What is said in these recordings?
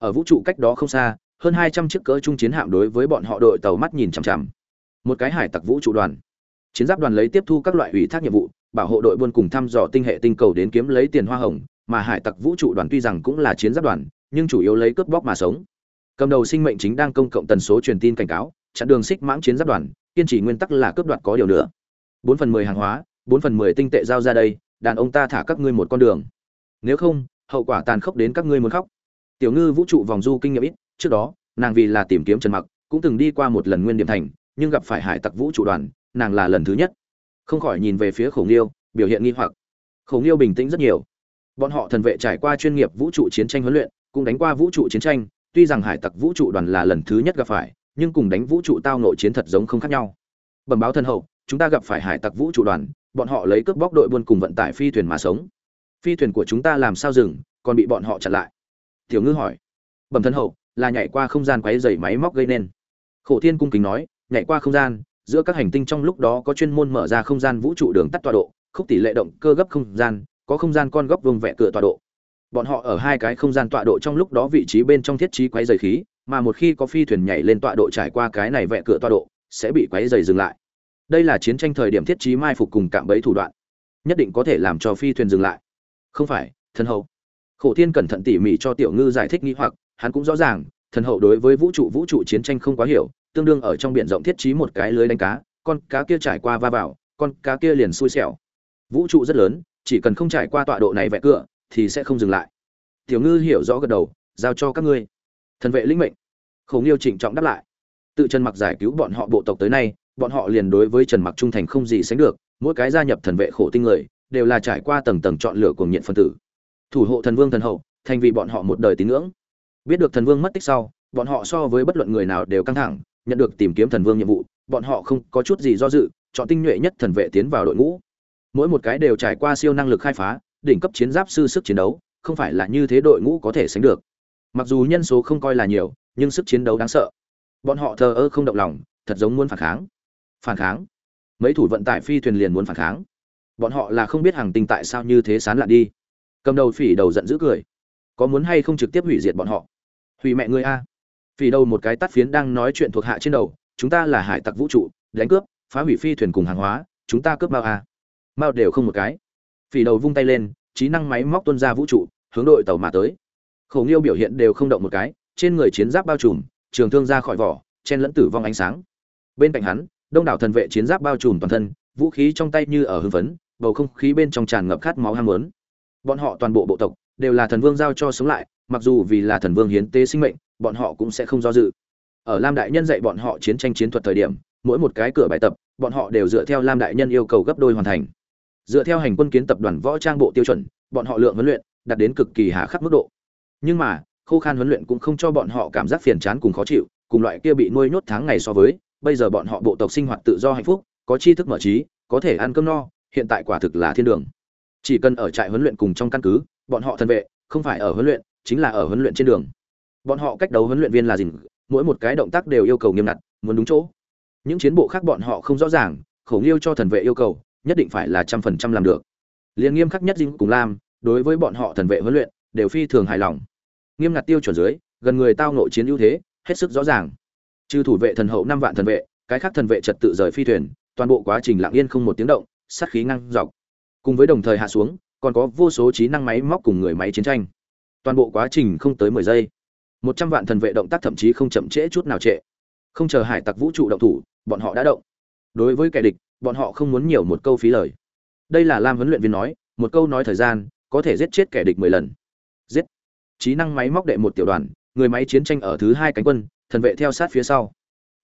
ở vũ trụ cách đó không xa, hơn hai trăm chiếc cỡ trung chiến hạm đối với bọn họ đội tàu mắt nhìn chằm chằm. Một cái hải tặc vũ trụ đoàn. Chiến giáp đoàn lấy tiếp thu các loại ủy thác nhiệm vụ, bảo hộ đội buôn cùng thăm dò tinh hệ tinh cầu đến kiếm lấy tiền hoa hồng, mà hải tặc vũ trụ đoàn tuy rằng cũng là chiến giáp đoàn, nhưng chủ yếu lấy cướp bóc mà sống. Cầm đầu sinh mệnh chính đang công cộng tần số truyền tin cảnh cáo, chặn đường xích mãng chiến giáp đoàn, kiên trì nguyên tắc là cướp đoạt có điều nữa. Bốn phần mười hàng hóa, bốn phần mười tinh tệ giao ra đây, đàn ông ta thả các ngươi một con đường. Nếu không, hậu quả tàn khốc đến các ngươi muốn khóc tiểu ngư vũ trụ vòng du kinh nghiệm ít, trước đó, nàng vì là tìm kiếm trần mặc, cũng từng đi qua một lần nguyên điểm thành, nhưng gặp phải hải tặc vũ trụ đoàn, nàng là lần thứ nhất. Không khỏi nhìn về phía khổng liêu biểu hiện nghi hoặc. Khổng liêu bình tĩnh rất nhiều. Bọn họ thần vệ trải qua chuyên nghiệp vũ trụ chiến tranh huấn luyện, cũng đánh qua vũ trụ chiến tranh, tuy rằng hải tặc vũ trụ đoàn là lần thứ nhất gặp phải, nhưng cùng đánh vũ trụ tao nội chiến thật giống không khác nhau. Bẩm báo thân hậu, chúng ta gặp phải hải tặc vũ trụ đoàn, bọn họ lấy cướp bóc đội buôn cùng vận tải phi thuyền mà sống. Phi thuyền của chúng ta làm sao dừng, còn bị bọn họ chặn lại tiểu ngư hỏi. Bẩm thân hậu, là nhảy qua không gian quáy dày máy móc gây nên. Khổ thiên cung kính nói, nhảy qua không gian, giữa các hành tinh trong lúc đó có chuyên môn mở ra không gian vũ trụ đường tắt tọa độ, khúc tỷ lệ động cơ gấp không gian, có không gian con góc vương vẹ cửa tọa độ. Bọn họ ở hai cái không gian tọa độ trong lúc đó vị trí bên trong thiết trí quáy dày khí, mà một khi có phi thuyền nhảy lên tọa độ trải qua cái này vẹ cửa tọa độ, sẽ bị quáy dày dừng lại. Đây là chiến tranh thời điểm thiết trí mai phục cùng cạm bẫy thủ đoạn, nhất định có thể làm cho phi thuyền dừng lại. Không phải, thân hậu khổ thiên cẩn thận tỉ mỉ cho tiểu ngư giải thích nghi hoặc, hắn cũng rõ ràng, thần hậu đối với vũ trụ vũ trụ chiến tranh không quá hiểu, tương đương ở trong biển rộng thiết trí một cái lưới đánh cá, con cá kia trải qua va vào, con cá kia liền xui xẻo. Vũ trụ rất lớn, chỉ cần không trải qua tọa độ này vẽ cửa, thì sẽ không dừng lại. Tiểu ngư hiểu rõ gật đầu, giao cho các ngươi. Thần vệ linh mệnh. Khổ nghiêu trịnh trọng đáp lại. Tự trần mặc giải cứu bọn họ bộ tộc tới nay, bọn họ liền đối với trần mặc trung thành không gì sánh được, mỗi cái gia nhập thần vệ khổ tinh người, đều là trải qua tầng tầng chọn lựa cuồng nhiệt phân tử thủ hộ thần vương thần hậu, thành vì bọn họ một đời tín ngưỡng. Biết được thần vương mất tích sau, bọn họ so với bất luận người nào đều căng thẳng, nhận được tìm kiếm thần vương nhiệm vụ, bọn họ không có chút gì do dự, chọn tinh nhuệ nhất thần vệ tiến vào đội ngũ. Mỗi một cái đều trải qua siêu năng lực khai phá, đỉnh cấp chiến giáp sư sức chiến đấu, không phải là như thế đội ngũ có thể sánh được. Mặc dù nhân số không coi là nhiều, nhưng sức chiến đấu đáng sợ. Bọn họ thờ ơ không động lòng, thật giống muốn phản kháng. Phản kháng? Mấy thủ vận tải phi thuyền liền muốn phản kháng. Bọn họ là không biết hàng tinh tại sao như thế sán lạ đi cầm đầu phỉ đầu giận dữ cười. Có muốn hay không trực tiếp hủy diệt bọn họ? Hủy mẹ ngươi a. Phỉ đầu một cái tắt phiến đang nói chuyện thuộc hạ trên đầu, chúng ta là hải tặc vũ trụ, đánh cướp, phá hủy phi thuyền cùng hàng hóa, chúng ta cướp mao a. Mao đều không một cái. Phỉ đầu vung tay lên, trí năng máy móc tuân ra vũ trụ, hướng đội tàu mà tới. Khẩu nghiêu biểu hiện đều không động một cái, trên người chiến giáp bao trùm, trường thương ra khỏi vỏ, chen lẫn tử vong ánh sáng. Bên cạnh hắn, đông đảo thần vệ chiến giáp bao trùm toàn thân, vũ khí trong tay như ở hưng phấn bầu không khí bên trong tràn ngập khát máu ham muốn bọn họ toàn bộ bộ tộc đều là thần vương giao cho sống lại, mặc dù vì là thần vương hiến tế sinh mệnh, bọn họ cũng sẽ không do dự. Ở lam đại nhân dạy bọn họ chiến tranh chiến thuật thời điểm, mỗi một cái cửa bài tập, bọn họ đều dựa theo lam đại nhân yêu cầu gấp đôi hoàn thành. Dựa theo hành quân kiến tập đoàn võ trang bộ tiêu chuẩn, bọn họ lượng huấn luyện đạt đến cực kỳ hạ khắc mức độ. Nhưng mà, khô khan huấn luyện cũng không cho bọn họ cảm giác phiền chán cùng khó chịu, cùng loại kia bị nuôi nhốt tháng ngày so với, bây giờ bọn họ bộ tộc sinh hoạt tự do hạnh phúc, có tri thức mở trí, có thể ăn cơm no, hiện tại quả thực là thiên đường chỉ cần ở trại huấn luyện cùng trong căn cứ, bọn họ thân vệ, không phải ở huấn luyện, chính là ở huấn luyện trên đường. Bọn họ cách đấu huấn luyện viên là gì mỗi một cái động tác đều yêu cầu nghiêm ngặt, muốn đúng chỗ. Những chiến bộ khác bọn họ không rõ ràng, khổ nghiêu cho thần vệ yêu cầu, nhất định phải là trăm phần trăm làm được. Liền nghiêm khắc nhất dinh cùng lam, đối với bọn họ thần vệ huấn luyện, đều phi thường hài lòng. Nghiêm ngặt tiêu chuẩn dưới, gần người tao nội chiến ưu thế, hết sức rõ ràng. Trừ thủ vệ thần hậu năm vạn thần vệ, cái khác thần vệ trật tự rời phi thuyền, toàn bộ quá trình lặng yên không một tiếng động, sát khí ngăn dọc cùng với đồng thời hạ xuống, còn có vô số trí năng máy móc cùng người máy chiến tranh. Toàn bộ quá trình không tới mười giây. Một trăm vạn thần vệ động tác thậm chí không chậm trễ chút nào trệ. Không chờ hải tặc vũ trụ động thủ, bọn họ đã động. Đối với kẻ địch, bọn họ không muốn nhiều một câu phí lời. Đây là lam huấn luyện viên nói, một câu nói thời gian, có thể giết chết kẻ địch mười lần. Giết. Trí năng máy móc đệ một tiểu đoàn, người máy chiến tranh ở thứ hai cánh quân, thần vệ theo sát phía sau.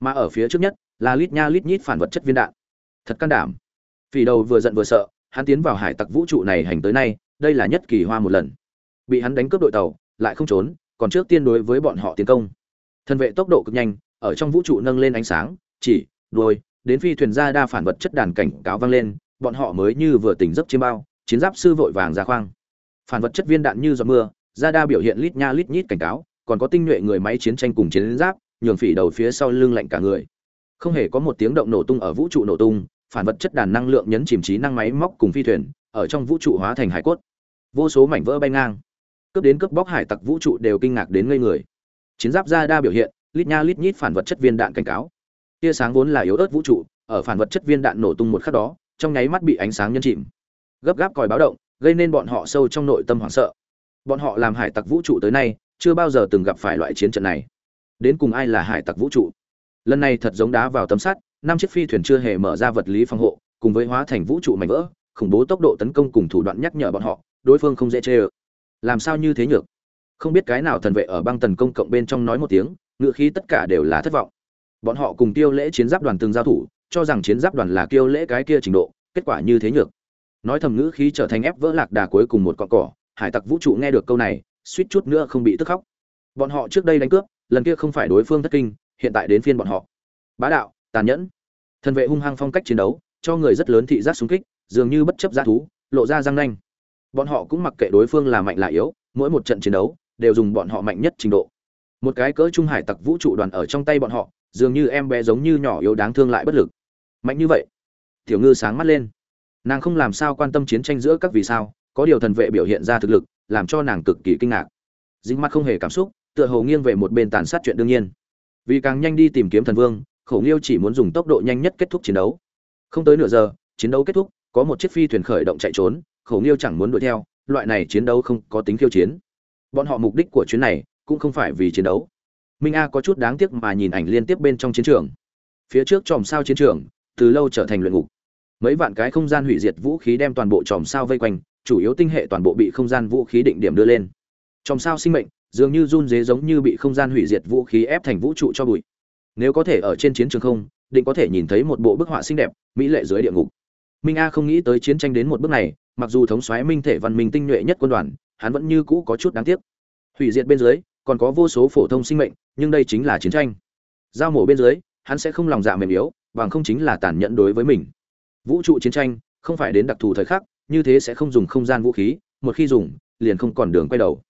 Mà ở phía trước nhất, là lít nha lít nhít phản vật chất viên đạn. Thật can đảm. Phỉ đầu vừa giận vừa sợ hắn tiến vào hải tặc vũ trụ này hành tới nay, đây là nhất kỳ hoa một lần. Bị hắn đánh cướp đội tàu, lại không trốn, còn trước tiên đối với bọn họ tiến công. Thần vệ tốc độ cực nhanh, ở trong vũ trụ nâng lên ánh sáng, chỉ, đuôi, đến phi thuyền ra đa phản vật chất đàn cảnh cáo vang lên, bọn họ mới như vừa tỉnh giấc chiêm bao, chiến giáp sư vội vàng ra khoang. Phản vật chất viên đạn như giọt mưa, ra đa biểu hiện lít nha lít nhít cảnh cáo, còn có tinh nhuệ người máy chiến tranh cùng chiến giáp, nhường phỉ đầu phía sau lưng lạnh cả người. Không hề có một tiếng động nổ tung ở vũ trụ nổ tung phản vật chất đàn năng lượng nhấn chìm trí năng máy móc cùng phi thuyền, ở trong vũ trụ hóa thành hải cốt. Vô số mảnh vỡ bay ngang. Cướp đến cướp bóc hải tặc vũ trụ đều kinh ngạc đến ngây người. Chiến giáp ra đa biểu hiện, lít nha lít nhít phản vật chất viên đạn cảnh cáo. Tia sáng vốn là yếu ớt vũ trụ, ở phản vật chất viên đạn nổ tung một khắc đó, trong nháy mắt bị ánh sáng nhấn chìm. Gấp gáp còi báo động, gây nên bọn họ sâu trong nội tâm hoảng sợ. Bọn họ làm hải tặc vũ trụ tới nay, chưa bao giờ từng gặp phải loại chiến trận này. Đến cùng ai là hải tặc vũ trụ? Lần này thật giống đá vào tấm sắt năm chiếc phi thuyền chưa hề mở ra vật lý phòng hộ, cùng với hóa thành vũ trụ mảnh vỡ, khủng bố tốc độ tấn công cùng thủ đoạn nhắc nhở bọn họ, đối phương không dễ chê ơ. Làm sao như thế nhược? Không biết cái nào thần vệ ở băng tần công cộng bên trong nói một tiếng, ngựa khí tất cả đều là thất vọng. Bọn họ cùng tiêu lễ chiến giáp đoàn từng giao thủ, cho rằng chiến giáp đoàn là tiêu lễ cái kia trình độ, kết quả như thế nhược. Nói thầm ngữ khí trở thành ép vỡ lạc đà cuối cùng một con cỏ, hải tặc vũ trụ nghe được câu này, suýt chút nữa không bị tức khóc. Bọn họ trước đây đánh cướp, lần kia không phải đối phương thất kinh, hiện tại đến phiên bọn họ. Bá đạo tàn nhẫn. Thần vệ hung hăng phong cách chiến đấu, cho người rất lớn thị giác xung kích, dường như bất chấp g thú, lộ ra răng nanh. Bọn họ cũng mặc kệ đối phương là mạnh là yếu, mỗi một trận chiến đấu, đều dùng bọn họ mạnh nhất trình độ. Một cái cỡ trung hải tặc vũ trụ đoàn ở trong tay bọn họ, dường như em bé giống như nhỏ yếu đáng thương lại bất lực. Mạnh như vậy, tiểu ngư sáng mắt lên. Nàng không làm sao quan tâm chiến tranh giữa các vì sao, có điều thần vệ biểu hiện ra thực lực, làm cho nàng cực kỳ kinh ngạc. Dính mắt không hề cảm xúc, tựa hồ nghiêng về một bên tàn sát chuyện đương nhiên. Vì càng nhanh đi tìm kiếm thần vương khổ nghiêu chỉ muốn dùng tốc độ nhanh nhất kết thúc chiến đấu. Không tới nửa giờ, chiến đấu kết thúc, có một chiếc phi thuyền khởi động chạy trốn, khổ nghiêu chẳng muốn đuổi theo, loại này chiến đấu không có tính khiêu chiến. Bọn họ mục đích của chuyến này cũng không phải vì chiến đấu. Minh a có chút đáng tiếc mà nhìn ảnh liên tiếp bên trong chiến trường. Phía trước chòm sao chiến trường, từ lâu trở thành luyện ngục. Mấy vạn cái không gian hủy diệt vũ khí đem toàn bộ chòm sao vây quanh, chủ yếu tinh hệ toàn bộ bị không gian vũ khí định điểm đưa lên. Chòm sao sinh mệnh, dường như run dế giống như bị không gian hủy diệt vũ khí ép thành vũ trụ cho bụi nếu có thể ở trên chiến trường không, định có thể nhìn thấy một bộ bức họa xinh đẹp, mỹ lệ dưới địa ngục. Minh a không nghĩ tới chiến tranh đến một bước này, mặc dù thống soái minh thể văn minh tinh nhuệ nhất quân đoàn, hắn vẫn như cũ có chút đáng tiếc. Hủy diệt bên dưới, còn có vô số phổ thông sinh mệnh, nhưng đây chính là chiến tranh. Giao mổ bên dưới, hắn sẽ không lòng dạ mềm yếu, bằng không chính là tàn nhẫn đối với mình. Vũ trụ chiến tranh, không phải đến đặc thù thời khắc, như thế sẽ không dùng không gian vũ khí, một khi dùng, liền không còn đường quay đầu.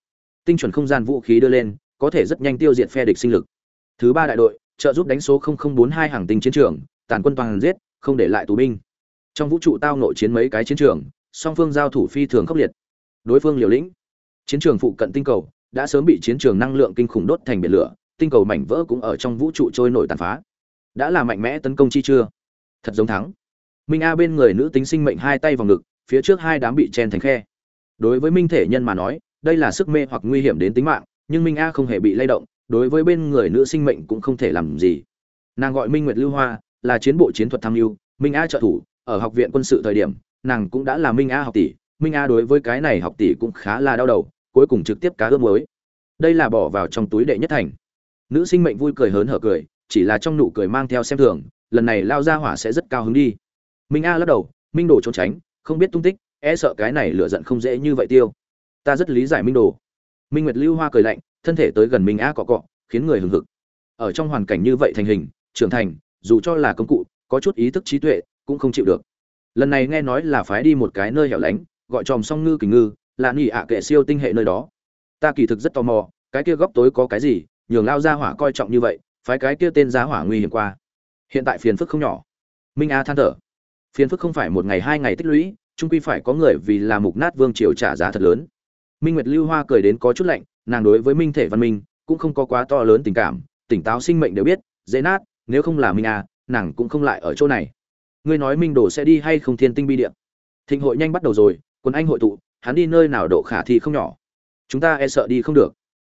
Tinh chuẩn không gian vũ khí đưa lên, có thể rất nhanh tiêu diệt phe địch sinh lực. Thứ ba đại đội trợ giúp đánh số 0042 hàng tinh chiến trường, tàn quân toàn giết, không để lại tù binh. Trong vũ trụ tao nội chiến mấy cái chiến trường, song phương giao thủ phi thường khốc liệt. Đối phương liều lĩnh. Chiến trường phụ cận tinh cầu đã sớm bị chiến trường năng lượng kinh khủng đốt thành biển lửa, tinh cầu mảnh vỡ cũng ở trong vũ trụ trôi nổi tàn phá. Đã là mạnh mẽ tấn công chi chưa? Thật giống thắng. Minh a bên người nữ tính sinh mệnh hai tay vào ngực, phía trước hai đám bị chen thành khe. Đối với minh thể nhân mà nói, đây là sức mê hoặc nguy hiểm đến tính mạng, nhưng minh a không hề bị lay động đối với bên người nữ sinh mệnh cũng không thể làm gì. Nàng gọi minh nguyệt lưu hoa, là chiến bộ chiến thuật tham mưu, minh a trợ thủ, ở học viện quân sự thời điểm, nàng cũng đã là minh a học tỷ. Minh a đối với cái này học tỷ cũng khá là đau đầu, cuối cùng trực tiếp cá ướp mới đây là bỏ vào trong túi đệ nhất thành. Nữ sinh mệnh vui cười hớn hở cười, chỉ là trong nụ cười mang theo xem thường, lần này lao ra hỏa sẽ rất cao hứng đi. Minh a lắc đầu, minh đồ trốn tránh, không biết tung tích e sợ cái này lựa giận không dễ như vậy tiêu. Ta rất lý giải minh đồ. Minh nguyệt lưu hoa cười lạnh thân thể tới gần minh Á cọ cọ, khiến người hừng hực. Ở trong hoàn cảnh như vậy thành hình, trưởng thành, dù cho là công cụ, có chút ý thức trí tuệ, cũng không chịu được. Lần này nghe nói là phái đi một cái nơi hẻo lánh, gọi tròm song ngư kình ngư, là nghỉ ạ kệ siêu tinh hệ nơi đó. Ta kỳ thực rất tò mò, cái kia góc tối có cái gì, nhường lao ra hỏa coi trọng như vậy, phái cái kia tên giá hỏa nguy hiểm qua. Hiện tại phiền phức không nhỏ. Minh a than thở. Phiền phức không phải một ngày hai ngày tích lũy trung quy phải có người vì là mục nát vương triều trả giá thật lớn. Minh nguyệt lưu hoa cười đến có chút lạnh nàng đối với minh thể văn minh cũng không có quá to lớn tình cảm, tỉnh táo sinh mệnh đều biết, dễ nát, nếu không là minh a nàng cũng không lại ở chỗ này. Ngươi nói minh đồ sẽ đi hay không thiên tinh bi điện thịnh hội nhanh bắt đầu rồi, quân anh hội tụ, hắn đi nơi nào độ khả thi không nhỏ. Chúng ta e sợ đi không được.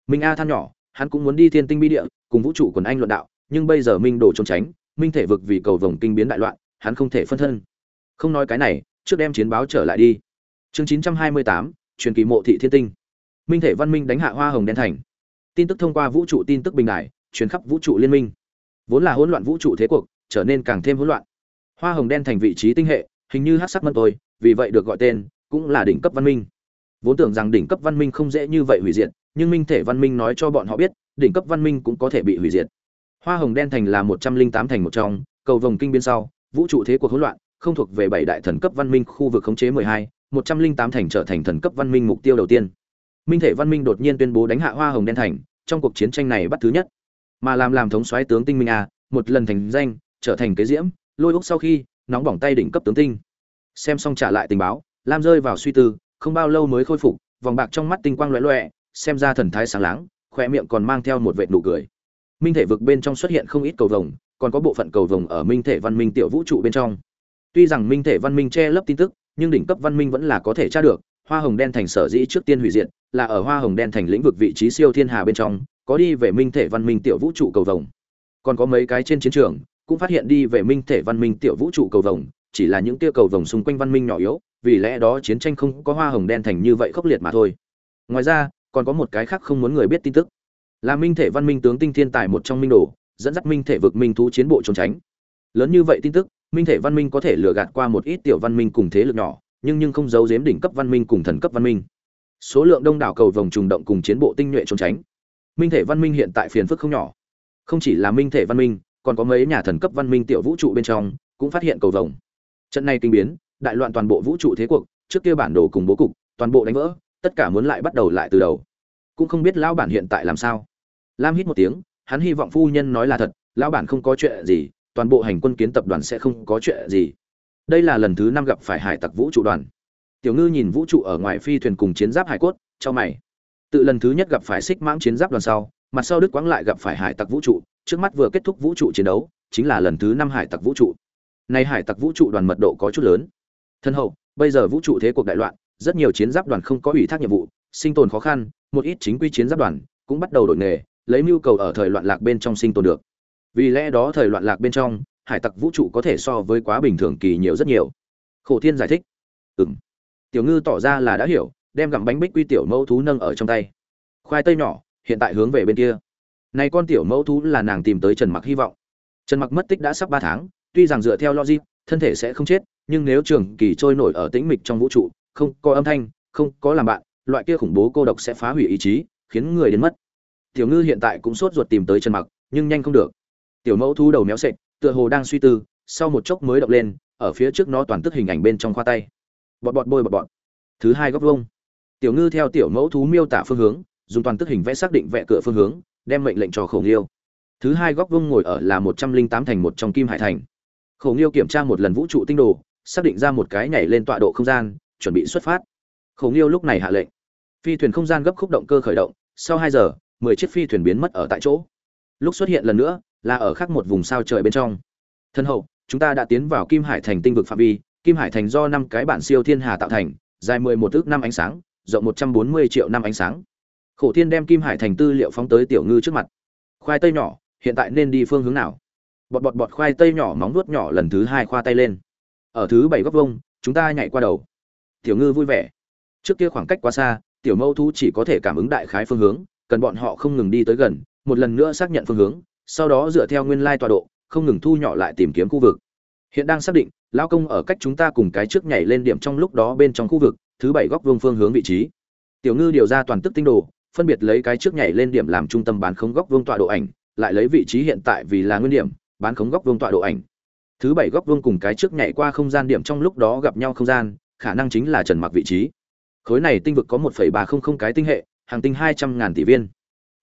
Minh a than nhỏ, hắn cũng muốn đi thiên tinh bi địa, cùng vũ trụ quần anh luận đạo, nhưng bây giờ minh đổ trốn tránh, minh thể vực vì cầu vồng kinh biến đại loạn, hắn không thể phân thân. Không nói cái này, trước đem chiến báo trở lại đi. Chương chín trăm hai mươi tám, truyền kỳ mộ thị thiên tinh minh thể văn minh đánh hạ hoa hồng đen thành. Tin tức thông qua vũ trụ tin tức bình đại truyền khắp vũ trụ liên minh. Vốn là hỗn loạn vũ trụ thế cuộc, trở nên càng thêm hỗn loạn. Hoa hồng đen thành vị trí tinh hệ, hình như hát sắc mân tôi, vì vậy được gọi tên, cũng là đỉnh cấp văn minh. Vốn tưởng rằng đỉnh cấp văn minh không dễ như vậy hủy diệt, nhưng minh thể văn minh nói cho bọn họ biết, đỉnh cấp văn minh cũng có thể bị hủy diệt. Hoa hồng đen thành là một trăm linh tám thành một trong, cầu vồng kinh biên sau, vũ trụ thế cuộc hỗn loạn, không thuộc về bảy đại thần cấp văn minh khu vực khống chế mười hai, một trăm linh tám thành trở thành thần cấp văn minh mục tiêu đầu tiên minh thể văn minh đột nhiên tuyên bố đánh hạ hoa hồng đen thành, trong cuộc chiến tranh này bắt thứ nhất. Mà làm làm thống soái tướng tinh minh a, một lần thành danh, trở thành kế diễm, lôi úc sau khi, nóng bỏng tay đỉnh cấp tướng tinh. Xem xong trả lại tình báo, lam rơi vào suy tư, không bao lâu mới khôi phục, vòng bạc trong mắt tinh quang loẹ loẹ xem ra thần thái sáng láng khoe miệng còn mang theo một vệt nụ cười. Minh thể vực bên trong xuất hiện không ít cầu vồng, còn có bộ phận cầu vồng ở minh thể văn minh tiểu vũ trụ bên trong. Tuy rằng minh thể văn minh che lấp tin tức, nhưng đỉnh cấp văn minh vẫn là có thể tra được, hoa hồng đen thành sở dĩ trước tiên hủy diệt là ở hoa hồng đen thành lĩnh vực vị trí siêu thiên hà bên trong, có đi về minh thể văn minh tiểu vũ trụ cầu vồng. Còn có mấy cái trên chiến trường, cũng phát hiện đi về minh thể văn minh tiểu vũ trụ cầu vồng, chỉ là những tia cầu vồng xung quanh văn minh nhỏ yếu, vì lẽ đó chiến tranh không có hoa hồng đen thành như vậy khốc liệt mà thôi. Ngoài ra, còn có một cái khác không muốn người biết tin tức. Là minh thể văn minh tướng tinh thiên tài một trong minh đồ, dẫn dắt minh thể vực minh thú chiến bộ trốn tránh. Lớn như vậy tin tức, minh thể văn minh có thể lừa gạt qua một ít tiểu văn minh cùng thế lực nhỏ, nhưng nhưng không giấu giếm đỉnh cấp văn minh cùng thần cấp văn minh số lượng đông đảo cầu vòng trùng động cùng chiến bộ tinh nhuệ trốn tránh. Minh thể văn minh hiện tại phiền phức không nhỏ. Không chỉ là minh thể văn minh, còn có mấy nhà thần cấp văn minh tiểu vũ trụ bên trong, cũng phát hiện cầu vồng. Trận này kinh biến, đại loạn toàn bộ vũ trụ thế cuộc, trước kia bản đồ cùng bố cục, toàn bộ đánh vỡ, tất cả muốn lại bắt đầu lại từ đầu. Cũng không biết lão bản hiện tại làm sao. Lam hít một tiếng, hắn hy vọng phu nhân nói là thật, lão bản không có chuyện gì, toàn bộ hành quân kiến tập đoàn sẽ không có chuyện gì. Đây là lần thứ năm gặp phải hải tặc vũ trụ đoàn tiểu ngư nhìn vũ trụ ở ngoài phi thuyền cùng chiến giáp hải cốt, cho mày. Tự lần thứ nhất gặp phải xích mãng chiến giáp đoàn sau, mặt sau đức quáng lại gặp phải hải tặc vũ trụ, trước mắt vừa kết thúc vũ trụ chiến đấu, chính là lần thứ năm hải tặc vũ trụ. Nay hải tặc vũ trụ đoàn mật độ có chút lớn. Thân hậu, bây giờ vũ trụ thế cuộc đại loạn, rất nhiều chiến giáp đoàn không có ủy thác nhiệm vụ, sinh tồn khó khăn, một ít chính quy chiến giáp đoàn cũng bắt đầu đổi nghề, lấy mưu cầu ở thời loạn lạc bên trong sinh tồn được. Vì lẽ đó thời loạn lạc bên trong, hải tặc vũ trụ có thể so với quá bình thường kỳ nhiều rất nhiều. Khổ thiên giải thích. Ừng tiểu ngư tỏ ra là đã hiểu, đem gặm bánh bích quy tiểu mẫu thú nâng ở trong tay. Khoai tây nhỏ, hiện tại hướng về bên kia. Này con tiểu mẫu thú là nàng tìm tới trần mặc hy vọng. Trần mặc mất tích đã sắp ba tháng, tuy rằng dựa theo logic, thân thể sẽ không chết, nhưng nếu trường kỳ trôi nổi ở tĩnh mịch trong vũ trụ, không có âm thanh, không có làm bạn, loại kia khủng bố cô độc sẽ phá hủy ý chí, khiến người đến mất. Tiểu ngư hiện tại cũng sốt ruột tìm tới trần mặc, nhưng nhanh không được. Tiểu mẫu thú đầu méo sệch tựa hồ đang suy tư, sau một chốc mới động lên, ở phía trước nó toàn tức hình ảnh bên trong khoa tay bọt bọt bôi bọt bọt. Thứ hai góc vông tiểu ngư theo tiểu mẫu thú miêu tả phương hướng, dùng toàn tức hình vẽ xác định vẽ cửa phương hướng, đem mệnh lệnh cho khổng liêu thứ hai góc vông ngồi ở là một trăm linh tám thành một trong kim hải thành. Khổng liêu kiểm tra một lần vũ trụ tinh đồ, xác định ra một cái nhảy lên tọa độ không gian, chuẩn bị xuất phát. Khổng liêu lúc này hạ lệnh. Phi thuyền không gian gấp khúc động cơ khởi động, sau hai giờ, mười chiếc phi thuyền biến mất ở tại chỗ. Lúc xuất hiện lần nữa, là ở khác một vùng sao trời bên trong. Thân hậu, chúng ta đã tiến vào kim hải thành tinh vực phạm vi kim hải thành do năm cái bản siêu thiên hà tạo thành, dài mười một thước năm ánh sáng, rộng một trăm bốn mươi triệu năm ánh sáng. Khổ thiên đem kim hải thành tư liệu phóng tới tiểu ngư trước mặt. Khoai tây nhỏ, hiện tại nên đi phương hướng nào? Bọt bọt bọt khoai tây nhỏ móng nuốt nhỏ lần thứ hai khoa tay lên. Ở thứ bảy góc vông chúng ta nhảy qua đầu. Tiểu ngư vui vẻ. Trước kia khoảng cách quá xa, tiểu mâu thú chỉ có thể cảm ứng đại khái phương hướng, cần bọn họ không ngừng đi tới gần, một lần nữa xác nhận phương hướng, sau đó dựa theo nguyên lai tọa độ, không ngừng thu nhỏ lại tìm kiếm khu vực. Hiện đang xác định lao công ở cách chúng ta cùng cái trước nhảy lên điểm trong lúc đó bên trong khu vực, thứ bảy góc vương phương hướng vị trí. Tiểu ngư điều ra toàn tức tinh đồ, phân biệt lấy cái trước nhảy lên điểm làm trung tâm bán khống góc vương tọa độ ảnh, lại lấy vị trí hiện tại vì là nguyên điểm, bán khống góc vương tọa độ ảnh. Thứ bảy góc vương cùng cái trước nhảy qua không gian điểm trong lúc đó gặp nhau không gian, khả năng chính là trần mặc vị trí. Khối này tinh vực có một ba không không cái tinh hệ, hàng tinh hai trăm ngàn tỷ viên.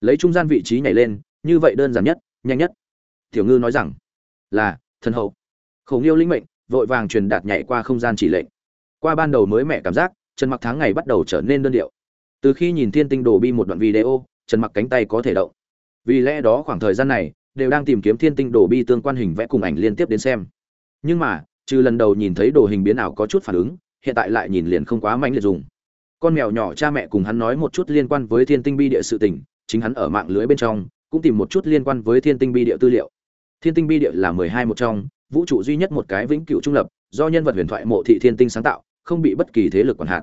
Lấy trung gian vị trí nhảy lên, như vậy đơn giản nhất, nhanh nhất. Tiểu ngư nói rằng, là, thần hậu. Khổng yêu linh mệnh vội vàng truyền đạt nhảy qua không gian chỉ lệnh. Qua ban đầu mới mẹ cảm giác, trần mặc tháng ngày bắt đầu trở nên đơn điệu. Từ khi nhìn thiên tinh đồ bi một đoạn video, trần mặc cánh tay có thể động. Vì lẽ đó khoảng thời gian này, đều đang tìm kiếm thiên tinh đồ bi tương quan hình vẽ cùng ảnh liên tiếp đến xem. Nhưng mà, trừ lần đầu nhìn thấy đồ hình biến ảo có chút phản ứng, hiện tại lại nhìn liền không quá mạnh liệt dùng. Con mèo nhỏ cha mẹ cùng hắn nói một chút liên quan với thiên tinh bi địa sự tình, chính hắn ở mạng lưới bên trong, cũng tìm một chút liên quan với thiên tinh bi địa tư liệu. Thiên tinh bi địa là mười hai một trong vũ trụ duy nhất một cái vĩnh cửu trung lập, do nhân vật huyền thoại mộ thị thiên tinh sáng tạo, không bị bất kỳ thế lực quản hạt.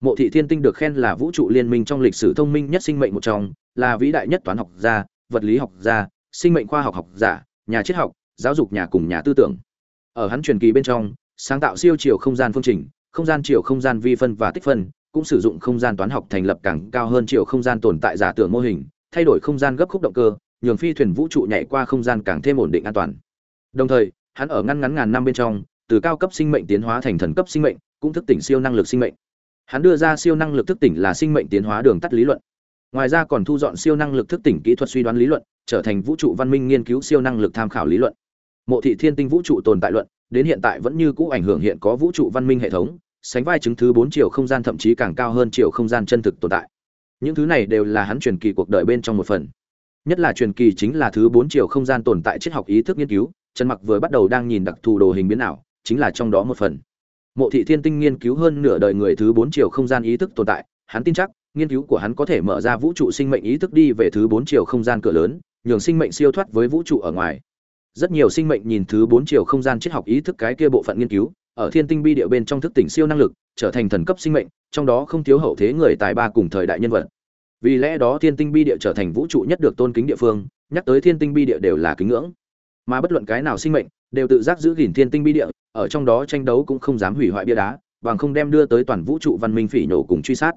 Mộ thị thiên tinh được khen là vũ trụ liên minh trong lịch sử thông minh nhất sinh mệnh một trong, là vĩ đại nhất toán học gia, vật lý học gia, sinh mệnh khoa học học giả, nhà triết học, giáo dục nhà cùng nhà tư tưởng. Ở hắn truyền kỳ bên trong, sáng tạo siêu chiều không gian phương trình, không gian chiều không gian vi phân và tích phân, cũng sử dụng không gian toán học thành lập càng cao hơn chiều không gian tồn tại giả tưởng mô hình, thay đổi không gian gấp khúc động cơ, nhường phi thuyền vũ trụ nhảy qua không gian càng thêm ổn định an toàn. Đồng thời hắn ở ngăn ngắn ngàn năm bên trong, từ cao cấp sinh mệnh tiến hóa thành thần cấp sinh mệnh, cũng thức tỉnh siêu năng lực sinh mệnh. Hắn đưa ra siêu năng lực thức tỉnh là sinh mệnh tiến hóa đường tắt lý luận. Ngoài ra còn thu dọn siêu năng lực thức tỉnh kỹ thuật suy đoán lý luận, trở thành vũ trụ văn minh nghiên cứu siêu năng lực tham khảo lý luận. Mộ thị thiên tinh vũ trụ tồn tại luận, đến hiện tại vẫn như cũ ảnh hưởng hiện có vũ trụ văn minh hệ thống, sánh vai chứng thứ bốn chiều không gian thậm chí càng cao hơn chiều không gian chân thực tồn tại. Những thứ này đều là hắn truyền kỳ cuộc đời bên trong một phần. Nhất là truyền kỳ chính là thứ bốn chiều không gian tồn tại triết học ý thức nghiên cứu trần mặc vừa bắt đầu đang nhìn đặc thù đồ hình biến ảo, chính là trong đó một phần. Mộ thị thiên tinh nghiên cứu hơn nửa đời người thứ bốn chiều không gian ý thức tồn tại, hắn tin chắc, nghiên cứu của hắn có thể mở ra vũ trụ sinh mệnh ý thức đi về thứ bốn chiều không gian cửa lớn, nhường sinh mệnh siêu thoát với vũ trụ ở ngoài. Rất nhiều sinh mệnh nhìn thứ bốn chiều không gian triết học ý thức cái kia bộ phận nghiên cứu, ở thiên tinh bi địa bên trong thức tỉnh siêu năng lực, trở thành thần cấp sinh mệnh, trong đó không thiếu hậu thế người tài ba cùng thời đại nhân vật. Vì lẽ đó thiên tinh bi địa trở thành vũ trụ nhất được tôn kính địa phương, nhắc tới thiên tinh bi địa đều là kính ngưỡng mà bất luận cái nào sinh mệnh đều tự giác giữ gìn thiên tinh bi địa, ở trong đó tranh đấu cũng không dám hủy hoại bia đá, bằng không đem đưa tới toàn vũ trụ văn minh phỉ nhổ cùng truy sát.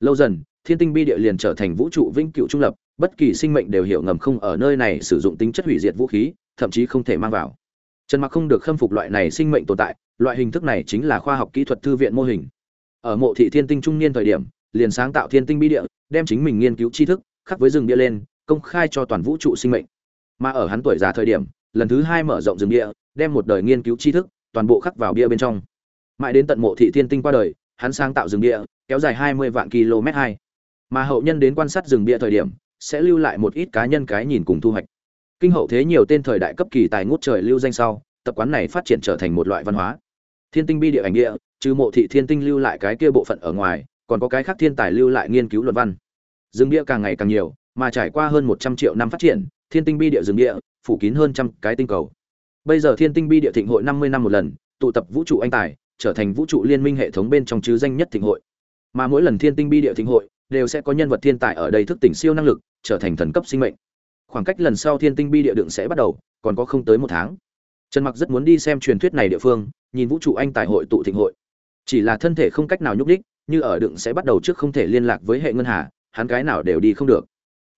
Lâu dần, thiên tinh bi địa liền trở thành vũ trụ vĩnh cựu trung lập, bất kỳ sinh mệnh đều hiểu ngầm không ở nơi này sử dụng tính chất hủy diệt vũ khí, thậm chí không thể mang vào. Trần mặc không được khâm phục loại này sinh mệnh tồn tại, loại hình thức này chính là khoa học kỹ thuật thư viện mô hình. Ở mộ thị thiên tinh trung niên thời điểm, liền sáng tạo thiên tinh bi địa, đem chính mình nghiên cứu tri thức, khắc với rừng bia lên, công khai cho toàn vũ trụ sinh mệnh. Mà ở hắn tuổi già thời điểm lần thứ hai mở rộng rừng địa đem một đời nghiên cứu tri thức, toàn bộ khắc vào bia bên trong. Mãi đến tận mộ thị thiên tinh qua đời, hắn sáng tạo rừng địa kéo dài hai mươi vạn km hai. Mà hậu nhân đến quan sát rừng bia thời điểm, sẽ lưu lại một ít cá nhân cái nhìn cùng thu hoạch. Kinh hậu thế nhiều tên thời đại cấp kỳ tài ngút trời lưu danh sau, tập quán này phát triển trở thành một loại văn hóa. Thiên tinh bi địa ảnh địa, trừ mộ thị thiên tinh lưu lại cái kia bộ phận ở ngoài, còn có cái khác thiên tài lưu lại nghiên cứu luận văn. Rừng địa càng ngày càng nhiều, mà trải qua hơn một trăm triệu năm phát triển thiên tinh bi địa rừng địa, phủ kín hơn trăm cái tinh cầu. Bây giờ thiên tinh bi địa thịnh hội năm mươi năm một lần, tụ tập vũ trụ anh tài, trở thành vũ trụ liên minh hệ thống bên trong chứ danh nhất thịnh hội. Mà mỗi lần thiên tinh bi địa thịnh hội, đều sẽ có nhân vật thiên tài ở đây thức tỉnh siêu năng lực, trở thành thần cấp sinh mệnh. Khoảng cách lần sau thiên tinh bi địa đựng sẽ bắt đầu, còn có không tới một tháng. Trần mặc rất muốn đi xem truyền thuyết này địa phương, nhìn vũ trụ anh tài hội tụ thịnh hội. Chỉ là thân thể không cách nào nhúc đích như ở đựng sẽ bắt đầu trước không thể liên lạc với hệ ngân hà, hắn cái nào đều đi không được.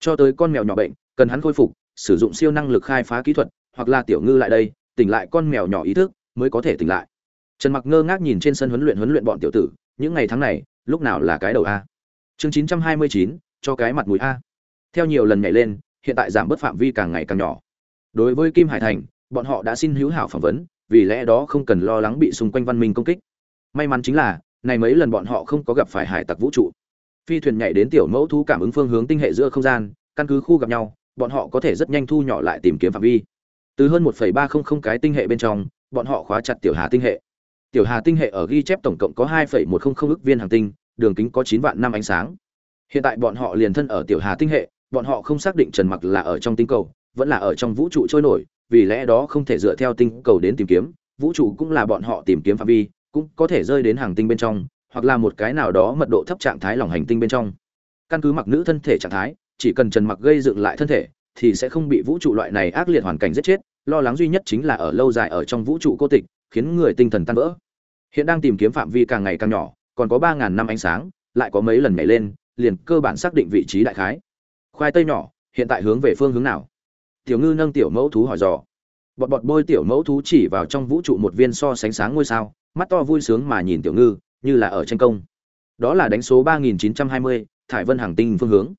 Cho tới con mèo nhỏ bệnh, cần hắn khôi phục sử dụng siêu năng lực khai phá kỹ thuật hoặc là tiểu ngư lại đây tỉnh lại con mèo nhỏ ý thức mới có thể tỉnh lại. Trần mặc ngơ ngác nhìn trên sân huấn luyện huấn luyện bọn tiểu tử những ngày tháng này lúc nào là cái đầu a? Chương 929, cho cái mặt mũi a. Theo nhiều lần nhảy lên hiện tại giảm bớt phạm vi càng ngày càng nhỏ. Đối với kim hải thành bọn họ đã xin hữu hảo phỏng vấn vì lẽ đó không cần lo lắng bị xung quanh văn minh công kích. May mắn chính là này mấy lần bọn họ không có gặp phải hải tặc vũ trụ. Phi thuyền nhảy đến tiểu mẫu thú cảm ứng phương hướng tinh hệ giữa không gian căn cứ khu gặp nhau bọn họ có thể rất nhanh thu nhỏ lại tìm kiếm phạm vi. Từ hơn 1,300 cái tinh hệ bên trong bọn họ khóa chặt tiểu hà tinh hệ. Tiểu hà tinh hệ ở ghi chép tổng cộng có 2,100 ức viên hành tinh đường kính có 9 vạn năm ánh sáng. Hiện tại bọn họ liền thân ở tiểu hà tinh hệ bọn họ không xác định trần mặc là ở trong tinh cầu vẫn là ở trong vũ trụ trôi nổi vì lẽ đó không thể dựa theo tinh cầu đến tìm kiếm vũ trụ cũng là bọn họ tìm kiếm phạm vi cũng có thể rơi đến hàng tinh bên trong hoặc là một cái nào đó mật độ thấp trạng thái lòng hành tinh bên trong. Căn cứ mặc nữ thân thể trạng thái chỉ cần trần mặc gây dựng lại thân thể, thì sẽ không bị vũ trụ loại này ác liệt hoàn cảnh giết chết, lo lắng duy nhất chính là ở lâu dài ở trong vũ trụ cô tịch, khiến người tinh thần tan vỡ. Hiện đang tìm kiếm phạm vi càng ngày càng nhỏ, còn có ba ngàn năm ánh sáng, lại có mấy lần nhảy lên, liền cơ bản xác định vị trí đại khái. Khoai tây nhỏ, hiện tại hướng về phương hướng nào? Tiểu ngư nâng tiểu mẫu thú hỏi dò. Bọt bọt bôi tiểu mẫu thú chỉ vào trong vũ trụ một viên so sánh sáng ngôi sao, mắt to vui sướng mà nhìn tiểu ngư, như là ở tranh công. Đó là đánh số ba nghìn chín trăm hai mươi, thải vân hàng tinh phương hướng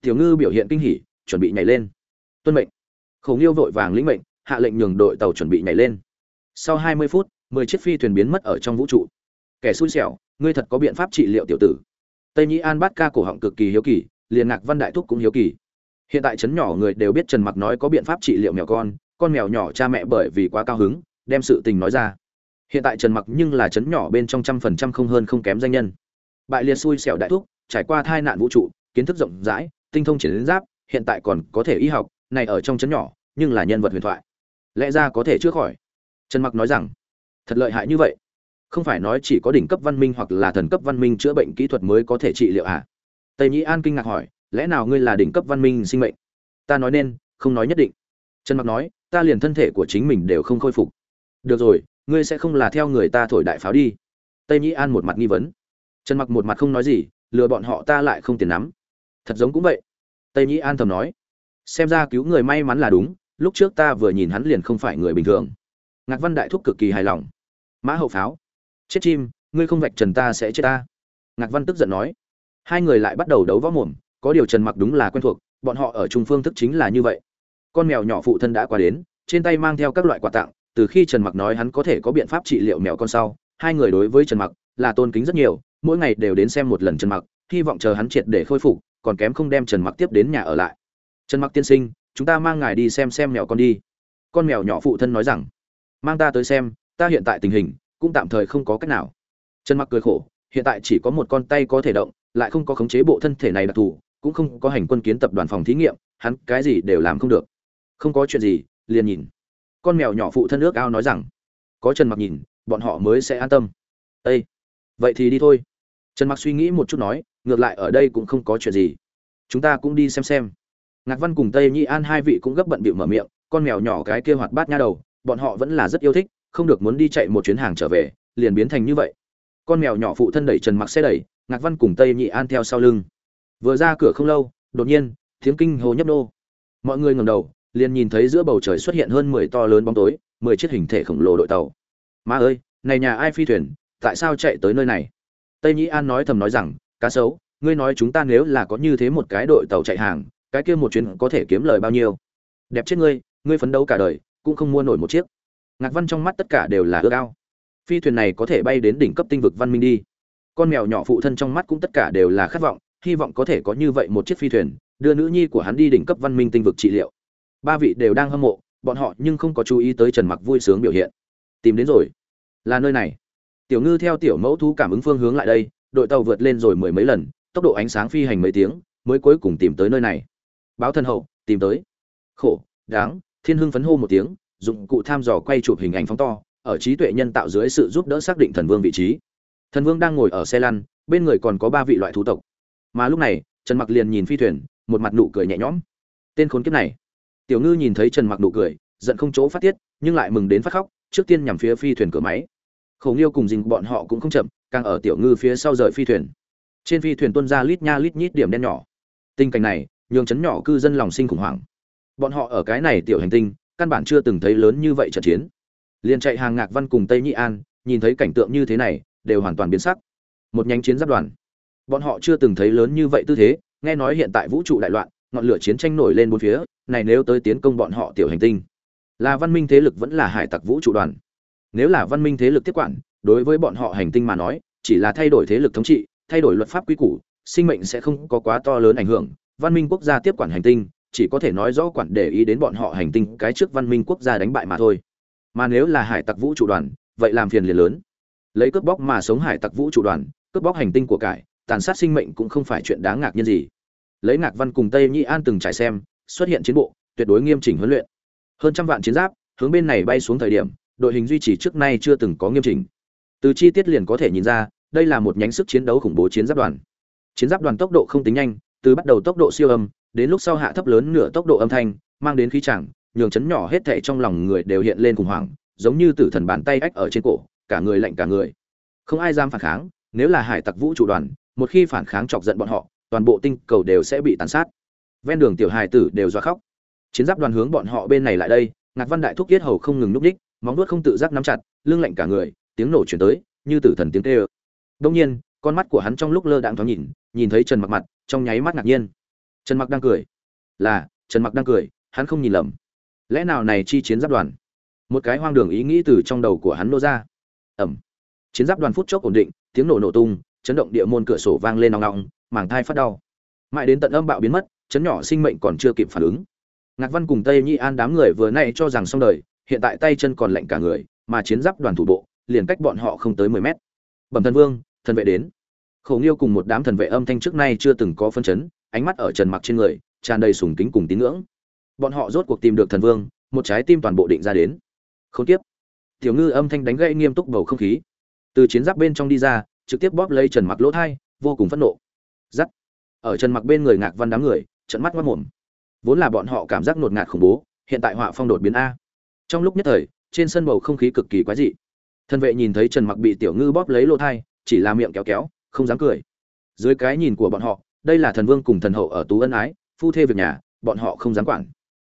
tiểu ngư biểu hiện kinh hỉ, chuẩn bị nhảy lên. Tuân mệnh. Khổng nghiêu vội vàng lĩnh mệnh, hạ lệnh nhường đội tàu chuẩn bị nhảy lên. Sau hai mươi phút, mười chiếc phi thuyền biến mất ở trong vũ trụ. Kẻ xui xẻo, ngươi thật có biện pháp trị liệu tiểu tử. Tây nhĩ an bát ca cổ họng cực kỳ hiếu kỳ, liền ngạc văn đại thúc cũng hiếu kỳ. Hiện tại chấn nhỏ người đều biết trần mặc nói có biện pháp trị liệu mèo con con mèo nhỏ cha mẹ bởi vì quá cao hứng, đem sự tình nói ra. Hiện tại trần mặc nhưng là chấn nhỏ bên trong trăm phần trăm không hơn không kém danh nhân. Bại liệt xui xẻo đại thúc, trải qua thai nạn vũ trụ, kiến thức rộng rãi tinh thông chiến giáp, hiện tại còn có thể y học, này ở trong trấn nhỏ, nhưng là nhân vật huyền thoại. Lẽ ra có thể chữa khỏi. Trần mặc nói rằng, thật lợi hại như vậy. Không phải nói chỉ có đỉnh cấp văn minh hoặc là thần cấp văn minh chữa bệnh kỹ thuật mới có thể trị liệu à? Tây nhĩ an kinh ngạc hỏi, lẽ nào ngươi là đỉnh cấp văn minh sinh mệnh? Ta nói nên, không nói nhất định. Trần mặc nói, ta liền thân thể của chính mình đều không khôi phục. Được rồi, ngươi sẽ không là theo người ta thổi đại pháo đi. Tây nhĩ an một mặt nghi vấn. Trần mặc một mặt không nói gì, lừa bọn họ ta lại không tiền nắm thật giống cũng vậy. Tây nhĩ an thầm nói, xem ra cứu người may mắn là đúng, lúc trước ta vừa nhìn hắn liền không phải người bình thường. Ngạc văn đại thúc cực kỳ hài lòng. Mã hậu pháo, chết chim, ngươi không vạch trần ta sẽ chết ta. Ngạc văn tức giận nói, hai người lại bắt đầu đấu võ mồm, có điều trần mặc đúng là quen thuộc, bọn họ ở trung phương thức chính là như vậy. Con mèo nhỏ phụ thân đã qua đến, trên tay mang theo các loại quà tặng, từ khi trần mặc nói hắn có thể có biện pháp trị liệu mèo con sau, hai người đối với trần mặc là tôn kính rất nhiều, mỗi ngày đều đến xem một lần trần mặc, hy vọng chờ hắn triệt để khôi phục còn kém không đem trần mặc tiếp đến nhà ở lại. Trần mặc tiên sinh, chúng ta mang ngài đi xem xem mèo con đi. Con mèo nhỏ phụ thân nói rằng, mang ta tới xem, ta hiện tại tình hình cũng tạm thời không có cách nào. Trần mặc cười khổ, hiện tại chỉ có một con tay có thể động, lại không có khống chế bộ thân thể này đặc thù, cũng không có hành quân kiến tập đoàn phòng thí nghiệm, hắn cái gì đều làm không được. Không có chuyện gì, liền nhìn. Con mèo nhỏ phụ thân ước ao nói rằng, có trần mặc nhìn, bọn họ mới sẽ an tâm. Ê! vậy thì đi thôi trần mặc suy nghĩ một chút nói, ngược lại ở đây cũng không có chuyện gì. Chúng ta cũng đi xem xem. Ngạc văn cùng tây nhi an hai vị cũng gấp bận bịu mở miệng, con mèo nhỏ cái kia hoạt bát nha đầu, bọn họ vẫn là rất yêu thích, không được muốn đi chạy một chuyến hàng trở về, liền biến thành như vậy. Con mèo nhỏ phụ thân đẩy trần mặc xe đẩy, ngạc văn cùng tây nhị an theo sau lưng. Vừa ra cửa không lâu, đột nhiên, tiếng kinh hồ nhấp nô. Mọi người ngẩng đầu, liền nhìn thấy giữa bầu trời xuất hiện hơn mười to lớn bóng tối, mười chiếc hình thể khổng lồ đội tàu. Ma ơi, này nhà ai phi thuyền, tại sao chạy tới nơi này? Tây nhĩ an nói thầm nói rằng, cá sấu, ngươi nói chúng ta nếu là có như thế một cái đội tàu chạy hàng, cái kia một chuyến có thể kiếm lời bao nhiêu? Đẹp chết ngươi ngươi phấn đấu cả đời, cũng không mua nổi một chiếc. Ngạc văn trong mắt tất cả đều là ước ao. Phi thuyền này có thể bay đến đỉnh cấp tinh vực văn minh đi. Con mèo nhỏ phụ thân trong mắt cũng tất cả đều là khát vọng, hy vọng có thể có như vậy một chiếc phi thuyền, đưa nữ nhi của hắn đi đỉnh cấp văn minh tinh vực trị liệu. Ba vị đều đang hâm mộ, bọn họ nhưng không có chú ý tới trần mặc vui sướng biểu hiện. Tìm đến rồi. Là nơi này tiểu ngư theo tiểu mẫu thú cảm ứng phương hướng lại đây, đội tàu vượt lên rồi mười mấy lần, tốc độ ánh sáng phi hành mấy tiếng, mới cuối cùng tìm tới nơi này. Báo thân hậu, tìm tới. Khổ, đáng, thiên hưng phấn hô một tiếng, dụng cụ tham dò quay chụp hình ảnh phóng to, ở trí tuệ nhân tạo dưới sự giúp đỡ xác định thần vương vị trí. Thần vương đang ngồi ở xe lăn, bên người còn có ba vị loại thú tộc. Mà lúc này, trần mặc liền nhìn phi thuyền, một mặt nụ cười nhẹ nhõm. Tên khốn kiếp này. Tiểu ngư nhìn thấy trần mặc nụ cười, giận không chỗ phát tiết, nhưng lại mừng đến phát khóc, trước tiên nhằm phía phi thuyền cửa máy. Khổng liêu cùng dình bọn họ cũng không chậm, càng ở tiểu ngư phía sau rời phi thuyền. Trên phi thuyền tuân ra lít nha lít nhít điểm đen nhỏ. Tình cảnh này, nhường chấn nhỏ cư dân lòng sinh khủng hoảng. Bọn họ ở cái này tiểu hành tinh, căn bản chưa từng thấy lớn như vậy trận chiến. Liền chạy hàng ngạc văn cùng tây nhị an, nhìn thấy cảnh tượng như thế này, đều hoàn toàn biến sắc. Một nhánh chiến giáp đoàn. Bọn họ chưa từng thấy lớn như vậy tư thế, nghe nói hiện tại vũ trụ đại loạn, ngọn lửa chiến tranh nổi lên bốn phía, này nếu tới tiến công bọn họ tiểu hành tinh, là văn minh thế lực vẫn là hải tặc vũ trụ đoàn nếu là văn minh thế lực tiếp quản, đối với bọn họ hành tinh mà nói, chỉ là thay đổi thế lực thống trị, thay đổi luật pháp quy củ, sinh mệnh sẽ không có quá to lớn ảnh hưởng. Văn minh quốc gia tiếp quản hành tinh, chỉ có thể nói rõ quản để ý đến bọn họ hành tinh cái trước văn minh quốc gia đánh bại mà thôi. Mà nếu là hải tặc vũ trụ đoàn, vậy làm phiền liền lớn. Lấy cướp bóc mà sống hải tặc vũ trụ đoàn, cướp bóc hành tinh của cải, tàn sát sinh mệnh cũng không phải chuyện đáng ngạc nhiên gì. Lấy ngạc văn cùng tây nhĩ an từng trải xem, xuất hiện chiến bộ, tuyệt đối nghiêm chỉnh huấn luyện. Hơn trăm vạn chiến giáp hướng bên này bay xuống thời điểm đội hình duy trì trước nay chưa từng có nghiêm chỉnh. Từ chi tiết liền có thể nhìn ra, đây là một nhánh sức chiến đấu khủng bố chiến giáp đoàn. Chiến giáp đoàn tốc độ không tính nhanh, từ bắt đầu tốc độ siêu âm, đến lúc sau hạ thấp lớn nửa tốc độ âm thanh, mang đến khí chẳng nhường chấn nhỏ hết thảy trong lòng người đều hiện lên khủng hoảng, giống như tử thần bàn tay ách ở trên cổ, cả người lạnh cả người. Không ai dám phản kháng, nếu là hải tặc vũ trụ đoàn, một khi phản kháng chọc giận bọn họ, toàn bộ tinh cầu đều sẽ bị tàn sát. Ven đường tiểu hài tử đều dọa khóc. Chiến giáp đoàn hướng bọn họ bên này lại đây, ngạc văn đại thúc yết hầu không ngừng núp đích móng vuốt không tự giác nắm chặt, lưng lạnh cả người, tiếng nổ chuyển tới, như tử thần tiếng tê ơ đông nhiên, con mắt của hắn trong lúc lơ đãng thoáng nhìn nhìn thấy trần mặc mặt, trong nháy mắt ngạc nhiên. Trần mặc đang cười. Là, trần mặc đang cười, hắn không nhìn lầm. Lẽ nào này chi chiến giáp đoàn? Một cái hoang đường ý nghĩ từ trong đầu của hắn nô ra. Ẩm. Chiến giáp đoàn phút chốc ổn định, tiếng nổ nổ tung, chấn động địa môn cửa sổ vang lên nòng nòng màng thai phát đau. Mãi đến tận âm bạo biến mất, chấn nhỏ sinh mệnh còn chưa kịp phản ứng. Ngạc văn cùng tây nhi an đám người vừa nay cho rằng xong đời hiện tại tay chân còn lạnh cả người, mà chiến giáp đoàn thủ bộ, liền cách bọn họ không tới mười mét. Bẩm thần vương, thần vệ đến. Khổ nghiêu cùng một đám thần vệ âm thanh trước nay chưa từng có phân chấn, ánh mắt ở trần mặc trên người, tràn đầy sùng kính cùng tín ngưỡng. Bọn họ rốt cuộc tìm được thần vương, một trái tim toàn bộ định ra đến. Không tiếp. Tiểu ngư âm thanh đánh gãy nghiêm túc bầu không khí. Từ chiến giáp bên trong đi ra, trực tiếp bóp lấy trần mặc lỗ thai, vô cùng phẫn nộ. Giắt. Ở trần mặc bên người ngạc văn đám người trận mắt mất mồm. Vốn là bọn họ cảm giác nột ngạt khủng bố, hiện tại họa phong đột biến a trong lúc nhất thời, trên sân bầu không khí cực kỳ quái dị. Thân vệ nhìn thấy trần mặc bị tiểu ngư bóp lấy lỗ thai, chỉ là miệng kéo kéo, không dám cười. Dưới cái nhìn của bọn họ, đây là thần vương cùng thần hậu ở tú ân ái, phu thê việc nhà, bọn họ không dám quản.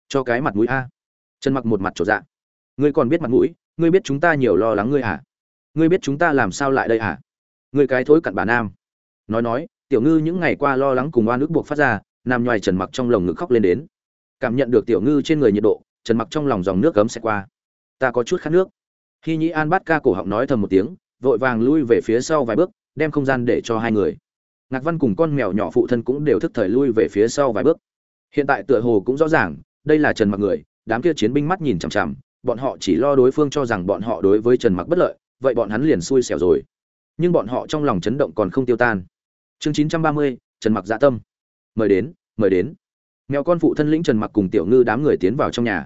Cho cái mặt mũi a. Trần mặc một mặt trổ dạ. Ngươi còn biết mặt mũi, ngươi biết chúng ta nhiều lo lắng ngươi à? Ngươi biết chúng ta làm sao lại đây à? Ngươi cái thối cặn bà nam. Nói nói, tiểu ngư những ngày qua lo lắng cùng oan ức buộc phát ra nằm ngoài trần mặc trong lồng ngực khóc lên đến. Cảm nhận được tiểu ngư trên người nhiệt độ trần mặc trong lòng dòng nước cấm sẽ qua. Ta có chút khát nước. Khi nhĩ an bắt ca cổ họng nói thầm một tiếng vội vàng lui về phía sau vài bước đem không gian để cho hai người. Ngạc văn cùng con mèo nhỏ phụ thân cũng đều thức thời lui về phía sau vài bước. Hiện tại tựa hồ cũng rõ ràng đây là trần mặc người đám kia chiến binh mắt nhìn chằm chằm bọn họ chỉ lo đối phương cho rằng bọn họ đối với trần mặc bất lợi vậy bọn hắn liền xui xẻo rồi. Nhưng bọn họ trong lòng chấn động còn không tiêu tan. Chương 930, trần mặc dạ tâm. Mời đến mời đến. Mèo con phụ thân lĩnh trần mặc cùng tiểu ngư đám người tiến vào trong nhà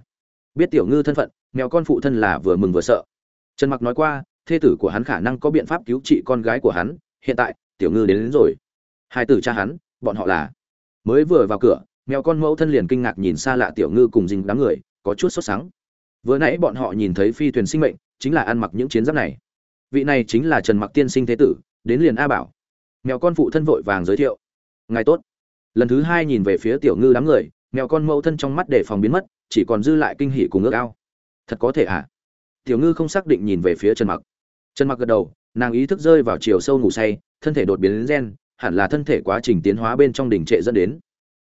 biết tiểu ngư thân phận mèo con phụ thân là vừa mừng vừa sợ. Trần mặc nói qua thê tử của hắn khả năng có biện pháp cứu trị con gái của hắn hiện tại tiểu ngư đến, đến rồi. Hai tử cha hắn bọn họ là. Mới vừa vào cửa mèo con mẫu thân liền kinh ngạc nhìn xa lạ tiểu ngư cùng dình đám người có chút sốt sắng. Vừa nãy bọn họ nhìn thấy phi thuyền sinh mệnh chính là ăn mặc những chiến giáp này. Vị này chính là trần mặc tiên sinh thế tử đến liền a bảo. Mèo con phụ thân vội vàng giới thiệu. Ngài tốt. Lần thứ hai nhìn về phía tiểu ngư đám người mèo con mẫu thân trong mắt để phòng biến mất, chỉ còn dư lại kinh hỉ cùng ước ao. Thật có thể ạ à? tiểu ngư không xác định nhìn về phía trần mặc. Trần mặc gật đầu, nàng ý thức rơi vào chiều sâu ngủ say, thân thể đột biến đến gen, hẳn là thân thể quá trình tiến hóa bên trong đỉnh trệ dẫn đến.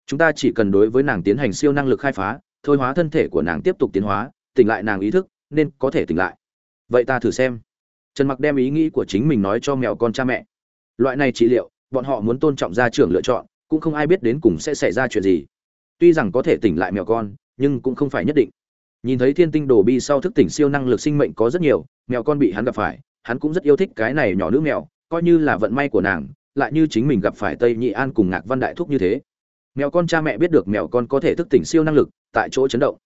Chúng ta chỉ cần đối với nàng tiến hành siêu năng lực khai phá, thôi hóa thân thể của nàng tiếp tục tiến hóa, tỉnh lại nàng ý thức, nên có thể tỉnh lại. Vậy ta thử xem. Trần mặc đem ý nghĩ của chính mình nói cho mèo con cha mẹ. Loại này trị liệu, bọn họ muốn tôn trọng gia trưởng lựa chọn, cũng không ai biết đến cùng sẽ xảy ra chuyện gì tuy rằng có thể tỉnh lại mèo con, nhưng cũng không phải nhất định. Nhìn thấy thiên tinh đồ bi sau thức tỉnh siêu năng lực sinh mệnh có rất nhiều, mèo con bị hắn gặp phải, hắn cũng rất yêu thích cái này nhỏ nữ mèo, coi như là vận may của nàng, lại như chính mình gặp phải tây nhị an cùng ngạc văn đại thúc như thế. Mèo con cha mẹ biết được mèo con có thể thức tỉnh siêu năng lực, tại chỗ chấn động.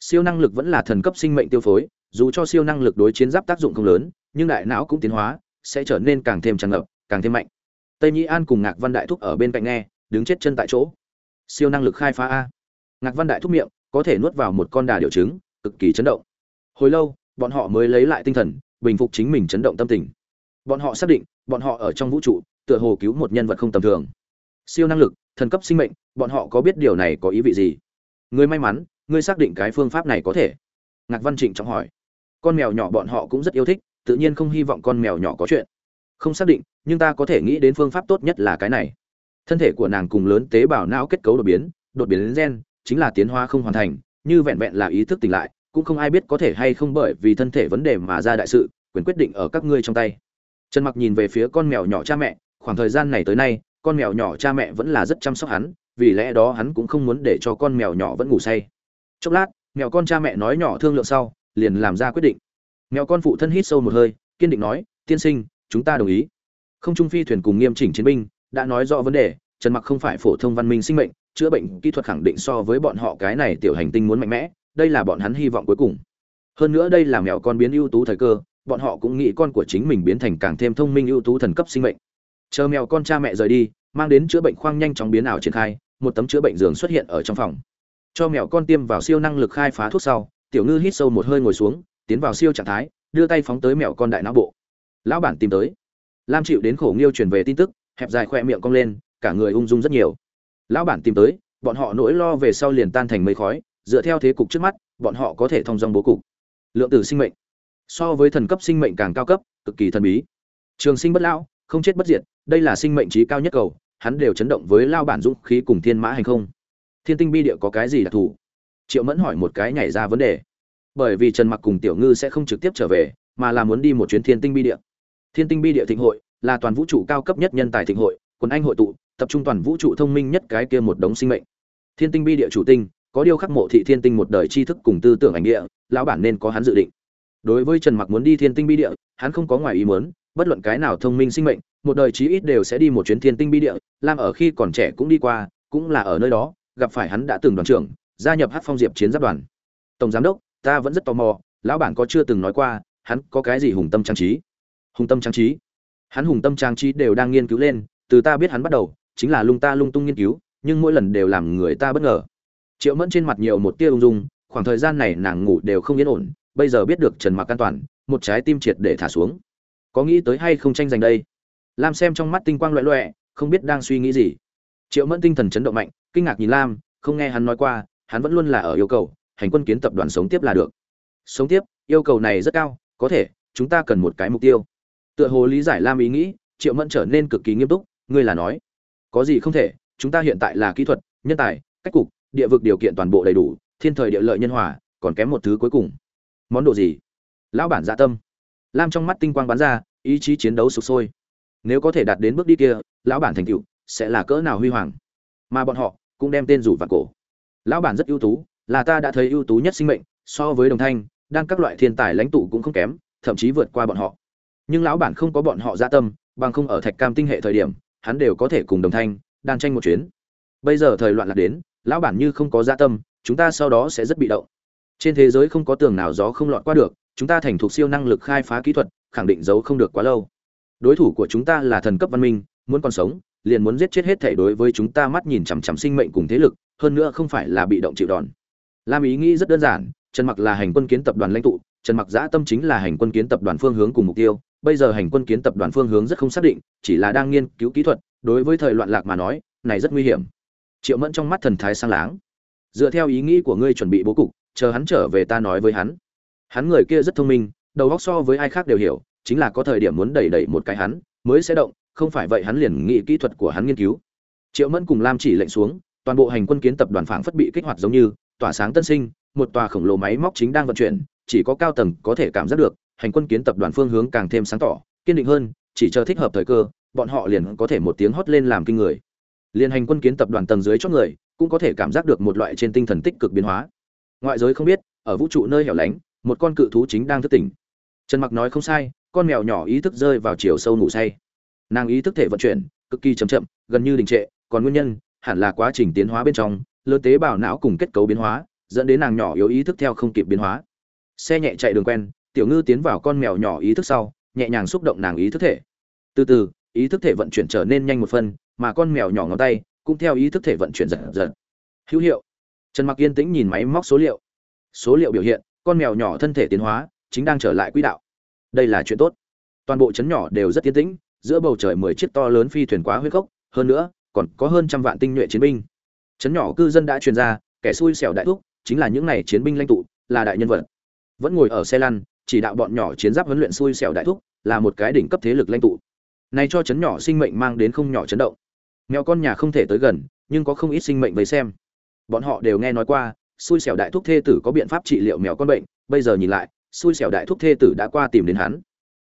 Siêu năng lực vẫn là thần cấp sinh mệnh tiêu phối, dù cho siêu năng lực đối chiến giáp tác dụng không lớn, nhưng đại não cũng tiến hóa, sẽ trở nên càng thêm tràn ngập, càng thêm mạnh. Tây nhị an cùng ngạc văn đại thúc ở bên cạnh nghe, đứng chết chân tại chỗ siêu năng lực khai phá a. Ngạc văn đại thúc miệng, có thể nuốt vào một con đà điệu trứng cực kỳ chấn động. Hồi lâu, bọn họ mới lấy lại tinh thần, bình phục chính mình chấn động tâm tình. Bọn họ xác định, bọn họ ở trong vũ trụ, tựa hồ cứu một nhân vật không tầm thường. Siêu năng lực, thần cấp sinh mệnh, bọn họ có biết điều này có ý vị gì? Người may mắn ngươi xác định cái phương pháp này có thể. Ngạc văn trịnh trọng hỏi. Con mèo nhỏ bọn họ cũng rất yêu thích, tự nhiên không hy vọng con mèo nhỏ có chuyện. Không xác định, nhưng ta có thể nghĩ đến phương pháp tốt nhất là cái này thân thể của nàng cùng lớn tế bào não kết cấu đột biến đột biến đến gen, chính là tiến hóa không hoàn thành, như vẹn vẹn là ý thức tỉnh lại, cũng không ai biết có thể hay không bởi vì thân thể vấn đề mà ra đại sự, quyền quyết định ở các ngươi trong tay. Trần mặc nhìn về phía con mèo nhỏ cha mẹ, khoảng thời gian này tới nay, con mèo nhỏ cha mẹ vẫn là rất chăm sóc hắn, vì lẽ đó hắn cũng không muốn để cho con mèo nhỏ vẫn ngủ say. Chốc lát, mèo con cha mẹ nói nhỏ thương lượng sau, liền làm ra quyết định. Mèo con phụ thân hít sâu một hơi, kiên định nói, tiên sinh, chúng ta đồng ý. Không trung phi thuyền cùng nghiêm chỉnh chiến binh đã nói rõ vấn đề, trần mặc không phải phổ thông văn minh sinh mệnh, chữa bệnh kỹ thuật khẳng định so với bọn họ cái này tiểu hành tinh muốn mạnh mẽ, đây là bọn hắn hy vọng cuối cùng. Hơn nữa đây là mèo con biến ưu tú thời cơ, bọn họ cũng nghĩ con của chính mình biến thành càng thêm thông minh ưu tú thần cấp sinh mệnh. Chờ mèo con cha mẹ rời đi, mang đến chữa bệnh khoang nhanh chóng biến ảo triển khai, một tấm chữa bệnh giường xuất hiện ở trong phòng. Cho mèo con tiêm vào siêu năng lực khai phá thuốc sau, tiểu ngư hít sâu một hơi ngồi xuống, tiến vào siêu trạng thái, đưa tay phóng tới mèo con đại não bộ. Lão bản tìm tới. Lam chịu đến khổ nghiêu truyền về tin tức hẹp dài khoe miệng cong lên, cả người ung dung rất nhiều. Lão bản tìm tới, bọn họ nỗi lo về sau liền tan thành mây khói, dựa theo thế cục trước mắt, bọn họ có thể thông dong bố cục. Lượng tử sinh mệnh. So với thần cấp sinh mệnh càng cao cấp, cực kỳ thần bí. Trường sinh bất lão, không chết bất diệt, đây là sinh mệnh trí cao nhất cầu, hắn đều chấn động với lao bản dũng khí cùng thiên mã hành không. Thiên tinh bi địa có cái gì đặc thù? Triệu mẫn hỏi một cái nhảy ra vấn đề. Bởi vì trần mặc cùng tiểu ngư sẽ không trực tiếp trở về, mà là muốn đi một chuyến thiên tinh bi địa. Thiên tinh bi địa thịnh hội là toàn vũ trụ cao cấp nhất nhân tài thịnh hội, quần anh hội tụ, tập trung toàn vũ trụ thông minh nhất cái kia một đống sinh mệnh. Thiên tinh bi địa chủ tinh, có điều khắc mộ thị thiên tinh một đời tri thức cùng tư tưởng ảnh địa, lão bản nên có hắn dự định. Đối với trần mặc muốn đi thiên tinh bi địa, hắn không có ngoài ý muốn, bất luận cái nào thông minh sinh mệnh, một đời chí ít đều sẽ đi một chuyến thiên tinh bi địa, làm ở khi còn trẻ cũng đi qua, cũng là ở nơi đó, gặp phải hắn đã từng đoàn trưởng, gia nhập hát phong diệp chiến giáp đoàn. Tổng giám đốc, ta vẫn rất tò mò, lão bản có chưa từng nói qua, hắn có cái gì hùng tâm trang trí? Hùng tâm trang trí? Hắn hùng tâm trang trí đều đang nghiên cứu lên, từ ta biết hắn bắt đầu, chính là lung ta lung tung nghiên cứu, nhưng mỗi lần đều làm người ta bất ngờ. Triệu mẫn trên mặt nhiều một tia ung dung, khoảng thời gian này nàng ngủ đều không yên ổn, bây giờ biết được trần mặc an toàn, một trái tim triệt để thả xuống. Có nghĩ tới hay không tranh giành đây? Lam xem trong mắt tinh quang loẹ loẹ không biết đang suy nghĩ gì. Triệu mẫn tinh thần chấn động mạnh, kinh ngạc nhìn lam, không nghe hắn nói qua, hắn vẫn luôn là ở yêu cầu, hành quân kiến tập đoàn sống tiếp là được. Sống tiếp, yêu cầu này rất cao, có thể, chúng ta cần một cái mục tiêu tựa hồ lý giải lam ý nghĩ, triệu mẫn trở nên cực kỳ nghiêm túc, ngươi là nói, có gì không thể, chúng ta hiện tại là kỹ thuật, nhân tài, cách cục, địa vực điều kiện toàn bộ đầy đủ, thiên thời địa lợi nhân hòa, còn kém một thứ cuối cùng. Món đồ gì? Lão bản dạ tâm. Lam trong mắt tinh quang bắn ra, ý chí chiến đấu sụp sôi. Nếu có thể đạt đến bước đi kia, lão bản thành tựu, sẽ là cỡ nào huy hoàng? Mà bọn họ cũng đem tên rủ vào cổ. Lão bản rất ưu tú, là ta đã thấy ưu tú nhất sinh mệnh, so với đồng thanh, đang các loại thiên tài lãnh tụ cũng không kém, thậm chí vượt qua bọn họ nhưng lão bản không có bọn họ dạ tâm, bằng không ở thạch cam tinh hệ thời điểm, hắn đều có thể cùng đồng thanh, đan tranh một chuyến. Bây giờ thời loạn lạc đến, lão bản như không có dạ tâm, chúng ta sau đó sẽ rất bị động. Trên thế giới không có tường nào gió không lọt qua được, chúng ta thành thục siêu năng lực khai phá kỹ thuật, khẳng định giấu không được quá lâu. Đối thủ của chúng ta là thần cấp văn minh, muốn còn sống, liền muốn giết chết hết thể đối với chúng ta mắt nhìn chằm chằm sinh mệnh cùng thế lực, hơn nữa không phải là bị động chịu đòn. Lam ý nghĩ rất đơn giản, trần mặc là hành quân kiến tập đoàn lãnh tụ, trần mặc giã tâm chính là hành quân kiến tập đoàn phương hướng cùng mục tiêu bây giờ hành quân kiến tập đoàn phương hướng rất không xác định, chỉ là đang nghiên cứu kỹ thuật, đối với thời loạn lạc mà nói, này rất nguy hiểm. Triệu mẫn trong mắt thần thái sang láng. Dựa theo ý nghĩ của ngươi chuẩn bị bố cục, chờ hắn trở về ta nói với hắn. Hắn người kia rất thông minh, đầu óc so với ai khác đều hiểu, chính là có thời điểm muốn đẩy đẩy một cái hắn, mới sẽ động, không phải vậy hắn liền nghĩ kỹ thuật của hắn nghiên cứu. Triệu mẫn cùng lam chỉ lệnh xuống, toàn bộ hành quân kiến tập đoàn phảng phất bị kích hoạt giống như, tỏa sáng tân sinh, một tòa khổng lồ máy móc chính đang vận chuyển, chỉ có cao tầng có thể cảm giác được hành quân kiến tập đoàn phương hướng càng thêm sáng tỏ, kiên định hơn, chỉ chờ thích hợp thời cơ, bọn họ liền có thể một tiếng hót lên làm kinh người. Liên hành quân kiến tập đoàn tầng dưới chót người, cũng có thể cảm giác được một loại trên tinh thần tích cực biến hóa. Ngoại giới không biết, ở vũ trụ nơi hẻo lánh, một con cự thú chính đang thức tỉnh. Trần mặc nói không sai, con mèo nhỏ ý thức rơi vào chiều sâu ngủ say. Nàng ý thức thể vận chuyển, cực kỳ chậm chậm, gần như đình trệ, còn nguyên nhân, hẳn là quá trình tiến hóa bên trong lớn tế bào não cùng kết cấu biến hóa, dẫn đến nàng nhỏ yếu ý thức theo không kịp biến hóa. Xe nhẹ chạy đường quen tiểu ngư tiến vào con mèo nhỏ ý thức sau nhẹ nhàng xúc động nàng ý thức thể. Từ từ ý thức thể vận chuyển trở nên nhanh một phân mà con mèo nhỏ ngón tay cũng theo ý thức thể vận chuyển dần dần. Hữu hiệu. Trần mặc yên tĩnh nhìn máy móc số liệu. Số liệu biểu hiện con mèo nhỏ thân thể tiến hóa chính đang trở lại quỹ đạo. Đây là chuyện tốt. Toàn bộ chấn nhỏ đều rất tiến tĩnh giữa bầu trời mười chiếc to lớn phi thuyền quá huyết cốc, hơn nữa còn có hơn trăm vạn tinh nhuệ chiến binh. Chấn nhỏ cư dân đã truyền ra kẻ xui xẻo đại thúc chính là những này chiến binh lãnh tụ là đại nhân vật. Vẫn ngồi ở xe lăn chỉ đạo bọn nhỏ chiến giáp huấn luyện xui xẻo đại thúc, là một cái đỉnh cấp thế lực lãnh tụ. Này cho chấn nhỏ sinh mệnh mang đến không nhỏ chấn động. Mèo con nhà không thể tới gần, nhưng có không ít sinh mệnh với xem. Bọn họ đều nghe nói qua, xui xẻo đại thúc thê tử có biện pháp trị liệu mèo con bệnh, bây giờ nhìn lại, xui xẻo đại thúc thê tử đã qua tìm đến hắn.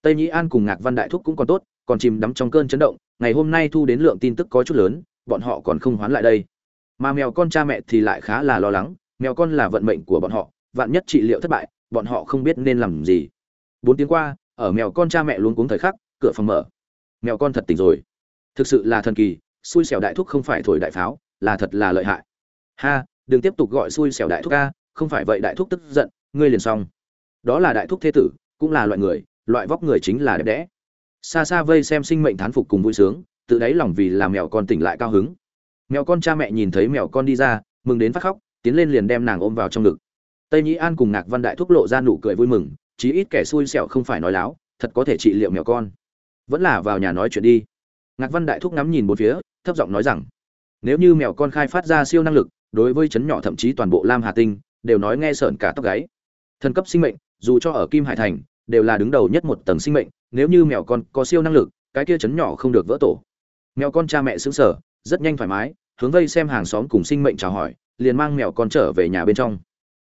Tây nhĩ an cùng ngạc văn đại thúc cũng còn tốt, còn chìm đắm trong cơn chấn động, ngày hôm nay thu đến lượng tin tức có chút lớn, bọn họ còn không hoán lại đây. Mà mèo con cha mẹ thì lại khá là lo lắng, mèo con là vận mệnh của bọn họ, vạn nhất trị liệu thất bại bọn họ không biết nên làm gì. Bốn tiếng qua, ở mèo con cha mẹ luôn cuống thời khắc, cửa phòng mở. Mèo con thật tỉnh rồi. Thực sự là thần kỳ, xui xẻo đại thúc không phải thổi đại pháo, là thật là lợi hại. Ha, đừng tiếp tục gọi xui xẻo đại thúc ca, không phải vậy đại thúc tức giận, ngươi liền xong. Đó là đại thúc thế tử, cũng là loại người, loại vóc người chính là đẹp đẽ. Xa xa vây xem sinh mệnh thán phục cùng vui sướng, tự đáy lòng vì làm mèo con tỉnh lại cao hứng. Mèo con cha mẹ nhìn thấy mèo con đi ra, mừng đến phát khóc, tiến lên liền đem nàng ôm vào trong ngực tây nhĩ an cùng ngạc văn đại thúc lộ ra nụ cười vui mừng, chí ít kẻ xui xẻo không phải nói láo, thật có thể trị liệu mèo con. Vẫn là vào nhà nói chuyện đi. Ngạc văn đại thúc ngắm nhìn một phía, thấp giọng nói rằng, nếu như mèo con khai phát ra siêu năng lực, đối với chấn nhỏ thậm chí toàn bộ lam hà tinh, đều nói nghe sợn cả tóc gáy. Thần cấp sinh mệnh, dù cho ở kim hải thành, đều là đứng đầu nhất một tầng sinh mệnh, nếu như mèo con có siêu năng lực, cái kia chấn nhỏ không được vỡ tổ. Mèo con cha mẹ xứng sở rất nhanh thoải mái, hướng vây xem hàng xóm cùng sinh mệnh chào hỏi, liền mang mèo con trở về nhà bên trong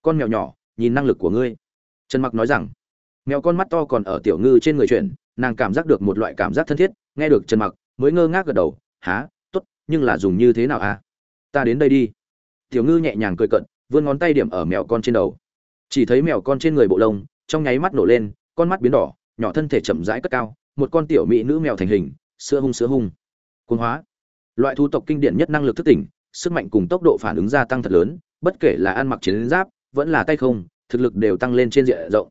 con mèo nhỏ, nhìn năng lực của ngươi. Trần mặc nói rằng. Mèo con mắt to còn ở tiểu ngư trên người chuyển, nàng cảm giác được một loại cảm giác thân thiết, nghe được trần mặc mới ngơ ngác gật đầu, há, tốt, nhưng là dùng như thế nào à? Ta đến đây đi. Tiểu ngư nhẹ nhàng cười cận vươn ngón tay điểm ở mèo con trên đầu. Chỉ thấy mèo con trên người bộ lông, trong nháy mắt nổ lên, con mắt biến đỏ, nhỏ thân thể chậm rãi cất cao, một con tiểu mỹ nữ mèo thành hình, sữa hung sữa hung. Cuồng hóa. Loại thu tộc kinh điển nhất năng lực thức tỉnh, sức mạnh cùng tốc độ phản ứng gia tăng thật lớn, bất kể là ăn mặc chiến giáp vẫn là tay không, thực lực đều tăng lên trên diện rộng.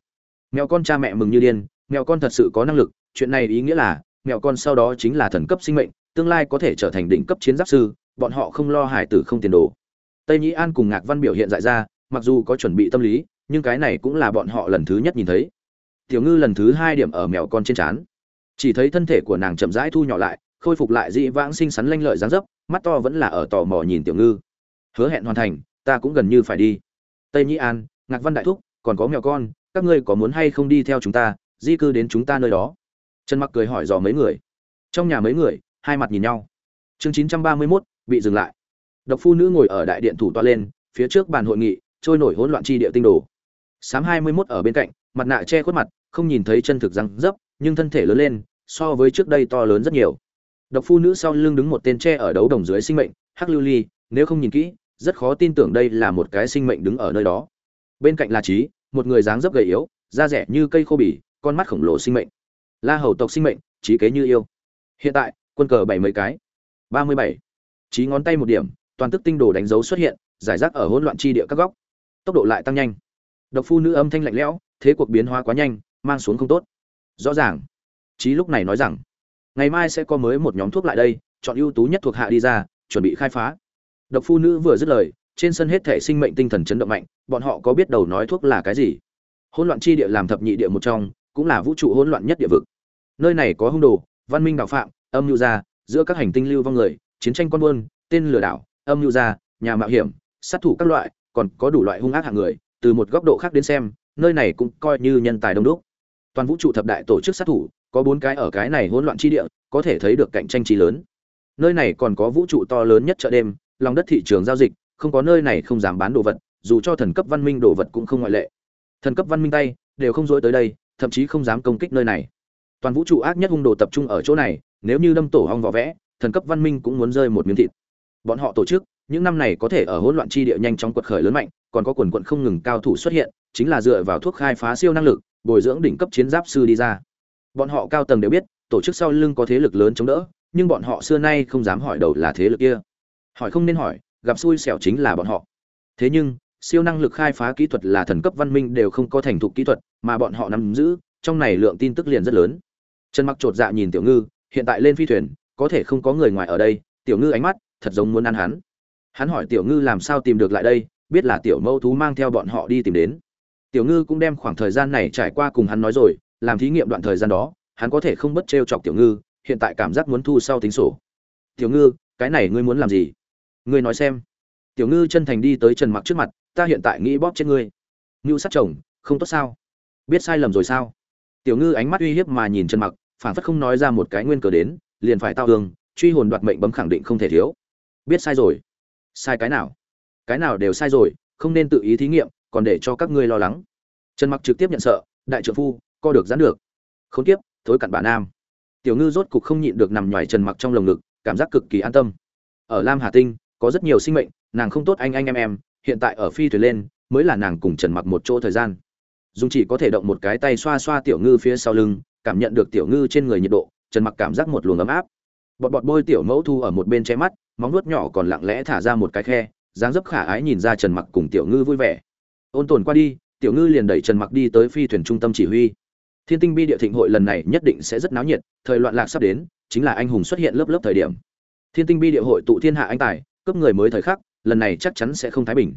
Mèo con cha mẹ mừng như điên, mèo con thật sự có năng lực, chuyện này ý nghĩa là, mèo con sau đó chính là thần cấp sinh mệnh, tương lai có thể trở thành đỉnh cấp chiến giáp sư, bọn họ không lo hải tử không tiền đồ. Tây nhĩ an cùng ngạc văn biểu hiện dại ra, mặc dù có chuẩn bị tâm lý, nhưng cái này cũng là bọn họ lần thứ nhất nhìn thấy. Tiểu ngư lần thứ hai điểm ở mèo con trên trán. Chỉ thấy thân thể của nàng chậm rãi thu nhỏ lại, khôi phục lại dị vãng xinh xắn lanh lợi dáng dấp, mắt to vẫn là ở tò mò nhìn tiểu ngư. Hứa hẹn hoàn thành, ta cũng gần như phải đi tây nhĩ an ngạc văn đại thúc còn có mèo con các ngươi có muốn hay không đi theo chúng ta di cư đến chúng ta nơi đó? Trần mặc cười hỏi dò mấy người. Trong nhà mấy người hai mặt nhìn nhau. Chương 931, bị dừng lại. Độc phu nữ ngồi ở đại điện thủ toa lên phía trước bàn hội nghị trôi nổi hỗn loạn chi địa tinh đồ. Sám 21 ở bên cạnh mặt nạ che khuất mặt không nhìn thấy chân thực răng dấp nhưng thân thể lớn lên so với trước đây to lớn rất nhiều. Độc phu nữ sau lưng đứng một tên tre ở đấu đồng dưới sinh mệnh hắc lưu ly nếu không nhìn kỹ rất khó tin tưởng đây là một cái sinh mệnh đứng ở nơi đó. Bên cạnh là trí một người dáng dấp gầy yếu, da rẻ như cây khô bỉ con mắt khổng lồ sinh mệnh. La hầu tộc sinh mệnh, trí kế như yêu. Hiện tại, quân cờ bảy mấy cái. Ba mươi bảy. Trí ngón tay một điểm, toàn tức tinh đồ đánh dấu xuất hiện, giải rác ở hỗn loạn chi địa các góc. Tốc độ lại tăng nhanh. Độc phu nữ âm thanh lạnh lẽo, thế cuộc biến hóa quá nhanh, mang xuống không tốt. Rõ ràng. Trí lúc này nói rằng, ngày mai sẽ có mới một nhóm thuốc lại đây, chọn ưu tú nhất thuộc hạ đi ra, chuẩn bị khai phá độc phu nữ vừa dứt lời, trên sân hết thể sinh mệnh tinh thần chấn động mạnh, bọn họ có biết đầu nói thuốc là cái gì? Hỗn loạn chi địa làm thập nhị địa một trong, cũng là vũ trụ hỗn loạn nhất địa vực. Nơi này có hung đồ, văn minh đạo phạm, âm nhu gia, giữa các hành tinh lưu vong người, chiến tranh con buôn, tên lừa đảo, âm nhu gia, nhà mạo hiểm, sát thủ các loại, còn có đủ loại hung ác hạng người, từ một góc độ khác đến xem, nơi này cũng coi như nhân tài đông đúc. Toàn vũ trụ thập đại tổ chức sát thủ, có bốn cái ở cái này hỗn loạn chi địa, có thể thấy được cạnh tranh trí lớn. Nơi này còn có vũ trụ to lớn nhất chợ đêm lòng đất thị trường giao dịch, không có nơi này không dám bán đồ vật, dù cho thần cấp văn minh đồ vật cũng không ngoại lệ. Thần cấp văn minh tay, đều không dối tới đây, thậm chí không dám công kích nơi này. Toàn vũ trụ ác nhất hung đồ tập trung ở chỗ này, nếu như đâm tổ hong vỏ vẽ, thần cấp văn minh cũng muốn rơi một miếng thịt. Bọn họ tổ chức, những năm này có thể ở hỗn loạn chi địa nhanh chóng quật khởi lớn mạnh, còn có quần quận không ngừng cao thủ xuất hiện, chính là dựa vào thuốc khai phá siêu năng lực, bồi dưỡng đỉnh cấp chiến giáp sư đi ra. Bọn họ cao tầng đều biết, tổ chức sau lưng có thế lực lớn chống đỡ, nhưng bọn họ xưa nay không dám hỏi đầu là thế lực kia hỏi không nên hỏi, gặp xui xẻo chính là bọn họ. Thế nhưng, siêu năng lực khai phá kỹ thuật là thần cấp văn minh đều không có thành thục kỹ thuật, mà bọn họ nắm giữ, trong này lượng tin tức liền rất lớn. Trần mặc chột dạ nhìn tiểu ngư, hiện tại lên phi thuyền, có thể không có người ngoài ở đây, tiểu ngư ánh mắt, thật giống muốn ăn hắn. Hắn hỏi tiểu ngư làm sao tìm được lại đây, biết là tiểu mâu thú mang theo bọn họ đi tìm đến. Tiểu ngư cũng đem khoảng thời gian này trải qua cùng hắn nói rồi, làm thí nghiệm đoạn thời gian đó, hắn có thể không bất trêu chọc tiểu ngư, hiện tại cảm giác muốn thu sau tính sổ. Tiểu ngư, cái này ngươi muốn làm gì? Ngươi nói xem. Tiểu ngư chân thành đi tới trần mặc trước mặt, ta hiện tại nghĩ bóp chết ngươi. Ngưu sát chồng, không tốt sao? Biết sai lầm rồi sao? Tiểu ngư ánh mắt uy hiếp mà nhìn trần mặc, phản phất không nói ra một cái nguyên cờ đến, liền phải tao hương truy hồn đoạt mệnh bấm khẳng định không thể thiếu. Biết sai rồi. Sai cái nào? Cái nào đều sai rồi, không nên tự ý thí nghiệm, còn để cho các ngươi lo lắng. Trần mặc trực tiếp nhận sợ, đại trợ phu, co được giãn được. Khốn kiếp, thối cặn bà nam. Tiểu ngư rốt cục không nhịn được nằm nhoài trần mặc trong lồng ngực, cảm giác cực kỳ an tâm. Ở lam hà tinh có rất nhiều sinh mệnh, nàng không tốt anh anh em em, hiện tại ở phi thuyền lên, mới là nàng cùng trần mặc một chỗ thời gian. Dùng chỉ có thể động một cái tay xoa xoa tiểu ngư phía sau lưng, cảm nhận được tiểu ngư trên người nhiệt độ, trần mặc cảm giác một luồng ấm áp. Bọt bọt bôi tiểu mẫu thu ở một bên che mắt, móng nuốt nhỏ còn lặng lẽ thả ra một cái khe, dáng dấp khả ái nhìn ra trần mặc cùng tiểu ngư vui vẻ. Ôn tồn qua đi, tiểu ngư liền đẩy trần mặc đi tới phi thuyền trung tâm chỉ huy. Thiên tinh bi địa thịnh hội lần này nhất định sẽ rất náo nhiệt, thời loạn lạc sắp đến, chính là anh hùng xuất hiện lớp lớp thời điểm. Thiên tinh bi địa hội tụ thiên hạ anh tài cấp người mới thời khắc, lần này chắc chắn sẽ không thái bình.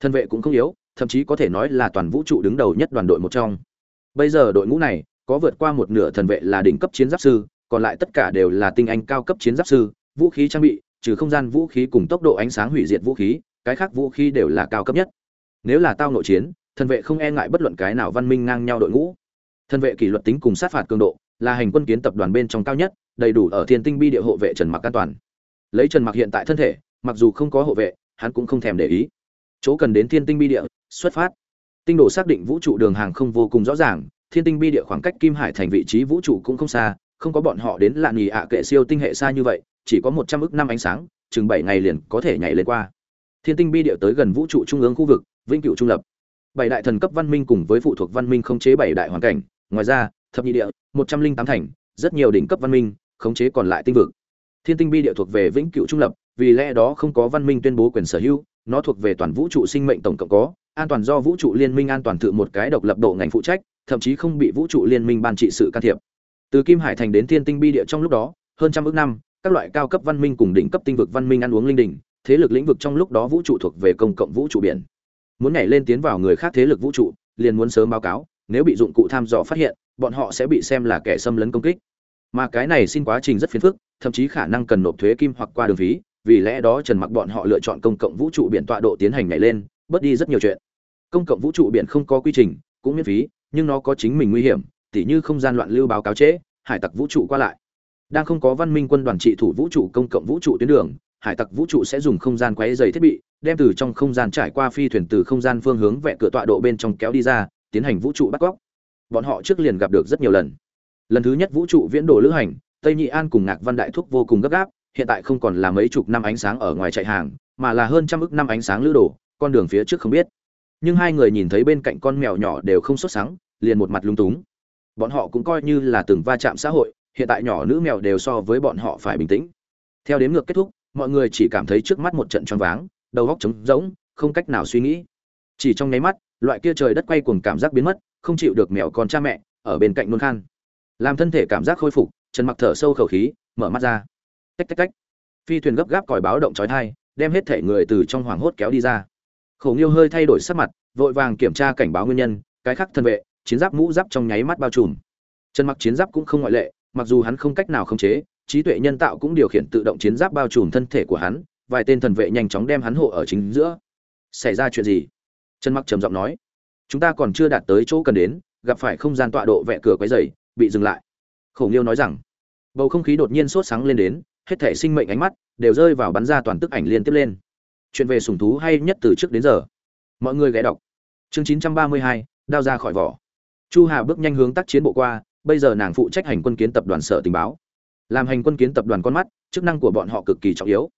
Thân vệ cũng không yếu, thậm chí có thể nói là toàn vũ trụ đứng đầu nhất đoàn đội một trong. Bây giờ đội ngũ này, có vượt qua một nửa thần vệ là đỉnh cấp chiến giáp sư, còn lại tất cả đều là tinh anh cao cấp chiến giáp sư, vũ khí trang bị, trừ không gian vũ khí cùng tốc độ ánh sáng hủy diệt vũ khí, cái khác vũ khí đều là cao cấp nhất. Nếu là tao nội chiến, thần vệ không e ngại bất luận cái nào văn minh ngang nhau đội ngũ. Thần vệ kỷ luật tính cùng sát phạt cường độ, là hành quân kiến tập đoàn bên trong cao nhất, đầy đủ ở thiên tinh bi địa hộ vệ trần mặc an toàn. Lấy trần mặc hiện tại thân thể mặc dù không có hộ vệ, hắn cũng không thèm để ý. Chỗ cần đến thiên tinh bi địa, xuất phát. Tinh đồ xác định vũ trụ đường hàng không vô cùng rõ ràng, thiên tinh bi địa khoảng cách kim hải thành vị trí vũ trụ cũng không xa, không có bọn họ đến lạn nghỉ ạ kệ siêu tinh hệ xa như vậy, chỉ có một trăm ước năm ánh sáng, chừng bảy ngày liền có thể nhảy lên qua. Thiên tinh bi địa tới gần vũ trụ trung ương khu vực, vĩnh cửu trung lập. Bảy đại thần cấp văn minh cùng với phụ thuộc văn minh không chế bảy đại hoàn cảnh, ngoài ra, thập nhị địa, một trăm linh tám thành, rất nhiều đỉnh cấp văn minh khống chế còn lại tinh vực. Thiên tinh bi địa thuộc về vĩnh cửu trung lập vì lẽ đó không có văn minh tuyên bố quyền sở hữu, nó thuộc về toàn vũ trụ sinh mệnh tổng cộng có, an toàn do vũ trụ liên minh an toàn tự một cái độc lập độ ngành phụ trách, thậm chí không bị vũ trụ liên minh ban trị sự can thiệp. Từ kim hải thành đến thiên tinh bi địa trong lúc đó, hơn trăm ước năm, các loại cao cấp văn minh cùng đỉnh cấp tinh vực văn minh ăn uống linh đình, thế lực lĩnh vực trong lúc đó vũ trụ thuộc về công cộng vũ trụ biển. Muốn nhảy lên tiến vào người khác thế lực vũ trụ, liền muốn sớm báo cáo, nếu bị dụng cụ tham dò phát hiện, bọn họ sẽ bị xem là kẻ xâm lấn công kích. Mà cái này xin quá trình rất phiền phức, thậm chí khả năng cần nộp thuế kim hoặc qua đường phí vì lẽ đó trần mặc bọn họ lựa chọn công cộng vũ trụ biển tọa độ tiến hành nhảy lên, bớt đi rất nhiều chuyện. Công cộng vũ trụ biển không có quy trình, cũng miễn phí, nhưng nó có chính mình nguy hiểm, tỉ như không gian loạn lưu báo cáo trễ, hải tặc vũ trụ qua lại. Đang không có văn minh quân đoàn trị thủ vũ trụ công cộng vũ trụ tuyến đường, hải tặc vũ trụ sẽ dùng không gian quấy dày thiết bị, đem từ trong không gian trải qua phi thuyền từ không gian phương hướng vẽ cửa tọa độ bên trong kéo đi ra, tiến hành vũ trụ bắt cóc bọn họ trước liền gặp được rất nhiều lần. Lần thứ nhất vũ trụ viễn đồ lữ hành, tây nhị an cùng ngạc văn đại thúc vô cùng gấp gáp hiện tại không còn là mấy chục năm ánh sáng ở ngoài chạy hàng, mà là hơn trăm ức năm ánh sáng lữ đồ, con đường phía trước không biết. Nhưng hai người nhìn thấy bên cạnh con mèo nhỏ đều không xuất sáng liền một mặt lung túng. Bọn họ cũng coi như là từng va chạm xã hội, hiện tại nhỏ nữ mèo đều so với bọn họ phải bình tĩnh. Theo đếm ngược kết thúc, mọi người chỉ cảm thấy trước mắt một trận choáng váng, đầu óc trống rỗng, không cách nào suy nghĩ. Chỉ trong nháy mắt, loại kia trời đất quay cuồng cảm giác biến mất, không chịu được mèo con cha mẹ, ở bên cạnh nôn khan. Làm thân thể cảm giác khôi phục, trần mặc thở sâu khẩu khí, mở mắt ra tách tách tách. Phi thuyền gấp gáp còi báo động chói tai, đem hết thể người từ trong hoảng hốt kéo đi ra. Khổ nghiêu hơi thay đổi sắc mặt, vội vàng kiểm tra cảnh báo nguyên nhân, cái khắc thân vệ, chiến giáp mũ giáp trong nháy mắt bao trùm. Trần mặc chiến giáp cũng không ngoại lệ, mặc dù hắn không cách nào khống chế, trí tuệ nhân tạo cũng điều khiển tự động chiến giáp bao trùm thân thể của hắn, vài tên thần vệ nhanh chóng đem hắn hộ ở chính giữa. Xảy ra chuyện gì? Trần mặc trầm giọng nói. Chúng ta còn chưa đạt tới chỗ cần đến, gặp phải không gian tọa độ vẹ cửa quấy dày bị dừng lại. Khổng liêu nói rằng. Bầu không khí đột nhiên sốt sáng lên đến hết thể sinh mệnh ánh mắt đều rơi vào bắn ra toàn tức ảnh liên tiếp lên. Chuyện về sủng thú hay nhất từ trước đến giờ. Mọi người ghé đọc. Chương 932, đao ra khỏi vỏ. Chu hà bước nhanh hướng tác chiến bộ qua bây giờ nàng phụ trách hành quân kiến tập đoàn sở tình báo. Làm hành quân kiến tập đoàn con mắt chức năng của bọn họ cực kỳ trọng yếu.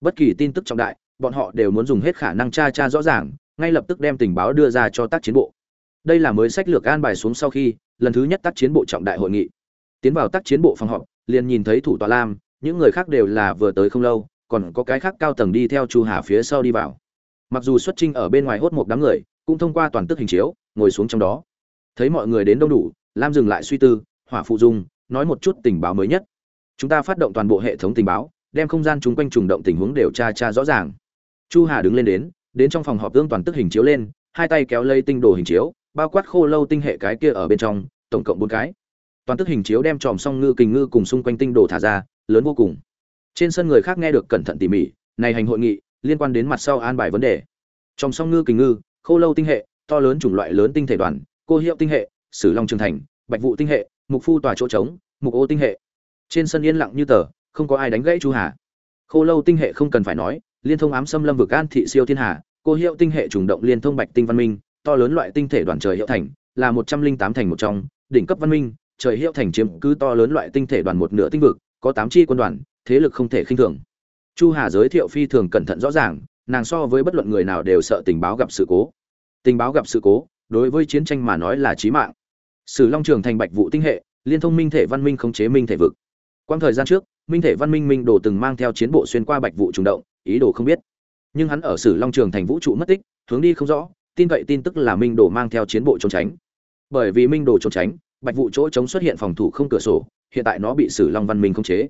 Bất kỳ tin tức trọng đại bọn họ đều muốn dùng hết khả năng tra tra rõ ràng ngay lập tức đem tình báo đưa ra cho tác chiến bộ. Đây là mới sách lược an bài xuống sau khi lần thứ nhất tác chiến bộ trọng đại hội nghị. Tiến vào tác chiến bộ phòng họp liền nhìn thấy thủ tọa lam những người khác đều là vừa tới không lâu, còn có cái khác cao tầng đi theo chu hà phía sau đi vào. Mặc dù xuất trinh ở bên ngoài hốt một đám người, cũng thông qua toàn tức hình chiếu, ngồi xuống trong đó. Thấy mọi người đến đông đủ, lam dừng lại suy tư, hỏa phụ dung, nói một chút tình báo mới nhất. Chúng ta phát động toàn bộ hệ thống tình báo, đem không gian chung quanh trùng động tình huống đều tra tra rõ ràng. Chu hà đứng lên đến đến trong phòng họp tương toàn tức hình chiếu lên, hai tay kéo lây tinh đồ hình chiếu, bao quát khô lâu tinh hệ cái kia ở bên trong, tổng cộng bốn cái. Toàn tức hình chiếu đem tròm song ngư, kình ngư cùng xung quanh tinh đồ thả ra lớn vô cùng. Trên sân người khác nghe được cẩn thận tỉ mỉ, này hành hội nghị liên quan đến mặt sau an bài vấn đề. Trong song ngư kình ngư, khô lâu tinh hệ, to lớn chủng loại lớn tinh thể đoàn, cô hiệu tinh hệ, sử long trường thành, bạch vụ tinh hệ, mục phu tòa chỗ trống, mục ô tinh hệ. Trên sân yên lặng như tờ, không có ai đánh gãy chu hà. Khô lâu tinh hệ không cần phải nói, liên thông ám xâm lâm vực an thị siêu thiên hà, cô hiệu tinh hệ trùng động liên thông bạch tinh văn minh, to lớn loại tinh thể đoàn trời hiệu thành, là một trăm linh tám thành một trong, đỉnh cấp văn minh, trời hiệu thành chiếm cứ to lớn loại tinh thể đoàn một nửa tinh vực có tám chi quân đoàn, thế lực không thể khinh thường. Chu hà giới thiệu phi thường cẩn thận rõ ràng, nàng so với bất luận người nào đều sợ tình báo gặp sự cố. Tình báo gặp sự cố, đối với chiến tranh mà nói là chí mạng. Sử long trường thành bạch vụ tinh hệ, liên thông minh thể văn minh khống chế minh thể vực. Quang thời gian trước, minh thể văn minh minh đồ từng mang theo chiến bộ xuyên qua bạch vụ trùng động, ý đồ không biết. Nhưng hắn ở sử long trường thành vũ trụ mất tích, hướng đi không rõ, tin cậy tin tức là minh đồ mang theo chiến bộ trốn tránh. Bởi vì minh đồ trốn tránh, bạch vụ chỗ chống xuất hiện phòng thủ không cửa sổ hiện tại nó bị sử long văn minh khống chế.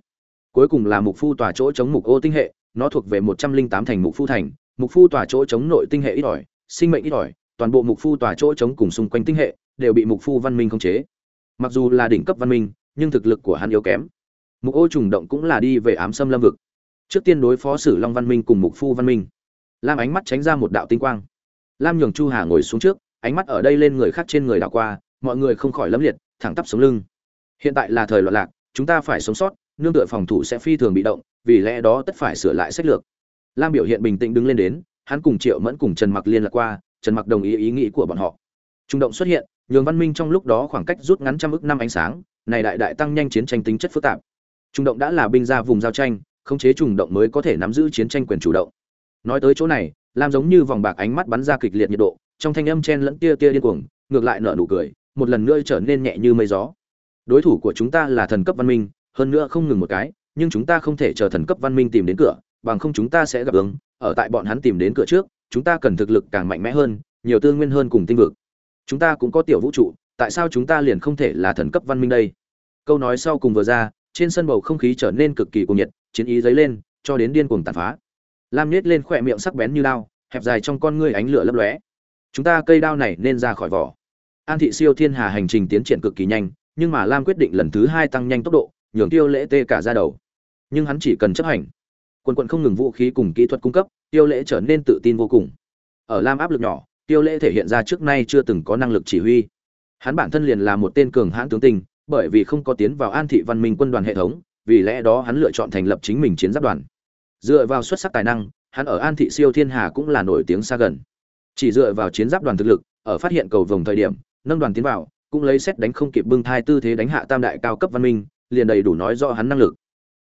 Cuối cùng là mục phu tòa chỗ chống mục ô tinh hệ, nó thuộc về một trăm linh tám thành mục phu thành, mục phu tòa chỗ chống nội tinh hệ ít ỏi, sinh mệnh ít ỏi, toàn bộ mục phu tòa chỗ chống cùng xung quanh tinh hệ đều bị mục phu văn minh khống chế. Mặc dù là đỉnh cấp văn minh, nhưng thực lực của hắn yếu kém. Mục ô trùng động cũng là đi về ám xâm lâm vực. Trước tiên đối phó sử long văn minh cùng mục phu văn minh. Lam ánh mắt tránh ra một đạo tinh quang. Lam nhường chu hà ngồi xuống trước, ánh mắt ở đây lên người khác trên người đảo qua, mọi người không khỏi lấm liệt, thẳng tắp sống lưng hiện tại là thời loạn lạc, chúng ta phải sống sót, nương tựa phòng thủ sẽ phi thường bị động, vì lẽ đó tất phải sửa lại sách lược. Lam biểu hiện bình tĩnh đứng lên đến, hắn cùng triệu mẫn cùng trần mặc liên lạc qua, trần mặc đồng ý ý nghĩ của bọn họ. Trung động xuất hiện, nhường văn minh trong lúc đó khoảng cách rút ngắn trăm ước năm ánh sáng, này đại đại tăng nhanh chiến tranh tính chất phức tạp. Trung động đã là binh ra vùng giao tranh, khống chế trùng động mới có thể nắm giữ chiến tranh quyền chủ động. Nói tới chỗ này, lam giống như vòng bạc ánh mắt bắn ra kịch liệt nhiệt độ, trong thanh âm chen lẫn tia tia điên cuồng, ngược lại nở nụ cười, một lần nữa trở nên nhẹ như mây gió đối thủ của chúng ta là thần cấp văn minh hơn nữa không ngừng một cái nhưng chúng ta không thể chờ thần cấp văn minh tìm đến cửa bằng không chúng ta sẽ gặp ứng ở tại bọn hắn tìm đến cửa trước chúng ta cần thực lực càng mạnh mẽ hơn nhiều tư nguyên hơn cùng tinh vực. Chúng ta cũng có tiểu vũ trụ tại sao chúng ta liền không thể là thần cấp văn minh đây? Câu nói sau cùng vừa ra trên sân bầu không khí trở nên cực kỳ cuồng nhiệt chiến ý dấy lên cho đến điên cuồng tàn phá. Lam nhét lên khỏe miệng sắc bén như lao, hẹp dài trong con ngươi ánh lửa lấp lóe. Chúng ta cây đao này nên ra khỏi vỏ. An thị siêu thiên hà hành trình tiến triển cực kỳ nhanh nhưng mà lam quyết định lần thứ hai tăng nhanh tốc độ, nhường tiêu lễ tê cả ra đầu. Nhưng hắn chỉ cần chấp hành. Quân quận không ngừng vũ khí cùng kỹ thuật cung cấp, tiêu lễ trở nên tự tin vô cùng. Ở lam áp lực nhỏ, tiêu lễ thể hiện ra trước nay chưa từng có năng lực chỉ huy. Hắn bản thân liền là một tên cường hãn tướng tinh, bởi vì không có tiến vào an thị văn minh quân đoàn hệ thống, vì lẽ đó hắn lựa chọn thành lập chính mình chiến giáp đoàn. Dựa vào xuất sắc tài năng, hắn ở an thị siêu thiên hà cũng là nổi tiếng xa gần. Chỉ dựa vào chiến giáp đoàn thực lực, ở phát hiện cầu vồng thời điểm, nâng đoàn tiến vào cũng lấy xét đánh không kịp bưng thai tư thế đánh hạ tam đại cao cấp văn minh, liền đầy đủ nói rõ hắn năng lực.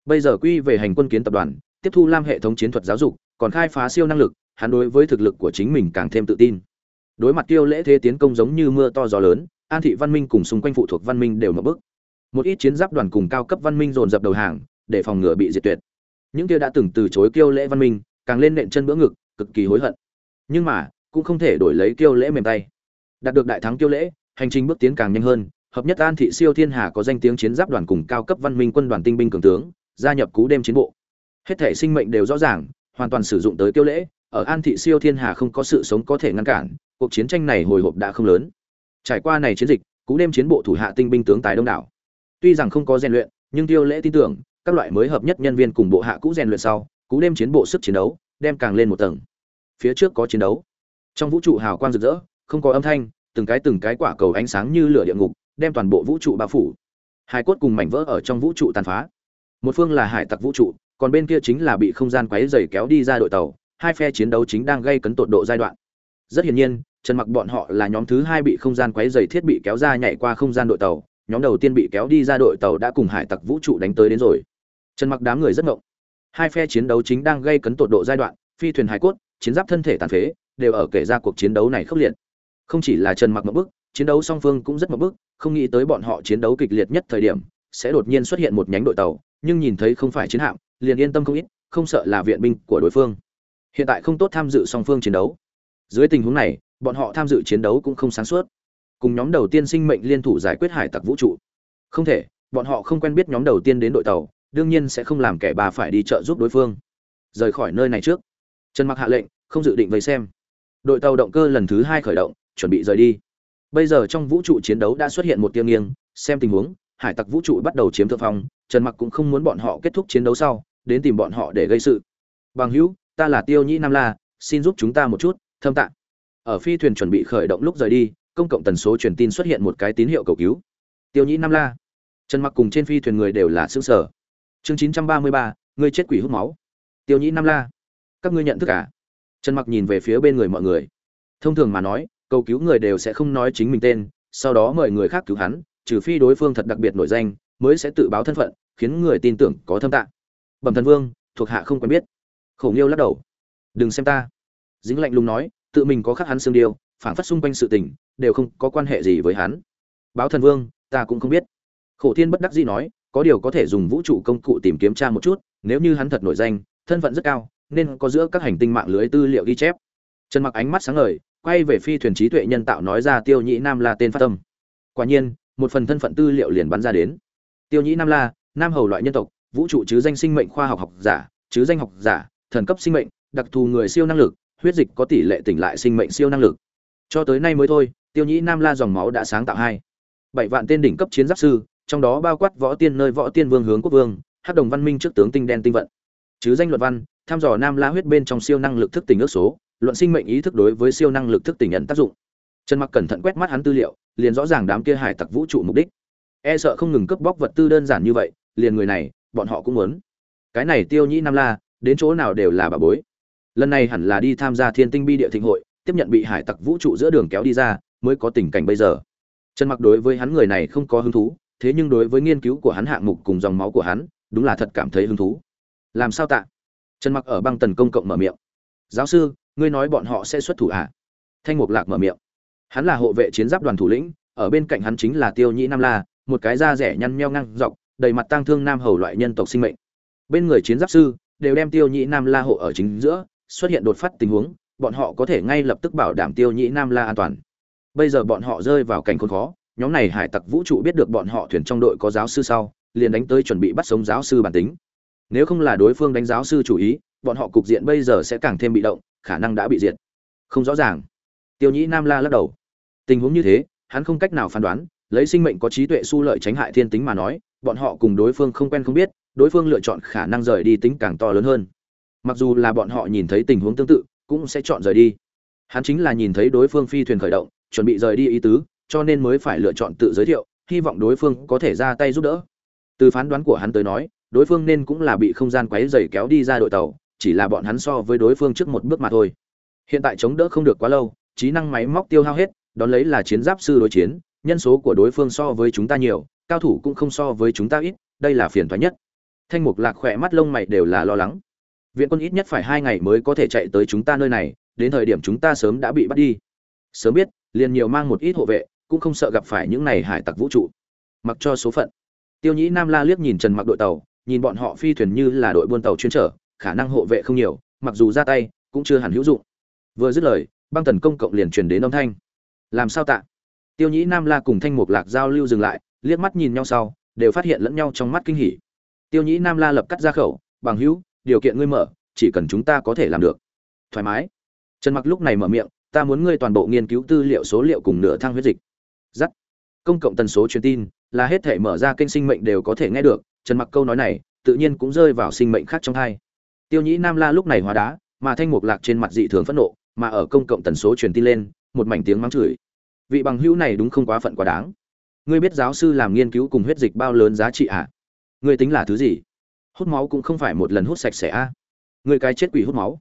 Bây giờ quy về hành quân kiến tập đoàn, tiếp thu lam hệ thống chiến thuật giáo dục, còn khai phá siêu năng lực, hắn đối với thực lực của chính mình càng thêm tự tin. Đối mặt tiêu lễ thế tiến công giống như mưa to gió lớn, an thị văn minh cùng xung quanh phụ thuộc văn minh đều mở bức một ít chiến giáp đoàn cùng cao cấp văn minh dồn dập đầu hàng, để phòng ngừa bị diệt tuyệt. Những kia đã từng từ chối kiêu lễ văn minh, càng lên nện chân bữa ngực, cực kỳ hối hận. Nhưng mà, cũng không thể đổi lấy kiêu lễ mềm tay. Đạt được đại thắng kiêu lễ hành trình bước tiến càng nhanh hơn, hợp nhất an thị siêu thiên hà có danh tiếng chiến giáp đoàn cùng cao cấp văn minh quân đoàn tinh binh cường tướng, gia nhập cú đêm chiến bộ. Hết thể sinh mệnh đều rõ ràng, hoàn toàn sử dụng tới tiêu lễ, ở an thị siêu thiên hà không có sự sống có thể ngăn cản, cuộc chiến tranh này hồi hộp đã không lớn. Trải qua này chiến dịch, cú đêm chiến bộ thủ hạ tinh binh tướng tài đông đảo. Tuy rằng không có rèn luyện, nhưng tiêu lễ tin tưởng, các loại mới hợp nhất nhân viên cùng bộ hạ cũ rèn luyện sau, cú đêm chiến bộ sức chiến đấu đem càng lên một tầng. Phía trước có chiến đấu. Trong vũ trụ hào quang rực rỡ, không có âm thanh từng cái từng cái quả cầu ánh sáng như lửa địa ngục, đem toàn bộ vũ trụ bao phủ. Hai cốt cùng mảnh vỡ ở trong vũ trụ tàn phá. Một phương là hải tặc vũ trụ, còn bên kia chính là bị không gian quấy dày kéo đi ra đội tàu, hai phe chiến đấu chính đang gây cấn tột độ giai đoạn. Rất hiển nhiên, trần mặc bọn họ là nhóm thứ hai bị không gian quấy dày thiết bị kéo ra nhảy qua không gian đội tàu, nhóm đầu tiên bị kéo đi ra đội tàu đã cùng hải tặc vũ trụ đánh tới đến rồi. Trần mặc đám người rất ngộng. Hai phe chiến đấu chính đang gây cấn tột độ giai đoạn, phi thuyền hải cốt, chiến giáp thân thể tàn phế, đều ở kể ra cuộc chiến đấu này khốc liệt không chỉ là trần mặc một bước, chiến đấu song phương cũng rất một bước. không nghĩ tới bọn họ chiến đấu kịch liệt nhất thời điểm sẽ đột nhiên xuất hiện một nhánh đội tàu nhưng nhìn thấy không phải chiến hạm liền yên tâm không ít không sợ là viện binh của đối phương. Hiện tại không tốt tham dự song phương chiến đấu. Dưới tình huống này bọn họ tham dự chiến đấu cũng không sáng suốt. Cùng nhóm đầu tiên sinh mệnh liên thủ giải quyết hải tặc vũ trụ. Không thể bọn họ không quen biết nhóm đầu tiên đến đội tàu đương nhiên sẽ không làm kẻ bà phải đi trợ giúp đối phương. Rời khỏi nơi này trước. Trần mặc hạ lệnh không dự định vây xem. Đội tàu động cơ lần thứ hai khởi động chuẩn bị rời đi. Bây giờ trong vũ trụ chiến đấu đã xuất hiện một tiêu nghiêng xem tình huống hải tặc vũ trụ bắt đầu chiếm thượng phong trần mặc cũng không muốn bọn họ kết thúc chiến đấu sau đến tìm bọn họ để gây sự. Bằng hữu ta là tiêu nhĩ nam la xin giúp chúng ta một chút thâm tạng ở phi thuyền chuẩn bị khởi động lúc rời đi công cộng tần số truyền tin xuất hiện một cái tín hiệu cầu cứu. Tiêu nhĩ nam la. Trần mặc cùng trên phi thuyền người đều là xương sở chương 933, ngươi chết quỷ hút máu. Tiêu nhĩ nam la. Các ngươi nhận thức à? Trần mặc nhìn về phía bên người mọi người. Thông thường mà nói cầu cứu người đều sẽ không nói chính mình tên, sau đó mời người khác cứu hắn, trừ phi đối phương thật đặc biệt nổi danh, mới sẽ tự báo thân phận, khiến người tin tưởng có thâm tạng. Bẩm thần vương, thuộc hạ không quen biết. Khổ nghiêu lắc đầu. Đừng xem ta. Dính lạnh lùng nói, tự mình có khắc hắn xương điêu, phản phất xung quanh sự tình, đều không có quan hệ gì với hắn. Báo thần vương, ta cũng không biết. Khổ thiên bất đắc dĩ nói, có điều có thể dùng vũ trụ công cụ tìm kiếm tra một chút, nếu như hắn thật nổi danh, thân phận rất cao, nên có giữa các hành tinh mạng lưới tư liệu ghi chép. Trần mặc ánh mắt sáng ngời quay về phi thuyền trí tuệ nhân tạo nói ra tiêu nhĩ nam la tên phát tâm quả nhiên, một phần thân phận tư liệu liền bắn ra đến. Tiêu nhĩ nam la, nam hầu loại nhân tộc, vũ trụ chứ danh sinh mệnh khoa học học giả, chứ danh học giả, thần cấp sinh mệnh, đặc thù người siêu năng lực, huyết dịch có tỷ lệ tỉnh lại sinh mệnh siêu năng lực. Cho tới nay mới thôi, tiêu nhĩ nam la dòng máu đã sáng tạo hai. Bảy vạn tên đỉnh cấp chiến giáp sư, trong đó bao quát võ tiên nơi võ tiên vương hướng quốc vương, hắc đồng văn minh trước tướng tinh đen tinh vận. Chứ danh luật văn thăm dò nam la huyết bên trong siêu năng lực thức tỉnh ước số luận sinh mệnh ý thức đối với siêu năng lực thức tỉnh nhận tác dụng. Trần mặc cẩn thận quét mắt hắn tư liệu, liền rõ ràng đám kia hải tặc vũ trụ mục đích. E sợ không ngừng cướp bóc vật tư đơn giản như vậy, liền người này, bọn họ cũng muốn. Cái này tiêu nhĩ nam la, đến chỗ nào đều là bà bối. Lần này hẳn là đi tham gia thiên tinh bi địa thịnh hội, tiếp nhận bị hải tặc vũ trụ giữa đường kéo đi ra, mới có tình cảnh bây giờ. Trần mặc đối với hắn người này không có hứng thú, thế nhưng đối với nghiên cứu của hắn hạng mục cùng dòng máu của hắn, đúng là thật cảm thấy hứng thú. Làm sao tạ? Trần mặc ở băng tần công cộng mở miệng. Giáo sư ngươi nói bọn họ sẽ xuất thủ à? thanh mục lạc mở miệng. Hắn là hộ vệ chiến giáp đoàn thủ lĩnh, ở bên cạnh hắn chính là tiêu nhĩ nam la, một cái da rẻ nhăn nheo ngang dọc, đầy mặt tang thương nam hầu loại nhân tộc sinh mệnh. Bên người chiến giáp sư đều đem tiêu nhĩ nam la hộ ở chính giữa, xuất hiện đột phát tình huống, bọn họ có thể ngay lập tức bảo đảm tiêu nhĩ nam la an toàn. Bây giờ bọn họ rơi vào cảnh khốn khó, nhóm này hải tặc vũ trụ biết được bọn họ thuyền trong đội có giáo sư sau, liền đánh tới chuẩn bị bắt sống giáo sư bản tính. Nếu không là đối phương đánh giáo sư chủ ý, bọn họ cục diện bây giờ sẽ càng thêm bị động khả năng đã bị diệt. Không rõ ràng. Tiêu nhĩ nam la lắc đầu. Tình huống như thế, hắn không cách nào phán đoán, lấy sinh mệnh có trí tuệ su lợi tránh hại thiên tính mà nói, bọn họ cùng đối phương không quen không biết, đối phương lựa chọn khả năng rời đi tính càng to lớn hơn. Mặc dù là bọn họ nhìn thấy tình huống tương tự, cũng sẽ chọn rời đi. Hắn chính là nhìn thấy đối phương phi thuyền khởi động, chuẩn bị rời đi ý tứ, cho nên mới phải lựa chọn tự giới thiệu, hy vọng đối phương có thể ra tay giúp đỡ. Từ phán đoán của hắn tới nói, đối phương nên cũng là bị không gian quấy dày kéo đi ra đội tàu chỉ là bọn hắn so với đối phương trước một bước mà thôi. Hiện tại chống đỡ không được quá lâu, trí năng máy móc tiêu hao hết, đón lấy là chiến giáp sư đối chiến, nhân số của đối phương so với chúng ta nhiều, cao thủ cũng không so với chúng ta ít, đây là phiền toái nhất. Thanh mục lạc khỏe mắt lông mày đều là lo lắng. Viện quân ít nhất phải hai ngày mới có thể chạy tới chúng ta nơi này, đến thời điểm chúng ta sớm đã bị bắt đi. Sớm biết, liền nhiều mang một ít hộ vệ, cũng không sợ gặp phải những này hải tặc vũ trụ. Mặc cho số phận. Tiêu nhĩ nam la liếc nhìn trần mặc đội tàu, nhìn bọn họ phi thuyền như là đội buôn tàu chuyên trở khả năng hộ vệ không nhiều, mặc dù ra tay, cũng chưa hẳn hữu dụng. Vừa dứt lời, băng tần công cộng liền truyền đến âm thanh. Làm sao tạ? Tiêu nhĩ nam la cùng thanh mục lạc giao lưu dừng lại, liếc mắt nhìn nhau sau, đều phát hiện lẫn nhau trong mắt kinh hỉ. Tiêu nhĩ nam la lập cắt ra khẩu, bằng hữu, điều kiện ngươi mở, chỉ cần chúng ta có thể làm được. Thoải mái. Trần mặc lúc này mở miệng, ta muốn ngươi toàn bộ nghiên cứu tư liệu số liệu cùng nửa thang huyết dịch. Dắt công cộng tần số truyền tin, là hết thể mở ra kênh sinh mệnh đều có thể nghe được, trần mặc câu nói này, tự nhiên cũng rơi vào sinh mệnh khác trong hai tiêu nhĩ nam la lúc này hóa đá, mà thanh mục lạc trên mặt dị thường phẫn nộ, mà ở công cộng tần số truyền tin lên, một mảnh tiếng mắng chửi. Vị bằng hữu này đúng không quá phận quá đáng. Ngươi biết giáo sư làm nghiên cứu cùng huyết dịch bao lớn giá trị à? ngươi tính là thứ gì? Hút máu cũng không phải một lần hút sạch sẽ a à? ngươi cái chết quỷ hút máu.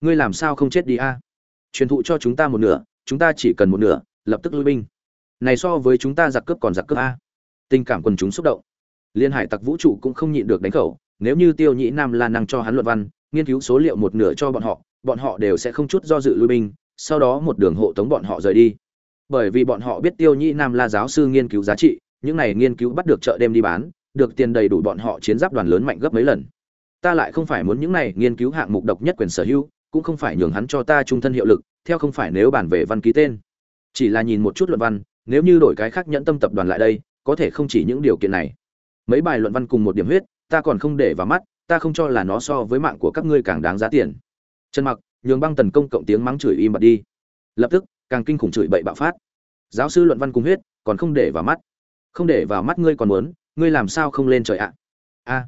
Ngươi làm sao không chết đi a à? truyền thụ cho chúng ta một nửa, chúng ta chỉ cần một nửa, lập tức lui binh. Này so với chúng ta giặc cướp còn giặc cướp a tình cảm quần chúng xúc động. Liên hải tặc vũ trụ cũng không nhịn được đánh khẩu nếu như tiêu nhĩ nam la năng cho hắn luận văn, nghiên cứu số liệu một nửa cho bọn họ bọn họ đều sẽ không chút do dự lui binh, sau đó một đường hộ tống bọn họ rời đi. Bởi vì bọn họ biết tiêu nhĩ nam la giáo sư nghiên cứu giá trị, những này nghiên cứu bắt được chợ đem đi bán, được tiền đầy đủ bọn họ chiến giáp đoàn lớn mạnh gấp mấy lần. Ta lại không phải muốn những này nghiên cứu hạng mục độc nhất quyền sở hữu, cũng không phải nhường hắn cho ta trung thân hiệu lực, theo không phải nếu bản về văn ký tên. Chỉ là nhìn một chút luận văn, nếu như đổi cái khác nhẫn tâm tập đoàn lại đây, có thể không chỉ những điều kiện này. Mấy bài luận văn cùng một điểm huyết ta còn không để vào mắt, ta không cho là nó so với mạng của các ngươi càng đáng giá tiền. Trần mặc, nhường băng tần công cộng tiếng mắng chửi im bặt đi. Lập tức, càng kinh khủng chửi bậy bạo phát. Giáo sư luận văn cùng huyết, còn không để vào mắt. Không để vào mắt ngươi còn muốn, ngươi làm sao không lên trời ạ? A.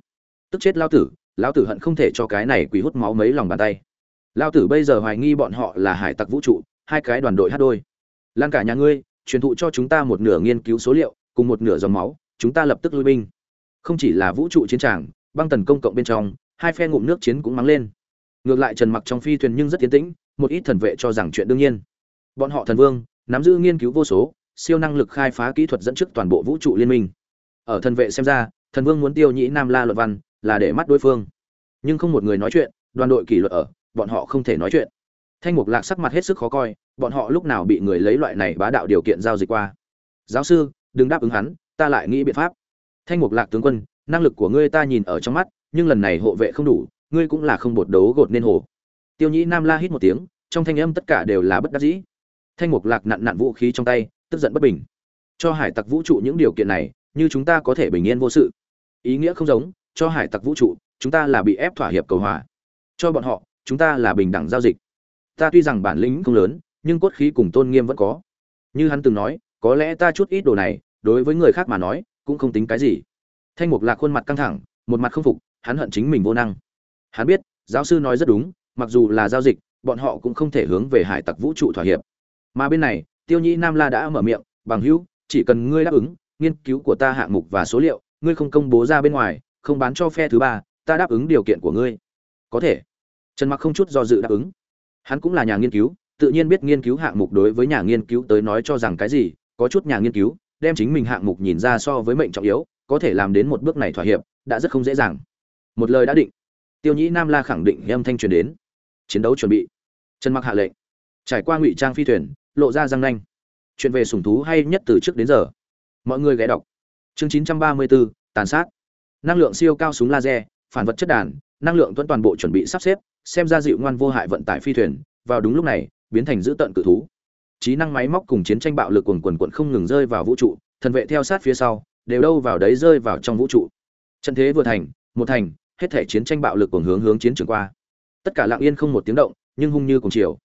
Tức chết lao tử lao tử hận không thể cho cái này quỷ hút máu mấy lòng bàn tay. Lao tử bây giờ hoài nghi bọn họ là hải tặc vũ trụ, hai cái đoàn đội hát đôi. Lan cả nhà ngươi, truyền thụ cho chúng ta một nửa nghiên cứu số liệu, cùng một nửa dòng máu, chúng ta lập tức lui binh không chỉ là vũ trụ chiến tràng, băng tần công cộng bên trong, hai phe ngụm nước chiến cũng mắng lên. Ngược lại trần mặc trong phi thuyền nhưng rất tiến tĩnh, một ít thần vệ cho rằng chuyện đương nhiên. Bọn họ thần vương, nắm giữ nghiên cứu vô số, siêu năng lực khai phá kỹ thuật dẫn trước toàn bộ vũ trụ liên minh. Ở thần vệ xem ra, thần vương muốn tiêu nhĩ nam la luận văn là để mắt đối phương. Nhưng không một người nói chuyện, đoàn đội kỷ luật ở, bọn họ không thể nói chuyện. Thanh mục lạc sắc mặt hết sức khó coi, bọn họ lúc nào bị người lấy loại này bá đạo điều kiện giao dịch qua? Giáo sư, đừng đáp ứng hắn, ta lại nghĩ biện pháp thanh mục lạc tướng quân, năng lực của ngươi ta nhìn ở trong mắt, nhưng lần này hộ vệ không đủ, ngươi cũng là không bột đấu gột nên hồ. Tiêu nhĩ nam la hít một tiếng, trong thanh âm tất cả đều là bất đắc dĩ. Thanh mục lạc nặn nặn vũ khí trong tay, tức giận bất bình. Cho hải tặc vũ trụ những điều kiện này, như chúng ta có thể bình yên vô sự. Ý nghĩa không giống, cho hải tặc vũ trụ, chúng ta là bị ép thỏa hiệp cầu hòa. Cho bọn họ, chúng ta là bình đẳng giao dịch. Ta tuy rằng bản lĩnh không lớn, nhưng cốt khí cùng tôn nghiêm vẫn có. Như hắn từng nói, có lẽ ta chút ít đồ này, đối với người khác mà nói cũng không tính cái gì. Thanh mục lạc khuôn mặt căng thẳng, một mặt không phục, hắn hận chính mình vô năng. Hắn biết, giáo sư nói rất đúng, mặc dù là giao dịch, bọn họ cũng không thể hướng về hải tặc vũ trụ thỏa hiệp. Mà bên này, tiêu nhĩ nam la đã mở miệng, bằng hữu, chỉ cần ngươi đáp ứng, nghiên cứu của ta hạng mục và số liệu, ngươi không công bố ra bên ngoài, không bán cho phe thứ ba, ta đáp ứng điều kiện của ngươi. Có thể. Trần mặc không chút do dự đáp ứng. Hắn cũng là nhà nghiên cứu, tự nhiên biết nghiên cứu hạng mục đối với nhà nghiên cứu tới nói cho rằng cái gì, có chút nhà nghiên cứu đem chính mình hạng mục nhìn ra so với mệnh trọng yếu có thể làm đến một bước này thỏa hiệp đã rất không dễ dàng. Một lời đã định tiêu nhĩ nam la khẳng định âm thanh truyền đến. Chiến đấu chuẩn bị. Trần mặc hạ lệnh. Trải qua ngụy trang phi thuyền lộ ra răng nanh. Chuyện về sủng thú hay nhất từ trước đến giờ. Mọi người ghé đọc. Chương 934, tàn sát. Năng lượng siêu cao súng laser phản vật chất đàn năng lượng tuấn toàn bộ chuẩn bị sắp xếp xem ra dịu ngoan vô hại vận tải phi thuyền. Vào đúng lúc này biến thành giữ tận cự thú trí năng máy móc cùng chiến tranh bạo lực quần quần quận không ngừng rơi vào vũ trụ, thần vệ theo sát phía sau, đều đâu vào đấy rơi vào trong vũ trụ. Trận thế vừa thành, một thành, hết thể chiến tranh bạo lực cùng hướng hướng chiến trường qua. Tất cả lặng yên không một tiếng động, nhưng hung như cùng chiều.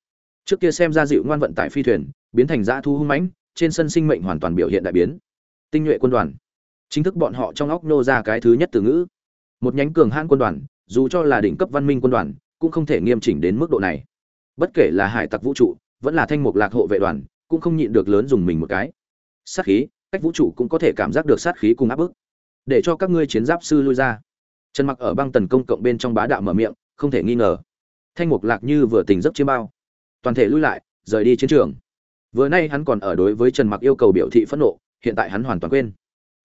Trước kia xem ra dịu ngoan vận tải phi thuyền, biến thành dã thu hung mãnh, trên sân sinh mệnh hoàn toàn biểu hiện đại biến. Tinh nhuệ quân đoàn. Chính thức bọn họ trong óc nô ra cái thứ nhất từ ngữ. Một nhánh cường hãn quân đoàn, dù cho là đỉnh cấp văn minh quân đoàn, cũng không thể nghiêm chỉnh đến mức độ này. Bất kể là hải tặc vũ trụ vẫn là thanh mục lạc hộ vệ đoàn, cũng không nhịn được lớn dùng mình một cái. Sát khí, cách vũ trụ cũng có thể cảm giác được sát khí cùng áp bức. Để cho các ngươi chiến giáp sư lui ra. Trần mặc ở băng tần công cộng bên trong bá đạo mở miệng, không thể nghi ngờ. Thanh mục lạc như vừa tỉnh giấc chiêm bao. Toàn thể lui lại, rời đi chiến trường. Vừa nay hắn còn ở đối với trần mặc yêu cầu biểu thị phẫn nộ, hiện tại hắn hoàn toàn quên.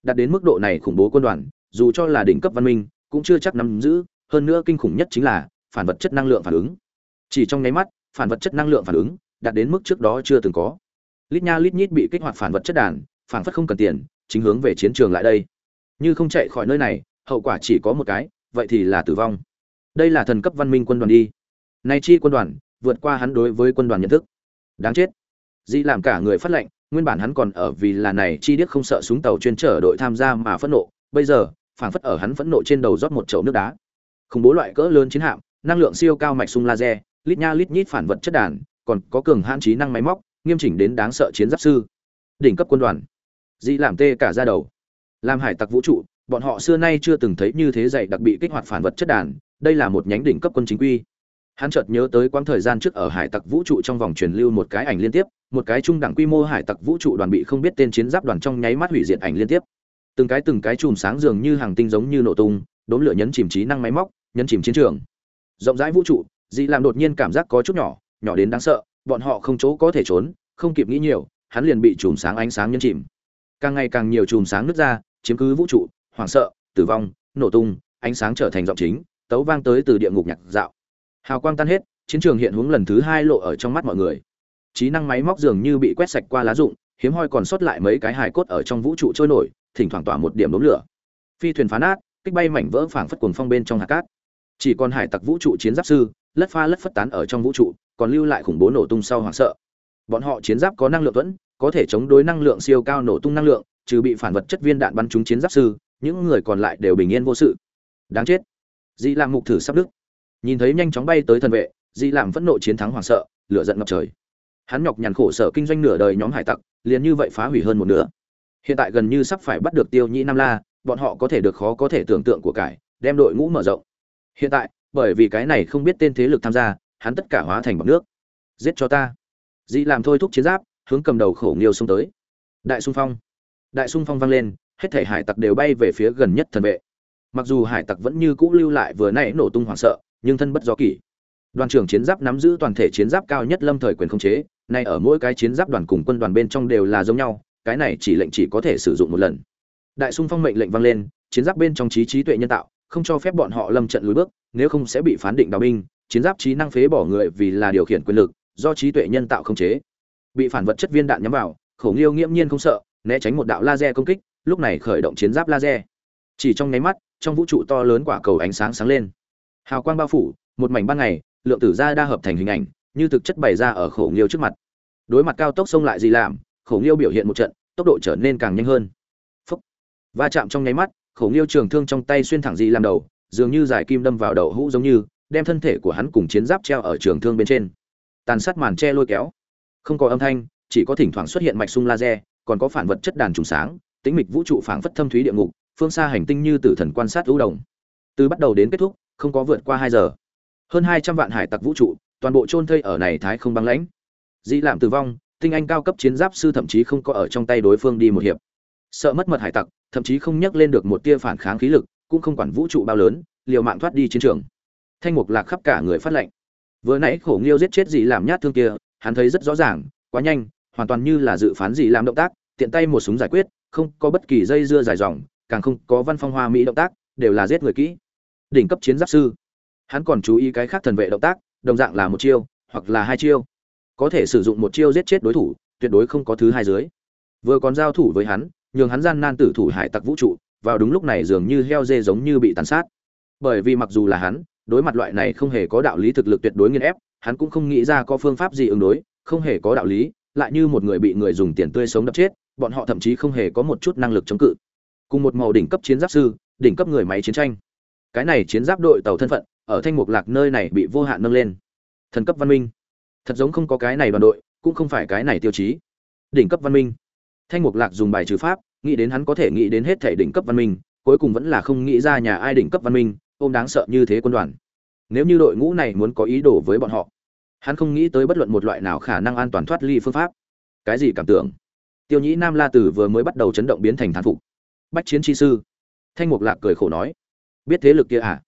Đạt đến mức độ này khủng bố quân đoàn, dù cho là đỉnh cấp văn minh, cũng chưa chắc nắm giữ, hơn nữa kinh khủng nhất chính là phản vật chất năng lượng phản ứng. Chỉ trong nháy mắt, phản vật chất năng lượng phản ứng đạt đến mức trước đó chưa từng có. Lít nha lít nhít bị kích hoạt phản vật chất đàn, phản phất không cần tiền, chính hướng về chiến trường lại đây. Như không chạy khỏi nơi này, hậu quả chỉ có một cái, vậy thì là tử vong. Đây là thần cấp văn minh quân đoàn đi. Nay chi quân đoàn, vượt qua hắn đối với quân đoàn nhận thức. Đáng chết. Dĩ làm cả người phát lệnh, nguyên bản hắn còn ở vì là này chi điếc không sợ súng tàu chuyên trở đội tham gia mà phẫn nộ, bây giờ, phản phất ở hắn phẫn nộ trên đầu rót một chậu nước đá. Khủng bố loại cỡ lớn chiến hạm, năng lượng siêu cao mạch sung laser, lít nha lít nhít phản vật chất đàn còn có cường hãn trí năng máy móc, nghiêm chỉnh đến đáng sợ chiến giáp sư. Đỉnh cấp quân đoàn. Dĩ làm tê cả ra đầu. Làm hải tặc vũ trụ, bọn họ xưa nay chưa từng thấy như thế dạy đặc bị kích hoạt phản vật chất đàn, đây là một nhánh đỉnh cấp quân chính quy. Hắn chợt nhớ tới quãng thời gian trước ở hải tặc vũ trụ trong vòng truyền lưu một cái ảnh liên tiếp, một cái trung đẳng quy mô hải tặc vũ trụ đoàn bị không biết tên chiến giáp đoàn trong nháy mắt hủy diệt ảnh liên tiếp. Từng cái từng cái chùm sáng dường như hàng tinh giống như nổ tung, đốn lửa nhấn chìm trí năng máy móc, nhấn chìm chiến trường. Rộng rãi vũ trụ dị làm đột nhiên cảm giác có chút nhỏ nhỏ đến đáng sợ, bọn họ không chỗ có thể trốn, không kịp nghĩ nhiều, hắn liền bị chùm sáng ánh sáng nhấn chìm. Càng ngày càng nhiều chùm sáng nứt ra, chiếm cứ vũ trụ, hoảng sợ, tử vong, nổ tung, ánh sáng trở thành giọng chính, tấu vang tới từ địa ngục nhạc dạo. Hào quang tan hết, chiến trường hiện hướng lần thứ hai lộ ở trong mắt mọi người. Trí năng máy móc dường như bị quét sạch qua lá rụng, hiếm hoi còn sót lại mấy cái hài cốt ở trong vũ trụ trôi nổi, thỉnh thoảng tỏa một điểm đốm lửa. Phi thuyền phá nát, kích bay mảnh vỡ phảng phất cuồng phong bên trong hạt cát. Chỉ còn hải tặc vũ trụ chiến giáp sư lất pha lất phất tán ở trong vũ trụ, còn lưu lại khủng bố nổ tung sau hoảng sợ. Bọn họ chiến giáp có năng lượng thuẫn có thể chống đối năng lượng siêu cao nổ tung năng lượng, trừ bị phản vật chất viên đạn bắn trúng chiến giáp sư, những người còn lại đều bình yên vô sự. Đáng chết. Dị làm mục thử sắp đức nhìn thấy nhanh chóng bay tới thần vệ, dị làm phẫn nộ chiến thắng hoảng sợ, lửa giận ngập trời. Hắn nhọc nhằn khổ sở kinh doanh nửa đời nhóm hải tặc, liền như vậy phá hủy hơn một nửa. Hiện tại gần như sắp phải bắt được tiêu nhĩ nam la, bọn họ có thể được khó có thể tưởng tượng của cải, đem đội ngũ mở rộng. Hiện tại bởi vì cái này không biết tên thế lực tham gia, hắn tất cả hóa thành bọc nước. Giết cho ta. Dị làm thôi thúc chiến giáp, hướng cầm đầu khổ nghiêu xông tới. Đại xung phong. Đại xung phong vang lên, hết thể hải tặc đều bay về phía gần nhất thần vệ. Mặc dù hải tặc vẫn như cũ lưu lại vừa nãy nổ tung hoảng sợ, nhưng thân bất do kỷ. Đoàn trưởng chiến giáp nắm giữ toàn thể chiến giáp cao nhất lâm thời quyền khống chế, nay ở mỗi cái chiến giáp đoàn cùng quân đoàn bên trong đều là giống nhau, cái này chỉ lệnh chỉ có thể sử dụng một lần. Đại xung phong mệnh lệnh vang lên, chiến giáp bên trong trí trí tuệ nhân tạo, không cho phép bọn họ lâm trận lùi bước nếu không sẽ bị phán định đào binh, chiến giáp trí năng phế bỏ người vì là điều khiển quyền lực, do trí tuệ nhân tạo không chế. Bị phản vật chất viên đạn nhắm vào, khổ nghiêu nghiễm nhiên không sợ, né tránh một đạo laser công kích, lúc này khởi động chiến giáp laser. Chỉ trong nháy mắt, trong vũ trụ to lớn quả cầu ánh sáng sáng lên. Hào quang bao phủ, một mảnh ban ngày, lượng tử ra đa hợp thành hình ảnh, như thực chất bày ra ở khổ nghiêu trước mặt. Đối mặt cao tốc xông lại gì làm khổ nghiêu biểu hiện một trận, tốc độ trở nên càng nhanh hơn. Phúc. va chạm trong nháy mắt, khổ nghiêu trường thương trong tay xuyên thẳng gì làm đầu dường như giải kim đâm vào đầu hũ giống như, đem thân thể của hắn cùng chiến giáp treo ở trường thương bên trên. Tàn sát màn che lôi kéo. Không có âm thanh, chỉ có thỉnh thoảng xuất hiện mạch xung laser, còn có phản vật chất đàn trùng sáng, tĩnh mịch vũ trụ phảng phất thâm thúy địa ngục, phương xa hành tinh như tử thần quan sát u đồng. Từ bắt đầu đến kết thúc, không có vượt qua hai giờ. Hơn hai trăm vạn hải tặc vũ trụ, toàn bộ chôn thây ở này thái không băng lãnh. Dĩ làm tử vong, tinh anh cao cấp chiến giáp sư thậm chí không có ở trong tay đối phương đi một hiệp. Sợ mất mật hải tặc, thậm chí không nhắc lên được một tia phản kháng khí lực cũng không quản vũ trụ bao lớn, liều mạng thoát đi chiến trường. Thanh mục lạc khắp cả người phát lệnh. Vừa nãy khổ nghiêu giết chết gì làm nhát thương kia, hắn thấy rất rõ ràng, quá nhanh, hoàn toàn như là dự phán gì làm động tác, tiện tay một súng giải quyết, không có bất kỳ dây dưa dài dòng, càng không có văn phong hoa mỹ động tác, đều là giết người kỹ. Đỉnh cấp chiến giáp sư. Hắn còn chú ý cái khác thần vệ động tác, đồng dạng là một chiêu, hoặc là hai chiêu. Có thể sử dụng một chiêu giết chết đối thủ, tuyệt đối không có thứ hai dưới. Vừa còn giao thủ với hắn, nhường hắn gian nan tử thủ hải tặc vũ trụ vào đúng lúc này dường như heo dê giống như bị tàn sát. Bởi vì mặc dù là hắn, đối mặt loại này không hề có đạo lý thực lực tuyệt đối nghiên ép, hắn cũng không nghĩ ra có phương pháp gì ứng đối, không hề có đạo lý, lại như một người bị người dùng tiền tươi sống đập chết, bọn họ thậm chí không hề có một chút năng lực chống cự. Cùng một màu đỉnh cấp chiến giáp sư, đỉnh cấp người máy chiến tranh. Cái này chiến giáp đội tàu thân phận, ở thanh mục lạc nơi này bị vô hạn nâng lên. Thần cấp văn minh. Thật giống không có cái này đoàn đội, cũng không phải cái này tiêu chí. Đỉnh cấp văn minh. Thanh mục lạc dùng bài trừ pháp nghĩ đến hắn có thể nghĩ đến hết thể đỉnh cấp văn minh, cuối cùng vẫn là không nghĩ ra nhà ai đỉnh cấp văn minh, ôm đáng sợ như thế quân đoàn. Nếu như đội ngũ này muốn có ý đồ với bọn họ, hắn không nghĩ tới bất luận một loại nào khả năng an toàn thoát ly phương pháp. Cái gì cảm tưởng? Tiêu nhĩ nam la tử vừa mới bắt đầu chấn động biến thành thán phục. Bách chiến chi sư. Thanh mục lạc cười khổ nói. Biết thế lực kia à?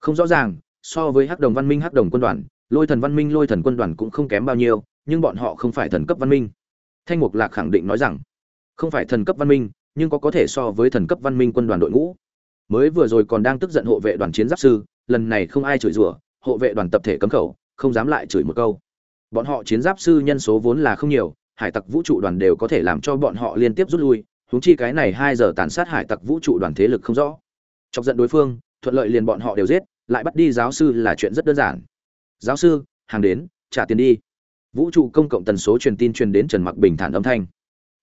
Không rõ ràng, so với hắc đồng văn minh, hắc đồng quân đoàn, lôi thần văn minh, lôi thần quân đoàn cũng không kém bao nhiêu, nhưng bọn họ không phải thần cấp văn minh. Thanh mục lạc khẳng định nói rằng, không phải thần cấp văn minh nhưng có có thể so với thần cấp văn minh quân đoàn đội ngũ. Mới vừa rồi còn đang tức giận hộ vệ đoàn chiến giáp sư, lần này không ai chửi rủa, hộ vệ đoàn tập thể cấm khẩu, không dám lại chửi một câu. Bọn họ chiến giáp sư nhân số vốn là không nhiều, hải tặc vũ trụ đoàn đều có thể làm cho bọn họ liên tiếp rút lui, huống chi cái này hai giờ tàn sát hải tặc vũ trụ đoàn thế lực không rõ. Chọc giận đối phương, thuận lợi liền bọn họ đều giết, lại bắt đi giáo sư là chuyện rất đơn giản. Giáo sư, hàng đến, trả tiền đi. Vũ trụ công cộng tần số truyền tin truyền đến trần mặc bình thản âm thanh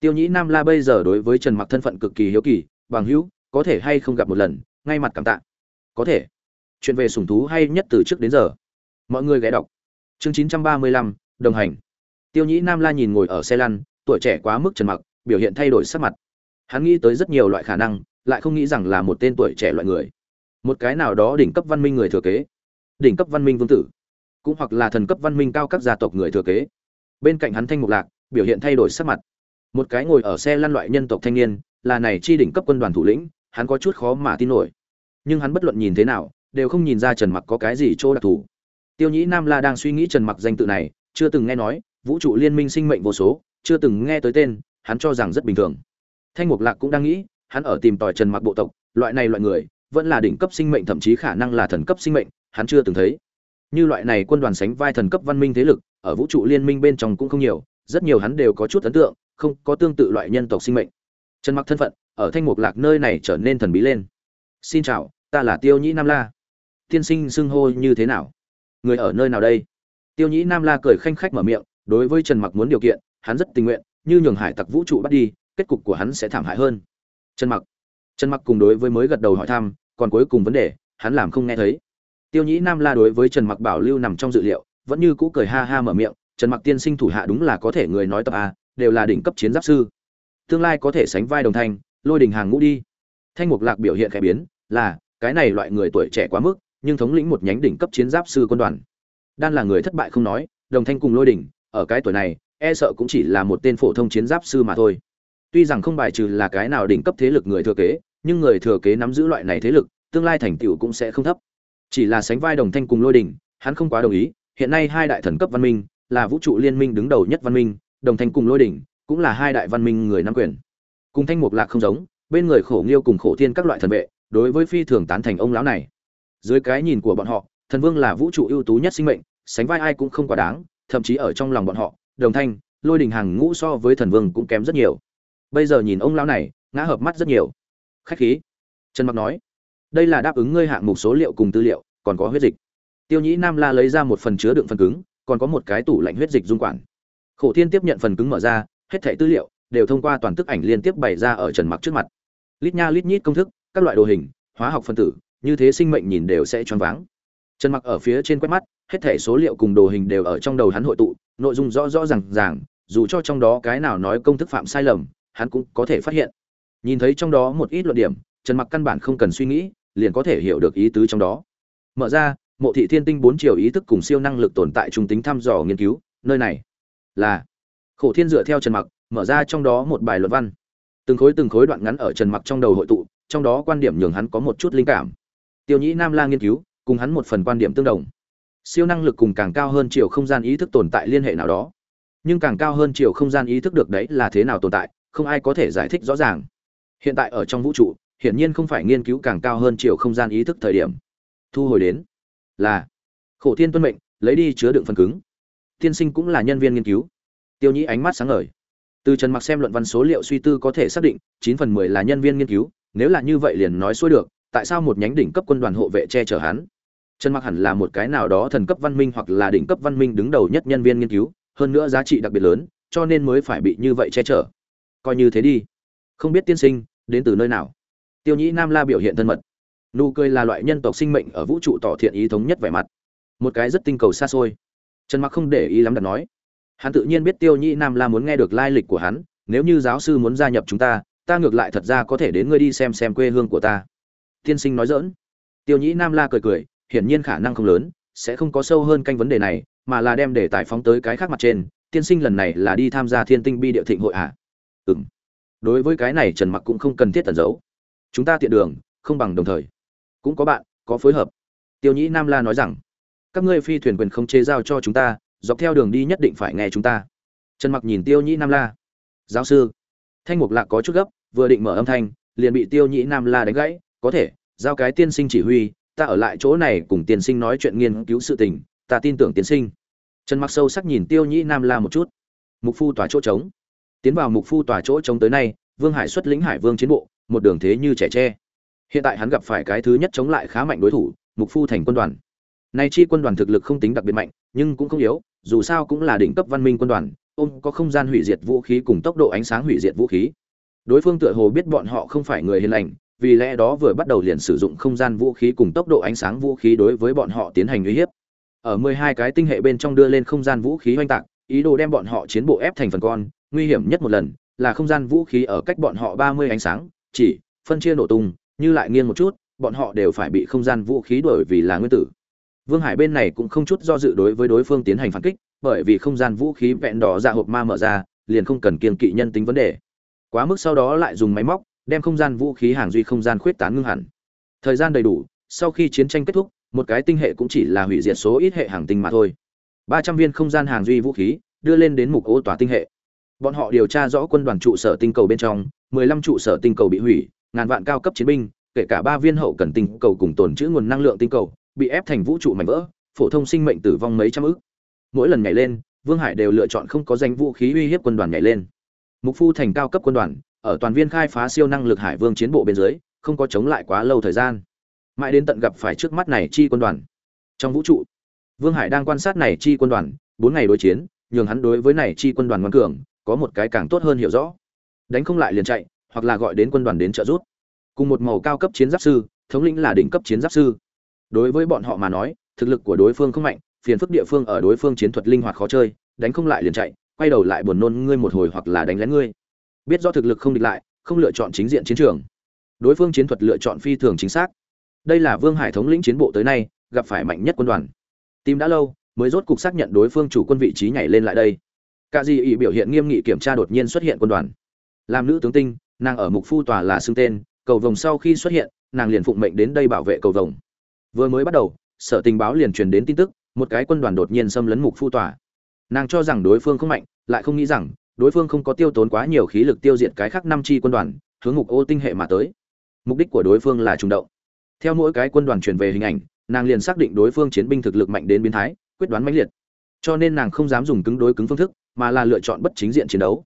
tiêu nhĩ nam la bây giờ đối với trần mặc thân phận cực kỳ hiếu kỳ bằng hữu có thể hay không gặp một lần ngay mặt cảm tạ. Có thể. Chuyện về sủng thú hay nhất từ trước đến giờ. Mọi người ghé đọc. Chương 935, đồng hành. Tiêu nhĩ nam la nhìn ngồi ở xe lăn tuổi trẻ quá mức trần mặc biểu hiện thay đổi sắc mặt. Hắn nghĩ tới rất nhiều loại khả năng lại không nghĩ rằng là một tên tuổi trẻ loại người. Một cái nào đó đỉnh cấp văn minh người thừa kế. Đỉnh cấp văn minh vương tử. Cũng hoặc là thần cấp văn minh cao các gia tộc người thừa kế. Bên cạnh hắn thanh mục lạc biểu hiện thay đổi sắc mặt một cái ngồi ở xe lăn loại nhân tộc thanh niên, là này chi đỉnh cấp quân đoàn thủ lĩnh, hắn có chút khó mà tin nổi. Nhưng hắn bất luận nhìn thế nào, đều không nhìn ra trần mặc có cái gì chỗ đặc thù. Tiêu nhĩ nam la đang suy nghĩ trần mặc danh tự này, chưa từng nghe nói, vũ trụ liên minh sinh mệnh vô số, chưa từng nghe tới tên, hắn cho rằng rất bình thường. Thanh mục lạc cũng đang nghĩ, hắn ở tìm tòi trần mặc bộ tộc, loại này loại người, vẫn là đỉnh cấp sinh mệnh, thậm chí khả năng là thần cấp sinh mệnh, hắn chưa từng thấy. Như loại này quân đoàn sánh vai thần cấp văn minh thế lực, ở vũ trụ liên minh bên trong cũng không nhiều, rất nhiều hắn đều có chút ấn tượng không có tương tự loại nhân tộc sinh mệnh. Trần mặc thân phận, ở thanh mục lạc nơi này trở nên thần bí lên. Xin chào, ta là tiêu nhĩ nam la. Tiên sinh xưng hô như thế nào? Người ở nơi nào đây? Tiêu nhĩ nam la cười khanh khách mở miệng, đối với trần mặc muốn điều kiện, hắn rất tình nguyện, như nhường hải tặc vũ trụ bắt đi, kết cục của hắn sẽ thảm hại hơn. Trần mặc. Trần mặc cùng đối với mới gật đầu hỏi thăm, còn cuối cùng vấn đề, hắn làm không nghe thấy. Tiêu nhĩ nam la đối với trần mặc bảo lưu nằm trong dự liệu, vẫn như cũ cười ha ha mở miệng, trần mặc tiên sinh thủ hạ đúng là có thể người nói tập a đều là đỉnh cấp chiến giáp sư. Tương lai có thể sánh vai đồng thanh lôi đình hàng ngũ đi. Thanh mục lạc biểu hiện khẽ biến là cái này loại người tuổi trẻ quá mức nhưng thống lĩnh một nhánh đỉnh cấp chiến giáp sư quân đoàn. Đan là người thất bại không nói đồng thanh cùng lôi Đình, ở cái tuổi này e sợ cũng chỉ là một tên phổ thông chiến giáp sư mà thôi. Tuy rằng không bài trừ là cái nào đỉnh cấp thế lực người thừa kế nhưng người thừa kế nắm giữ loại này thế lực tương lai thành tựu cũng sẽ không thấp. Chỉ là sánh vai đồng thanh cùng lôi Đình, hắn không quá đồng ý hiện nay hai đại thần cấp văn minh là vũ trụ liên minh đứng đầu nhất văn minh đồng thanh cùng lôi đỉnh, cũng là hai đại văn minh người nắm quyền. Cùng thanh mục lạc không giống, bên người khổ nghiêu cùng khổ thiên các loại thần vệ, đối với phi thường tán thành ông lão này. Dưới cái nhìn của bọn họ, thần vương là vũ trụ ưu tú nhất sinh mệnh, sánh vai ai cũng không quá đáng, thậm chí ở trong lòng bọn họ, đồng thanh, lôi đình hàng ngũ so với thần vương cũng kém rất nhiều. Bây giờ nhìn ông lão này, ngã hợp mắt rất nhiều. Khách khí. Trần mặc nói, đây là đáp ứng ngươi hạng mục số liệu cùng tư liệu, còn có huyết dịch. Tiêu nhĩ nam la lấy ra một phần chứa đựng phần cứng, còn có một cái tủ lạnh huyết dịch dung quản khổ thiên tiếp nhận phần cứng mở ra, hết thảy tư liệu đều thông qua toàn tức ảnh liên tiếp bày ra ở trần mặc trước mặt. Lít nha lít nhít công thức, các loại đồ hình, hóa học phân tử, như thế sinh mệnh nhìn đều sẽ choáng váng. Trần mặc ở phía trên quét mắt, hết thảy số liệu cùng đồ hình đều ở trong đầu hắn hội tụ, nội dung rõ rõ ràng ràng, dù cho trong đó cái nào nói công thức phạm sai lầm, hắn cũng có thể phát hiện. Nhìn thấy trong đó một ít luận điểm, trần mặc căn bản không cần suy nghĩ, liền có thể hiểu được ý tứ trong đó. Mở ra, mộ thị thiên tinh bốn chiều ý thức cùng siêu năng lực tồn tại trung tính thăm dò nghiên cứu, nơi này là khổ thiên dựa theo trần mặc, mở ra trong đó một bài luận văn. Từng khối từng khối đoạn ngắn ở trần mặc trong đầu hội tụ, trong đó quan điểm nhường hắn có một chút linh cảm. Tiêu nhĩ nam la nghiên cứu, cùng hắn một phần quan điểm tương đồng. Siêu năng lực cùng càng cao hơn chiều không gian ý thức tồn tại liên hệ nào đó. Nhưng càng cao hơn chiều không gian ý thức được đấy là thế nào tồn tại, không ai có thể giải thích rõ ràng. Hiện tại ở trong vũ trụ, hiển nhiên không phải nghiên cứu càng cao hơn chiều không gian ý thức thời điểm. Thu hồi đến là, khổ thiên tuân mệnh, lấy đi chứa đựng phần cứng tiên sinh cũng là nhân viên nghiên cứu. Tiêu nhĩ ánh mắt sáng ngời. Từ trần mặc xem luận văn số liệu suy tư có thể xác định, chín phần mười là nhân viên nghiên cứu, nếu là như vậy liền nói xuôi được, tại sao một nhánh đỉnh cấp quân đoàn hộ vệ che chở hắn? Trần mặc hẳn là một cái nào đó thần cấp văn minh hoặc là đỉnh cấp văn minh đứng đầu nhất nhân viên nghiên cứu, hơn nữa giá trị đặc biệt lớn, cho nên mới phải bị như vậy che chở. Coi như thế đi. Không biết tiên sinh, đến từ nơi nào? Tiêu nhĩ nam la biểu hiện thân mật. Nụ cười là loại nhân tộc sinh mệnh ở vũ trụ tỏ thiện ý thống nhất vẻ mặt. Một cái rất tinh cầu xa xôi trần mặc không để ý lắm đặt nói. Hắn tự nhiên biết tiêu nhĩ nam la muốn nghe được lai lịch của hắn, nếu như giáo sư muốn gia nhập chúng ta ta ngược lại thật ra có thể đến ngươi đi xem xem quê hương của ta. Tiên sinh nói dỡn tiêu nhĩ nam la cười cười, hiển nhiên khả năng không lớn, sẽ không có sâu hơn canh vấn đề này, mà là đem để tài phóng tới cái khác mặt trên. Tiên sinh lần này là đi tham gia thiên tinh bi địa thịnh hội ạ à? ừng đối với cái này trần mặc cũng không cần thiết tẩn giấu. Chúng ta tiện đường, không bằng đồng thời. Cũng có bạn, có phối hợp. Tiêu nhĩ nam la nói rằng các ngươi phi thuyền quyền không chế giao cho chúng ta, dọc theo đường đi nhất định phải nghe chúng ta. Trần mặc nhìn tiêu nhĩ nam la. Giáo sư. Thanh mục lạc có chút gấp, vừa định mở âm thanh, liền bị tiêu nhĩ nam la đánh gãy. Có thể, giao cái tiên sinh chỉ huy, ta ở lại chỗ này cùng tiên sinh nói chuyện nghiên cứu sự tình, ta tin tưởng tiên sinh. Trần mặc sâu sắc nhìn tiêu nhĩ nam la một chút. Mục phu tòa chỗ trống. Tiến vào mục phu tòa chỗ trống tới nay, vương hải xuất lĩnh hải vương chiến bộ, một đường thế như trẻ tre. Hiện tại hắn gặp phải cái thứ nhất chống lại khá mạnh đối thủ, mục phu thành quân đoàn nay chi quân đoàn thực lực không tính đặc biệt mạnh, nhưng cũng không yếu, dù sao cũng là đỉnh cấp văn minh quân đoàn, ôm có không gian hủy diệt vũ khí cùng tốc độ ánh sáng hủy diệt vũ khí. Đối phương tựa hồ biết bọn họ không phải người hiền lành, vì lẽ đó vừa bắt đầu liền sử dụng không gian vũ khí cùng tốc độ ánh sáng vũ khí đối với bọn họ tiến hành uy hiếp. Ở 12 cái tinh hệ bên trong đưa lên không gian vũ khí hoành tạc, ý đồ đem bọn họ chiến bộ ép thành phần con, nguy hiểm nhất một lần, là không gian vũ khí ở cách bọn họ 30 ánh sáng, chỉ, phân chia nổ tung, như lại nghiêng một chút, bọn họ đều phải bị không gian vũ khí đuổi vì là nguyên tử vương hải bên này cũng không chút do dự đối với đối phương tiến hành phản kích, bởi vì không gian vũ khí vẹn đỏ ra hộp ma mở ra, liền không cần kiên kỵ nhân tính vấn đề. Quá mức sau đó lại dùng máy móc, đem không gian vũ khí hàng duy không gian khuyết tán ngưng hẳn. Thời gian đầy đủ, sau khi chiến tranh kết thúc, một cái tinh hệ cũng chỉ là hủy diệt số ít hệ hàng tinh mà thôi. Ba trăm viên không gian hàng duy vũ khí, đưa lên đến mục ô tòa tinh hệ. Bọn họ điều tra rõ quân đoàn trụ sở tinh cầu bên trong, mười lăm trụ sở tinh cầu bị hủy, ngàn vạn cao cấp chiến binh, kể cả ba viên hậu cần tinh cầu cùng tồn trữ nguồn năng lượng tinh cầu bị ép thành vũ trụ mảnh vỡ, phổ thông sinh mệnh tử vong mấy trăm ức mỗi lần nhảy lên, vương hải đều lựa chọn không có danh vũ khí uy hiếp quân đoàn nhảy lên. Mục phu thành cao cấp quân đoàn, ở toàn viên khai phá siêu năng lực hải vương chiến bộ bên dưới, không có chống lại quá lâu thời gian. Mãi đến tận gặp phải trước mắt này chi quân đoàn. Trong vũ trụ, vương hải đang quan sát này chi quân đoàn, bốn ngày đối chiến, nhường hắn đối với này chi quân đoàn ngoan cường, có một cái càng tốt hơn hiểu rõ. Đánh không lại liền chạy, hoặc là gọi đến quân đoàn đến trợ giúp. Cùng một màu cao cấp chiến giáp sư, thống lĩnh là đỉnh cấp chiến giáp sư đối với bọn họ mà nói, thực lực của đối phương không mạnh, phiền phức địa phương ở đối phương chiến thuật linh hoạt khó chơi, đánh không lại liền chạy, quay đầu lại buồn nôn ngươi một hồi hoặc là đánh lén ngươi. Biết do thực lực không địch lại, không lựa chọn chính diện chiến trường. Đối phương chiến thuật lựa chọn phi thường chính xác. Đây là vương hải thống lĩnh chiến bộ tới nay, gặp phải mạnh nhất quân đoàn. Tìm đã lâu, mới rốt cục xác nhận đối phương chủ quân vị trí nhảy lên lại đây. Cả gì ý biểu hiện nghiêm nghị kiểm tra đột nhiên xuất hiện quân đoàn. Làm nữ tướng tinh, nàng ở mục phu tòa là xưng tên, cầu vồng sau khi xuất hiện, nàng liền phụng mệnh đến đây bảo vệ cầu vồng vừa mới bắt đầu, sở tình báo liền truyền đến tin tức, một cái quân đoàn đột nhiên xâm lấn mục phu tòa. Nàng cho rằng đối phương không mạnh, lại không nghĩ rằng, đối phương không có tiêu tốn quá nhiều khí lực tiêu diệt cái khác năm chi quân đoàn, hướng mục ô tinh hệ mà tới. Mục đích của đối phương là trùng động. Theo mỗi cái quân đoàn truyền về hình ảnh, nàng liền xác định đối phương chiến binh thực lực mạnh đến biến thái, quyết đoán mãnh liệt. Cho nên nàng không dám dùng cứng đối cứng phương thức, mà là lựa chọn bất chính diện chiến đấu.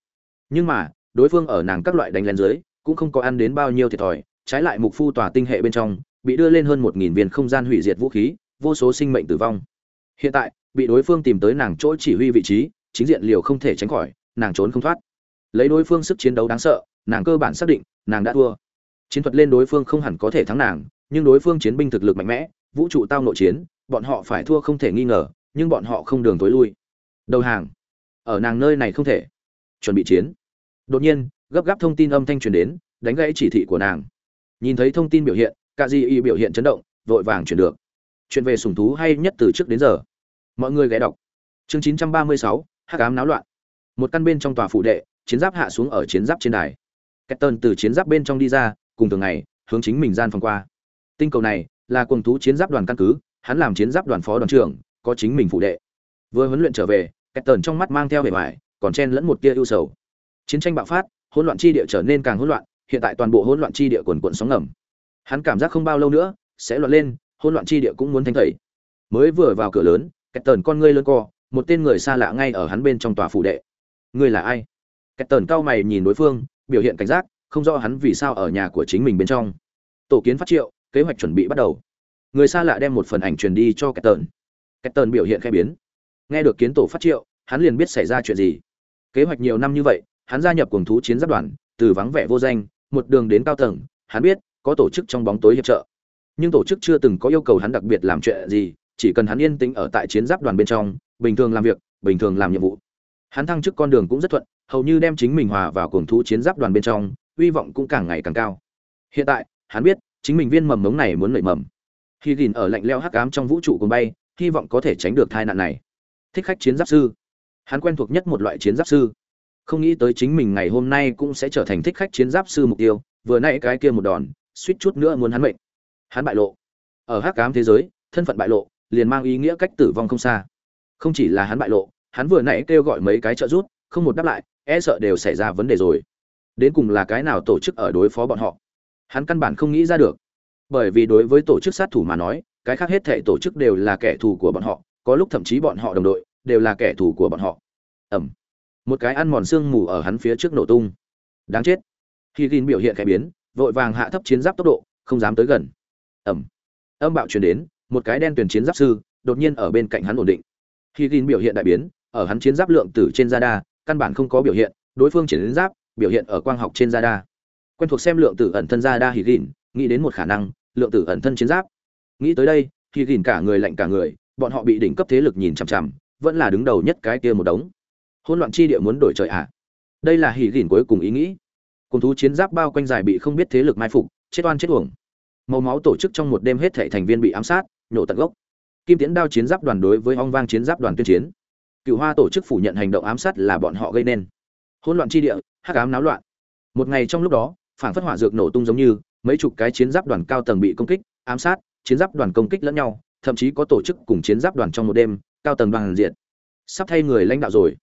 Nhưng mà, đối phương ở nàng các loại đánh lén dưới, cũng không có ăn đến bao nhiêu thiệt thòi, trái lại mục phu tòa tinh hệ bên trong bị đưa lên hơn một nghìn viên không gian hủy diệt vũ khí, vô số sinh mệnh tử vong. Hiện tại, bị đối phương tìm tới nàng chỗ chỉ huy vị trí, chính diện liều không thể tránh khỏi, nàng trốn không thoát. Lấy đối phương sức chiến đấu đáng sợ, nàng cơ bản xác định, nàng đã thua. Chiến thuật lên đối phương không hẳn có thể thắng nàng, nhưng đối phương chiến binh thực lực mạnh mẽ, vũ trụ tao nội chiến, bọn họ phải thua không thể nghi ngờ, nhưng bọn họ không đường tối lui. Đầu hàng. Ở nàng nơi này không thể. Chuẩn bị chiến. Đột nhiên, gấp gáp thông tin âm thanh truyền đến, đánh gãy chỉ thị của nàng. Nhìn thấy thông tin biểu hiện cả di y biểu hiện chấn động vội vàng chuyển được. Chuyện về sùng thú hay nhất từ trước đến giờ? Mọi người ghé đọc. Chương 936, hắc ám náo loạn. Một căn bên trong tòa phủ đệ chiến giáp hạ xuống ở chiến giáp trên đài. Cách tơn từ chiến giáp bên trong đi ra cùng thường ngày hướng chính mình gian phòng qua. Tinh cầu này là quần thú chiến giáp đoàn căn cứ hắn làm chiến giáp đoàn phó đoàn trưởng có chính mình phụ đệ. Vừa huấn luyện trở về cách tần trong mắt mang theo vẻ vải còn chen lẫn một tia ưu sầu. Chiến tranh bạo phát hỗn loạn chi địa trở nên càng hỗn loạn hiện tại toàn bộ hỗn loạn chi địa quần quận sóng ngầm hắn cảm giác không bao lâu nữa, sẽ loạn lên, hỗn loạn chi địa cũng muốn thanh tẩy. Mới vừa vào cửa lớn cách tần con ngươi lơn co, một tên người xa lạ ngay ở hắn bên trong tòa phủ đệ. Ngươi là ai? Cách tần cao mày nhìn đối phương, biểu hiện cảnh giác, không rõ hắn vì sao ở nhà của chính mình bên trong. Tổ kiến phát triệu, kế hoạch chuẩn bị bắt đầu. Người xa lạ đem một phần ảnh truyền đi cho cách tần cách tần biểu hiện khai biến. Nghe được kiến tổ phát triệu, hắn liền biết xảy ra chuyện gì. Kế hoạch nhiều năm như vậy, hắn gia nhập cùng thú chiến giáp đoàn, từ vắng vẻ vô danh, một đường đến cao tầng, hắn biết có tổ chức trong bóng tối hiệp trợ. Nhưng tổ chức chưa từng có yêu cầu hắn đặc biệt làm chuyện gì, chỉ cần hắn yên tĩnh ở tại chiến giáp đoàn bên trong, bình thường làm việc, bình thường làm nhiệm vụ. Hắn thăng chức con đường cũng rất thuận, hầu như đem chính mình hòa vào cuồng thú chiến giáp đoàn bên trong, hy vọng cũng càng ngày càng cao. Hiện tại, hắn biết, chính mình viên mầm mống này muốn nảy mầm. Khi gìn ở lạnh leo hắc ám trong vũ trụ cùng bay, hy vọng có thể tránh được tai nạn này. Thích khách chiến giáp sư. Hắn quen thuộc nhất một loại chiến giáp sư. Không nghĩ tới chính mình ngày hôm nay cũng sẽ trở thành thích khách chiến giáp sư mục tiêu, vừa nãy cái kia một đòn suýt chút nữa muốn hắn mệnh. Hắn bại lộ. Ở hắc ám thế giới, thân phận bại lộ, liền mang ý nghĩa cách tử vong không xa. Không chỉ là hắn bại lộ, hắn vừa nãy kêu gọi mấy cái trợ rút không một đáp lại e sợ đều xảy ra vấn đề rồi. Đến cùng là cái nào tổ chức ở đối phó bọn họ? Hắn căn bản không nghĩ ra được. Bởi vì đối với tổ chức sát thủ mà nói, cái khác hết thệ tổ chức đều là kẻ thù của bọn họ, có lúc thậm chí bọn họ đồng đội, đều là kẻ thù của bọn họ. Ẩm. Một cái ăn mòn xương mù ở hắn phía trước nổ tung. Đáng chết. Khi gin biểu hiện khẽ biến vội vàng hạ thấp chiến giáp tốc độ, không dám tới gần. Ẩm âm bạo truyền đến, một cái đen tuyển chiến giáp sư đột nhiên ở bên cạnh hắn ổn định. Khi tin biểu hiện đại biến, ở hắn chiến giáp lượng tử trên radar, căn bản không có biểu hiện, đối phương chiến giáp biểu hiện ở quang học trên radar. Quen thuộc xem lượng tử ẩn thân radar hỉ gìn nghĩ đến một khả năng, lượng tử ẩn thân chiến giáp. Nghĩ tới đây, khi gìn cả người lạnh cả người, bọn họ bị đỉnh cấp thế lực nhìn chằm chằm, vẫn là đứng đầu nhất cái kia một đống. Hỗn loạn chi địa muốn đổi trời ạ. À? đây là hỉ gìn cuối cùng ý nghĩ cùng thú chiến giáp bao quanh dài bị không biết thế lực mai phục, chết oan chết uổng. Màu máu tổ chức trong một đêm hết thảy thành viên bị ám sát, nhổ tận gốc. Kim tiễn đao chiến giáp đoàn đối với ong vang chiến giáp đoàn tuyên chiến. Cựu hoa tổ chức phủ nhận hành động ám sát là bọn họ gây nên. Hỗn loạn chi địa, hắc ám náo loạn. Một ngày trong lúc đó phản phất hỏa dược nổ tung giống như, mấy chục cái chiến giáp đoàn cao tầng bị công kích, ám sát, chiến giáp đoàn công kích lẫn nhau, thậm chí có tổ chức cùng chiến giáp đoàn trong một đêm, cao tầng đoàn diện sắp thay người lãnh đạo rồi.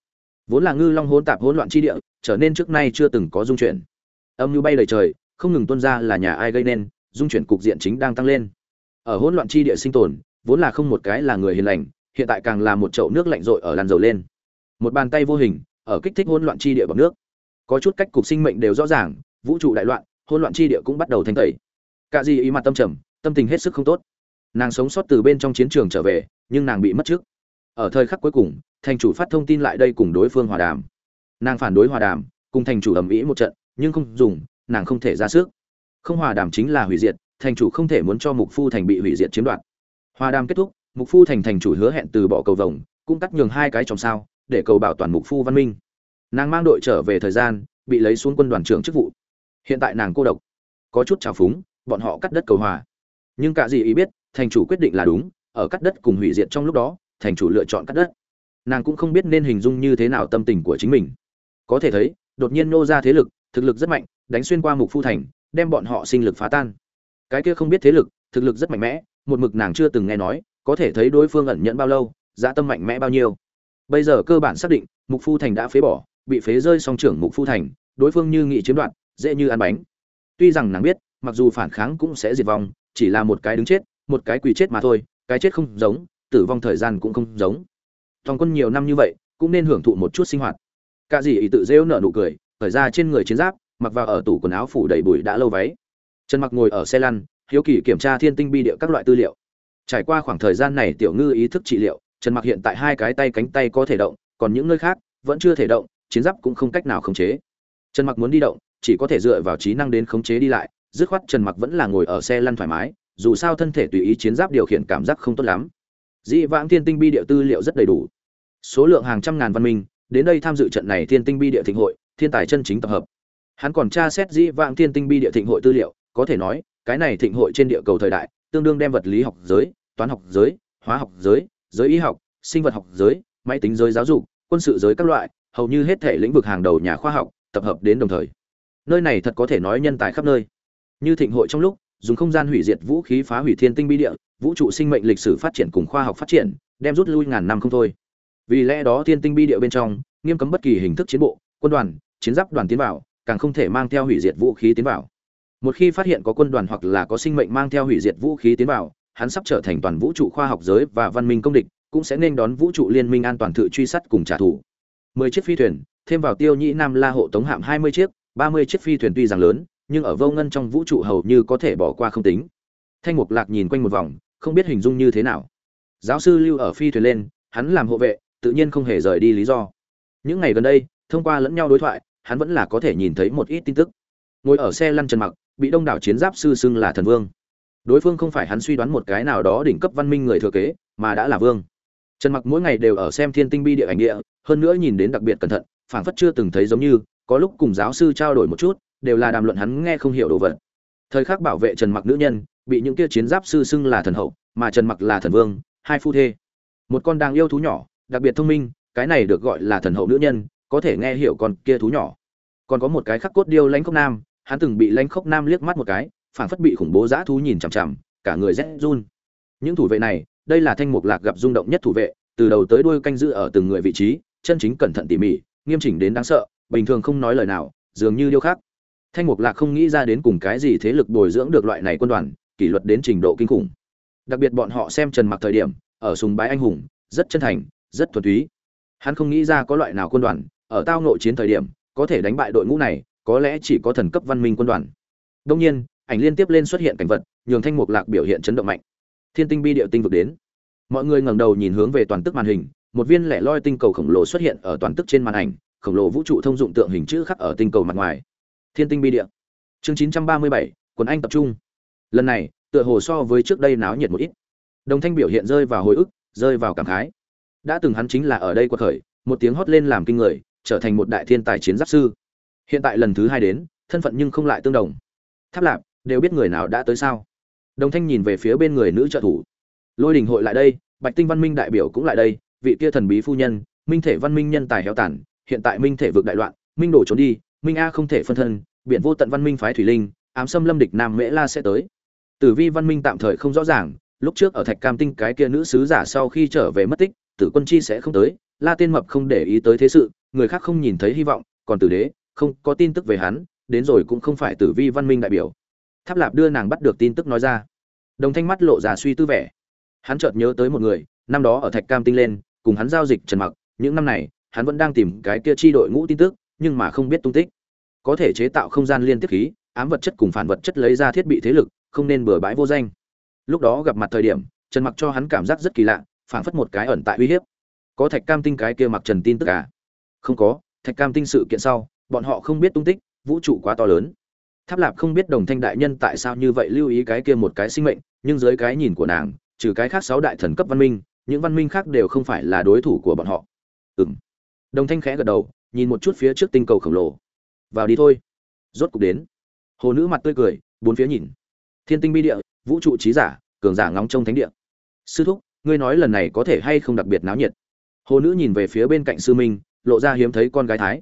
Vốn là ngư long hỗn tạp hỗn loạn chi địa, trở nên trước nay chưa từng có dung chuyển âm như bay đầy trời, không ngừng tuôn ra là nhà ai gây nên, dung chuyển cục diện chính đang tăng lên. Ở hỗn loạn chi địa sinh tồn, vốn là không một cái là người hiền lành, hiện tại càng là một chậu nước lạnh rội ở làn dầu lên. Một bàn tay vô hình, ở kích thích hỗn loạn chi địa bằng nước. Có chút cách cục sinh mệnh đều rõ ràng, vũ trụ đại loạn, hỗn loạn chi địa cũng bắt đầu thanh tẩy. Cả gì ý mặt tâm trầm, tâm tình hết sức không tốt. Nàng sống sót từ bên trong chiến trường trở về, nhưng nàng bị mất trước. Ở thời khắc cuối cùng, thành chủ phát thông tin lại đây cùng đối phương hòa đàm. Nàng phản đối hòa đàm, cùng thành chủ ầm ĩ một trận nhưng không dùng, nàng không thể ra sức. Không hòa đàm chính là hủy diệt, thành chủ không thể muốn cho mục phu thành bị hủy diệt chiếm đoạt. Hòa đàm kết thúc, mục phu thành thành chủ hứa hẹn từ bỏ cầu vồng, cũng cắt nhường hai cái trong sao, để cầu bảo toàn mục phu văn minh. Nàng mang đội trở về thời gian, bị lấy xuống quân đoàn trưởng chức vụ. Hiện tại nàng cô độc. Có chút trào phúng, bọn họ cắt đất cầu hòa. Nhưng cả gì ý biết, thành chủ quyết định là đúng, ở cắt đất cùng hủy diệt trong lúc đó, thành chủ lựa chọn cắt đất. Nàng cũng không biết nên hình dung như thế nào tâm tình của chính mình. Có thể thấy, đột nhiên nô ra thế lực thực lực rất mạnh, đánh xuyên qua mục phu thành, đem bọn họ sinh lực phá tan. Cái kia không biết thế lực, thực lực rất mạnh mẽ, một mực nàng chưa từng nghe nói, có thể thấy đối phương ẩn nhẫn bao lâu dã tâm mạnh mẽ bao nhiêu. Bây giờ cơ bản xác định, mục phu thành đã phế bỏ, bị phế rơi song trưởng mục phu thành, đối phương như nghị chiếm đoạt, dễ như ăn bánh. Tuy rằng nàng biết, mặc dù phản kháng cũng sẽ diệt vong, chỉ là một cái đứng chết, một cái quỳ chết mà thôi, cái chết không giống, tử vong thời gian cũng không giống. Toàn quân nhiều năm như vậy, cũng nên hưởng thụ một chút sinh hoạt. Cả gì ý tự rêu nở nụ cười khởi ra trên người chiến giáp, mặc vào ở tủ quần áo phủ đầy bụi đã lâu váy. Trần mặc ngồi ở xe lăn, hiếu kỳ kiểm tra thiên tinh bi địa các loại tư liệu. Trải qua khoảng thời gian này tiểu ngư ý thức trị liệu, trần mặc hiện tại hai cái tay cánh tay có thể động, còn những nơi khác vẫn chưa thể động, chiến giáp cũng không cách nào khống chế. Trần mặc muốn đi động, chỉ có thể dựa vào trí năng đến khống chế đi lại, dứt khoát trần mặc vẫn là ngồi ở xe lăn thoải mái, dù sao thân thể tùy ý chiến giáp điều khiển cảm giác không tốt lắm. Dĩ vãng thiên tinh bi địa tư liệu rất đầy đủ. Số lượng hàng trăm ngàn văn minh, đến đây tham dự trận này thiên tinh bi địa thịnh hội thiên tài chân chính tập hợp. Hắn còn tra xét dĩ vãng thiên tinh bi địa thịnh hội tư liệu, có thể nói, cái này thịnh hội trên địa cầu thời đại, tương đương đem vật lý học giới, toán học giới, hóa học giới giới y học, sinh vật học giới, máy tính giới giáo dục, quân sự giới các loại, hầu như hết thể lĩnh vực hàng đầu nhà khoa học, tập hợp đến đồng thời. Nơi này thật có thể nói nhân tài khắp nơi. Như thịnh hội trong lúc, dùng không gian hủy diệt vũ khí phá hủy thiên tinh bi địa, vũ trụ sinh mệnh lịch sử phát triển cùng khoa học phát triển, đem rút lui ngàn năm không thôi. Vì lẽ đó thiên tinh bi địa bên trong, nghiêm cấm bất kỳ hình thức chiến bộ, quân đoàn chiến giáp đoàn tiến vào, càng không thể mang theo hủy diệt vũ khí tiến vào. Một khi phát hiện có quân đoàn hoặc là có sinh mệnh mang theo hủy diệt vũ khí tiến vào, hắn sắp trở thành toàn vũ trụ khoa học giới và văn minh công địch, cũng sẽ nên đón vũ trụ liên minh an toàn tự truy sát cùng trả thù. Mười chiếc phi thuyền, thêm vào tiêu nhĩ nam la hộ tống hạm hai mươi chiếc, ba mươi chiếc phi thuyền tuy rằng lớn, nhưng ở vô ngân trong vũ trụ hầu như có thể bỏ qua không tính. Thanh mục lạc nhìn quanh một vòng, không biết hình dung như thế nào. Giáo sư lưu ở phi thuyền lên, hắn làm hộ vệ, tự nhiên không hề rời đi lý do. Những ngày gần đây, thông qua lẫn nhau đối thoại hắn vẫn là có thể nhìn thấy một ít tin tức. Ngồi ở xe lăn trần mặc, bị đông đảo chiến giáp sư xưng là thần vương. Đối phương không phải hắn suy đoán một cái nào đó đỉnh cấp văn minh người thừa kế, mà đã là vương. Trần mặc mỗi ngày đều ở xem thiên tinh bi địa ảnh địa, hơn nữa nhìn đến đặc biệt cẩn thận, phảng phất chưa từng thấy giống như, có lúc cùng giáo sư trao đổi một chút, đều là đàm luận hắn nghe không hiểu đồ vật. Thời khắc bảo vệ trần mặc nữ nhân, bị những kia chiến giáp sư xưng là thần hậu, mà trần mặc là thần vương, hai phu thê. Một con đang yêu thú nhỏ, đặc biệt thông minh, cái này được gọi là thần hậu nữ nhân, có thể nghe hiểu con kia thú nhỏ còn có một cái khắc cốt điêu lãnh khốc nam, hắn từng bị lãnh khốc nam liếc mắt một cái, phảng phất bị khủng bố dã thú nhìn chằm chằm, cả người rét run. Những thủ vệ này, đây là thanh mục lạc gặp rung động nhất thủ vệ, từ đầu tới đuôi canh giữ ở từng người vị trí, chân chính cẩn thận tỉ mỉ, nghiêm chỉnh đến đáng sợ, bình thường không nói lời nào, dường như điêu khắc. Thanh mục lạc không nghĩ ra đến cùng cái gì thế lực bồi dưỡng được loại này quân đoàn, kỷ luật đến trình độ kinh khủng. Đặc biệt bọn họ xem trần mặc thời điểm, ở sùng bái anh hùng, rất chân thành, rất thuần túy. Hắn không nghĩ ra có loại nào quân đoàn, ở tao nội chiến thời điểm có thể đánh bại đội ngũ này có lẽ chỉ có thần cấp văn minh quân đoàn. Đông nhiên ảnh liên tiếp lên xuất hiện cảnh vật nhường thanh mục lạc biểu hiện chấn động mạnh. Thiên tinh bi điệu tinh vực đến. Mọi người ngẩng đầu nhìn hướng về toàn tức màn hình một viên lẻ loi tinh cầu khổng lồ xuất hiện ở toàn tức trên màn ảnh khổng lồ vũ trụ thông dụng tượng hình chữ khắc ở tinh cầu mặt ngoài. Thiên tinh bi địa. Chương 937, quần anh tập trung. Lần này tựa hồ so với trước đây náo nhiệt một ít. Đồng thanh biểu hiện rơi vào hồi ức rơi vào cảm khái. Đã từng hắn chính là ở đây quật khởi một tiếng hót lên làm kinh người trở thành một đại thiên tài chiến giáp sư. Hiện tại lần thứ hai đến, thân phận nhưng không lại tương đồng. Tháp lạp, đều biết người nào đã tới sao? Đồng thanh nhìn về phía bên người nữ trợ thủ. Lôi đình hội lại đây, bạch tinh văn minh đại biểu cũng lại đây, vị kia thần bí phu nhân, minh thể văn minh nhân tài héo tàn, hiện tại minh thể vực đại loạn, minh đổ trốn đi, minh a không thể phân thân, biển vô tận văn minh phái thủy linh, ám xâm lâm địch nam mễ la sẽ tới. Tử vi văn minh tạm thời không rõ ràng, lúc trước ở thạch cam tinh cái kia nữ sứ giả sau khi trở về mất tích, tử quân chi sẽ không tới, la tiên mập không để ý tới thế sự người khác không nhìn thấy hy vọng, còn tử đế, không có tin tức về hắn, đến rồi cũng không phải tử vi văn minh đại biểu. Tháp lạp đưa nàng bắt được tin tức nói ra. Đồng thanh mắt lộ ra suy tư vẻ. Hắn chợt nhớ tới một người, năm đó ở thạch cam tinh lên, cùng hắn giao dịch trần mặc, những năm này, hắn vẫn đang tìm cái kia chi đội ngũ tin tức, nhưng mà không biết tung tích. Có thể chế tạo không gian liên tiếp khí, ám vật chất cùng phản vật chất lấy ra thiết bị thế lực, không nên bừa bãi vô danh. Lúc đó gặp mặt thời điểm, trần mặc cho hắn cảm giác rất kỳ lạ phản phất một cái ẩn tại uy hiếp. Có thạch cam tinh cái kia mặc trần tin tức à? Không có, thạch cam tinh sự kiện sau, bọn họ không biết tung tích, vũ trụ quá to lớn. Tháp lạp không biết đồng thanh đại nhân tại sao như vậy lưu ý cái kia một cái sinh mệnh, nhưng dưới cái nhìn của nàng, trừ cái khác sáu đại thần cấp văn minh, những văn minh khác đều không phải là đối thủ của bọn họ. Ừng đồng thanh khẽ gật đầu, nhìn một chút phía trước tinh cầu khổng lồ. Vào đi thôi. Rốt cục đến. Hồ nữ mặt tươi cười, bốn phía nhìn. Thiên tinh bi địa, vũ trụ trí giả, cường giả ngóng trông thánh địa. Sư thúc, ngươi nói lần này có thể hay không đặc biệt náo nhiệt? Hồ nữ nhìn về phía bên cạnh sư minh lộ ra hiếm thấy con gái thái.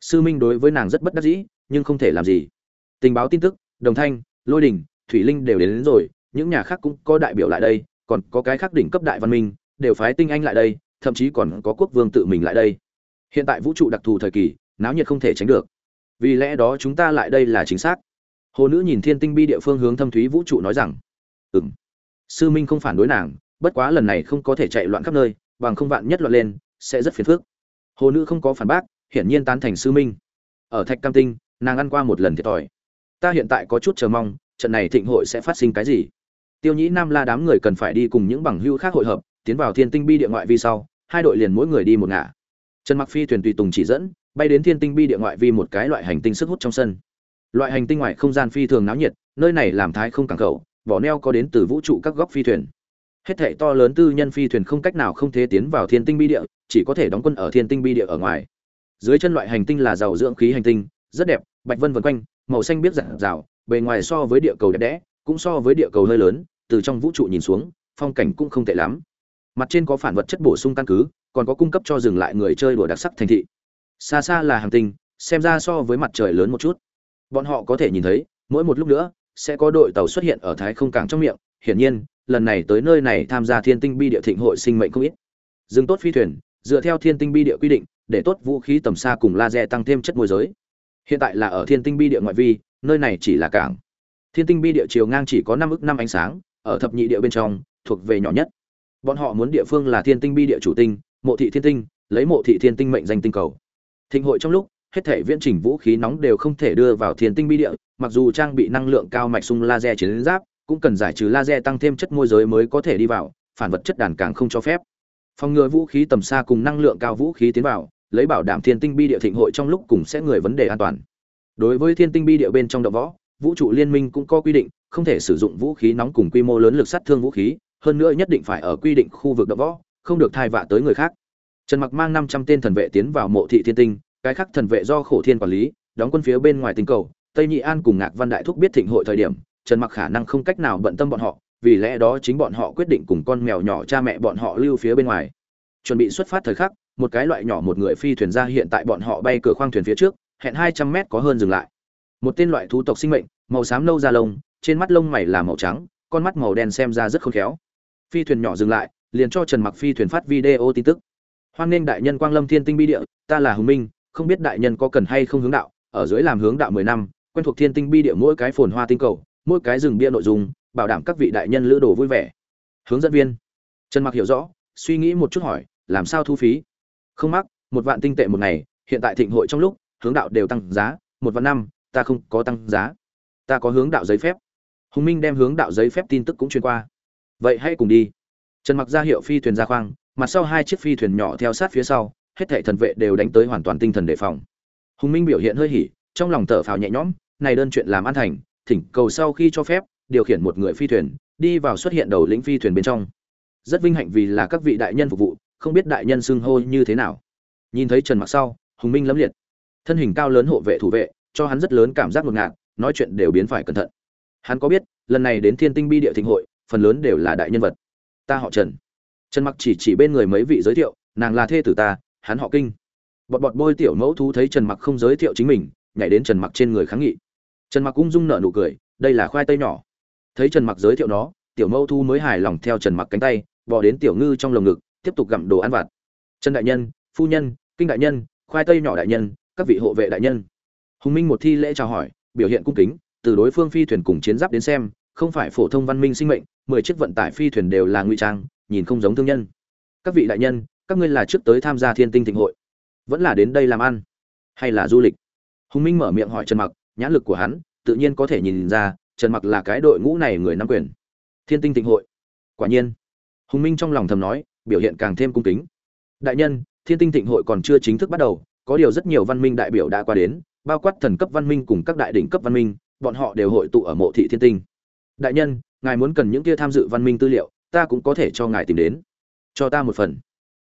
Sư minh đối với nàng rất bất đắc dĩ nhưng không thể làm gì. Tình báo tin tức đồng thanh lôi đình thủy linh đều đến, đến rồi những nhà khác cũng có đại biểu lại đây còn có cái khác đỉnh cấp đại văn minh đều phái tinh anh lại đây thậm chí còn có quốc vương tự mình lại đây. Hiện tại vũ trụ đặc thù thời kỳ náo nhiệt không thể tránh được. Vì lẽ đó chúng ta lại đây là chính xác. Hồ nữ nhìn thiên tinh bi địa phương hướng thâm thúy vũ trụ nói rằng ừ m sư minh không phản đối nàng bất quá lần này không có thể chạy loạn khắp nơi bằng không vạn nhất loạn lên sẽ rất phiền phức hồ nữ không có phản bác, hiển nhiên tán thành sư minh. Ở thạch cam tinh, nàng ăn qua một lần thiệt thòi. Ta hiện tại có chút chờ mong, trận này thịnh hội sẽ phát sinh cái gì? Tiêu nhĩ nam la đám người cần phải đi cùng những bằng hữu khác hội hợp, tiến vào thiên tinh bi địa ngoại vi sau, hai đội liền mỗi người đi một ngả. Trần mặc phi thuyền tùy tùng chỉ dẫn, bay đến thiên tinh bi địa ngoại vi một cái loại hành tinh sức hút trong sân. Loại hành tinh ngoại không gian phi thường náo nhiệt, nơi này làm thái không cảng khẩu, vỏ neo có đến từ vũ trụ các góc phi thuyền hết thảy to lớn tư nhân phi thuyền không cách nào không thế tiến vào thiên tinh bi địa, chỉ có thể đóng quân ở thiên tinh bi địa ở ngoài. Dưới chân loại hành tinh là giàu dưỡng khí hành tinh, rất đẹp, bạch vân vân quanh, màu xanh biết rạng rào bề ngoài so với địa cầu đẹp đẽ, cũng so với địa cầu hơi lớn, từ trong vũ trụ nhìn xuống, phong cảnh cũng không tệ lắm. Mặt trên có phản vật chất bổ sung căn cứ, còn có cung cấp cho dừng lại người chơi đùa đặc sắc thành thị. Xa xa là hành tinh, xem ra so với mặt trời lớn một chút. Bọn họ có thể nhìn thấy, mỗi một lúc nữa, sẽ có đội tàu xuất hiện ở thái không cảng trong miệng, hiển nhiên lần này tới nơi này tham gia thiên tinh bi địa thịnh hội sinh mệnh không ít. Dừng tốt phi thuyền, dựa theo thiên tinh bi địa quy định, để tốt vũ khí tầm xa cùng laser tăng thêm chất môi giới. Hiện tại là ở thiên tinh bi địa ngoại vi, nơi này chỉ là cảng. Thiên tinh bi địa chiều ngang chỉ có năm ức năm ánh sáng, ở thập nhị địa bên trong, thuộc về nhỏ nhất. Bọn họ muốn địa phương là thiên tinh bi địa chủ tinh, mộ thị thiên tinh, lấy mộ thị thiên tinh mệnh danh tinh cầu. Thịnh hội trong lúc, hết thể viễn trình vũ khí nóng đều không thể đưa vào thiên tinh bi địa, mặc dù trang bị năng lượng cao mạch sung laser chiến giáp cũng cần giải trừ laser tăng thêm chất môi giới mới có thể đi vào, phản vật chất đàn càng không cho phép. Phòng ngừa vũ khí tầm xa cùng năng lượng cao vũ khí tiến vào, lấy bảo đảm thiên tinh bi địa thịnh hội trong lúc cùng sẽ người vấn đề an toàn. Đối với thiên tinh bi địa bên trong động võ, vũ trụ liên minh cũng có quy định, không thể sử dụng vũ khí nóng cùng quy mô lớn lực sát thương vũ khí, hơn nữa nhất định phải ở quy định khu vực động võ, không được thai vạ tới người khác. Trần mặc mang năm trăm tên thần vệ tiến vào mộ thị thiên tinh, cái khác thần vệ do khổ thiên quản lý, đóng quân phía bên ngoài tinh cầu, tây nhị an cùng ngạc văn đại thúc biết thịnh hội thời điểm trần mặc khả năng không cách nào bận tâm bọn họ, vì lẽ đó chính bọn họ quyết định cùng con mèo nhỏ cha mẹ bọn họ lưu phía bên ngoài. Chuẩn bị xuất phát thời khắc, một cái loại nhỏ một người phi thuyền ra hiện tại bọn họ bay cửa khoang thuyền phía trước, hẹn hai trăm mét có hơn dừng lại. Một tên loại thú tộc sinh mệnh, màu xám nâu da lông, trên mắt lông mày là màu trắng, con mắt màu đen xem ra rất khôn khéo. Phi thuyền nhỏ dừng lại, liền cho trần mặc phi thuyền phát video tin tức. Hoan nghênh đại nhân quang lâm thiên tinh bi địa, ta là hùng minh, không biết đại nhân có cần hay không hướng đạo, ở dưới làm hướng đạo mười năm, quen thuộc thiên tinh bi địa mỗi cái phồn hoa tinh cầu mỗi cái rừng bia nội dung, bảo đảm các vị đại nhân lữ đồ vui vẻ. Hướng dẫn viên. Trần mặc hiểu rõ, suy nghĩ một chút hỏi, làm sao thu phí? Không mắc, một vạn tinh tệ một ngày, hiện tại thịnh hội trong lúc, hướng đạo đều tăng giá, một vạn năm, ta không có tăng giá. Ta có hướng đạo giấy phép. Hùng minh đem hướng đạo giấy phép tin tức cũng truyền qua. Vậy hãy cùng đi. Trần mặc ra hiệu phi thuyền ra khoang, mặt sau hai chiếc phi thuyền nhỏ theo sát phía sau, hết thảy thần vệ đều đánh tới hoàn toàn tinh thần đề phòng. Hùng minh biểu hiện hơi hỉ, trong lòng thở phào nhẹ nhõm, này đơn chuyện làm an thành thỉnh cầu sau khi cho phép, điều khiển một người phi thuyền, đi vào xuất hiện đầu lĩnh phi thuyền bên trong. Rất vinh hạnh vì là các vị đại nhân phục vụ, không biết đại nhân xưng hô như thế nào. Nhìn thấy trần mặc sau, hùng minh lẫm liệt. Thân hình cao lớn hộ vệ thủ vệ, cho hắn rất lớn cảm giác ngột ngạt, nói chuyện đều biến phải cẩn thận. Hắn có biết, lần này đến thiên tinh bi địa thịnh hội, phần lớn đều là đại nhân vật. Ta họ trần. Trần mặc chỉ chỉ bên người mấy vị giới thiệu, nàng là thê tử ta, hắn họ kinh. Bọt bọt bôi tiểu mẫu thú thấy trần mặc không giới thiệu chính mình, nhảy đến trần mặc trên người kháng nghị trần mặc ung dung nở nụ cười, đây là khoai tây nhỏ. Thấy trần mặc giới thiệu nó, tiểu mẫu Thu mới hài lòng theo trần mặc cánh tay bỏ đến tiểu ngư trong lồng ngực, tiếp tục gặm đồ ăn vặt. Trần đại nhân, phu nhân, kinh đại nhân, khoai tây nhỏ đại nhân, các vị hộ vệ đại nhân. Hùng minh một thi lễ chào hỏi, biểu hiện cung kính, từ đối phương phi thuyền cùng chiến giáp đến xem, không phải phổ thông văn minh sinh mệnh, mười chiếc vận tải phi thuyền đều là ngụy trang, nhìn không giống thương nhân. Các vị đại nhân, các ngươi là trước tới tham gia thiên tinh thịnh hội, vẫn là đến đây làm ăn, hay là du lịch? Hùng minh mở miệng hỏi trần mặc nhãn lực của hắn tự nhiên có thể nhìn ra trần mặc là cái đội ngũ này người nắm quyền. Thiên tinh thịnh hội. Quả nhiên, hùng minh trong lòng thầm nói, biểu hiện càng thêm cung kính. Đại nhân, thiên tinh thịnh hội còn chưa chính thức bắt đầu, có điều rất nhiều văn minh đại biểu đã qua đến, bao quát thần cấp văn minh cùng các đại đỉnh cấp văn minh, bọn họ đều hội tụ ở mộ thị thiên tinh. Đại nhân, ngài muốn cần những kia tham dự văn minh tư liệu, ta cũng có thể cho ngài tìm đến. Cho ta một phần.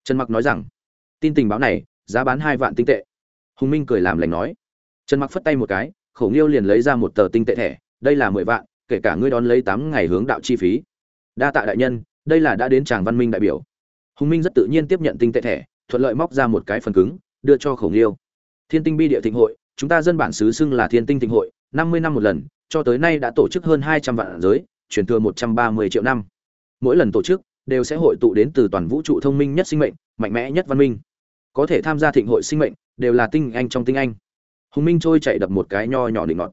Trần mặc nói rằng, tin tình báo này, giá bán hai vạn tinh tệ. Hùng minh cười làm lành nói. Trần mặc phất tay một cái khổ nghiêu liền lấy ra một tờ tinh tệ thẻ, đây là mười vạn, kể cả ngươi đón lấy tám ngày hướng đạo chi phí. Đa tạ đại nhân, đây là đã đến tràng văn minh đại biểu. Hùng minh rất tự nhiên tiếp nhận tinh tệ thẻ, thuận lợi móc ra một cái phần cứng, đưa cho khổng liêu thiên tinh bi địa thịnh hội, chúng ta dân bản xứ xưng là thiên tinh thịnh hội, năm mươi năm một lần, cho tới nay đã tổ chức hơn hai trăm vạn giới, truyền thừa một trăm ba mươi triệu năm. Mỗi lần tổ chức, đều sẽ hội tụ đến từ toàn vũ trụ thông minh nhất sinh mệnh, mạnh mẽ nhất văn minh. Có thể tham gia thịnh hội sinh mệnh, đều là tinh anh trong tinh anh hùng minh trôi chạy đập một cái nho nhỏ định ngọt.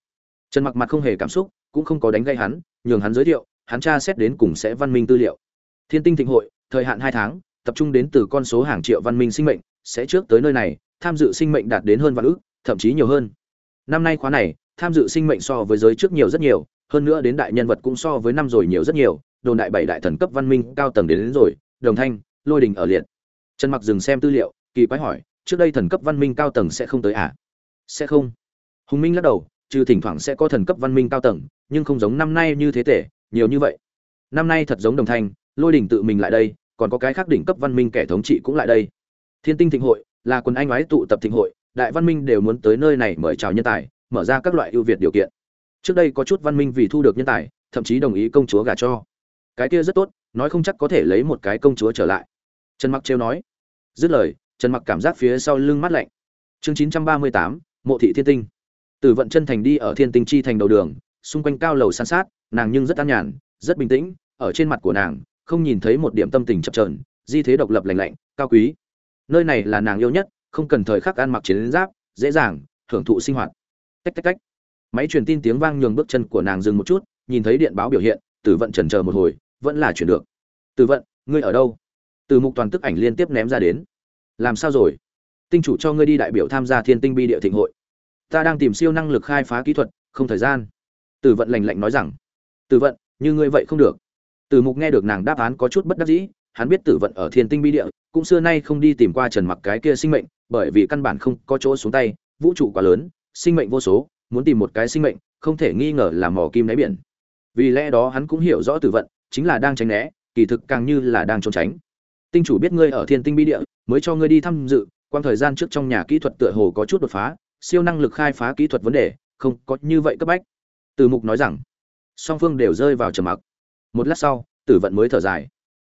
Trần mặc mặt không hề cảm xúc cũng không có đánh gây hắn nhường hắn giới thiệu hắn tra xét đến cùng sẽ văn minh tư liệu. Thiên tinh thịnh hội thời hạn hai tháng tập trung đến từ con số hàng triệu văn minh sinh mệnh sẽ trước tới nơi này tham dự sinh mệnh đạt đến hơn vạn ước thậm chí nhiều hơn. Năm nay khóa này tham dự sinh mệnh so với giới trước nhiều rất nhiều hơn nữa đến đại nhân vật cũng so với năm rồi nhiều rất nhiều đồn đại bảy đại thần cấp văn minh cao tầng đến, đến rồi đồng thanh lôi đình ở liệt. Trần mặc dừng xem tư liệu kỳ quái hỏi trước đây thần cấp văn minh cao tầng sẽ không tới à? Sẽ không. Hùng minh lắc đầu trừ thỉnh thoảng sẽ có thần cấp văn minh cao tầng nhưng không giống năm nay như thế tể nhiều như vậy. Năm nay thật giống đồng thanh lôi đình tự mình lại đây còn có cái khác đỉnh cấp văn minh kẻ thống trị cũng lại đây. Thiên tinh thịnh hội là quần anh ái tụ tập thịnh hội đại văn minh đều muốn tới nơi này mời chào nhân tài mở ra các loại ưu việt điều kiện. Trước đây có chút văn minh vì thu được nhân tài thậm chí đồng ý công chúa gả cho. Cái kia rất tốt nói không chắc có thể lấy một cái công chúa trở lại. Trần mặc trêu nói. Dứt lời trần mặc cảm giác phía sau lưng mắt lạnh. Chương 938, mộ thị thiên tinh. Từ vận chân thành đi ở thiên tinh chi thành đầu đường, xung quanh cao lầu san sát, nàng nhưng rất an nhàn, rất bình tĩnh, ở trên mặt của nàng, không nhìn thấy một điểm tâm tình chập trờn di thế độc lập lành lạnh, cao quý. Nơi này là nàng yêu nhất, không cần thời khắc ăn mặc chiến giáp, dễ dàng, hưởng thụ sinh hoạt. Tách tách tách. Máy truyền tin tiếng vang nhường bước chân của nàng dừng một chút, nhìn thấy điện báo biểu hiện tử vận chần chờ một hồi, vẫn là chuyển được. Tử vận, ngươi ở đâu? Từ mục toàn tức ảnh liên tiếp ném ra đến. Làm sao rồi? Tinh chủ cho ngươi đi đại biểu tham gia thiên tinh bi địa thịnh hội. Ta đang tìm siêu năng lực khai phá kỹ thuật, không thời gian. Tử vận lành lạnh nói rằng, tử vận, như ngươi vậy không được. Tử mục nghe được nàng đáp án có chút bất đắc dĩ, hắn biết tử vận ở thiên tinh bi địa, cũng xưa nay không đi tìm qua trần mặc cái kia sinh mệnh, bởi vì căn bản không có chỗ xuống tay, vũ trụ quá lớn, sinh mệnh vô số, muốn tìm một cái sinh mệnh, không thể nghi ngờ là mỏ kim đáy biển. Vì lẽ đó hắn cũng hiểu rõ tử vận chính là đang tránh né, kỳ thực càng như là đang trốn tránh. Tinh chủ biết ngươi ở thiên tinh bi địa, mới cho ngươi đi tham dự quang thời gian trước trong nhà kỹ thuật tựa hồ có chút đột phá, siêu năng lực khai phá kỹ thuật vấn đề, không có như vậy cấp bách. Từ mục nói rằng, song phương đều rơi vào trầm mặc. Một lát sau, tử vận mới thở dài.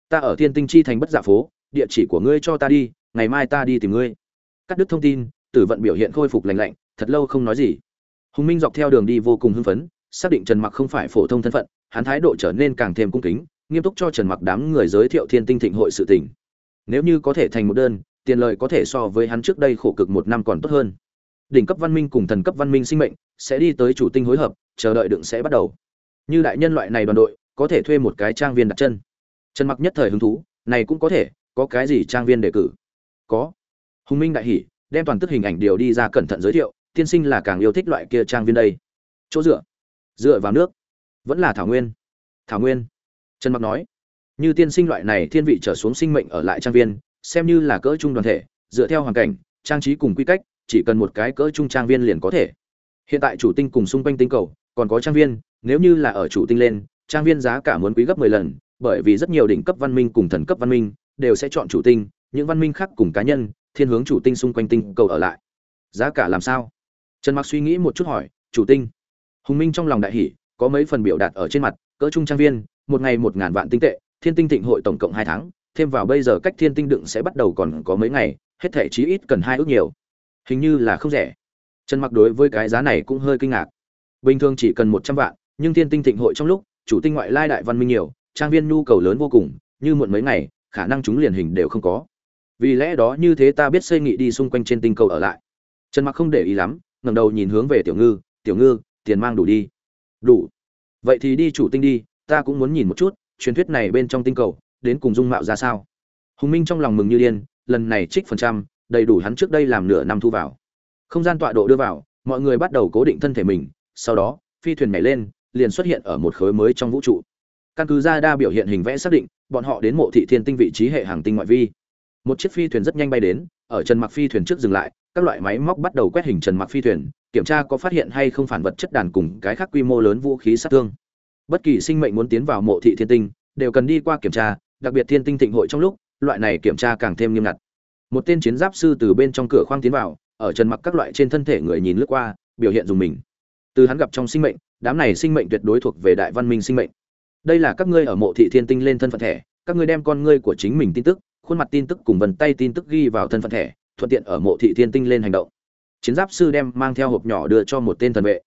Ta ở thiên tinh chi thành bất giả phố, địa chỉ của ngươi cho ta đi, ngày mai ta đi tìm ngươi. Cắt đứt thông tin, tử vận biểu hiện khôi phục lành lạnh, thật lâu không nói gì. Hùng minh dọc theo đường đi vô cùng hưng phấn, xác định trần mặc không phải phổ thông thân phận, hắn thái độ trở nên càng thêm cung kính, nghiêm túc cho trần mặc đám người giới thiệu thiên tinh thịnh hội sự tình. Nếu như có thể thành một đơn tiền lợi có thể so với hắn trước đây khổ cực một năm còn tốt hơn. Đỉnh cấp văn minh cùng thần cấp văn minh sinh mệnh, sẽ đi tới chủ tinh hối hợp, chờ đợi đựng sẽ bắt đầu. Như đại nhân loại này đoàn đội, có thể thuê một cái trang viên đặt chân. Trần mặc nhất thời hứng thú, này cũng có thể, có cái gì trang viên đề cử? Có. Hùng minh đại hỉ, đem toàn tức hình ảnh điều đi ra cẩn thận giới thiệu, tiên sinh là càng yêu thích loại kia trang viên đây. Chỗ dựa. Dựa vào nước. Vẫn là thảo nguyên. Thảo nguyên. Trần mặc nói, như tiên sinh loại này thiên vị trở xuống sinh mệnh ở lại trang viên xem như là cỡ trung đoàn thể, dựa theo hoàn cảnh, trang trí cùng quy cách, chỉ cần một cái cỡ trung trang viên liền có thể. Hiện tại chủ tinh cùng xung quanh tinh cầu, còn có trang viên, nếu như là ở chủ tinh lên, trang viên giá cả muốn quý gấp 10 lần, bởi vì rất nhiều đỉnh cấp văn minh cùng thần cấp văn minh đều sẽ chọn chủ tinh, những văn minh khác cùng cá nhân, thiên hướng chủ tinh xung quanh tinh cầu ở lại. Giá cả làm sao? Trần mặc suy nghĩ một chút hỏi, chủ tinh. Hùng minh trong lòng đại hỷ có mấy phần biểu đạt ở trên mặt, cỡ trung trang viên, một ngày một ngàn vạn tinh tệ, thiên tinh thịnh hội tổng cộng hai tháng thêm vào bây giờ cách thiên tinh đựng sẽ bắt đầu còn có mấy ngày, hết thể chí ít cần hai ước nhiều. Hình như là không rẻ. Trần mặc đối với cái giá này cũng hơi kinh ngạc. Bình thường chỉ cần một trăm vạn, nhưng thiên tinh thịnh hội trong lúc, chủ tinh ngoại lai đại văn minh nhiều, trang viên nhu cầu lớn vô cùng, như muộn mấy ngày, khả năng chúng liền hình đều không có. Vì lẽ đó như thế ta biết xây nghị đi xung quanh trên tinh cầu ở lại. Trần mặc không để ý lắm, ngẩng đầu nhìn hướng về tiểu ngư tiểu ngư, tiền mang đủ đi. Đủ. Vậy thì đi chủ tinh đi, ta cũng muốn nhìn một chút, truyền thuyết này bên trong tinh cầu đến cùng dung mạo ra sao. Hùng minh trong lòng mừng như điên, lần này trích phần trăm, đầy đủ hắn trước đây làm nửa năm thu vào. Không gian tọa độ đưa vào, mọi người bắt đầu cố định thân thể mình, sau đó, phi thuyền nhảy lên, liền xuất hiện ở một khối mới trong vũ trụ. Căn cứ ra đa biểu hiện hình vẽ xác định, bọn họ đến mộ thị thiên tinh vị trí hệ hàng tinh ngoại vi. Một chiếc phi thuyền rất nhanh bay đến, ở trần mặc phi thuyền trước dừng lại, các loại máy móc bắt đầu quét hình trần mặc phi thuyền, kiểm tra có phát hiện hay không phản vật chất đàn cùng cái khác quy mô lớn vũ khí sát thương. Bất kỳ sinh mệnh muốn tiến vào mộ thị thiên tinh, đều cần đi qua kiểm tra đặc biệt thiên tinh thịnh hội trong lúc, loại này kiểm tra càng thêm nghiêm ngặt. Một tên chiến giáp sư từ bên trong cửa khoang tiến vào, ở trần mặc các loại trên thân thể người nhìn lướt qua, biểu hiện dùng mình. Từ hắn gặp trong sinh mệnh, đám này sinh mệnh tuyệt đối thuộc về đại văn minh sinh mệnh. Đây là các ngươi ở mộ thị thiên tinh lên thân phận thẻ, các ngươi đem con ngươi của chính mình tin tức, khuôn mặt tin tức cùng vân tay tin tức ghi vào thân phận thẻ, thuận tiện ở mộ thị thiên tinh lên hành động. Chiến giáp sư đem mang theo hộp nhỏ đưa cho một tên thần vệ.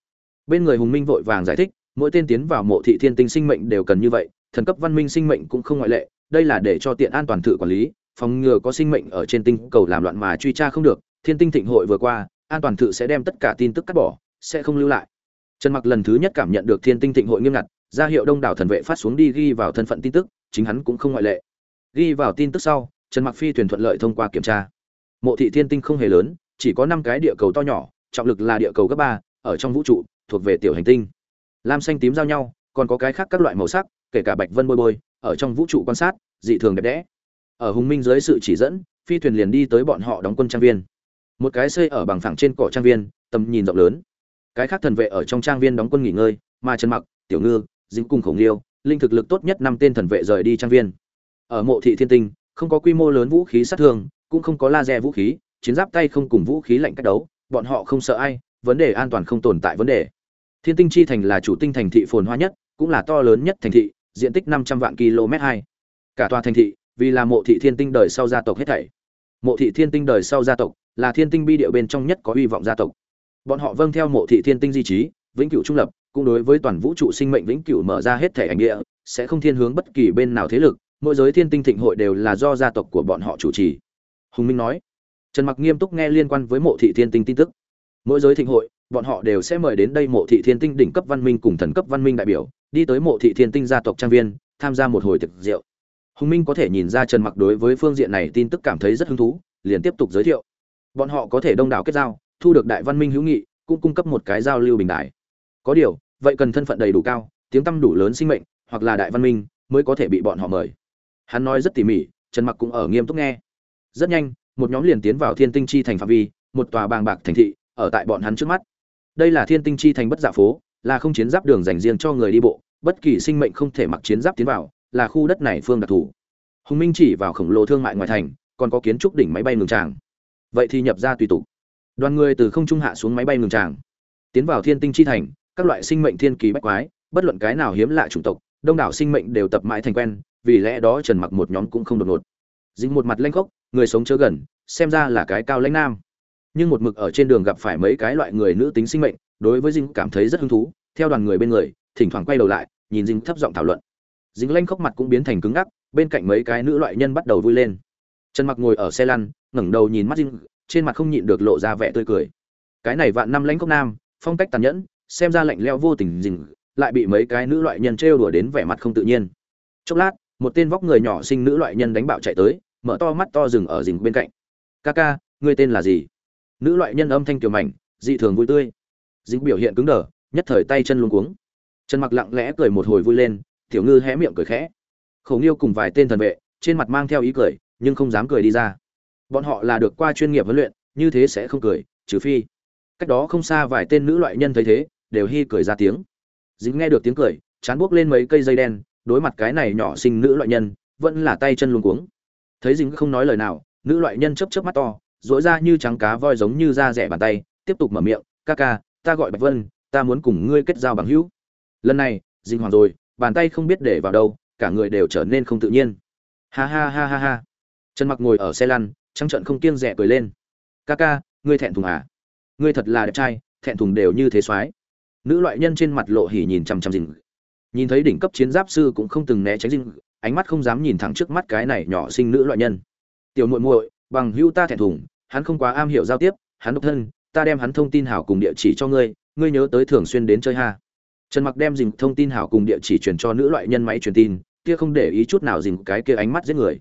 Bên người hùng minh vội vàng giải thích, mỗi tên tiến vào mộ thị thiên tinh sinh mệnh đều cần như vậy, thần cấp văn minh sinh mệnh cũng không ngoại lệ đây là để cho tiện an toàn thử quản lý, phòng ngừa có sinh mệnh ở trên tinh cầu làm loạn mà truy tra không được, thiên tinh thịnh hội vừa qua, an toàn thự sẽ đem tất cả tin tức cắt bỏ, sẽ không lưu lại. Trần mặc lần thứ nhất cảm nhận được thiên tinh thịnh hội nghiêm ngặt, ra hiệu đông đảo thần vệ phát xuống đi ghi vào thân phận tin tức, chính hắn cũng không ngoại lệ. Ghi vào tin tức sau, trần mặc phi thuyền thuận lợi thông qua kiểm tra. Mộ thị thiên tinh không hề lớn, chỉ có năm cái địa cầu to nhỏ, trọng lực là địa cầu cấp ba, ở trong vũ trụ, thuộc về tiểu hành tinh. Lam xanh tím giao nhau, còn có cái khác các loại màu sắc, kể cả bạch vân bôi bôi, ở trong vũ trụ quan sát dị thường đẹp đẽ. Ở hùng minh dưới sự chỉ dẫn, phi thuyền liền đi tới bọn họ đóng quân trang viên. Một cái xây ở bằng phẳng trên cỏ trang viên, tầm nhìn rộng lớn. Cái khác thần vệ ở trong trang viên đóng quân nghỉ ngơi mà trần mặc, tiểu ngư, dính cùng khổng liêu, linh thực lực tốt nhất năm tên thần vệ rời đi trang viên. Ở mộ thị thiên tinh, không có quy mô lớn vũ khí sát thương, cũng không có laser vũ khí, chiến giáp tay không cùng vũ khí lạnh cách đấu, bọn họ không sợ ai, vấn đề an toàn không tồn tại vấn đề. Thiên tinh chi thành là chủ tinh thành thị phồn hoa nhất, cũng là to lớn nhất thành thị, diện tích năm trăm vạn km hai cả tòa thành thị, vì là mộ thị thiên tinh đời sau gia tộc hết thảy. Mộ thị thiên tinh đời sau gia tộc là thiên tinh bi điệu bên trong nhất có hy vọng gia tộc. Bọn họ vâng theo mộ thị thiên tinh di trí, vĩnh cửu trung lập, cũng đối với toàn vũ trụ sinh mệnh vĩnh cửu mở ra hết thể ảnh địa, sẽ không thiên hướng bất kỳ bên nào thế lực, mỗi giới thiên tinh thịnh hội đều là do gia tộc của bọn họ chủ trì. Hùng minh nói, trần mặc nghiêm túc nghe liên quan với mộ thị thiên tinh tin tức. Mỗi giới thịnh hội, bọn họ đều sẽ mời đến đây mộ thị thiên tinh đỉnh cấp văn minh cùng thần cấp văn minh đại biểu, đi tới mộ thị thiên tinh gia tộc trang viên, tham gia một hồi thực rượu hùng minh có thể nhìn ra trần mặc đối với phương diện này tin tức cảm thấy rất hứng thú, liền tiếp tục giới thiệu. Bọn họ có thể đông đảo kết giao, thu được đại văn minh hữu nghị, cũng cung cấp một cái giao lưu bình đại. Có điều, vậy cần thân phận đầy đủ cao, tiếng tăm đủ lớn sinh mệnh, hoặc là đại văn minh mới có thể bị bọn họ mời. Hắn nói rất tỉ mỉ, trần mặc cũng ở nghiêm túc nghe. Rất nhanh, một nhóm liền tiến vào thiên tinh chi thành phạm vi, một tòa bàng bạc thành thị, ở tại bọn hắn trước mắt. Đây là thiên tinh chi thành bất dạ phố, là không chiến giáp đường dành riêng cho người đi bộ, bất kỳ sinh mệnh không thể mặc chiến giáp tiến vào là khu đất này phương đặc thù. Hùng minh chỉ vào khổng lồ thương mại ngoài thành, còn có kiến trúc đỉnh máy bay ngừng tràng. Vậy thì nhập ra tùy tục. Đoàn người từ không trung hạ xuống máy bay ngừng tràng. Tiến vào thiên tinh chi thành, các loại sinh mệnh thiên kỳ bách quái, bất luận cái nào hiếm lạ chủng tộc, đông đảo sinh mệnh đều tập mãi thành quen, vì lẽ đó trần mặc một nhóm cũng không đột ngột. Dính một mặt lanh khốc, người sống chớ gần, xem ra là cái cao lãnh nam. Nhưng một mực ở trên đường gặp phải mấy cái loại người nữ tính sinh mệnh, đối với dinh cảm thấy rất hứng thú, theo đoàn người bên người, thỉnh thoảng quay đầu lại, nhìn dinh thấp giọng thảo luận dính lanh khóc mặt cũng biến thành cứng ngắc, bên cạnh mấy cái nữ loại nhân bắt đầu vui lên. Trần mặc ngồi ở xe lăn, ngẩng đầu nhìn mắt dinh trên mặt không nhịn được lộ ra vẻ tươi cười. Cái này vạn năm lãnh cốc nam, phong cách tàn nhẫn, xem ra lạnh leo vô tình dình lại bị mấy cái nữ loại nhân trêu đùa đến vẻ mặt không tự nhiên. Chốc lát, một tên vóc người nhỏ sinh nữ loại nhân đánh bạo chạy tới, mở to mắt to rừng ở rình bên cạnh. Ca ca, ngươi tên là gì? Nữ loại nhân âm thanh kiều mảnh, dị thường vui tươi. Dính biểu hiện cứng đờ, nhất thời tay chân luôn cuống. Trần mặc lặng lẽ cười một hồi vui lên tiểu ngư hé miệng cười khẽ. Khẩu nghiêu cùng vài tên thần vệ, trên mặt mang theo ý cười, nhưng không dám cười đi ra. Bọn họ là được qua chuyên nghiệp huấn luyện, như thế sẽ không cười, trừ phi. Cách đó không xa vài tên nữ loại nhân thấy thế, đều hi cười ra tiếng. Dính nghe được tiếng cười, chán buốc lên mấy cây dây đen, đối mặt cái này nhỏ sinh nữ loại nhân, vẫn là tay chân luống cuống. Thấy dính không nói lời nào, nữ loại nhân chớp chớp mắt to dỗi ra như trắng cá voi giống như da rẻ bàn tay, tiếp tục mở miệng, ca ca, ta gọi bạch vân, ta muốn cùng ngươi kết giao bằng hữu. Lần này, dính hoàng rồi bàn tay không biết để vào đâu, cả người đều trở nên không tự nhiên. Ha ha ha ha ha. Trần mặc ngồi ở xe lăn trăng trận không kiêng rẻ cười lên. Ca ca, ngươi thẹn thùng à? Ngươi thật là đẹp trai, thẹn thùng đều như thế soái nữ loại nhân trên mặt lộ hỉ nhìn chằm chằm dình nhìn thấy đỉnh cấp chiến giáp sư cũng không từng né tránh dình ánh mắt không dám nhìn thẳng trước mắt cái này nhỏ sinh nữ loại nhân. Tiểu muội muội, bằng hữu ta thẹn thùng, hắn không quá am hiểu giao tiếp, hắn độc thân, ta đem hắn thông tin hảo cùng địa chỉ cho ngươi ngươi nhớ tới thường xuyên đến chơi ha trần mặc đem dình thông tin hảo cùng địa chỉ truyền cho nữ loại nhân máy truyền tin, kia không để ý chút nào dình cái kia ánh mắt giết người.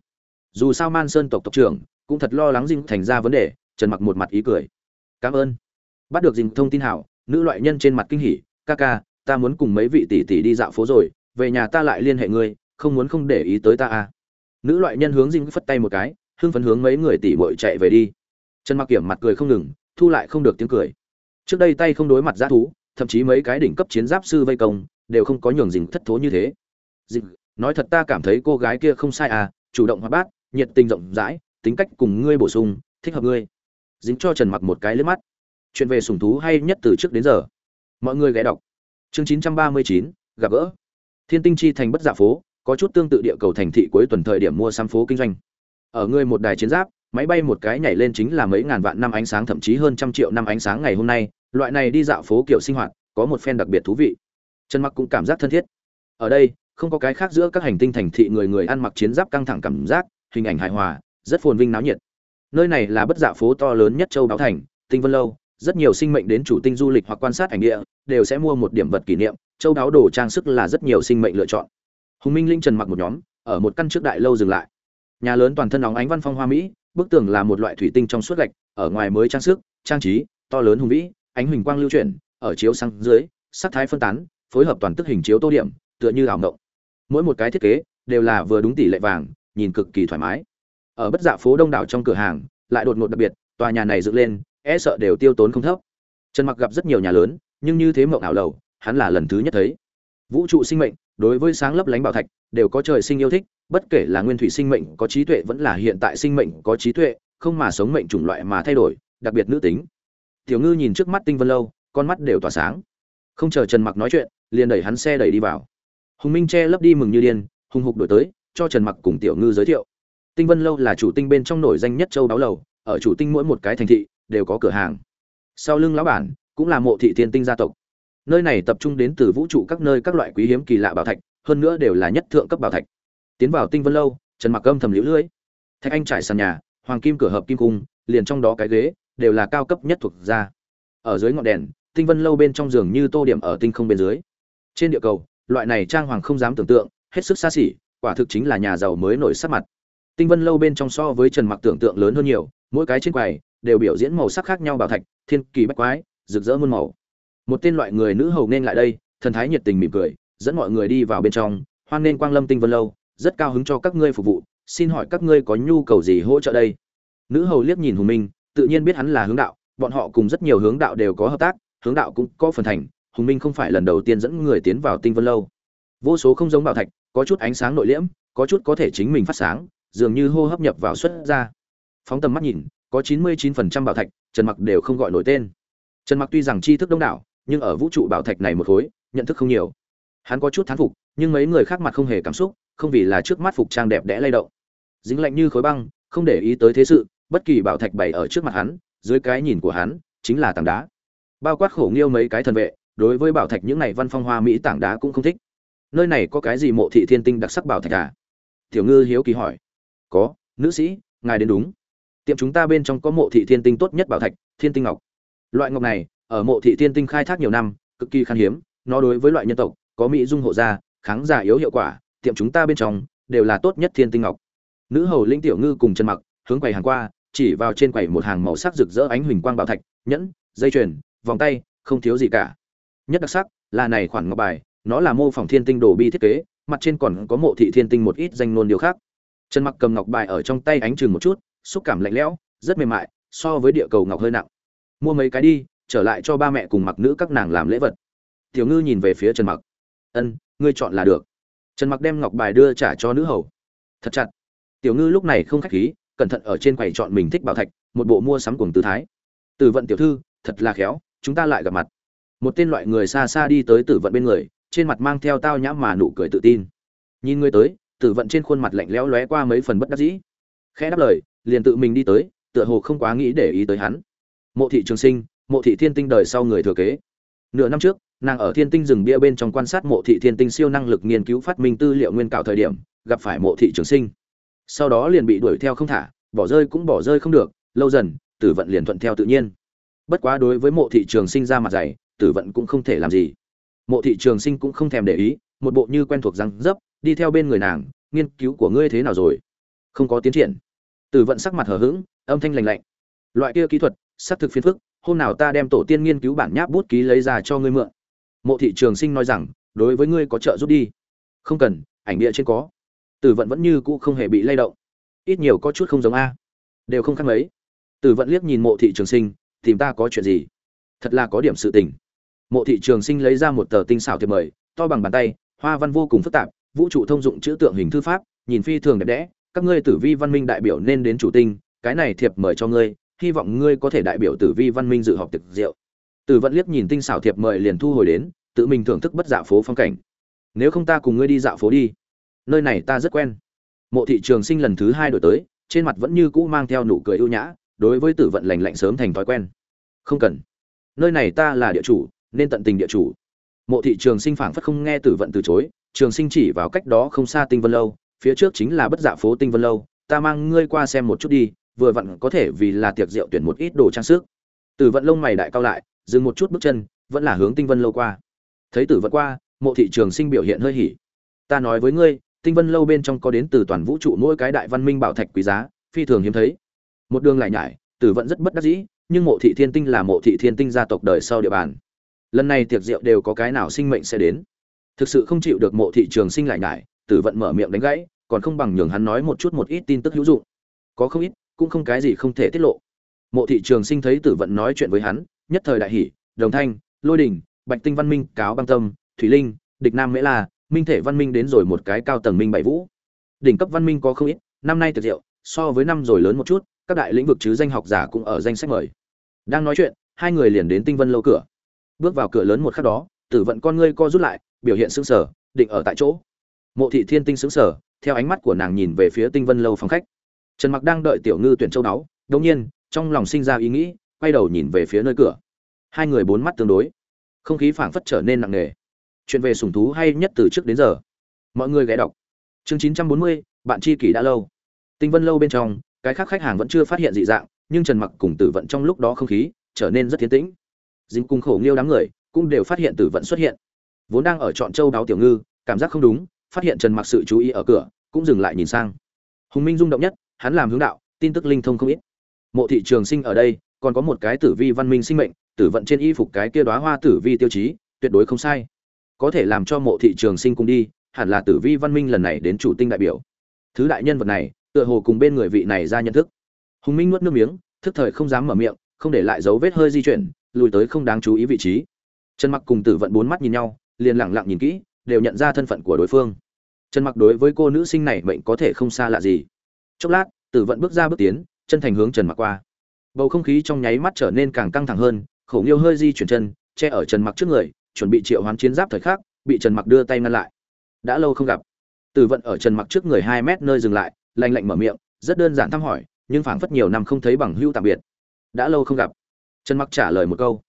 Dù sao man sơn tộc tộc trưởng, cũng thật lo lắng dình thành ra vấn đề, trần mặc một mặt ý cười. Cảm ơn. Bắt được dình thông tin hảo, nữ loại nhân trên mặt kinh hỉ, ca ca, ta muốn cùng mấy vị tỷ tỷ đi dạo phố rồi, về nhà ta lại liên hệ ngươi, không muốn không để ý tới ta à. Nữ loại nhân hướng dinh phất tay một cái, hưng phấn hướng mấy người tỷ bội chạy về đi. Trần mặc kiểm mặt cười không ngừng, thu lại không được tiếng cười. Trước đây tay không đối mặt giã thú thậm chí mấy cái đỉnh cấp chiến giáp sư vây công đều không có nhường dình thất thố như thế. Dình nói thật ta cảm thấy cô gái kia không sai à chủ động hoạt bát nhiệt tình rộng rãi tính cách cùng ngươi bổ sung thích hợp ngươi. Dính cho trần mặc một cái lướt mắt. Chuyện về sủng thú hay nhất từ trước đến giờ. Mọi người ghé đọc. Chương 939, gặp gỡ. Thiên tinh chi thành bất giả phố có chút tương tự địa cầu thành thị cuối tuần thời điểm mua sắm phố kinh doanh. Ở ngươi một đài chiến giáp máy bay một cái nhảy lên chính là mấy ngàn vạn năm ánh sáng thậm chí hơn trăm triệu năm ánh sáng ngày hôm nay loại này đi dạo phố kiểu sinh hoạt, có một phen đặc biệt thú vị. Trần mặc cũng cảm giác thân thiết. Ở đây, không có cái khác giữa các hành tinh thành thị người người ăn mặc chiến giáp căng thẳng cảm giác, hình ảnh hài hòa, rất phồn vinh náo nhiệt. Nơi này là bất dạ phố to lớn nhất châu báo thành, tinh vân lâu, rất nhiều sinh mệnh đến chủ tinh du lịch hoặc quan sát ảnh địa, đều sẽ mua một điểm vật kỷ niệm, châu đáo đồ trang sức là rất nhiều sinh mệnh lựa chọn. Hùng minh linh trần mặc một nhóm, ở một căn trước đại lâu dừng lại. Nhà lớn toàn thân óng ánh văn phong hoa mỹ, bức tường là một loại thủy tinh trong suốt gạch, ở ngoài mới trang sức, trang trí, to lớn hùng vĩ ánh huỳnh quang lưu chuyển, ở chiếu sang dưới, sắc thái phân tán, phối hợp toàn tức hình chiếu tô điểm, tựa như ảo ngộng mỗi một cái thiết kế đều là vừa đúng tỷ lệ vàng, nhìn cực kỳ thoải mái. Ở bất dạ phố đông đảo trong cửa hàng, lại đột ngột đặc biệt, tòa nhà này dựng lên e sợ đều tiêu tốn không thấp. Trần mặc gặp rất nhiều nhà lớn, nhưng như thế mộng ảo lầu, hắn là lần thứ nhất thấy. Vũ trụ sinh mệnh, đối với sáng lấp lánh bảo thạch, đều có trời sinh yêu thích, bất kể là nguyên thủy sinh mệnh có trí tuệ vẫn là hiện tại sinh mệnh có trí tuệ, không mà sống mệnh chủng loại mà thay đổi, đặc biệt nữ tính tiểu ngư nhìn trước mắt tinh vân lâu, con mắt đều tỏa sáng. Không chờ trần mặc nói chuyện, liền đẩy hắn xe đẩy đi vào. Hùng minh che lấp đi mừng như điên, hùng hục đổi tới, cho trần mặc cùng tiểu ngư giới thiệu. Tinh vân lâu là chủ tinh bên trong nổi danh nhất châu đáo lầu, ở chủ tinh mỗi một cái thành thị, đều có cửa hàng. Sau lưng lão bản, cũng là mộ thị thiên tinh gia tộc. Nơi này tập trung đến từ vũ trụ các nơi các loại quý hiếm kỳ lạ bảo thạch, hơn nữa đều là nhất thượng cấp bảo thạch. Tiến vào tinh vân lâu, trần mặc âm thầm liễu lưỡi thạch anh trải sàn nhà, hoàng kim cửa hợp kim cung, liền trong đó cái ghế đều là cao cấp nhất thuộc ra ở dưới ngọn đèn, tinh vân lâu bên trong giường như tô điểm ở tinh không bên dưới. Trên địa cầu, loại này trang hoàng không dám tưởng tượng, hết sức xa xỉ, quả thực chính là nhà giàu mới nổi sắc mặt. Tinh vân lâu bên trong so với trần mặc tưởng tượng lớn hơn nhiều, mỗi cái trên quầy đều biểu diễn màu sắc khác nhau bảo thạch, thiên kỳ bách quái, rực rỡ muôn màu. Một tên loại người nữ hầu nên lại đây, thần thái nhiệt tình mỉm cười, dẫn mọi người đi vào bên trong, hoan nên quang lâm tinh vân lâu, rất cao hứng cho các ngươi phục vụ, xin hỏi các ngươi có nhu cầu gì hỗ trợ đây? Nữ hầu liếc nhìn hùng minh tự nhiên biết hắn là hướng đạo, bọn họ cùng rất nhiều hướng đạo đều có hợp tác, hướng đạo cũng có phần thành, hùng minh không phải lần đầu tiên dẫn người tiến vào tinh vân lâu. Vô số không giống bảo thạch, có chút ánh sáng nội liễm, có chút có thể chính mình phát sáng, dường như hô hấp nhập vào xuất ra. Phóng tầm mắt nhìn, có 99% bảo thạch, trần mặc đều không gọi nổi tên. Trần mặc tuy rằng tri thức đông đảo, nhưng ở vũ trụ bảo thạch này một khối, nhận thức không nhiều. Hắn có chút thán phục, nhưng mấy người khác mặt không hề cảm xúc, không vì là trước mắt phục trang đẹp đẽ lay động. Dính lạnh như khối băng, không để ý tới thế sự bất kỳ bảo thạch bày ở trước mặt hắn, dưới cái nhìn của hắn, chính là tảng đá. Bao quát khổ nghiêu mấy cái thần vệ, đối với bảo thạch những này văn phong hoa mỹ tảng đá cũng không thích. Nơi này có cái gì mộ thị thiên tinh đặc sắc bảo thạch à? Tiểu ngư hiếu kỳ hỏi. Có, nữ sĩ, ngài đến đúng. Tiệm chúng ta bên trong có mộ thị thiên tinh tốt nhất bảo thạch, thiên tinh ngọc. Loại ngọc này, ở mộ thị thiên tinh khai thác nhiều năm, cực kỳ khan hiếm, nó đối với loại nhân tộc, có mỹ dung hộ da kháng giả yếu hiệu quả, tiệm chúng ta bên trong, đều là tốt nhất thiên tinh ngọc. Nữ hầu linh tiểu ngư cùng chân mặc hướng quầy hàng qua, chỉ vào trên quầy một hàng màu sắc rực rỡ ánh huỳnh quang bảo thạch, nhẫn, dây chuyền, vòng tay, không thiếu gì cả. Nhất đặc sắc là này khoản ngọc bài, nó là mô phỏng thiên tinh đồ bi thiết kế, mặt trên còn có mộ thị thiên tinh một ít danh nôn điều khác. Trần mặc cầm ngọc bài ở trong tay ánh chừng một chút, xúc cảm lạnh lẽo, rất mềm mại, so với địa cầu ngọc hơi nặng. Mua mấy cái đi, trở lại cho ba mẹ cùng mặc nữ các nàng làm lễ vật. Tiểu ngư nhìn về phía trần mặc. Ân, ngươi chọn là được. Trần mặc đem ngọc bài đưa trả cho nữ hầu. Thật chặt. Tiểu ngư lúc này không khách khí cẩn thận ở trên quầy chọn mình thích bảo thạch, một bộ mua sắm cuồng tư thái. Tử vận tiểu thư, thật là khéo, chúng ta lại gặp mặt. Một tên loại người xa xa đi tới tử vận bên người, trên mặt mang theo tao nhã mà nụ cười tự tin. Nhìn người tới, tử vận trên khuôn mặt lạnh lẽo lóe qua mấy phần bất đắc dĩ. Khẽ đáp lời, liền tự mình đi tới, tựa hồ không quá nghĩ để ý tới hắn. Mộ thị trường sinh, mộ thị thiên tinh đời sau người thừa kế. Nửa năm trước, nàng ở thiên tinh rừng bia bên trong quan sát mộ thị thiên tinh siêu năng lực nghiên cứu phát minh tư liệu nguyên cạo thời điểm, gặp phải mộ thị trường sinh sau đó liền bị đuổi theo không thả, bỏ rơi cũng bỏ rơi không được, lâu dần, tử vận liền thuận theo tự nhiên. Bất quá đối với mộ thị trường sinh ra mặt dày, tử vận cũng không thể làm gì. Mộ thị trường sinh cũng không thèm để ý, một bộ như quen thuộc răng dấp, đi theo bên người nàng, nghiên cứu của ngươi thế nào rồi? Không có tiến triển. Tử vận sắc mặt hờ hững, âm thanh lành lạnh. Loại kia kỹ thuật, xác thực phiền phức, hôm nào ta đem tổ tiên nghiên cứu bản nháp bút ký lấy ra cho ngươi mượn. Mộ thị trường sinh nói rằng, đối với ngươi có trợ giúp đi. Không cần, ảnh địa trên có tử vận vẫn như cũ không hề bị lay động. Ít nhiều có chút không giống a. Đều không khác mấy. Tử vận liếc nhìn mộ thị trường sinh, tìm ta có chuyện gì? Thật là có điểm sự tình. Mộ thị trường sinh lấy ra một tờ tinh xảo thiệp mời, to bằng bàn tay, hoa văn vô cùng phức tạp, vũ trụ thông dụng chữ tượng hình thư pháp, nhìn phi thường đẹp đẽ, các ngươi tử vi văn minh đại biểu nên đến chủ tinh, cái này thiệp mời cho ngươi, hy vọng ngươi có thể đại biểu tử vi văn minh dự họp thực diệu. Tử vận liếc nhìn tinh xảo thiệp mời liền thu hồi đến, tự mình thưởng thức bất dạ phố phong cảnh. Nếu không ta cùng ngươi đi dạo phố đi nơi này ta rất quen. Mộ thị trường sinh lần thứ hai đổi tới, trên mặt vẫn như cũ mang theo nụ cười ưu nhã, đối với tử vận lành lạnh sớm thành thói quen. Không cần. Nơi này ta là địa chủ, nên tận tình địa chủ. Mộ thị trường sinh phảng phất không nghe tử vận từ chối, trường sinh chỉ vào cách đó không xa tinh vân lâu, phía trước chính là bất dạ phố tinh vân lâu, ta mang ngươi qua xem một chút đi, vừa vặn có thể vì là tiệc rượu tuyển một ít đồ trang sức. Tử vận lông mày đại cao lại, dừng một chút bước chân, vẫn là hướng tinh vân lâu qua. Thấy tử vận qua, mộ thị trường sinh biểu hiện hơi hỉ. Ta nói với ngươi tinh vân lâu bên trong có đến từ toàn vũ trụ mỗi cái đại văn minh bảo thạch quý giá, phi thường hiếm thấy. Một đường lại nhải, tử vận rất bất đắc dĩ, nhưng mộ thị thiên tinh là mộ thị thiên tinh gia tộc đời sau địa bàn. Lần này tiệc rượu đều có cái nào sinh mệnh sẽ đến. Thực sự không chịu được mộ thị trường sinh lại nhải, tử vận mở miệng đánh gãy, còn không bằng nhường hắn nói một chút một ít tin tức hữu dụng. Có không ít, cũng không cái gì không thể tiết lộ. Mộ thị trường sinh thấy tử vận nói chuyện với hắn, nhất thời đại hỷ đồng thanh, lôi đình, bạch tinh văn minh, cáo băng tâm, thủy linh, địch nam mễ la minh thể văn minh đến rồi một cái cao tầng minh bảy vũ. Đỉnh cấp văn minh có không ít, năm nay thực diệu, so với năm rồi lớn một chút, các đại lĩnh vực chứ danh học giả cũng ở danh sách mời. Đang nói chuyện, hai người liền đến tinh vân lâu cửa. Bước vào cửa lớn một khắc đó, tử vận con ngươi co rút lại, biểu hiện sững sờ, định ở tại chỗ. Mộ thị thiên tinh sững sờ, theo ánh mắt của nàng nhìn về phía tinh vân lâu phòng khách. Trần mặc đang đợi tiểu ngư tuyển châu đáo đống nhiên, trong lòng sinh ra ý nghĩ, quay đầu nhìn về phía nơi cửa. Hai người bốn mắt tương đối. Không khí phảng phất trở nên nặng nề chuyện về sủng thú hay nhất từ trước đến giờ. Mọi người ghé đọc. Chương 940, bạn chi kỷ đã lâu. Tinh vân lâu bên trong cái khác khách hàng vẫn chưa phát hiện dị dạng nhưng trần mặc cùng tử vận trong lúc đó không khí trở nên rất tiến tĩnh. Dính cùng khổ nghiêu đám người cũng đều phát hiện tử vận xuất hiện. Vốn đang ở chọn châu đáo tiểu ngư cảm giác không đúng phát hiện trần mặc sự chú ý ở cửa cũng dừng lại nhìn sang. Hùng minh rung động nhất hắn làm hướng đạo tin tức linh thông không ít. Mộ thị trường sinh ở đây còn có một cái tử vi văn minh sinh mệnh tử vận trên y phục cái kia đóa hoa tử vi tiêu chí tuyệt đối không sai có thể làm cho mộ thị trường sinh cùng đi, hẳn là tử vi văn minh lần này đến chủ tinh đại biểu. Thứ đại nhân vật này, tựa hồ cùng bên người vị này ra nhận thức. Hùng minh nuốt nước miếng, thức thời không dám mở miệng, không để lại dấu vết hơi di chuyển, lùi tới không đáng chú ý vị trí. Trần mặc cùng tử vận bốn mắt nhìn nhau, liền lặng lặng nhìn kỹ, đều nhận ra thân phận của đối phương. Trần mặc đối với cô nữ sinh này mệnh có thể không xa lạ gì. Chốc lát, tử vận bước ra bước tiến, chân thành hướng trần mặc qua. Bầu không khí trong nháy mắt trở nên càng căng thẳng hơn, khổ nghiêu hơi di chuyển chân, che ở trần mặc trước người chuẩn bị triệu hoán chiến giáp thời khắc, bị trần mặc đưa tay ngăn lại. Đã lâu không gặp. Tử vận ở trần mặc trước người hai mét nơi dừng lại, lạnh lạnh mở miệng, rất đơn giản thăm hỏi, nhưng phảng phất nhiều năm không thấy bằng hữu tạm biệt. Đã lâu không gặp. Trần mặc trả lời một câu.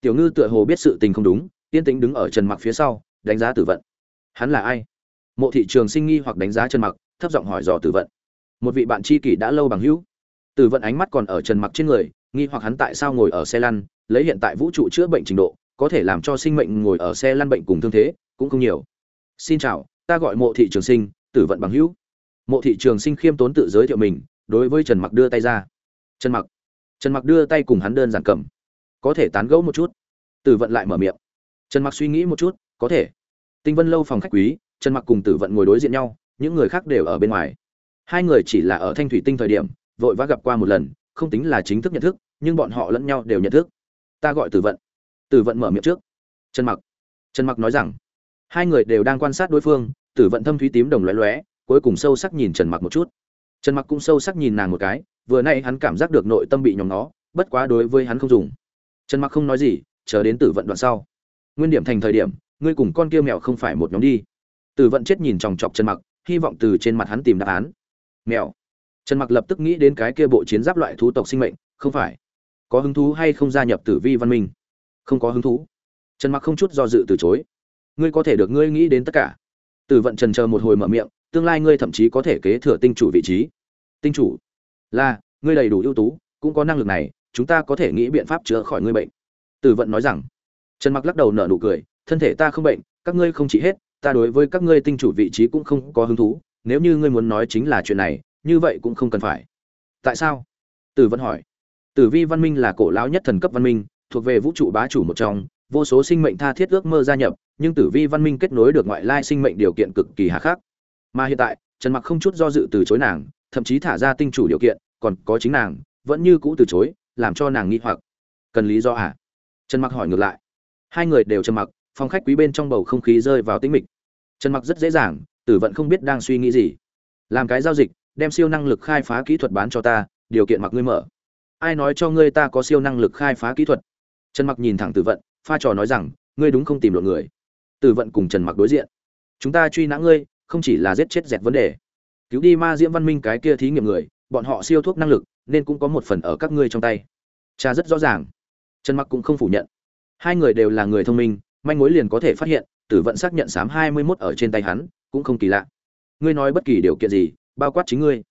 Tiểu ngư tựa hồ biết sự tình không đúng, yên tĩnh đứng ở trần mặc phía sau, đánh giá tử vận. Hắn là ai? Mộ thị trường sinh nghi hoặc đánh giá trần mặc, thấp giọng hỏi dò tử vận. Một vị bạn tri kỷ đã lâu bằng hữu. Tử vận ánh mắt còn ở trần mặc trên người, nghi hoặc hắn tại sao ngồi ở xe lăn, lấy hiện tại vũ trụ chữa bệnh trình độ có thể làm cho sinh mệnh ngồi ở xe lăn bệnh cùng thương thế, cũng không nhiều. Xin chào, ta gọi mộ thị trường sinh, tử vận bằng hữu. Mộ thị trường sinh khiêm tốn tự giới thiệu mình, đối với trần mặc đưa tay ra. Trần mặc. Trần mặc đưa tay cùng hắn đơn giản cầm. Có thể tán gẫu một chút. Tử vận lại mở miệng. Trần mặc suy nghĩ một chút, có thể. Tinh vân lâu phòng khách quý, trần mặc cùng tử vận ngồi đối diện nhau, những người khác đều ở bên ngoài. Hai người chỉ là ở thanh thủy tinh thời điểm, vội vã gặp qua một lần, không tính là chính thức nhận thức, nhưng bọn họ lẫn nhau đều nhận thức. Ta gọi tử vận tử vận mở miệng trước. Trần mặc. Trần mặc nói rằng, hai người đều đang quan sát đối phương, tử vận thâm thúy tím đồng lóe lóe, cuối cùng sâu sắc nhìn trần mặc một chút. Trần mặc cũng sâu sắc nhìn nàng một cái, vừa nay hắn cảm giác được nội tâm bị nhóm nó bất quá đối với hắn không dùng. Trần mặc không nói gì, chờ đến tử vận đoạn sau. Nguyên điểm thành thời điểm, ngươi cùng con kia mèo không phải một nhóm đi. Tử vận chết nhìn chòng chọc trần mặc, hy vọng từ trên mặt hắn tìm đáp án. Mèo. Trần mặc lập tức nghĩ đến cái kia bộ chiến giáp loại thú tộc sinh mệnh, không phải. Có hứng thú hay không gia nhập tử vi văn minh? Không có hứng thú. Trần mặc không chút do dự từ chối. Ngươi có thể được ngươi nghĩ đến tất cả. Tử vận trần chờ một hồi mở miệng, tương lai ngươi thậm chí có thể kế thừa tinh chủ vị trí. Tinh chủ? Là, ngươi đầy đủ ưu tú, cũng có năng lực này, chúng ta có thể nghĩ biện pháp chữa khỏi ngươi bệnh. Tử vận nói rằng. Trần mặc lắc đầu nở nụ cười, thân thể ta không bệnh, các ngươi không chỉ hết, ta đối với các ngươi tinh chủ vị trí cũng không có hứng thú, nếu như ngươi muốn nói chính là chuyện này, như vậy cũng không cần phải. Tại sao? Tử vận hỏi. Tử vi văn minh là cổ lão nhất thần cấp văn minh thuộc về vũ trụ bá chủ một trong, vô số sinh mệnh tha thiết ước mơ gia nhập, nhưng tử vi văn minh kết nối được ngoại lai sinh mệnh điều kiện cực kỳ hà khắc. Mà hiện tại, trần mặc không chút do dự từ chối nàng, thậm chí thả ra tinh chủ điều kiện, còn có chính nàng, vẫn như cũ từ chối, làm cho nàng nghi hoặc. Cần lý do à? Trần mặc hỏi ngược lại. Hai người đều trầm mặc, phòng khách quý bên trong bầu không khí rơi vào tĩnh mịch. Trần mặc rất dễ dàng, tử vận không biết đang suy nghĩ gì. Làm cái giao dịch, đem siêu năng lực khai phá kỹ thuật bán cho ta, điều kiện mặc ngươi mở. Ai nói cho ngươi ta có siêu năng lực khai phá kỹ thuật? Trần mặc nhìn thẳng tử vận, pha trò nói rằng, ngươi đúng không tìm được người? Tử vận cùng trần mặc đối diện. Chúng ta truy nã ngươi, không chỉ là giết chết dẹt vấn đề. Cứu đi ma diễm văn minh cái kia thí nghiệm người, bọn họ siêu thuốc năng lực, nên cũng có một phần ở các ngươi trong tay. Cha rất rõ ràng. Trần mặc cũng không phủ nhận. Hai người đều là người thông minh, manh mối liền có thể phát hiện, tử vận xác nhận sám hai mươi 21 ở trên tay hắn, cũng không kỳ lạ. Ngươi nói bất kỳ điều kiện gì, bao quát chính ngươi.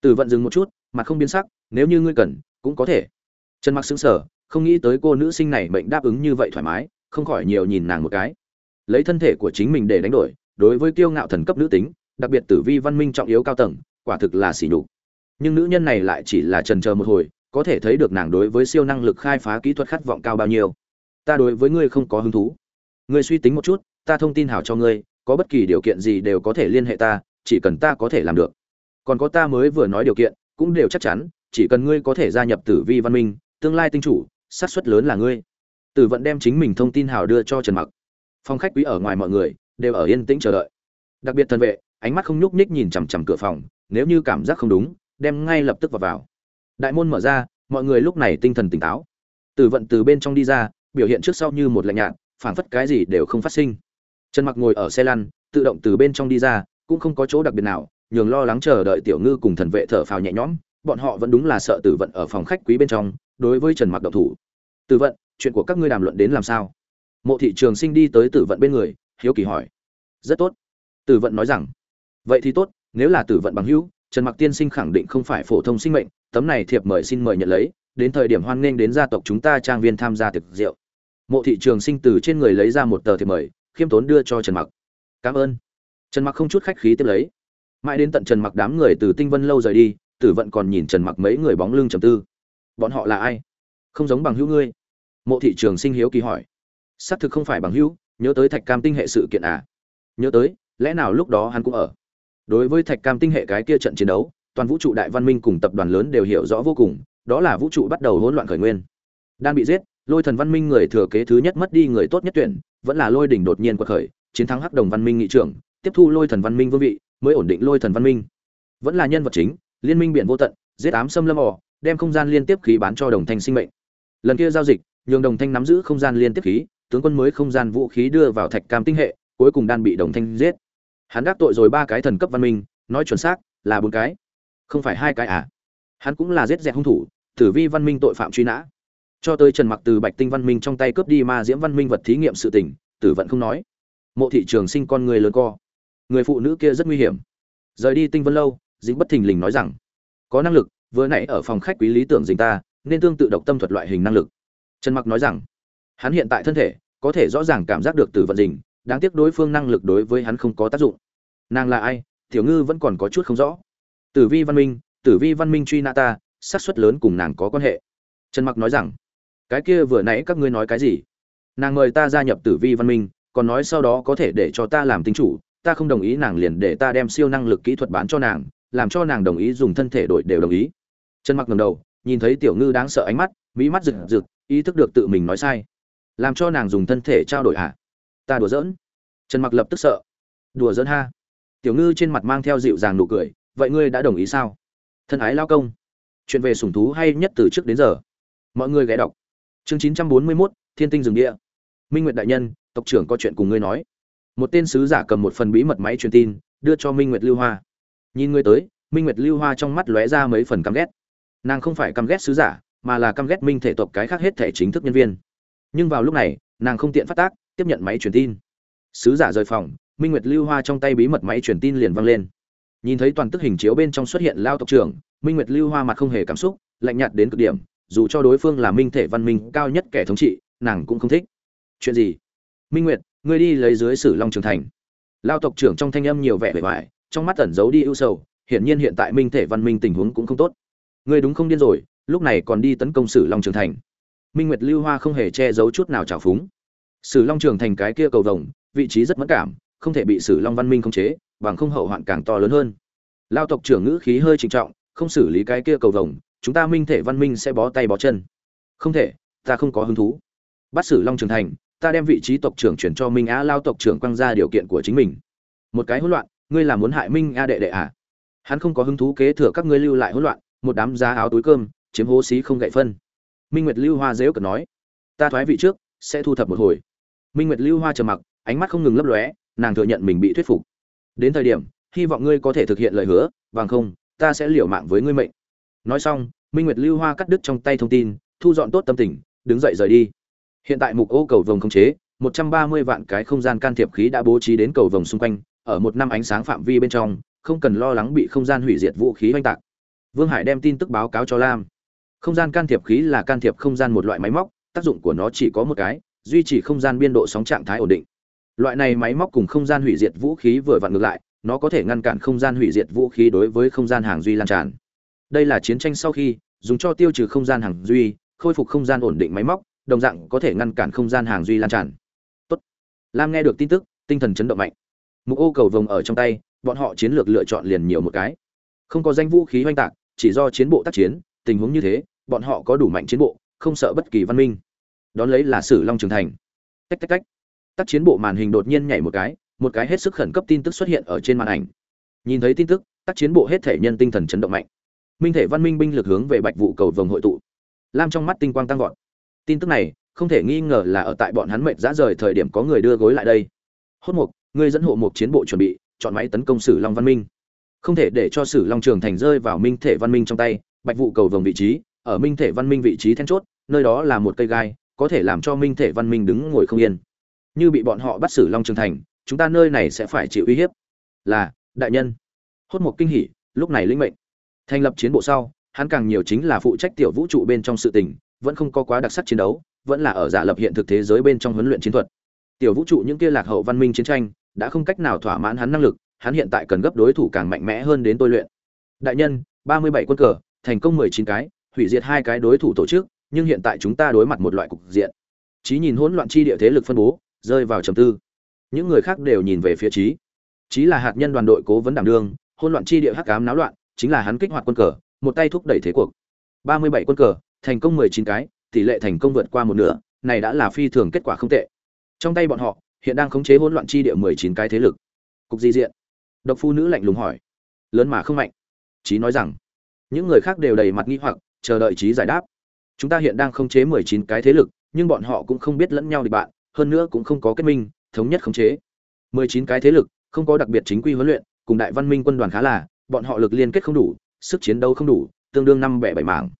Tử vận dừng một chút, mặt không biến sắc, nếu như ngươi cần, cũng có thể. Trần mặc sững sờ không nghĩ tới cô nữ sinh này mệnh đáp ứng như vậy thoải mái, không khỏi nhiều nhìn nàng một cái. Lấy thân thể của chính mình để đánh đổi, đối với kiêu ngạo thần cấp nữ tính, đặc biệt tử vi văn minh trọng yếu cao tầng, quả thực là xỉ nhục. Nhưng nữ nhân này lại chỉ là trần chờ một hồi, có thể thấy được nàng đối với siêu năng lực khai phá kỹ thuật khát vọng cao bao nhiêu. Ta đối với ngươi không có hứng thú. Ngươi suy tính một chút, ta thông tin hảo cho ngươi, có bất kỳ điều kiện gì đều có thể liên hệ ta, chỉ cần ta có thể làm được. Còn có ta mới vừa nói điều kiện, cũng đều chắc chắn, chỉ cần ngươi có thể gia nhập tử vi văn minh, tương lai tinh chủ xác suất lớn là ngươi. Tử vận đem chính mình thông tin hào đưa cho trần mặc. Phong khách quý ở ngoài mọi người đều ở yên tĩnh chờ đợi. Đặc biệt thần vệ, ánh mắt không nhúc nhích nhìn chằm chằm cửa phòng, nếu như cảm giác không đúng, đem ngay lập tức vào vào. Đại môn mở ra, mọi người lúc này tinh thần tỉnh táo. Tử vận từ bên trong đi ra, biểu hiện trước sau như một lạnh nhạt, phảng phất cái gì đều không phát sinh. Trần mặc ngồi ở xe lăn, tự động từ bên trong đi ra, cũng không có chỗ đặc biệt nào, nhường lo lắng chờ đợi tiểu ngư cùng thần vệ thở phào nhẹ nhõm, bọn họ vẫn đúng là sợ tử vận ở phòng khách quý bên trong đối với trần mặc độc thủ. Tử vận, chuyện của các ngươi đàm luận đến làm sao? Mộ thị trường sinh đi tới tử vận bên người, hiếu kỳ hỏi. Rất tốt. Tử vận nói rằng. Vậy thì tốt, nếu là tử vận bằng hữu, trần mặc tiên sinh khẳng định không phải phổ thông sinh mệnh, tấm này thiệp mời xin mời nhận lấy, đến thời điểm hoan nghênh đến gia tộc chúng ta trang viên tham gia tiệc rượu. Mộ thị trường sinh từ trên người lấy ra một tờ thiệp mời, khiêm tốn đưa cho trần mặc. Cảm ơn. Trần mặc không chút khách khí tiếp lấy. Mãi đến tận trần mặc đám người từ tinh vân lâu rời đi, tử vận còn nhìn trần mặc mấy người bóng lưng trầm tư bọn họ là ai? Không giống bằng hữu ngươi. Mộ thị trường sinh hiếu kỳ hỏi. Xác thực không phải bằng hữu, nhớ tới thạch cam tinh hệ sự kiện à? Nhớ tới, lẽ nào lúc đó hắn cũng ở? Đối với thạch cam tinh hệ cái kia trận chiến đấu, toàn vũ trụ đại văn minh cùng tập đoàn lớn đều hiểu rõ vô cùng, đó là vũ trụ bắt đầu hỗn loạn khởi nguyên. Đang bị giết, lôi thần văn minh người thừa kế thứ nhất mất đi người tốt nhất tuyển, vẫn là lôi đỉnh đột nhiên quật khởi, chiến thắng hắc đồng văn minh nghị trưởng, tiếp thu lôi thần văn minh vương vị, mới ổn định lôi thần văn minh. Vẫn là nhân vật chính, liên minh biển vô tận, giết ám xâm lâm ỏ đem không gian liên tiếp khí bán cho đồng thanh sinh mệnh. Lần kia giao dịch, nhường đồng thanh nắm giữ không gian liên tiếp khí, tướng quân mới không gian vũ khí đưa vào thạch cam tinh hệ, cuối cùng đan bị đồng thanh giết. Hắn đắc tội rồi ba cái thần cấp văn minh, nói chuẩn xác là bốn cái. Không phải hai cái à? Hắn cũng là giết dẹp hung thủ, tử vi văn minh tội phạm truy nã. Cho tới trần mặc từ bạch tinh văn minh trong tay cướp đi ma diễm văn minh vật thí nghiệm sự tình, tử vận không nói. Mộ thị trường sinh con người lớn co. Người phụ nữ kia rất nguy hiểm. Rời đi tinh vân lâu, dính bất thình lình nói rằng, có năng lực vừa nãy ở phòng khách quý lý tưởng dình ta, nên tương tự độc tâm thuật loại hình năng lực. Trần mặc nói rằng, hắn hiện tại thân thể, có thể rõ ràng cảm giác được tử vận dình, đáng tiếc đối phương năng lực đối với hắn không có tác dụng. Nàng là ai? Tiểu ngư vẫn còn có chút không rõ. Tử vi văn minh, tử vi văn minh truy nã ta, xác suất lớn cùng nàng có quan hệ. Trần mặc nói rằng, cái kia vừa nãy các ngươi nói cái gì? Nàng mời ta gia nhập tử vi văn minh, còn nói sau đó có thể để cho ta làm tinh chủ, ta không đồng ý nàng liền để ta đem siêu năng lực kỹ thuật bán cho nàng, làm cho nàng đồng ý dùng thân thể đổi đều đồng ý trần mặc ngầm đầu nhìn thấy tiểu ngư đáng sợ ánh mắt mỹ mắt rực rực ý thức được tự mình nói sai. Làm cho nàng dùng thân thể trao đổi hả? Ta đùa giỡn. Trần mặc lập tức sợ. Đùa giỡn ha. Tiểu ngư trên mặt mang theo dịu dàng nụ cười vậy ngươi đã đồng ý sao? Thân ái lao công. Chuyện về sủng thú hay nhất từ trước đến giờ. Mọi người ghé đọc. Chương 941, thiên tinh rừng địa. Minh nguyệt đại nhân tộc trưởng có chuyện cùng ngươi nói. Một tên sứ giả cầm một phần bí mật máy truyền tin đưa cho minh nguyệt lưu hoa. Nhìn ngươi tới minh nguyệt lưu hoa trong mắt lóe ra mấy phần căm ghét nàng không phải căm ghét sứ giả, mà là căm ghét minh thể tộc cái khác hết thể chính thức nhân viên. Nhưng vào lúc này, nàng không tiện phát tác, tiếp nhận máy truyền tin. Sứ giả rời phòng, minh nguyệt lưu hoa trong tay bí mật máy truyền tin liền văng lên. Nhìn thấy toàn tức hình chiếu bên trong xuất hiện lao tộc trưởng, minh nguyệt lưu hoa mặt không hề cảm xúc, lạnh nhạt đến cực điểm, dù cho đối phương là minh thể văn minh cao nhất kẻ thống trị, nàng cũng không thích. Chuyện gì? Minh nguyệt, ngươi đi lấy dưới sử long trường thành. Lao tộc trưởng trong thanh âm nhiều vẻ vẻ vải trong mắt ẩn giấu đi ưu sầu, hiển nhiên hiện tại minh thể văn minh tình huống cũng không tốt ngươi đúng không điên rồi, lúc này còn đi tấn công sử long trường thành. Minh nguyệt lưu hoa không hề che giấu chút nào trào phúng. Sử long trường thành cái kia cầu rồng vị trí rất mẫn cảm, không thể bị sử long văn minh khống chế, bằng không hậu hoạn càng to lớn hơn. Lao tộc trưởng ngữ khí hơi trịnh trọng, không xử lý cái kia cầu rồng chúng ta minh thể văn minh sẽ bó tay bó chân. Không thể, ta không có hứng thú. Bắt sử long trường thành, ta đem vị trí tộc trưởng chuyển cho minh á lao tộc trưởng quăng ra điều kiện của chính mình. Một cái hỗn loạn, ngươi là muốn hại minh a đệ đệ à? Hắn không có hứng thú kế thừa các ngươi lưu lại hỗn loạn một đám giá áo túi cơm, chiếm hố xí không gậy phân. Minh nguyệt lưu hoa dếu cợt nói, ta thoái vị trước, sẽ thu thập một hồi. Minh nguyệt lưu hoa trầm mặc, ánh mắt không ngừng lấp lóe, nàng thừa nhận mình bị thuyết phục. Đến thời điểm, hy vọng ngươi có thể thực hiện lời hứa, bằng không, ta sẽ liều mạng với ngươi mệnh. Nói xong, minh nguyệt lưu hoa cắt đứt trong tay thông tin, thu dọn tốt tâm tình, đứng dậy rời đi. Hiện tại mục ô cầu vồng không chế, một trăm ba mươi vạn cái không gian can thiệp khí đã bố trí đến cầu vồng xung quanh, ở một năm ánh sáng phạm vi bên trong, không cần lo lắng bị không gian hủy diệt vũ khí oanh tạc vương hải đem tin tức báo cáo cho lam. Không gian can thiệp khí là can thiệp không gian một loại máy móc, tác dụng của nó chỉ có một cái, duy trì không gian biên độ sóng trạng thái ổn định. Loại này máy móc cùng không gian hủy diệt vũ khí vừa vặn ngược lại, nó có thể ngăn cản không gian hủy diệt vũ khí đối với không gian hàng duy lan tràn. Đây là chiến tranh sau khi, dùng cho tiêu trừ không gian hàng duy, khôi phục không gian ổn định máy móc, đồng dạng có thể ngăn cản không gian hàng duy lan tràn. Tốt. lam nghe được tin tức, tinh thần chấn động mạnh. Mục ô cầu vồng ở trong tay, bọn họ chiến lược lựa chọn liền nhiều một cái không có danh vũ khí oanh tạc, chỉ do chiến bộ tác chiến, tình huống như thế, bọn họ có đủ mạnh chiến bộ, không sợ bất kỳ văn minh. Đón lấy là sử long trường thành. Tách tách tách. Tác chiến bộ màn hình đột nhiên nhảy một cái một cái hết sức khẩn cấp tin tức xuất hiện ở trên màn ảnh. Nhìn thấy tin tức, tác chiến bộ hết thể nhân tinh thần chấn động mạnh. Minh thể văn minh binh lực hướng về bạch vụ cầu vồng hội tụ. Lam trong mắt tinh quang tăng vọt. Tin tức này, không thể nghi ngờ là ở tại bọn hắn mệnh dã rời thời điểm có người đưa gối lại đây. Hốt mục ngươi dẫn hộ một chiến bộ chuẩn bị, chọn máy tấn công sử long văn minh không thể để cho sử long trường thành rơi vào minh thể văn minh trong tay, bạch vụ cầu vồng vị trí, ở minh thể văn minh vị trí then chốt, nơi đó là một cây gai, có thể làm cho minh thể văn minh đứng ngồi không yên. Như bị bọn họ bắt sử long trường thành, chúng ta nơi này sẽ phải chịu uy hiếp. Là, đại nhân. Hốt một kinh hỉ, lúc này linh mệnh. Thành lập chiến bộ sau, hắn càng nhiều chính là phụ trách tiểu vũ trụ bên trong sự tình, vẫn không có quá đặc sắc chiến đấu, vẫn là ở giả lập hiện thực thế giới bên trong huấn luyện chiến thuật. Tiểu vũ trụ những kia lạc hậu văn minh chiến tranh, đã không cách nào thỏa mãn hắn năng lực hắn hiện tại cần gấp đối thủ càng mạnh mẽ hơn đến tôi luyện. Đại nhân, ba mươi bảy quân cờ, thành công mười chín cái, hủy diệt hai cái đối thủ tổ chức, nhưng hiện tại chúng ta đối mặt một loại cục diện. Chí nhìn hỗn loạn chi địa thế lực phân bố, rơi vào trầm tư. Những người khác đều nhìn về phía Chí. Chí là hạt nhân đoàn đội cố vấn đảm đương, hỗn loạn chi địa hắc ám náo loạn, chính là hắn kích hoạt quân cờ, một tay thúc đẩy thế cuộc. ba mươi bảy quân cờ, thành công mười chín cái, tỷ lệ thành công vượt qua một nửa, này đã là phi thường kết quả không tệ. Trong tay bọn họ, hiện đang khống chế hỗn loạn chi địa mười chín cái thế lực. Cục di diện độc phu nữ lạnh lùng hỏi. Lớn mà không mạnh. Trí nói rằng, những người khác đều đầy mặt nghi hoặc, chờ đợi trí giải đáp. Chúng ta hiện đang khống chế mười chín cái thế lực, nhưng bọn họ cũng không biết lẫn nhau địch bạn, hơn nữa cũng không có kết minh, thống nhất khống chế. mười chín cái thế lực, không có đặc biệt chính quy huấn luyện, cùng đại văn minh quân đoàn khá là, bọn họ lực liên kết không đủ, sức chiến đấu không đủ, tương đương năm bẻ bảy mảng.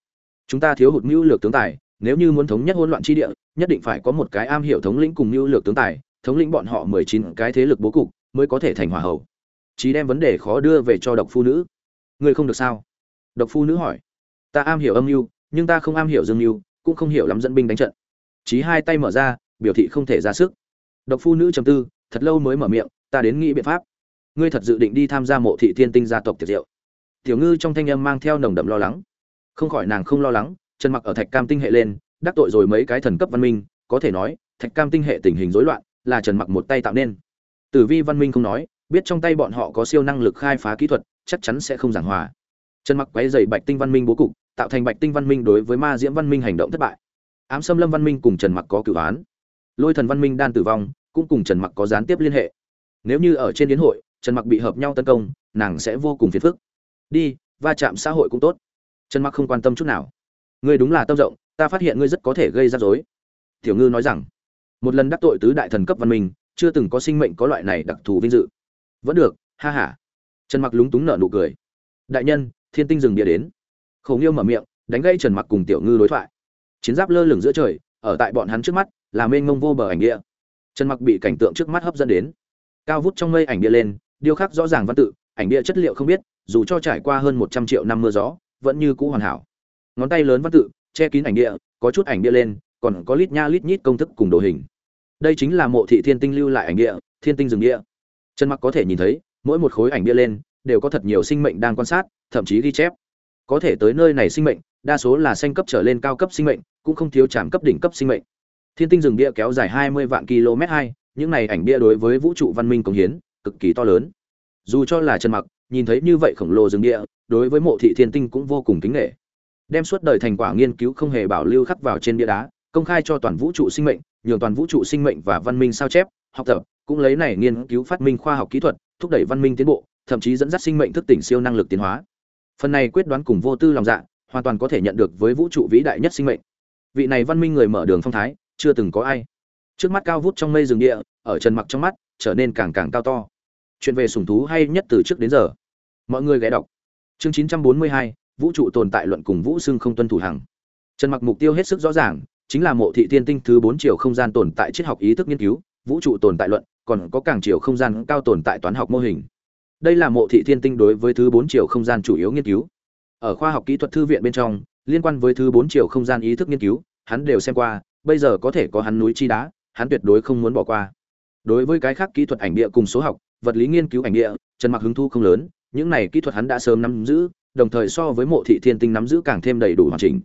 Chúng ta thiếu hụt mưu lược tướng tài, nếu như muốn thống nhất hỗn loạn chi địa, nhất định phải có một cái am hiểu thống lĩnh cùng mưu lược tướng tài, thống lĩnh bọn họ mười chín cái thế lực bố cục, mới có thể thành hòa hậu chí đem vấn đề khó đưa về cho độc phu nữ. Ngươi không được sao? Độc phu nữ hỏi. Ta am hiểu âm mưu, nhưng ta không am hiểu dương mưu, cũng không hiểu lắm dẫn binh đánh trận. Chí hai tay mở ra, biểu thị không thể ra sức. Độc phu nữ trầm tư, thật lâu mới mở miệng, ta đến nghĩ biện pháp. Ngươi thật dự định đi tham gia mộ thị thiên tinh gia tộc tiệc diệu tiểu ngư trong thanh âm mang theo nồng đậm lo lắng. Không khỏi nàng không lo lắng trần mặc ở thạch cam tinh hệ lên, đắc tội rồi mấy cái thần cấp văn minh, có thể nói, thạch cam tinh hệ tình hình rối loạn, là trần mặc một tay tạo nên. Tử vi văn minh không nói biết trong tay bọn họ có siêu năng lực khai phá kỹ thuật, chắc chắn sẽ không giảng hòa. Trần mặc quấy dày bạch tinh văn minh bố cục, tạo thành bạch tinh văn minh đối với ma diễm văn minh hành động thất bại. Ám xâm lâm văn minh cùng trần mặc có cửu án. Lôi thần văn minh đan tử vong, cũng cùng trần mặc có gián tiếp liên hệ. Nếu như ở trên yến hội, trần mặc bị hợp nhau tấn công, nàng sẽ vô cùng phiền phức. Đi, va chạm xã hội cũng tốt. Trần mặc không quan tâm chút nào. Ngươi đúng là tâm rộng, ta phát hiện ngươi rất có thể gây ra rối. Tiểu ngư nói rằng, một lần đắc tội tứ đại thần cấp văn minh, chưa từng có sinh mệnh có loại này đặc thù vinh dự vẫn được, ha ha. Trần mặc lúng túng nở nụ cười. Đại nhân, thiên tinh rừng địa đến. Khổ nghiêu mở miệng, đánh gây trần mặc cùng tiểu ngư đối thoại. Chiến giáp lơ lửng giữa trời, ở tại bọn hắn trước mắt, là mênh ngông vô bờ ảnh địa trần mặc bị cảnh tượng trước mắt hấp dẫn đến. Cao vút trong mây ảnh địa lên, điêu khắc rõ ràng văn tự, ảnh địa chất liệu không biết, dù cho trải qua hơn 100 triệu năm mưa gió, vẫn như cũ hoàn hảo. Ngón tay lớn văn tự, che kín ảnh địa có chút ảnh địa lên, còn có lít nha lít nhít công thức cùng đồ hình. Đây chính là mộ thị thiên tinh lưu lại ảnh địa thiên tinh rừng địa trần mặc có thể nhìn thấy, mỗi một khối ảnh bia lên, đều có thật nhiều sinh mệnh đang quan sát, thậm chí ghi chép. Có thể tới nơi này sinh mệnh, đa số là xanh cấp trở lên cao cấp sinh mệnh, cũng không thiếu trảm cấp đỉnh cấp sinh mệnh. Thiên tinh rừng bia kéo dài 20 vạn km 2 những này ảnh bia đối với vũ trụ văn minh công hiến, cực kỳ to lớn. Dù cho là trần mặc, nhìn thấy như vậy khổng lồ rừng địa đối với mộ thị thiên tinh cũng vô cùng kính nghệ đem suốt đời thành quả nghiên cứu không hề bảo lưu khắc vào trên bia đá, công khai cho toàn vũ trụ sinh mệnh, nhường toàn vũ trụ sinh mệnh và văn minh sao chép, học tập cũng lấy này nghiên cứu phát minh khoa học kỹ thuật thúc đẩy văn minh tiến bộ thậm chí dẫn dắt sinh mệnh thức tỉnh siêu năng lực tiến hóa. Phần này quyết đoán cùng vô tư lòng dạ hoàn toàn có thể nhận được với vũ trụ vĩ đại nhất sinh mệnh. Vị này văn minh người mở đường phong thái chưa từng có ai. Trước mắt cao vút trong mây rừng địa ở trần mặc trong mắt trở nên càng càng cao to. Chuyện về sủng thú hay nhất từ trước đến giờ. Mọi người ghé đọc. Chương 942, vũ trụ tồn tại luận cùng vũ xưng không tuân thủ hằng. Trần mặc mục tiêu hết sức rõ ràng chính là mộ thị tiên tinh thứ bốn chiều không gian tồn tại triết học ý thức nghiên cứu vũ trụ tồn tại luận còn có càng chiều không gian cao tồn tại toán học mô hình. Đây là mộ thị thiên tinh đối với thứ bốn chiều không gian chủ yếu nghiên cứu. Ở khoa học kỹ thuật thư viện bên trong, liên quan với thứ bốn chiều không gian ý thức nghiên cứu, hắn đều xem qua, bây giờ có thể có hắn núi chi đá, hắn tuyệt đối không muốn bỏ qua. Đối với cái khác kỹ thuật ảnh địa cùng số học, vật lý nghiên cứu ảnh địa, trần mặc hứng thu không lớn, những này kỹ thuật hắn đã sớm nắm giữ, đồng thời so với mộ thị thiên tinh nắm giữ càng thêm đầy đủ hoàn chỉnh.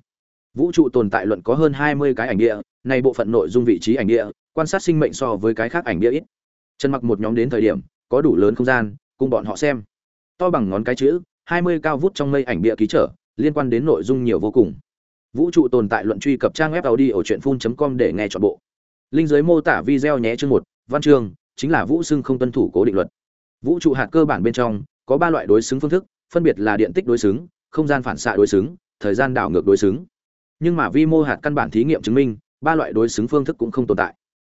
Vũ trụ tồn tại luận có hơn 20 cái ảnh địa, này bộ phận nội dung vị trí ảnh địa, quan sát sinh mệnh so với cái khác ảnh địa ít trần mặc một nhóm đến thời điểm, có đủ lớn không gian, cùng bọn họ xem. To bằng ngón cái chữ 20 cao vút trong mây ảnh bịa ký trở, liên quan đến nội dung nhiều vô cùng. Vũ trụ tồn tại luận truy cập trang web audio phun.com để nghe chọn bộ. Linh giới mô tả video nhé chương một, văn chương, chính là vũ xưng không tuân thủ cố định luật. Vũ trụ hạt cơ bản bên trong, có ba loại đối xứng phương thức, phân biệt là điện tích đối xứng, không gian phản xạ đối xứng, thời gian đảo ngược đối xứng. Nhưng mà vi mô hạt căn bản thí nghiệm chứng minh, ba loại đối xứng phương thức cũng không tồn tại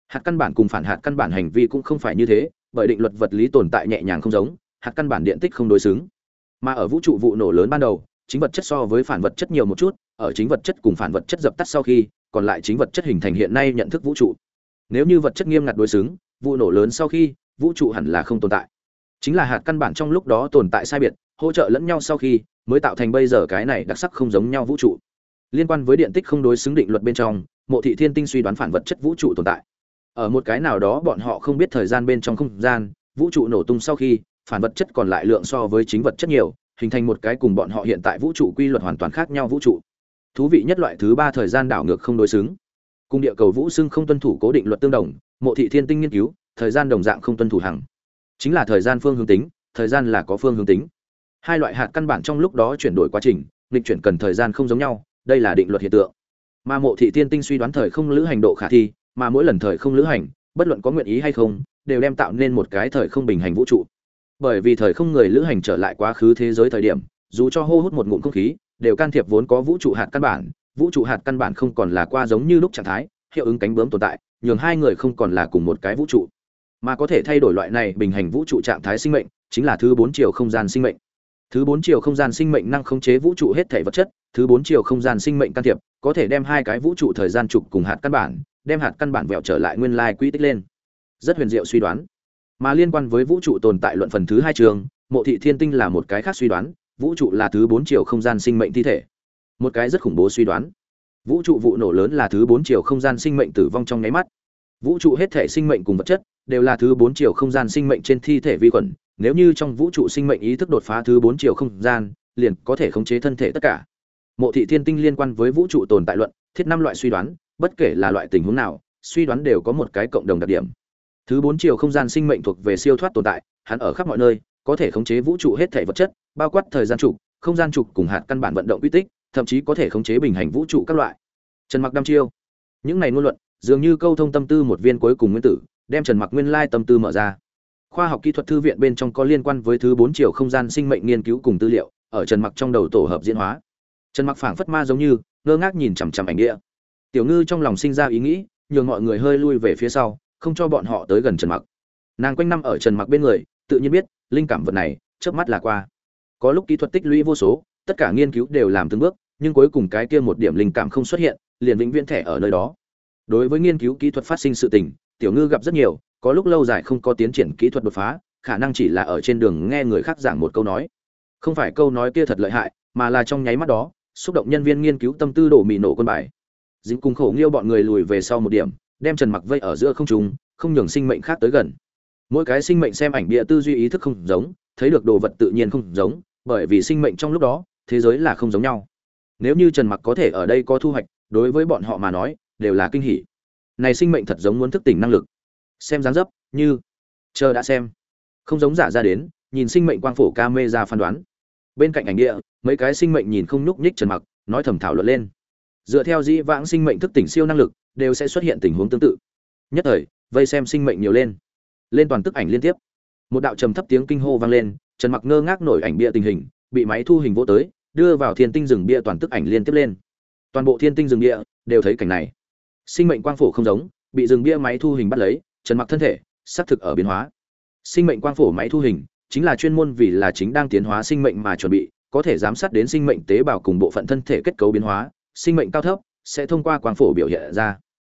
hạt căn bản cùng phản hạt căn bản hành vi cũng không phải như thế, bởi định luật vật lý tồn tại nhẹ nhàng không giống, hạt căn bản điện tích không đối xứng. Mà ở vũ trụ vụ nổ lớn ban đầu, chính vật chất so với phản vật chất nhiều một chút, ở chính vật chất cùng phản vật chất dập tắt sau khi, còn lại chính vật chất hình thành hiện nay nhận thức vũ trụ. Nếu như vật chất nghiêm ngặt đối xứng, vụ nổ lớn sau khi, vũ trụ hẳn là không tồn tại. Chính là hạt căn bản trong lúc đó tồn tại sai biệt, hỗ trợ lẫn nhau sau khi, mới tạo thành bây giờ cái này đặc sắc không giống nhau vũ trụ. Liên quan với điện tích không đối xứng định luật bên trong, mộ thị thiên tinh suy đoán phản vật chất vũ trụ tồn tại ở một cái nào đó bọn họ không biết thời gian bên trong không gian, vũ trụ nổ tung sau khi, phản vật chất còn lại lượng so với chính vật chất nhiều, hình thành một cái cùng bọn họ hiện tại vũ trụ quy luật hoàn toàn khác nhau vũ trụ. Thú vị nhất loại thứ ba thời gian đảo ngược không đối xứng. Cùng địa cầu vũ xưng không tuân thủ cố định luật tương đồng, mộ thị thiên tinh nghiên cứu, thời gian đồng dạng không tuân thủ hằng. Chính là thời gian phương hướng tính, thời gian là có phương hướng tính. Hai loại hạt căn bản trong lúc đó chuyển đổi quá trình, nghịch chuyển cần thời gian không giống nhau, đây là định luật hiện tượng. Mà mộ thị thiên tinh suy đoán thời không lữ hành độ khả thi mà mỗi lần thời không lữ hành, bất luận có nguyện ý hay không, đều đem tạo nên một cái thời không bình hành vũ trụ. Bởi vì thời không người lữ hành trở lại quá khứ thế giới thời điểm, dù cho hô hút một ngụm không khí, đều can thiệp vốn có vũ trụ hạt căn bản. Vũ trụ hạt căn bản không còn là qua giống như lúc trạng thái, hiệu ứng cánh bướm tồn tại, nhường hai người không còn là cùng một cái vũ trụ. Mà có thể thay đổi loại này bình hành vũ trụ trạng thái sinh mệnh, chính là thứ bốn chiều không gian sinh mệnh. Thứ bốn chiều không gian sinh mệnh năng khống chế vũ trụ hết thể vật chất, thứ bốn chiều không gian sinh mệnh can thiệp, có thể đem hai cái vũ trụ thời gian trục cùng hạt căn bản đem hạt căn bản vẹo trở lại nguyên lai quy tích lên. Rất huyền diệu suy đoán. Mà liên quan với vũ trụ tồn tại luận phần thứ hai trường, mộ thị thiên tinh là một cái khác suy đoán, vũ trụ là thứ bốn chiều không gian sinh mệnh thi thể. Một cái rất khủng bố suy đoán. Vũ trụ vụ nổ lớn là thứ bốn chiều không gian sinh mệnh tử vong trong nháy mắt. Vũ trụ hết thể sinh mệnh cùng vật chất đều là thứ bốn chiều không gian sinh mệnh trên thi thể vi khuẩn, nếu như trong vũ trụ sinh mệnh ý thức đột phá thứ bốn chiều không gian, liền có thể khống chế thân thể tất cả. Mộ thị thiên tinh liên quan với vũ trụ tồn tại luận, thiết năm loại suy đoán bất kể là loại tình huống nào, suy đoán đều có một cái cộng đồng đặc điểm. Thứ bốn chiều không gian sinh mệnh thuộc về siêu thoát tồn tại, hắn ở khắp mọi nơi, có thể khống chế vũ trụ hết thể vật chất, bao quát thời gian trục, không gian trục cùng hạt căn bản vận động quy tích, thậm chí có thể khống chế bình hành vũ trụ các loại. Trần mặc đăm chiêu. Những này ngôn luận, dường như câu thông tâm tư một viên cuối cùng nguyên tử, đem trần mặc nguyên lai tâm tư mở ra. Khoa học kỹ thuật thư viện bên trong có liên quan với thứ bốn chiều không gian sinh mệnh nghiên cứu cùng tư liệu, ở trần mặc trong đầu tổ hợp diễn hóa. Trần mặc phảng phất ma giống như, ngơ ngác nhìn chằm chằm ảnh địa tiểu ngư trong lòng sinh ra ý nghĩ, nhường mọi người hơi lui về phía sau, không cho bọn họ tới gần trần mặc. Nàng quanh năm ở trần mặc bên người, tự nhiên biết, linh cảm vật này, chớp mắt là qua. Có lúc kỹ thuật tích lũy vô số, tất cả nghiên cứu đều làm từng bước, nhưng cuối cùng cái kia một điểm linh cảm không xuất hiện, liền vĩnh viễn thẻ ở nơi đó. Đối với nghiên cứu kỹ thuật phát sinh sự tình, tiểu ngư gặp rất nhiều, có lúc lâu dài không có tiến triển kỹ thuật đột phá, khả năng chỉ là ở trên đường nghe người khác giảng một câu nói. Không phải câu nói kia thật lợi hại, mà là trong nháy mắt đó, xúc động nhân viên nghiên cứu tâm tư đổ mì nổ quân bài dính cùng khổ nghiêu bọn người lùi về sau một điểm, đem trần mặc vây ở giữa không trung, không nhường sinh mệnh khác tới gần. Mỗi cái sinh mệnh xem ảnh bịa tư duy ý thức không giống, thấy được đồ vật tự nhiên không giống, bởi vì sinh mệnh trong lúc đó, thế giới là không giống nhau. Nếu như trần mặc có thể ở đây có thu hoạch, đối với bọn họ mà nói, đều là kinh hỉ. Này sinh mệnh thật giống muốn thức tỉnh năng lực. Xem dáng dấp, như, chờ đã xem. Không giống giả ra đến, nhìn sinh mệnh quang phổ ca mê ra phán đoán. Bên cạnh ảnh địa mấy cái sinh mệnh nhìn không nhúc nhích trần mặc, nói thầm thảo luận lên dựa theo dĩ vãng sinh mệnh thức tỉnh siêu năng lực, đều sẽ xuất hiện tình huống tương tự. Nhất thời, vây xem sinh mệnh nhiều lên. Lên toàn tức ảnh liên tiếp. Một đạo trầm thấp tiếng kinh hô vang lên, trần mặc ngơ ngác nổi ảnh bịa tình hình, bị máy thu hình vô tới, đưa vào thiên tinh rừng bia toàn tức ảnh liên tiếp lên. Toàn bộ thiên tinh rừng bia đều thấy cảnh này. Sinh mệnh quang phổ không giống, bị rừng bia máy thu hình bắt lấy, trần mặc thân thể, xác thực ở biến hóa. Sinh mệnh quang phổ máy thu hình, chính là chuyên môn vì là chính đang tiến hóa sinh mệnh mà chuẩn bị, có thể giám sát đến sinh mệnh tế bào cùng bộ phận thân thể kết cấu biến hóa sinh mệnh cao thấp, sẽ thông qua quang phổ biểu hiện ra.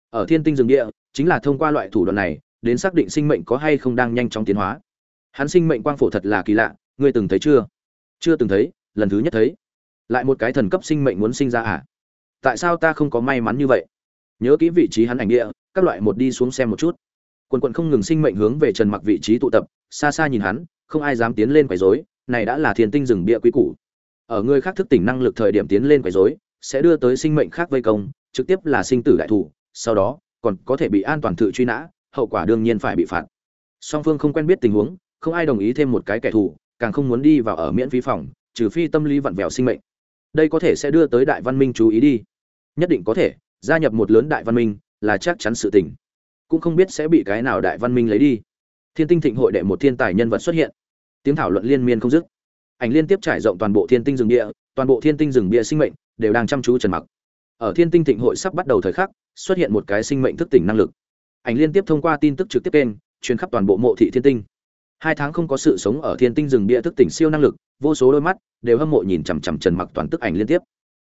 Ở thiên tinh rừng địa, chính là thông qua loại thủ đoạn này, đến xác định sinh mệnh có hay không đang nhanh chóng tiến hóa. Hắn sinh mệnh quang phổ thật là kỳ lạ, ngươi từng thấy chưa? Chưa từng thấy, lần thứ nhất thấy. Lại một cái thần cấp sinh mệnh muốn sinh ra à? Tại sao ta không có may mắn như vậy? Nhớ kỹ vị trí hắn ảnh địa, các loại một đi xuống xem một chút. Quần quần không ngừng sinh mệnh hướng về trần mặc vị trí tụ tập, xa xa nhìn hắn, không ai dám tiến lên quấy rối, này đã là thiên tinh rừng bịa quý củ. Ở người khác thức tỉnh năng lực thời điểm tiến lên quấy rối sẽ đưa tới sinh mệnh khác vây công, trực tiếp là sinh tử đại thủ, sau đó, còn có thể bị an toàn tự truy nã, hậu quả đương nhiên phải bị phạt. Song phương không quen biết tình huống, không ai đồng ý thêm một cái kẻ thù, càng không muốn đi vào ở miễn phí phòng, trừ phi tâm lý vặn vẹo sinh mệnh. Đây có thể sẽ đưa tới đại văn minh chú ý đi. Nhất định có thể, gia nhập một lớn đại văn minh là chắc chắn sự tình. Cũng không biết sẽ bị cái nào đại văn minh lấy đi. Thiên tinh thịnh hội đệ một thiên tài nhân vật xuất hiện. Tiếng thảo luận liên miên không dứt. Ảnh liên tiếp trải rộng toàn bộ thiên tinh rừng địa, toàn bộ thiên tinh rừng địa sinh mệnh đều đang chăm chú trần mặc. Ở thiên tinh thịnh hội sắp bắt đầu thời khắc, xuất hiện một cái sinh mệnh thức tỉnh năng lực. Ảnh liên tiếp thông qua tin tức trực tiếp kênh, truyền khắp toàn bộ mộ thị thiên tinh. Hai tháng không có sự sống ở thiên tinh rừng bia thức tỉnh siêu năng lực, vô số đôi mắt đều hâm mộ nhìn chằm chằm trần mặc toàn tức ảnh liên tiếp.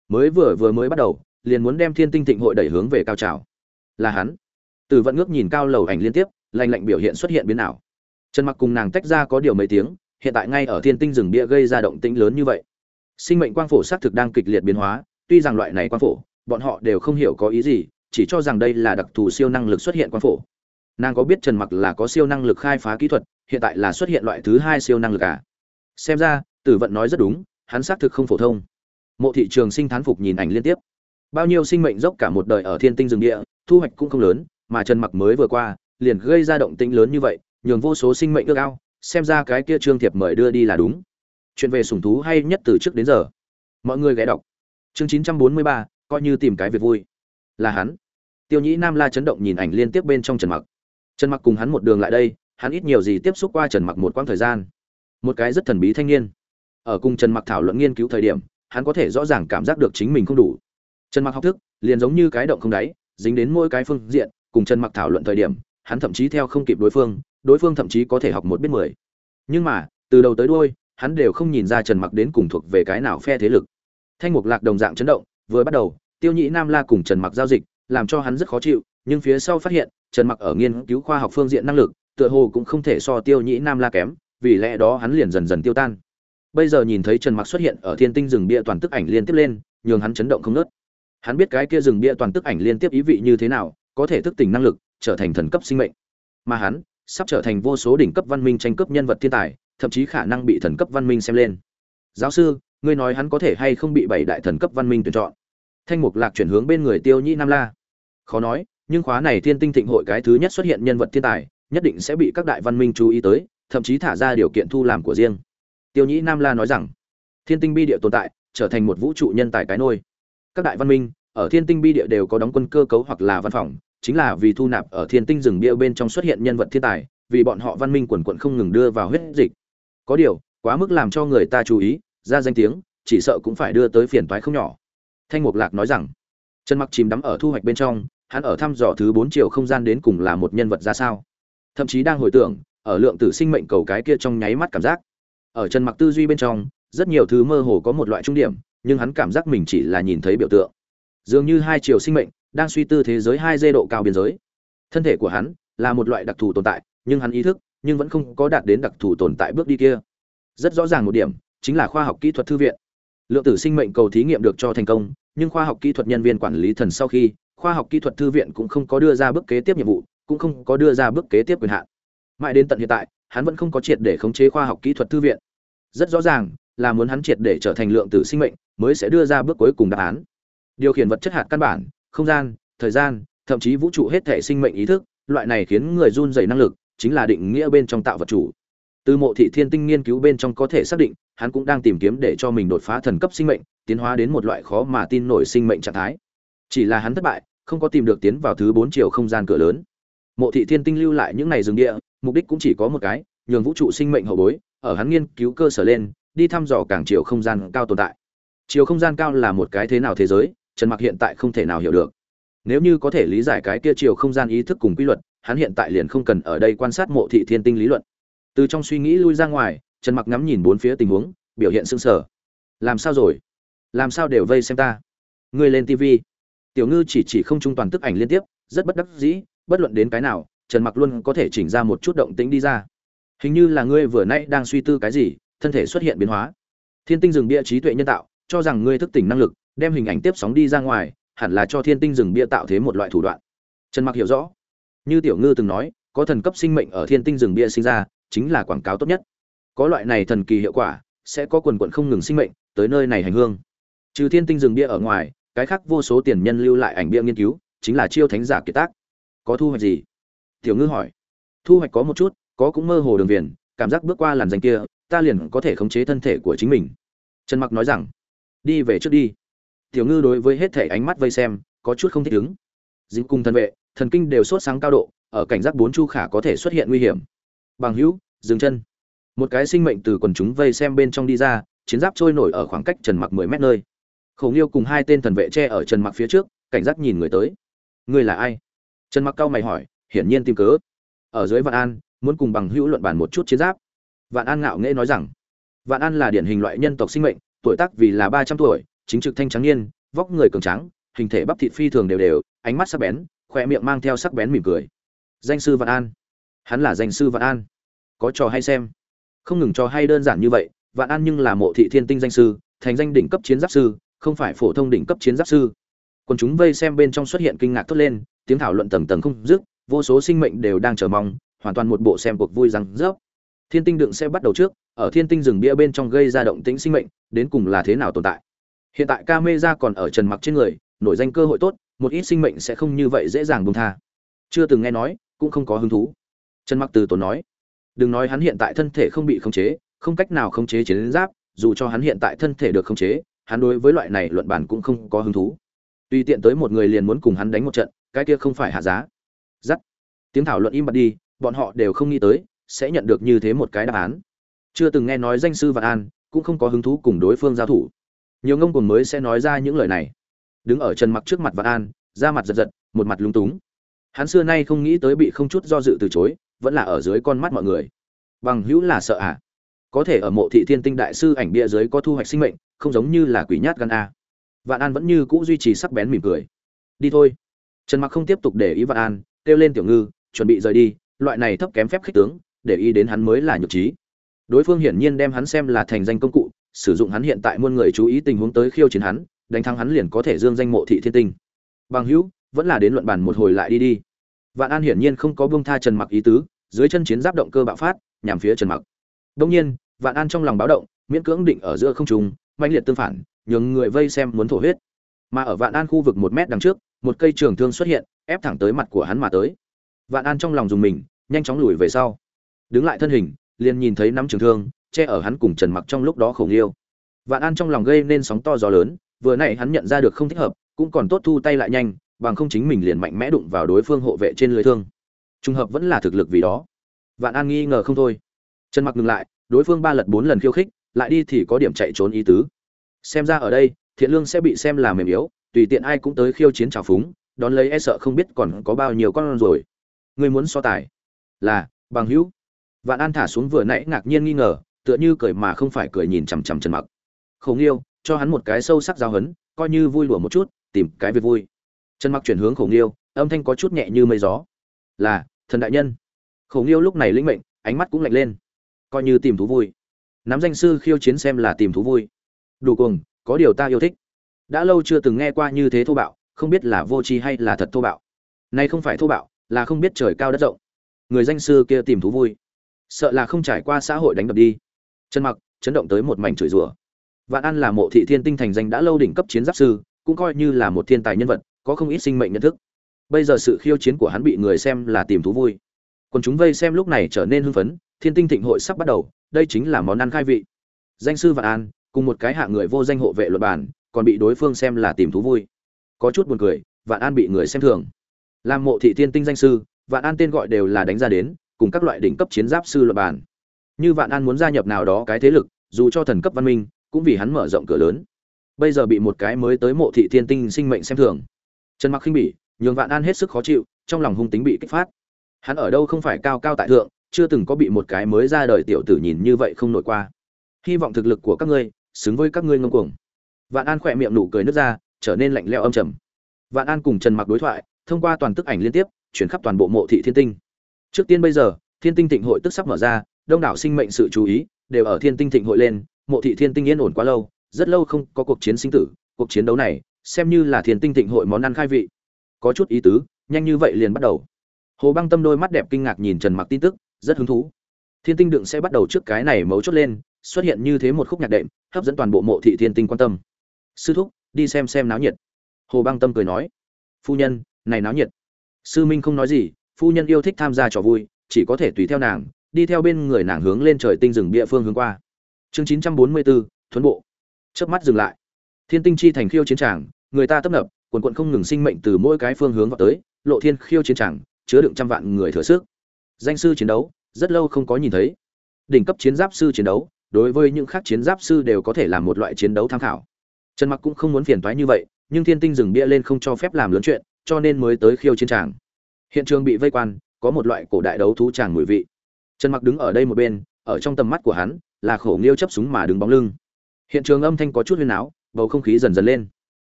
Mới vừa vừa mới bắt đầu, liền muốn đem thiên tinh thịnh hội đẩy hướng về cao trào. Là hắn. Từ vận ngước nhìn cao lầu ảnh liên tiếp lành lạnh biểu hiện xuất hiện biến ảo. Trần mặc cùng nàng tách ra có điều mấy tiếng, hiện tại ngay ở thiên tinh rừng bia gây ra động tĩnh lớn như vậy sinh mệnh quang phổ xác thực đang kịch liệt biến hóa, tuy rằng loại này quang phổ, bọn họ đều không hiểu có ý gì, chỉ cho rằng đây là đặc thù siêu năng lực xuất hiện quang phổ. Nàng có biết trần mặc là có siêu năng lực khai phá kỹ thuật, hiện tại là xuất hiện loại thứ hai siêu năng lực à? Xem ra, tử vận nói rất đúng, hắn xác thực không phổ thông. Mộ thị trường sinh thán phục nhìn ảnh liên tiếp. Bao nhiêu sinh mệnh dốc cả một đời ở thiên tinh rừng địa, thu hoạch cũng không lớn, mà trần mặc mới vừa qua, liền gây ra động tĩnh lớn như vậy, nhường vô số sinh mệnh ước ao, xem ra cái kia trương thiệp mời đưa đi là đúng chuyện về sủng thú hay nhất từ trước đến giờ. Mọi người ghé đọc. Chương 943, coi như tìm cái việc vui. Là hắn. Tiêu nhĩ nam la chấn động nhìn ảnh liên tiếp bên trong trần mặc. Trần mặc cùng hắn một đường lại đây hắn ít nhiều gì tiếp xúc qua trần mặc một quãng thời gian. Một cái rất thần bí thanh niên. Ở cùng trần mặc thảo luận nghiên cứu thời điểm hắn có thể rõ ràng cảm giác được chính mình không đủ. Trần mặc học thức liền giống như cái động không đáy dính đến mỗi cái phương diện cùng trần mặc thảo luận thời điểm hắn thậm chí theo không kịp đối phương đối phương thậm chí có thể học một biết mười. Nhưng mà từ đầu tới đuôi hắn đều không nhìn ra trần mặc đến cùng thuộc về cái nào phe thế lực. Thanh mục lạc đồng dạng chấn động, vừa bắt đầu, tiêu nhĩ nam la cùng trần mặc giao dịch, làm cho hắn rất khó chịu, nhưng phía sau phát hiện, trần mặc ở nghiên cứu khoa học phương diện năng lực, tựa hồ cũng không thể so tiêu nhĩ nam la kém, vì lẽ đó hắn liền dần dần tiêu tan. Bây giờ nhìn thấy trần mặc xuất hiện ở thiên tinh rừng bia toàn tức ảnh liên tiếp lên, nhường hắn chấn động không ngớt. hắn biết cái kia rừng bia toàn tức ảnh liên tiếp ý vị như thế nào, có thể thức tỉnh năng lực, trở thành thần cấp sinh mệnh. Mà hắn, sắp trở thành vô số đỉnh cấp văn minh tranh cướp nhân vật thiên tài thậm chí khả năng bị thần cấp văn minh xem lên. Giáo sư, ngươi nói hắn có thể hay không bị bảy đại thần cấp văn minh tuyển chọn? Thanh mục lạc chuyển hướng bên người tiêu nhĩ nam la. Khó nói, nhưng khóa này thiên tinh thịnh hội cái thứ nhất xuất hiện nhân vật thiên tài, nhất định sẽ bị các đại văn minh chú ý tới, thậm chí thả ra điều kiện thu làm của riêng. Tiêu nhĩ nam la nói rằng, thiên tinh bi địa tồn tại, trở thành một vũ trụ nhân tài cái nôi. Các đại văn minh ở thiên tinh bi địa đều có đóng quân cơ cấu hoặc là văn phòng, chính là vì thu nạp ở thiên tinh rừng bia bên trong xuất hiện nhân vật thiên tài, vì bọn họ văn minh quần quận không ngừng đưa vào huyết dịch có điều, quá mức làm cho người ta chú ý, ra danh tiếng, chỉ sợ cũng phải đưa tới phiền toái không nhỏ. Thanh mục lạc nói rằng, trần mặc chìm đắm ở thu hoạch bên trong, hắn ở thăm dò thứ bốn chiều không gian đến cùng là một nhân vật ra sao. Thậm chí đang hồi tưởng, ở lượng tử sinh mệnh cầu cái kia trong nháy mắt cảm giác. Ở trần mặc tư duy bên trong, rất nhiều thứ mơ hồ có một loại trung điểm, nhưng hắn cảm giác mình chỉ là nhìn thấy biểu tượng. Dường như hai chiều sinh mệnh, đang suy tư thế giới hai dê độ cao biên giới. Thân thể của hắn là một loại đặc thù tồn tại, nhưng hắn ý thức nhưng vẫn không có đạt đến đặc thù tồn tại bước đi kia. Rất rõ ràng một điểm, chính là khoa học kỹ thuật thư viện. Lượng tử sinh mệnh cầu thí nghiệm được cho thành công, nhưng khoa học kỹ thuật nhân viên quản lý thần sau khi, khoa học kỹ thuật thư viện cũng không có đưa ra bước kế tiếp nhiệm vụ, cũng không có đưa ra bước kế tiếp quyền hạn. Mãi đến tận hiện tại, hắn vẫn không có triệt để khống chế khoa học kỹ thuật thư viện. Rất rõ ràng, là muốn hắn triệt để trở thành lượng tử sinh mệnh, mới sẽ đưa ra bước cuối cùng đáp án. Điều khiển vật chất hạt căn bản, không gian, thời gian, thậm chí vũ trụ hết thể sinh mệnh ý thức, loại này khiến người run dày năng lực chính là định nghĩa bên trong tạo vật chủ. Từ mộ thị thiên tinh nghiên cứu bên trong có thể xác định, hắn cũng đang tìm kiếm để cho mình đột phá thần cấp sinh mệnh, tiến hóa đến một loại khó mà tin nổi sinh mệnh trạng thái. Chỉ là hắn thất bại, không có tìm được tiến vào thứ bốn chiều không gian cửa lớn. Mộ thị thiên tinh lưu lại những ngày rừng địa, mục đích cũng chỉ có một cái, nhường vũ trụ sinh mệnh hậu bối, ở hắn nghiên cứu cơ sở lên, đi thăm dò cảng chiều không gian cao tồn tại. Chiều không gian cao là một cái thế nào thế giới, trần mặc hiện tại không thể nào hiểu được. Nếu như có thể lý giải cái kia chiều không gian ý thức cùng quy luật hắn hiện tại liền không cần ở đây quan sát mộ thị thiên tinh lý luận. Từ trong suy nghĩ lui ra ngoài, trần mặc ngắm nhìn bốn phía tình huống, biểu hiện sưng sở làm sao rồi? Làm sao đều vây xem ta? Ngươi lên tv tiểu ngư chỉ chỉ không trung toàn tức ảnh liên tiếp, rất bất đắc dĩ, bất luận đến cái nào, trần mặc luôn có thể chỉnh ra một chút động tĩnh đi ra. Hình như là ngươi vừa nãy đang suy tư cái gì, thân thể xuất hiện biến hóa. Thiên tinh rừng bia trí tuệ nhân tạo, cho rằng ngươi thức tỉnh năng lực, đem hình ảnh tiếp sóng đi ra ngoài, hẳn là cho thiên tinh rừng bia tạo thế một loại thủ đoạn. Trần mặc hiểu rõ như tiểu ngư từng nói, có thần cấp sinh mệnh ở thiên tinh rừng bia sinh ra, chính là quảng cáo tốt nhất. Có loại này thần kỳ hiệu quả, sẽ có quần quận không ngừng sinh mệnh, tới nơi này hành hương. Trừ thiên tinh rừng bia ở ngoài, cái khác vô số tiền nhân lưu lại ảnh bia nghiên cứu, chính là chiêu thánh giả kiệt tác. Có thu hoạch gì? Tiểu ngư hỏi. Thu hoạch có một chút, có cũng mơ hồ đường viền, cảm giác bước qua làn danh kia, ta liền có thể khống chế thân thể của chính mình. Trần mặc nói rằng, đi về trước đi. Tiểu ngư đối với hết thể ánh mắt vây xem, có chút không thích ứng. Dính cùng thần vệ thần kinh đều sốt sáng cao độ, ở cảnh giác bốn chu khả có thể xuất hiện nguy hiểm. Bằng hữu, dừng chân. Một cái sinh mệnh từ quần chúng vây xem bên trong đi ra, chiến giáp trôi nổi ở khoảng cách trần mặc 10 mét nơi. Khổng liêu cùng hai tên thần vệ che ở trần mặc phía trước, cảnh giác nhìn người tới. Người là ai? Trần mặc cao mày hỏi, hiển nhiên tìm cớ. Ở dưới vạn an, muốn cùng bằng hữu luận bàn một chút chiến giáp. Vạn an ngạo nghễ nói rằng, vạn an là điển hình loại nhân tộc sinh mệnh, tuổi tác vì là ba trăm tuổi, chính trực thanh trắng niên, vóc người cường trắng hình thể bắp thịt phi thường đều đều, ánh mắt sắc bén khỏe miệng mang theo sắc bén mỉm cười. Danh sư vạn an. Hắn là danh sư vạn an. Có trò hay xem? Không ngừng trò hay đơn giản như vậy, vạn an nhưng là mộ thị thiên tinh danh sư, thành danh đỉnh cấp chiến giáp sư, không phải phổ thông đỉnh cấp chiến giáp sư. Còn chúng vây xem bên trong xuất hiện kinh ngạc thốt lên, tiếng thảo luận tầng tầng không dứt, vô số sinh mệnh đều đang chờ mong, hoàn toàn một bộ xem cuộc vui rằng rớp. Thiên tinh đựng sẽ bắt đầu trước, ở thiên tinh rừng bia bên trong gây ra động tĩnh sinh mệnh, đến cùng là thế nào tồn tại? Hiện tại ca mê ra còn ở trần mặc trên người, nổi danh cơ hội tốt một ít sinh mệnh sẽ không như vậy dễ dàng buông tha. Chưa từng nghe nói, cũng không có hứng thú. Trần mặc từ tốn nói, đừng nói hắn hiện tại thân thể không bị khống chế, không cách nào khống chế chiến giáp, dù cho hắn hiện tại thân thể được khống chế, hắn đối với loại này luận bản cũng không có hứng thú. Tùy tiện tới một người liền muốn cùng hắn đánh một trận, cái kia không phải hạ giá. Dắt tiếng thảo luận im bặt đi, bọn họ đều không nghĩ tới, sẽ nhận được như thế một cái đáp án. Chưa từng nghe nói danh sư vạn an, cũng không có hứng thú cùng đối phương giao thủ. Nhiều ngông cuồng mới sẽ nói ra những lời này đứng ở Trần mặc trước mặt vạn an, da mặt giật giật, một mặt lung túng. Hắn xưa nay không nghĩ tới bị không chút do dự từ chối, vẫn là ở dưới con mắt mọi người. Bằng hữu là sợ à? Có thể ở mộ thị thiên tinh đại sư ảnh bia dưới có thu hoạch sinh mệnh, không giống như là quỷ nhát gan a. Vạn an vẫn như cũ duy trì sắc bén mỉm cười. Đi thôi. Trần mặc không tiếp tục để ý vạn an, kêu lên tiểu ngư, chuẩn bị rời đi, loại này thấp kém phép khích tướng, để ý đến hắn mới là nhược trí. Đối phương hiển nhiên đem hắn xem là thành danh công cụ, sử dụng hắn hiện tại muôn người chú ý tình huống tới khiêu chiến hắn đánh thắng hắn liền có thể dương danh mộ thị thiên tinh. Bằng hữu, vẫn là đến luận bàn một hồi lại đi đi. Vạn an hiển nhiên không có buông tha trần mặc ý tứ, dưới chân chiến giáp động cơ bạo phát, nhằm phía trần mặc. Đông nhiên, vạn an trong lòng báo động, miễn cưỡng định ở giữa không trung mạnh liệt tương phản, nhường người vây xem muốn thổ huyết. Mà ở vạn an khu vực một mét đằng trước, một cây trường thương xuất hiện, ép thẳng tới mặt của hắn mà tới. Vạn an trong lòng dùng mình, nhanh chóng lùi về sau. Đứng lại thân hình, liền nhìn thấy nắm trường thương, che ở hắn cùng trần mặc trong lúc đó khổng yêu vạn an trong lòng gây nên sóng to gió lớn vừa nãy hắn nhận ra được không thích hợp, cũng còn tốt thu tay lại nhanh, bằng không chính mình liền mạnh mẽ đụng vào đối phương hộ vệ trên lưới thương. Trùng hợp vẫn là thực lực vì đó. Vạn an nghi ngờ không thôi. Trần mặc ngừng lại, đối phương ba lật bốn lần khiêu khích, lại đi thì có điểm chạy trốn ý tứ. Xem ra ở đây, thiện lương sẽ bị xem là mềm yếu, tùy tiện ai cũng tới khiêu chiến trào phúng, đón lấy e sợ không biết còn có bao nhiêu con rồi. Ngươi muốn so tài là bằng hữu. Vạn an thả xuống vừa nãy ngạc nhiên nghi ngờ, tựa như cười mà không phải cười nhìn chằm chằm trần mặc. Khổng nghiêu cho hắn một cái sâu sắc giao hấn coi như vui lùa một chút, tìm cái việc vui. Trần mặc chuyển hướng khổng nghiêu, âm thanh có chút nhẹ như mây gió. Là, thần đại nhân. Khổng nghiêu lúc này linh mệnh, ánh mắt cũng lạnh lên. Coi như tìm thú vui. Nắm danh sư khiêu chiến xem là tìm thú vui. Đủ cùng có điều ta yêu thích. Đã lâu chưa từng nghe qua như thế thô bạo, không biết là vô tri hay là thật thô bạo. Nay không phải thô bạo, là không biết trời cao đất rộng. Người danh sư kia tìm thú vui. Sợ là không trải qua xã hội đánh đập đi. Chân mặc chấn động tới một mảnh chửi rủa vạn an là mộ thị thiên tinh thành danh đã lâu đỉnh cấp chiến giáp sư, cũng coi như là một thiên tài nhân vật, có không ít sinh mệnh nhận thức. Bây giờ sự khiêu chiến của hắn bị người xem là tìm thú vui. Còn chúng vây xem lúc này trở nên hưng phấn, thiên tinh thịnh hội sắp bắt đầu, đây chính là món ăn khai vị. Danh sư vạn an, cùng một cái hạ người vô danh hộ vệ luật bản, còn bị đối phương xem là tìm thú vui. Có chút buồn cười, vạn an bị người xem thường. Làm mộ thị thiên tinh danh sư, vạn an tên gọi đều là đánh ra đến, cùng các loại đỉnh cấp chiến giáp sư luật bản. Như vạn an muốn gia nhập nào đó cái thế lực, dù cho thần cấp văn minh cũng vì hắn mở rộng cửa lớn. Bây giờ bị một cái mới tới mộ thị thiên tinh sinh mệnh xem thường. Trần mặc khinh bỉ, nhường vạn an hết sức khó chịu, trong lòng hung tính bị kích phát. Hắn ở đâu không phải cao cao tại thượng, chưa từng có bị một cái mới ra đời tiểu tử nhìn như vậy không nổi qua. Hy vọng thực lực của các ngươi, xứng với các ngươi ngông cuồng. Vạn an khỏe miệng nụ cười nước ra, trở nên lạnh lẽo âm trầm. Vạn an cùng trần mặc đối thoại, thông qua toàn tức ảnh liên tiếp, chuyển khắp toàn bộ mộ thị thiên tinh. Trước tiên bây giờ, thiên tinh thịnh hội tức sắp mở ra, đông đảo sinh mệnh sự chú ý, đều ở thiên tinh thịnh hội lên mộ thị thiên tinh yên ổn quá lâu, rất lâu không có cuộc chiến sinh tử, cuộc chiến đấu này, xem như là thiên tinh thịnh hội món ăn khai vị. Có chút ý tứ, nhanh như vậy liền bắt đầu. Hồ băng tâm đôi mắt đẹp kinh ngạc nhìn trần mặc tin tức, rất hứng thú. Thiên tinh đựng sẽ bắt đầu trước cái này mấu chốt lên, xuất hiện như thế một khúc nhạc đệm, hấp dẫn toàn bộ mộ thị thiên tinh quan tâm. Sư thúc, đi xem xem náo nhiệt. Hồ băng tâm cười nói. Phu nhân, này náo nhiệt. Sư minh không nói gì, phu nhân yêu thích tham gia trò vui, chỉ có thể tùy theo nàng, đi theo bên người nàng hướng lên trời tinh rừng địa phương hướng qua chương chín trăm bốn mươi bốn, thuấn bộ. Chớp mắt dừng lại. Thiên tinh chi thành khiêu chiến tràng, người ta tấp nập, quần quận không ngừng sinh mệnh từ mỗi cái phương hướng vào tới, lộ thiên khiêu chiến tràng, chứa đựng trăm vạn người thừa sức. Danh sư chiến đấu, rất lâu không có nhìn thấy. Đỉnh cấp chiến giáp sư chiến đấu, đối với những khác chiến giáp sư đều có thể làm một loại chiến đấu tham khảo. Trần mặc cũng không muốn phiền toái như vậy, nhưng thiên tinh dừng bia lên không cho phép làm lớn chuyện, cho nên mới tới khiêu chiến tràng. Hiện trường bị vây quan, có một loại cổ đại đấu thú tràng mùi vị. Trần mặc đứng ở đây một bên, ở trong tầm mắt của hắn là khổ nghiêu chấp súng mà đứng bóng lưng. Hiện trường âm thanh có chút huyên áo, bầu không khí dần dần lên.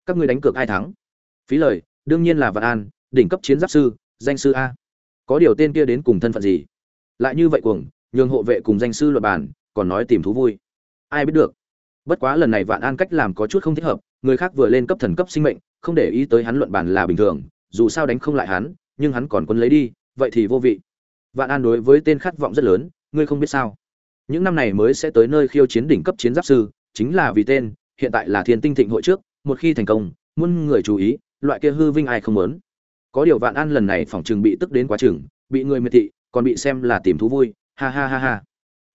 Các ngươi đánh cược ai thắng? Phí lời, đương nhiên là vạn an, đỉnh cấp chiến giáp sư, danh sư a. Có điều tên kia đến cùng thân phận gì? Lại như vậy cuồng, nhường hộ vệ cùng danh sư luật bản, còn nói tìm thú vui. Ai biết được? Bất quá lần này vạn an cách làm có chút không thích hợp, người khác vừa lên cấp thần cấp sinh mệnh, không để ý tới hắn luận bản là bình thường, dù sao đánh không lại hắn, nhưng hắn còn quân lấy đi, vậy thì vô vị. Vạn an đối với tên khát vọng rất lớn, ngươi không biết sao? Những năm này mới sẽ tới nơi khiêu chiến đỉnh cấp chiến giáp sư, chính là vì tên, hiện tại là thiên tinh thịnh hội trước, một khi thành công, muôn người chú ý, loại kia hư vinh ai không muốn. Có điều vạn an lần này phỏng trường bị tức đến quá trường bị người miệt thị, còn bị xem là tìm thú vui, ha ha ha ha.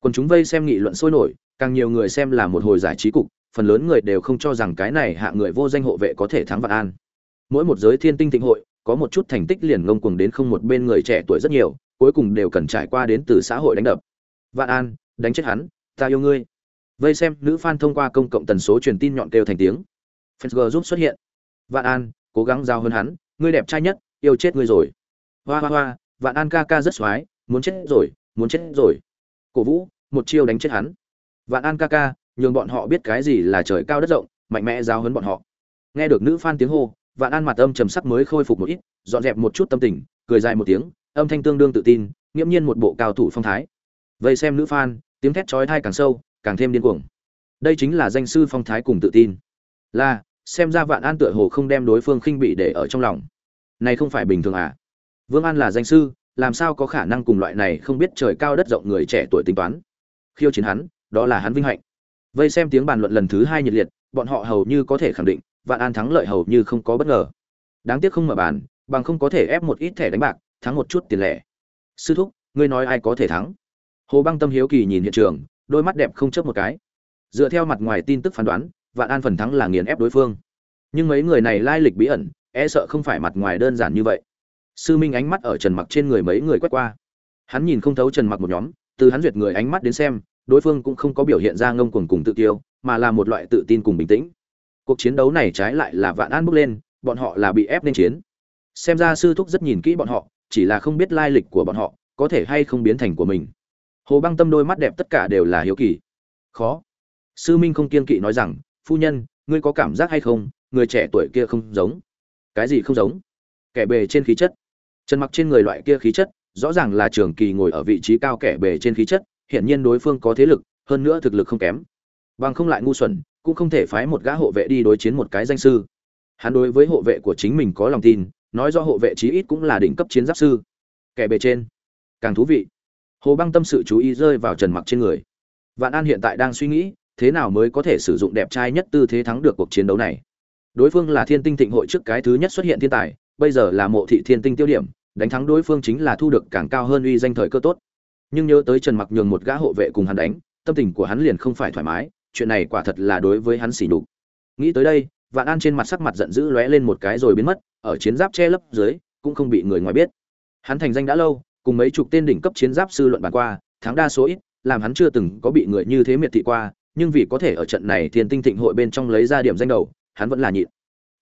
Còn chúng vây xem nghị luận sôi nổi, càng nhiều người xem là một hồi giải trí cục, phần lớn người đều không cho rằng cái này hạ người vô danh hộ vệ có thể thắng vạn an. Mỗi một giới thiên tinh thịnh hội, có một chút thành tích liền ngông cuồng đến không một bên người trẻ tuổi rất nhiều, cuối cùng đều cần trải qua đến từ xã hội đánh đập. Vạn an đánh chết hắn, ta yêu ngươi. Vây xem, nữ fan thông qua công cộng tần số truyền tin nhọn kêu thành tiếng. Fans giúp xuất hiện. Vạn an, cố gắng giao hơn hắn, ngươi đẹp trai nhất, yêu chết ngươi rồi. Hoa hoa hoa, vạn an ca ca rất xoái, muốn chết rồi, muốn chết rồi. Cổ vũ, một chiêu đánh chết hắn. Vạn an ca ca, nhường bọn họ biết cái gì là trời cao đất rộng, mạnh mẽ giao hấn bọn họ. Nghe được nữ fan tiếng hô, vạn an mặt âm trầm sắc mới khôi phục một ít, dọn dẹp một chút tâm tình, cười dài một tiếng, âm thanh tương đương tự tin, nghiễm nhiên một bộ cao thủ phong thái. Vây xem nữ fan tiếng thét chói tai càng sâu, càng thêm điên cuồng. Đây chính là danh sư phong thái cùng tự tin. Là, xem ra vạn an tựa hồ không đem đối phương khinh bị để ở trong lòng. Này không phải bình thường à? Vương an là danh sư, làm sao có khả năng cùng loại này không biết trời cao đất rộng người trẻ tuổi tính toán? Khiêu chiến hắn, đó là hắn vinh hạnh. Vây xem tiếng bàn luận lần thứ hai nhiệt liệt, bọn họ hầu như có thể khẳng định, vạn an thắng lợi hầu như không có bất ngờ. Đáng tiếc không mở bàn, bằng không có thể ép một ít thẻ đánh bạc, thắng một chút tiền lẻ. Sư thúc, ngươi nói ai có thể thắng? Hồ băng tâm hiếu kỳ nhìn hiện trường, đôi mắt đẹp không chớp một cái. Dựa theo mặt ngoài tin tức phán đoán, vạn an phần thắng là nghiền ép đối phương. Nhưng mấy người này lai lịch bí ẩn e sợ không phải mặt ngoài đơn giản như vậy. Sư minh ánh mắt ở trần mặc trên người mấy người quét qua. Hắn nhìn không thấu trần mặc một nhóm, từ hắn duyệt người ánh mắt đến xem, đối phương cũng không có biểu hiện ra ngông cuồng cùng tự tiêu mà là một loại tự tin cùng bình tĩnh. Cuộc chiến đấu này trái lại là vạn an bước lên, bọn họ là bị ép nên chiến. Xem ra sư thúc rất nhìn kỹ bọn họ, chỉ là không biết lai lịch của bọn họ, có thể hay không biến thành của mình hồ băng tâm đôi mắt đẹp tất cả đều là hiếu kỳ. Khó. Sư minh không kiên kỵ nói rằng, phu nhân, ngươi có cảm giác hay không? Người trẻ tuổi kia không giống. Cái gì không giống? Kẻ bề trên khí chất. Trần mặc trên người loại kia khí chất, rõ ràng là trường kỳ ngồi ở vị trí cao kẻ bề trên khí chất, hiển nhiên đối phương có thế lực, hơn nữa thực lực không kém. Bằng không lại ngu xuẩn, cũng không thể phái một gã hộ vệ đi đối chiến một cái danh sư. Hắn đối với hộ vệ của chính mình có lòng tin, nói do hộ vệ chí ít cũng là đỉnh cấp chiến giáp sư. Kẻ bề trên. Càng thú vị hồ băng tâm sự chú ý rơi vào trần mặc trên người. Vạn an hiện tại đang suy nghĩ, thế nào mới có thể sử dụng đẹp trai nhất tư thế thắng được cuộc chiến đấu này. Đối phương là thiên tinh thịnh hội trước cái thứ nhất xuất hiện thiên tài, bây giờ là mộ thị thiên tinh tiêu điểm, đánh thắng đối phương chính là thu được càng cao hơn uy danh thời cơ tốt. Nhưng nhớ tới trần mặc nhường một gã hộ vệ cùng hắn đánh, tâm tình của hắn liền không phải thoải mái, chuyện này quả thật là đối với hắn xỉ nhục. Nghĩ tới đây, vạn an trên mặt sắc mặt giận dữ lóe lên một cái rồi biến mất, ở chiến giáp che lấp dưới, cũng không bị người ngoài biết. Hắn thành danh đã lâu cùng mấy chục tên đỉnh cấp chiến giáp sư luận bàn qua, thắng đa số ít, làm hắn chưa từng có bị người như thế miệt thị qua, nhưng vì có thể ở trận này thiên tinh thịnh hội bên trong lấy ra điểm danh đầu, hắn vẫn là nhịn.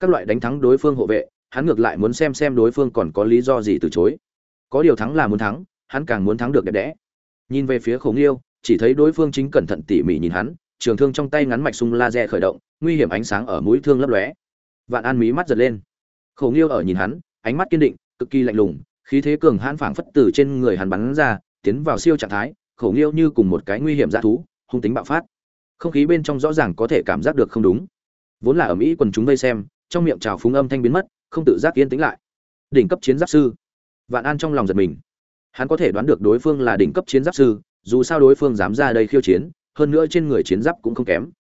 Các loại đánh thắng đối phương hộ vệ, hắn ngược lại muốn xem xem đối phương còn có lý do gì từ chối. Có điều thắng là muốn thắng, hắn càng muốn thắng được đẹp đẽ. Nhìn về phía khổng nghiêu, chỉ thấy đối phương chính cẩn thận tỉ mỉ nhìn hắn, trường thương trong tay ngắn mạch sung laser khởi động, nguy hiểm ánh sáng ở mũi thương lấp lóe. Vạn an mí mắt giật lên. Khổng nghiêu ở nhìn hắn, ánh mắt kiên định, cực kỳ lạnh lùng khí thế cường hãn phảng phất từ trên người hắn bắn ra, tiến vào siêu trạng thái khẩu nghiêu như cùng một cái nguy hiểm dã thú, hung tính bạo phát. Không khí bên trong rõ ràng có thể cảm giác được không đúng. Vốn là ở mỹ quần chúng vây xem, trong miệng trào phúng âm thanh biến mất, không tự giác yên tĩnh lại. Đỉnh cấp chiến giáp sư. Vạn an trong lòng giật mình. Hắn có thể đoán được đối phương là đỉnh cấp chiến giáp sư, dù sao đối phương dám ra đây khiêu chiến, hơn nữa trên người chiến giáp cũng không kém.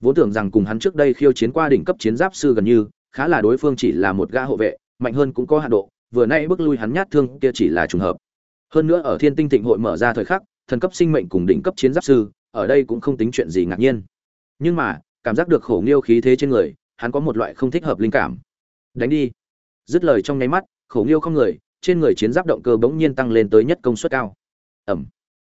Vốn tưởng rằng cùng hắn trước đây khiêu chiến qua đỉnh cấp chiến giáp sư gần như, khá là đối phương chỉ là một gã hộ vệ, mạnh hơn cũng có hạ độ vừa nay bước lui hắn nhát thương kia chỉ là trùng hợp. Hơn nữa ở thiên tinh thịnh hội mở ra thời khắc, thần cấp sinh mệnh cùng đỉnh cấp chiến giáp sư, ở đây cũng không tính chuyện gì ngạc nhiên. Nhưng mà, cảm giác được khổ nghiêu khí thế trên người, hắn có một loại không thích hợp linh cảm. Đánh đi. Dứt lời trong nháy mắt, khổ nghiêu không người, trên người chiến giáp động cơ bỗng nhiên tăng lên tới nhất công suất cao. Ẩm.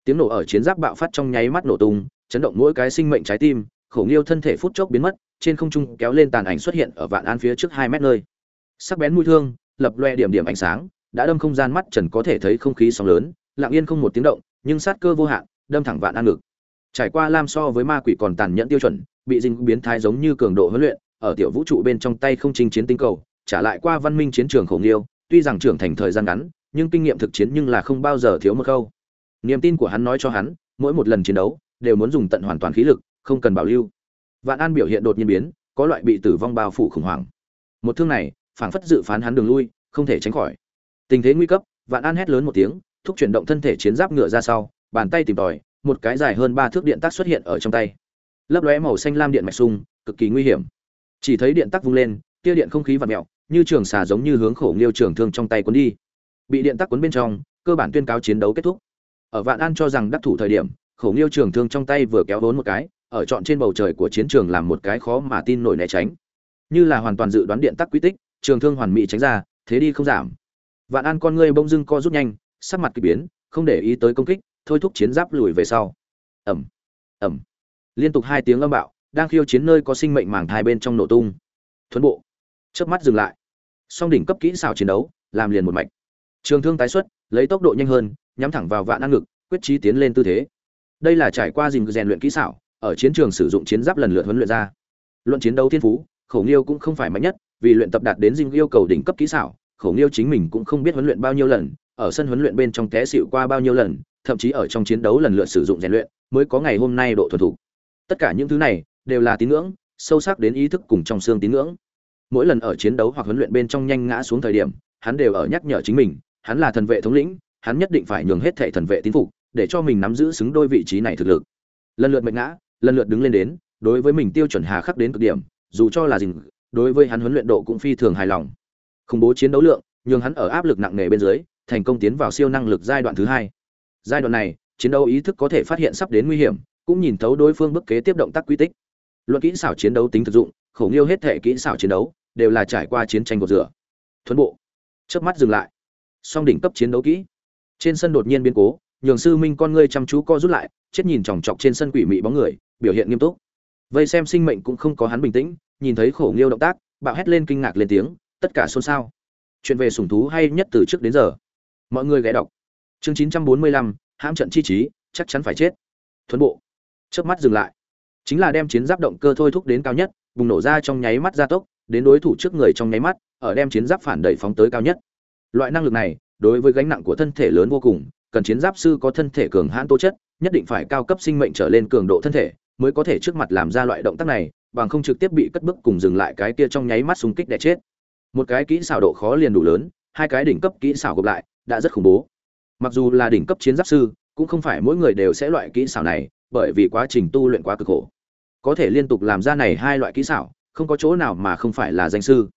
Tiếng nổ ở chiến giáp bạo phát trong nháy mắt nổ tung, chấn động mỗi cái sinh mệnh trái tim, khổ nghiêu thân thể phút chốc biến mất, trên không trung kéo lên tàn ảnh xuất hiện ở vạn an phía trước hai mét nơi. Sắc bén mũi thương lập loe điểm điểm ánh sáng, đã đâm không gian mắt trần có thể thấy không khí sóng lớn, lặng yên không một tiếng động, nhưng sát cơ vô hạn, đâm thẳng vạn an ngực. Trải qua lam so với ma quỷ còn tàn nhẫn tiêu chuẩn, bị dinh biến thái giống như cường độ huấn luyện, ở tiểu vũ trụ bên trong tay không chinh chiến tinh cầu, trả lại qua văn minh chiến trường khổng yêu tuy rằng trưởng thành thời gian ngắn, nhưng kinh nghiệm thực chiến nhưng là không bao giờ thiếu một câu niềm tin của hắn nói cho hắn, mỗi một lần chiến đấu, đều muốn dùng tận hoàn toàn khí lực, không cần bảo lưu. Vạn an biểu hiện đột nhiên biến, có loại bị tử vong bao phủ khủng hoảng. Một thương này phảng phất dự phán hắn đường lui, không thể tránh khỏi. Tình thế nguy cấp, vạn an hét lớn một tiếng, thúc chuyển động thân thể chiến giáp ngựa ra sau, bàn tay tìm tòi, một cái dài hơn ba thước điện tác xuất hiện ở trong tay. Lấp lóe màu xanh lam điện mạch sung cực kỳ nguy hiểm. Chỉ thấy điện tắc vung lên, tia điện không khí vặn mèo, như trường xà giống như hướng khổ nghiêu trường thương trong tay cuốn đi. Bị điện tắc cuốn bên trong, cơ bản tuyên cáo chiến đấu kết thúc. Ở vạn an cho rằng đắc thủ thời điểm, khổ nghiêu trường thương trong tay vừa kéo vốn một cái, ở trọn trên bầu trời của chiến trường làm một cái khó mà tin nổi né tránh. Như là hoàn toàn dự đoán điện tắc quy tích trường thương hoàn mỹ tránh ra thế đi không giảm. Vạn an con ngươi bông dưng co rút nhanh sắc mặt kỳ biến không để ý tới công kích thôi thúc chiến giáp lùi về sau. Ầm, ầm, liên tục hai tiếng âm bạo đang khiêu chiến nơi có sinh mệnh màng thai bên trong nổ tung. Thuấn bộ chớp mắt dừng lại. Song đỉnh cấp kỹ xảo chiến đấu làm liền một mạch. Trường thương tái xuất lấy tốc độ nhanh hơn nhắm thẳng vào vạn an ngực quyết chí tiến lên tư thế. Đây là trải qua rình rèn luyện kỹ xảo ở chiến trường sử dụng chiến giáp lần lượt huấn luyện ra. Luận chiến đấu thiên phú khổng nghiêu cũng không phải mạnh nhất vì luyện tập đạt đến dinh yêu cầu đỉnh cấp kỹ xảo, khổ nghiêu chính mình cũng không biết huấn luyện bao nhiêu lần, ở sân huấn luyện bên trong té xịu qua bao nhiêu lần, thậm chí ở trong chiến đấu lần lượt sử dụng rèn luyện mới có ngày hôm nay độ thuần thục. Tất cả những thứ này đều là tín ngưỡng, sâu sắc đến ý thức cùng trong xương tín ngưỡng. Mỗi lần ở chiến đấu hoặc huấn luyện bên trong nhanh ngã xuống thời điểm, hắn đều ở nhắc nhở chính mình, hắn là thần vệ thống lĩnh, hắn nhất định phải nhường hết thệ thần vệ tín phục, để cho mình nắm giữ xứng đôi vị trí này thực lực. Lần lượt mệnh ngã, lần lượt đứng lên đến, đối với mình tiêu chuẩn hà khắc đến cực điểm, dù cho là dình đối với hắn huấn luyện độ cũng phi thường hài lòng. Khủng bố chiến đấu lượng, nhường hắn ở áp lực nặng nề bên dưới, thành công tiến vào siêu năng lực giai đoạn thứ hai. Giai đoạn này, chiến đấu ý thức có thể phát hiện sắp đến nguy hiểm, cũng nhìn thấu đối phương bức kế tiếp động tác quy tích. Luận kỹ xảo chiến đấu tính thực dụng khẩu nghiêu hết thể kỹ xảo chiến đấu, đều là trải qua chiến tranh cột rửa. Thuấn bộ. Chớp mắt dừng lại. Song đỉnh cấp chiến đấu kỹ. Trên sân đột nhiên biến cố, nhường sư minh con ngươi chăm chú co rút lại, chết nhìn chòng chọc trên sân quỷ mị bóng người, biểu hiện nghiêm túc. Vây xem sinh mệnh cũng không có hắn bình tĩnh nhìn thấy khổ nghiêu động tác, bạo hét lên kinh ngạc lên tiếng, tất cả xôn xao. Chuyện về sủng thú hay nhất từ trước đến giờ? Mọi người ghé đọc. Chương chín trăm bốn mươi lăm, hãm trận chi trí, chắc chắn phải chết. Thuấn bộ. Chớp mắt dừng lại. Chính là đem chiến giáp động cơ thôi thúc đến cao nhất, bùng nổ ra trong nháy mắt gia tốc, đến đối thủ trước người trong nháy mắt, ở đem chiến giáp phản đẩy phóng tới cao nhất. Loại năng lực này, đối với gánh nặng của thân thể lớn vô cùng, cần chiến giáp sư có thân thể cường hãn tố chất, nhất định phải cao cấp sinh mệnh trở lên cường độ thân thể, mới có thể trước mặt làm ra loại động tác này bằng không trực tiếp bị cất bức cùng dừng lại cái kia trong nháy mắt xung kích đè chết. Một cái kỹ xảo độ khó liền đủ lớn, hai cái đỉnh cấp kỹ xảo gộp lại, đã rất khủng bố. Mặc dù là đỉnh cấp chiến giáp sư, cũng không phải mỗi người đều sẽ loại kỹ xảo này, bởi vì quá trình tu luyện quá cực khổ. Có thể liên tục làm ra này hai loại kỹ xảo, không có chỗ nào mà không phải là danh sư.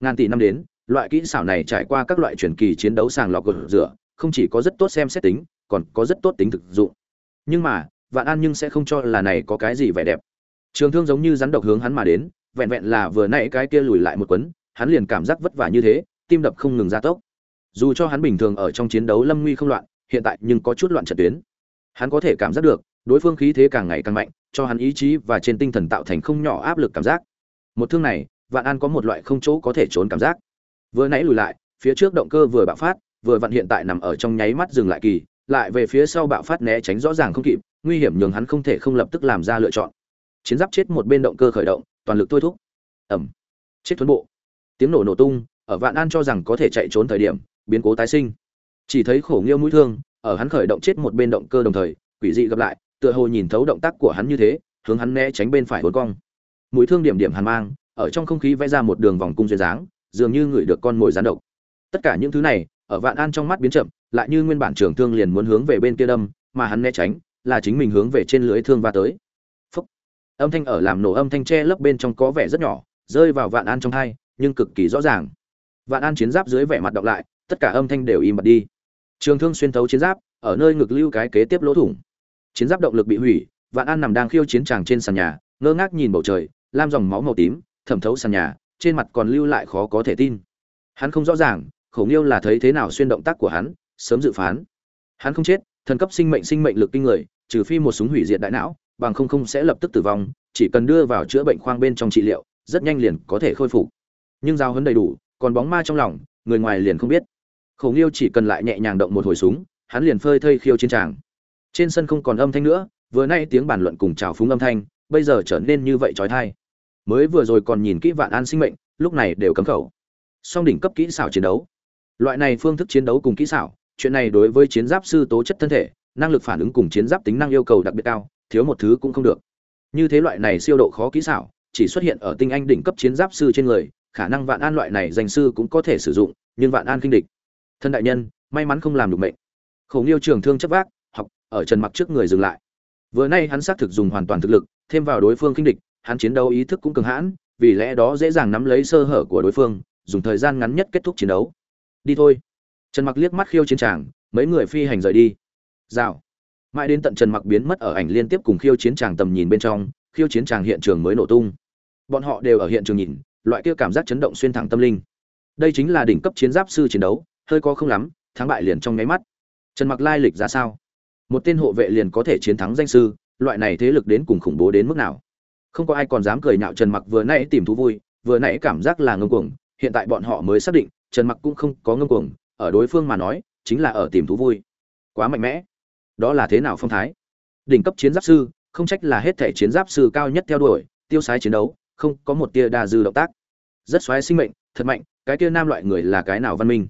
Ngàn tỷ năm đến, loại kỹ xảo này trải qua các loại truyền kỳ chiến đấu sàng lọc gột rửa, không chỉ có rất tốt xem xét tính, còn có rất tốt tính thực dụng. Nhưng mà, vạn an nhưng sẽ không cho là này có cái gì vẻ đẹp trường thương giống như rắn độc hướng hắn mà đến, vẹn vẹn là vừa nãy cái kia lùi lại một quấn, hắn liền cảm giác vất vả như thế, tim đập không ngừng gia tốc. Dù cho hắn bình thường ở trong chiến đấu lâm nguy không loạn, hiện tại nhưng có chút loạn trận tuyến. Hắn có thể cảm giác được, đối phương khí thế càng ngày càng mạnh, cho hắn ý chí và trên tinh thần tạo thành không nhỏ áp lực cảm giác. Một thương này, vạn an có một loại không chỗ có thể trốn cảm giác. Vừa nãy lùi lại, phía trước động cơ vừa bạo phát, vừa vặn hiện tại nằm ở trong nháy mắt dừng lại kỳ, lại về phía sau bạo phát né tránh rõ ràng không kịp, nguy hiểm nhường hắn không thể không lập tức làm ra lựa chọn chiến giáp chết một bên động cơ khởi động, toàn lực thôi thúc. Ẩm chết thuấn bộ. Tiếng nổ nổ tung, ở vạn an cho rằng có thể chạy trốn thời điểm, biến cố tái sinh. Chỉ thấy khổ nghiêu mũi thương, ở hắn khởi động chết một bên động cơ đồng thời, quỷ dị gặp lại, tựa hồ nhìn thấu động tác của hắn như thế, hướng hắn né tránh bên phải hồn cong. Mũi thương điểm điểm hàn mang, ở trong không khí vẽ ra một đường vòng cung duyên dáng, dường như người được con mồi gián độc. Tất cả những thứ này, ở vạn an trong mắt biến chậm, lại như nguyên bản trường thương liền muốn hướng về bên kia đâm, mà hắn né tránh, là chính mình hướng về trên lưới thương va tới âm thanh ở làm nổ âm thanh che lấp bên trong có vẻ rất nhỏ, rơi vào vạn an trong hai, nhưng cực kỳ rõ ràng. Vạn an chiến giáp dưới vẻ mặt đọc lại, tất cả âm thanh đều im bặt đi. Trường thương xuyên thấu chiến giáp, ở nơi ngực lưu cái kế tiếp lỗ thủng. Chiến giáp động lực bị hủy, vạn an nằm đang khiêu chiến tràng trên sàn nhà, ngơ ngác nhìn bầu trời, lam dòng máu màu tím, thẩm thấu sàn nhà, trên mặt còn lưu lại khó có thể tin. Hắn không rõ ràng khổng yêu là thấy thế nào xuyên động tác của hắn, sớm dự phán. Hắn không chết, thần cấp sinh mệnh sinh mệnh lực kinh người, trừ phi một súng hủy diệt đại não bằng không không sẽ lập tức tử vong, chỉ cần đưa vào chữa bệnh khoang bên trong trị liệu, rất nhanh liền có thể khôi phục. Nhưng giao hấn đầy đủ, còn bóng ma trong lòng, người ngoài liền không biết. Khổng nghiêu chỉ cần lại nhẹ nhàng động một hồi súng, hắn liền phơi thây khiêu chiến tràng. Trên sân không còn âm thanh nữa, vừa nay tiếng bàn luận cùng chào phúng âm thanh, bây giờ trở nên như vậy chói tai mới vừa rồi còn nhìn kỹ vạn an sinh mệnh, lúc này đều cấm khẩu. Song đỉnh cấp kỹ xảo chiến đấu. Loại này phương thức chiến đấu cùng kỹ xảo, chuyện này đối với chiến giáp sư tố chất thân thể, năng lực phản ứng cùng chiến giáp tính năng yêu cầu đặc biệt cao thiếu một thứ cũng không được. Như thế loại này siêu độ khó kỹ xảo, chỉ xuất hiện ở tinh anh đỉnh cấp chiến giáp sư trên người, khả năng vạn an loại này danh sư cũng có thể sử dụng, nhưng vạn an kinh địch. Thân đại nhân, may mắn không làm được mệnh. Khổng nghiêu trường thương chấp vác, học, ở trần mặc trước người dừng lại. Vừa nay hắn xác thực dùng hoàn toàn thực lực, thêm vào đối phương kinh địch, hắn chiến đấu ý thức cũng cường hãn, vì lẽ đó dễ dàng nắm lấy sơ hở của đối phương, dùng thời gian ngắn nhất kết thúc chiến đấu. Đi thôi. Trần mặc liếc mắt khiêu chiến tràng mấy người phi hành rời đi. Rào mãi đến tận trần mặc biến mất ở ảnh liên tiếp cùng khiêu chiến tràng tầm nhìn bên trong, khiêu chiến tràng hiện trường mới nổ tung. Bọn họ đều ở hiện trường nhìn, loại kia cảm giác chấn động xuyên thẳng tâm linh. Đây chính là đỉnh cấp chiến giáp sư chiến đấu, hơi có không lắm, thắng bại liền trong nháy mắt. Trần mặc lai lịch ra sao? Một tên hộ vệ liền có thể chiến thắng danh sư, loại này thế lực đến cùng khủng bố đến mức nào? Không có ai còn dám cười nhạo trần mặc vừa nãy tìm thú vui, vừa nãy cảm giác là ngông cuồng, hiện tại bọn họ mới xác định, trần mặc cũng không có ngông cuồng, ở đối phương mà nói, chính là ở tìm thú vui. Quá mạnh mẽ đó là thế nào phong thái? Đỉnh cấp chiến giáp sư, không trách là hết thể chiến giáp sư cao nhất theo đuổi, tiêu sái chiến đấu, không có một tia đa dư động tác. Rất xoáy sinh mệnh, thật mạnh, cái tia nam loại người là cái nào văn minh?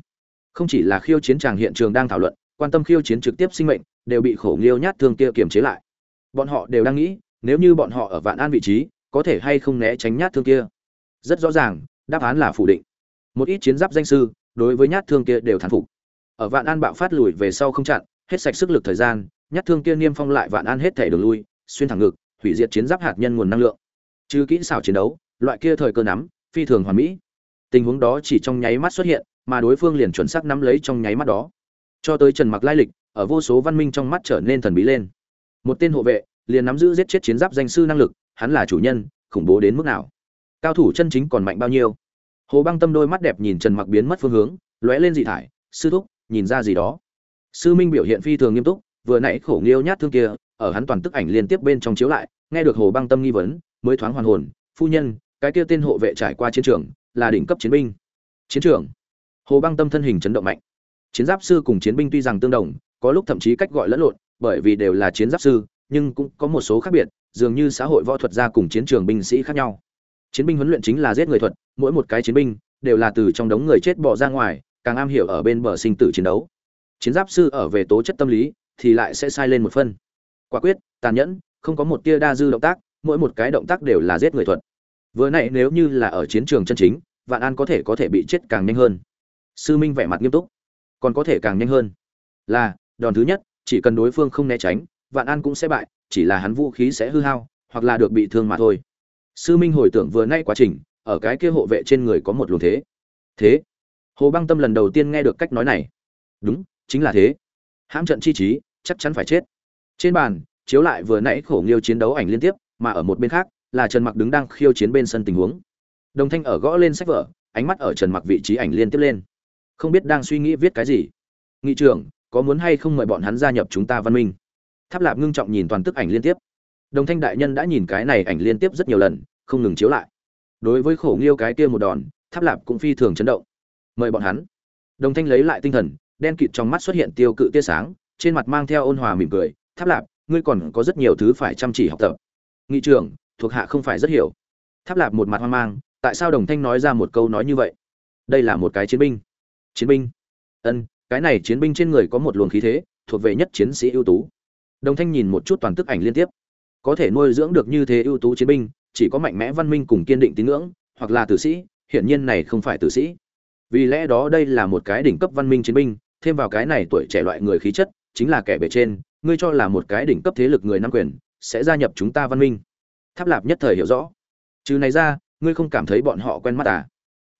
Không chỉ là khiêu chiến tràng hiện trường đang thảo luận, quan tâm khiêu chiến trực tiếp sinh mệnh, đều bị khổ nghiêu nhát thương kia kiềm chế lại. Bọn họ đều đang nghĩ, nếu như bọn họ ở vạn an vị trí, có thể hay không né tránh nhát thương kia? Rất rõ ràng, đáp án là phủ định. Một ít chiến giáp danh sư, đối với nhát thương kia đều thán phục. Ở vạn an bạo phát lùi về sau không chặn hết sạch sức lực thời gian, nhát thương kia niêm phong lại vạn an hết thể đường lui, xuyên thẳng ngực, hủy diệt chiến giáp hạt nhân nguồn năng lượng. Trừ kỹ xảo chiến đấu, loại kia thời cơ nắm, phi thường hoàn mỹ. Tình huống đó chỉ trong nháy mắt xuất hiện, mà đối phương liền chuẩn xác nắm lấy trong nháy mắt đó. Cho tới trần mặc lai lịch, ở vô số văn minh trong mắt trở nên thần bí lên. Một tên hộ vệ, liền nắm giữ giết chết chiến giáp danh sư năng lực, hắn là chủ nhân, khủng bố đến mức nào? Cao thủ chân chính còn mạnh bao nhiêu? Hồ băng tâm đôi mắt đẹp nhìn trần mặc biến mất phương hướng, lóe lên dị thải, sư thúc, nhìn ra gì đó? Sư minh biểu hiện phi thường nghiêm túc, vừa nãy khổ nghiêu nhát thương kia, ở hắn toàn tức ảnh liên tiếp bên trong chiếu lại, nghe được hồ băng tâm nghi vấn, mới thoáng hoàn hồn, phu nhân, cái kia tên hộ vệ trải qua chiến trường, là đỉnh cấp chiến binh. Chiến trường? Hồ băng tâm thân hình chấn động mạnh. Chiến giáp sư cùng chiến binh tuy rằng tương đồng, có lúc thậm chí cách gọi lẫn lộn, bởi vì đều là chiến giáp sư, nhưng cũng có một số khác biệt, dường như xã hội võ thuật gia cùng chiến trường binh sĩ khác nhau. Chiến binh huấn luyện chính là giết người thuật, mỗi một cái chiến binh đều là từ trong đống người chết bỏ ra ngoài, càng am hiểu ở bên bờ sinh tử chiến đấu chiến giáp sư ở về tố chất tâm lý, thì lại sẽ sai lên một phân. Quả quyết, tàn nhẫn, không có một tia đa dư động tác, mỗi một cái động tác đều là giết người thuật. Vừa nãy nếu như là ở chiến trường chân chính, vạn an có thể có thể bị chết càng nhanh hơn. Sư minh vẻ mặt nghiêm túc, còn có thể càng nhanh hơn. Là, đòn thứ nhất, chỉ cần đối phương không né tránh, vạn an cũng sẽ bại, chỉ là hắn vũ khí sẽ hư hao, hoặc là được bị thương mà thôi. Sư minh hồi tưởng vừa nay quá trình, ở cái kia hộ vệ trên người có một luồng thế. Thế, hồ băng tâm lần đầu tiên nghe được cách nói này. Đúng chính là thế. Hãm trận chi trí, chắc chắn phải chết. Trên bàn, chiếu lại vừa nãy khổ nghiêu chiến đấu ảnh liên tiếp, mà ở một bên khác, là trần mặc đứng đang khiêu chiến bên sân tình huống. Đồng thanh ở gõ lên sách vở, ánh mắt ở trần mặc vị trí ảnh liên tiếp lên. Không biết đang suy nghĩ viết cái gì. Nghị trưởng, có muốn hay không mời bọn hắn gia nhập chúng ta văn minh? Tháp lạp ngưng trọng nhìn toàn tức ảnh liên tiếp. Đồng thanh đại nhân đã nhìn cái này ảnh liên tiếp rất nhiều lần, không ngừng chiếu lại. Đối với khổ nghiêu cái kia một đòn, tháp lạp cũng phi thường chấn động. Mời bọn hắn. Đồng thanh lấy lại tinh thần đen kịt trong mắt xuất hiện tiêu cự tia sáng, trên mặt mang theo ôn hòa mỉm cười, tháp lạp, ngươi còn có rất nhiều thứ phải chăm chỉ học tập. Nghị trưởng, thuộc hạ không phải rất hiểu. Tháp lạp một mặt hoang mang, tại sao đồng thanh nói ra một câu nói như vậy? Đây là một cái chiến binh. Chiến binh? Ân, cái này chiến binh trên người có một luồng khí thế, thuộc về nhất chiến sĩ ưu tú. Đồng thanh nhìn một chút toàn tức ảnh liên tiếp. Có thể nuôi dưỡng được như thế ưu tú chiến binh, chỉ có mạnh mẽ văn minh cùng kiên định tín ngưỡng, hoặc là tử sĩ, hiển nhiên này không phải tử sĩ. Vì lẽ đó đây là một cái đỉnh cấp văn minh chiến binh thêm vào cái này tuổi trẻ loại người khí chất, chính là kẻ bề trên, ngươi cho là một cái đỉnh cấp thế lực người nắm quyền, sẽ gia nhập chúng ta văn minh. Tháp lạp nhất thời hiểu rõ. Trừ này ra, ngươi không cảm thấy bọn họ quen mắt à?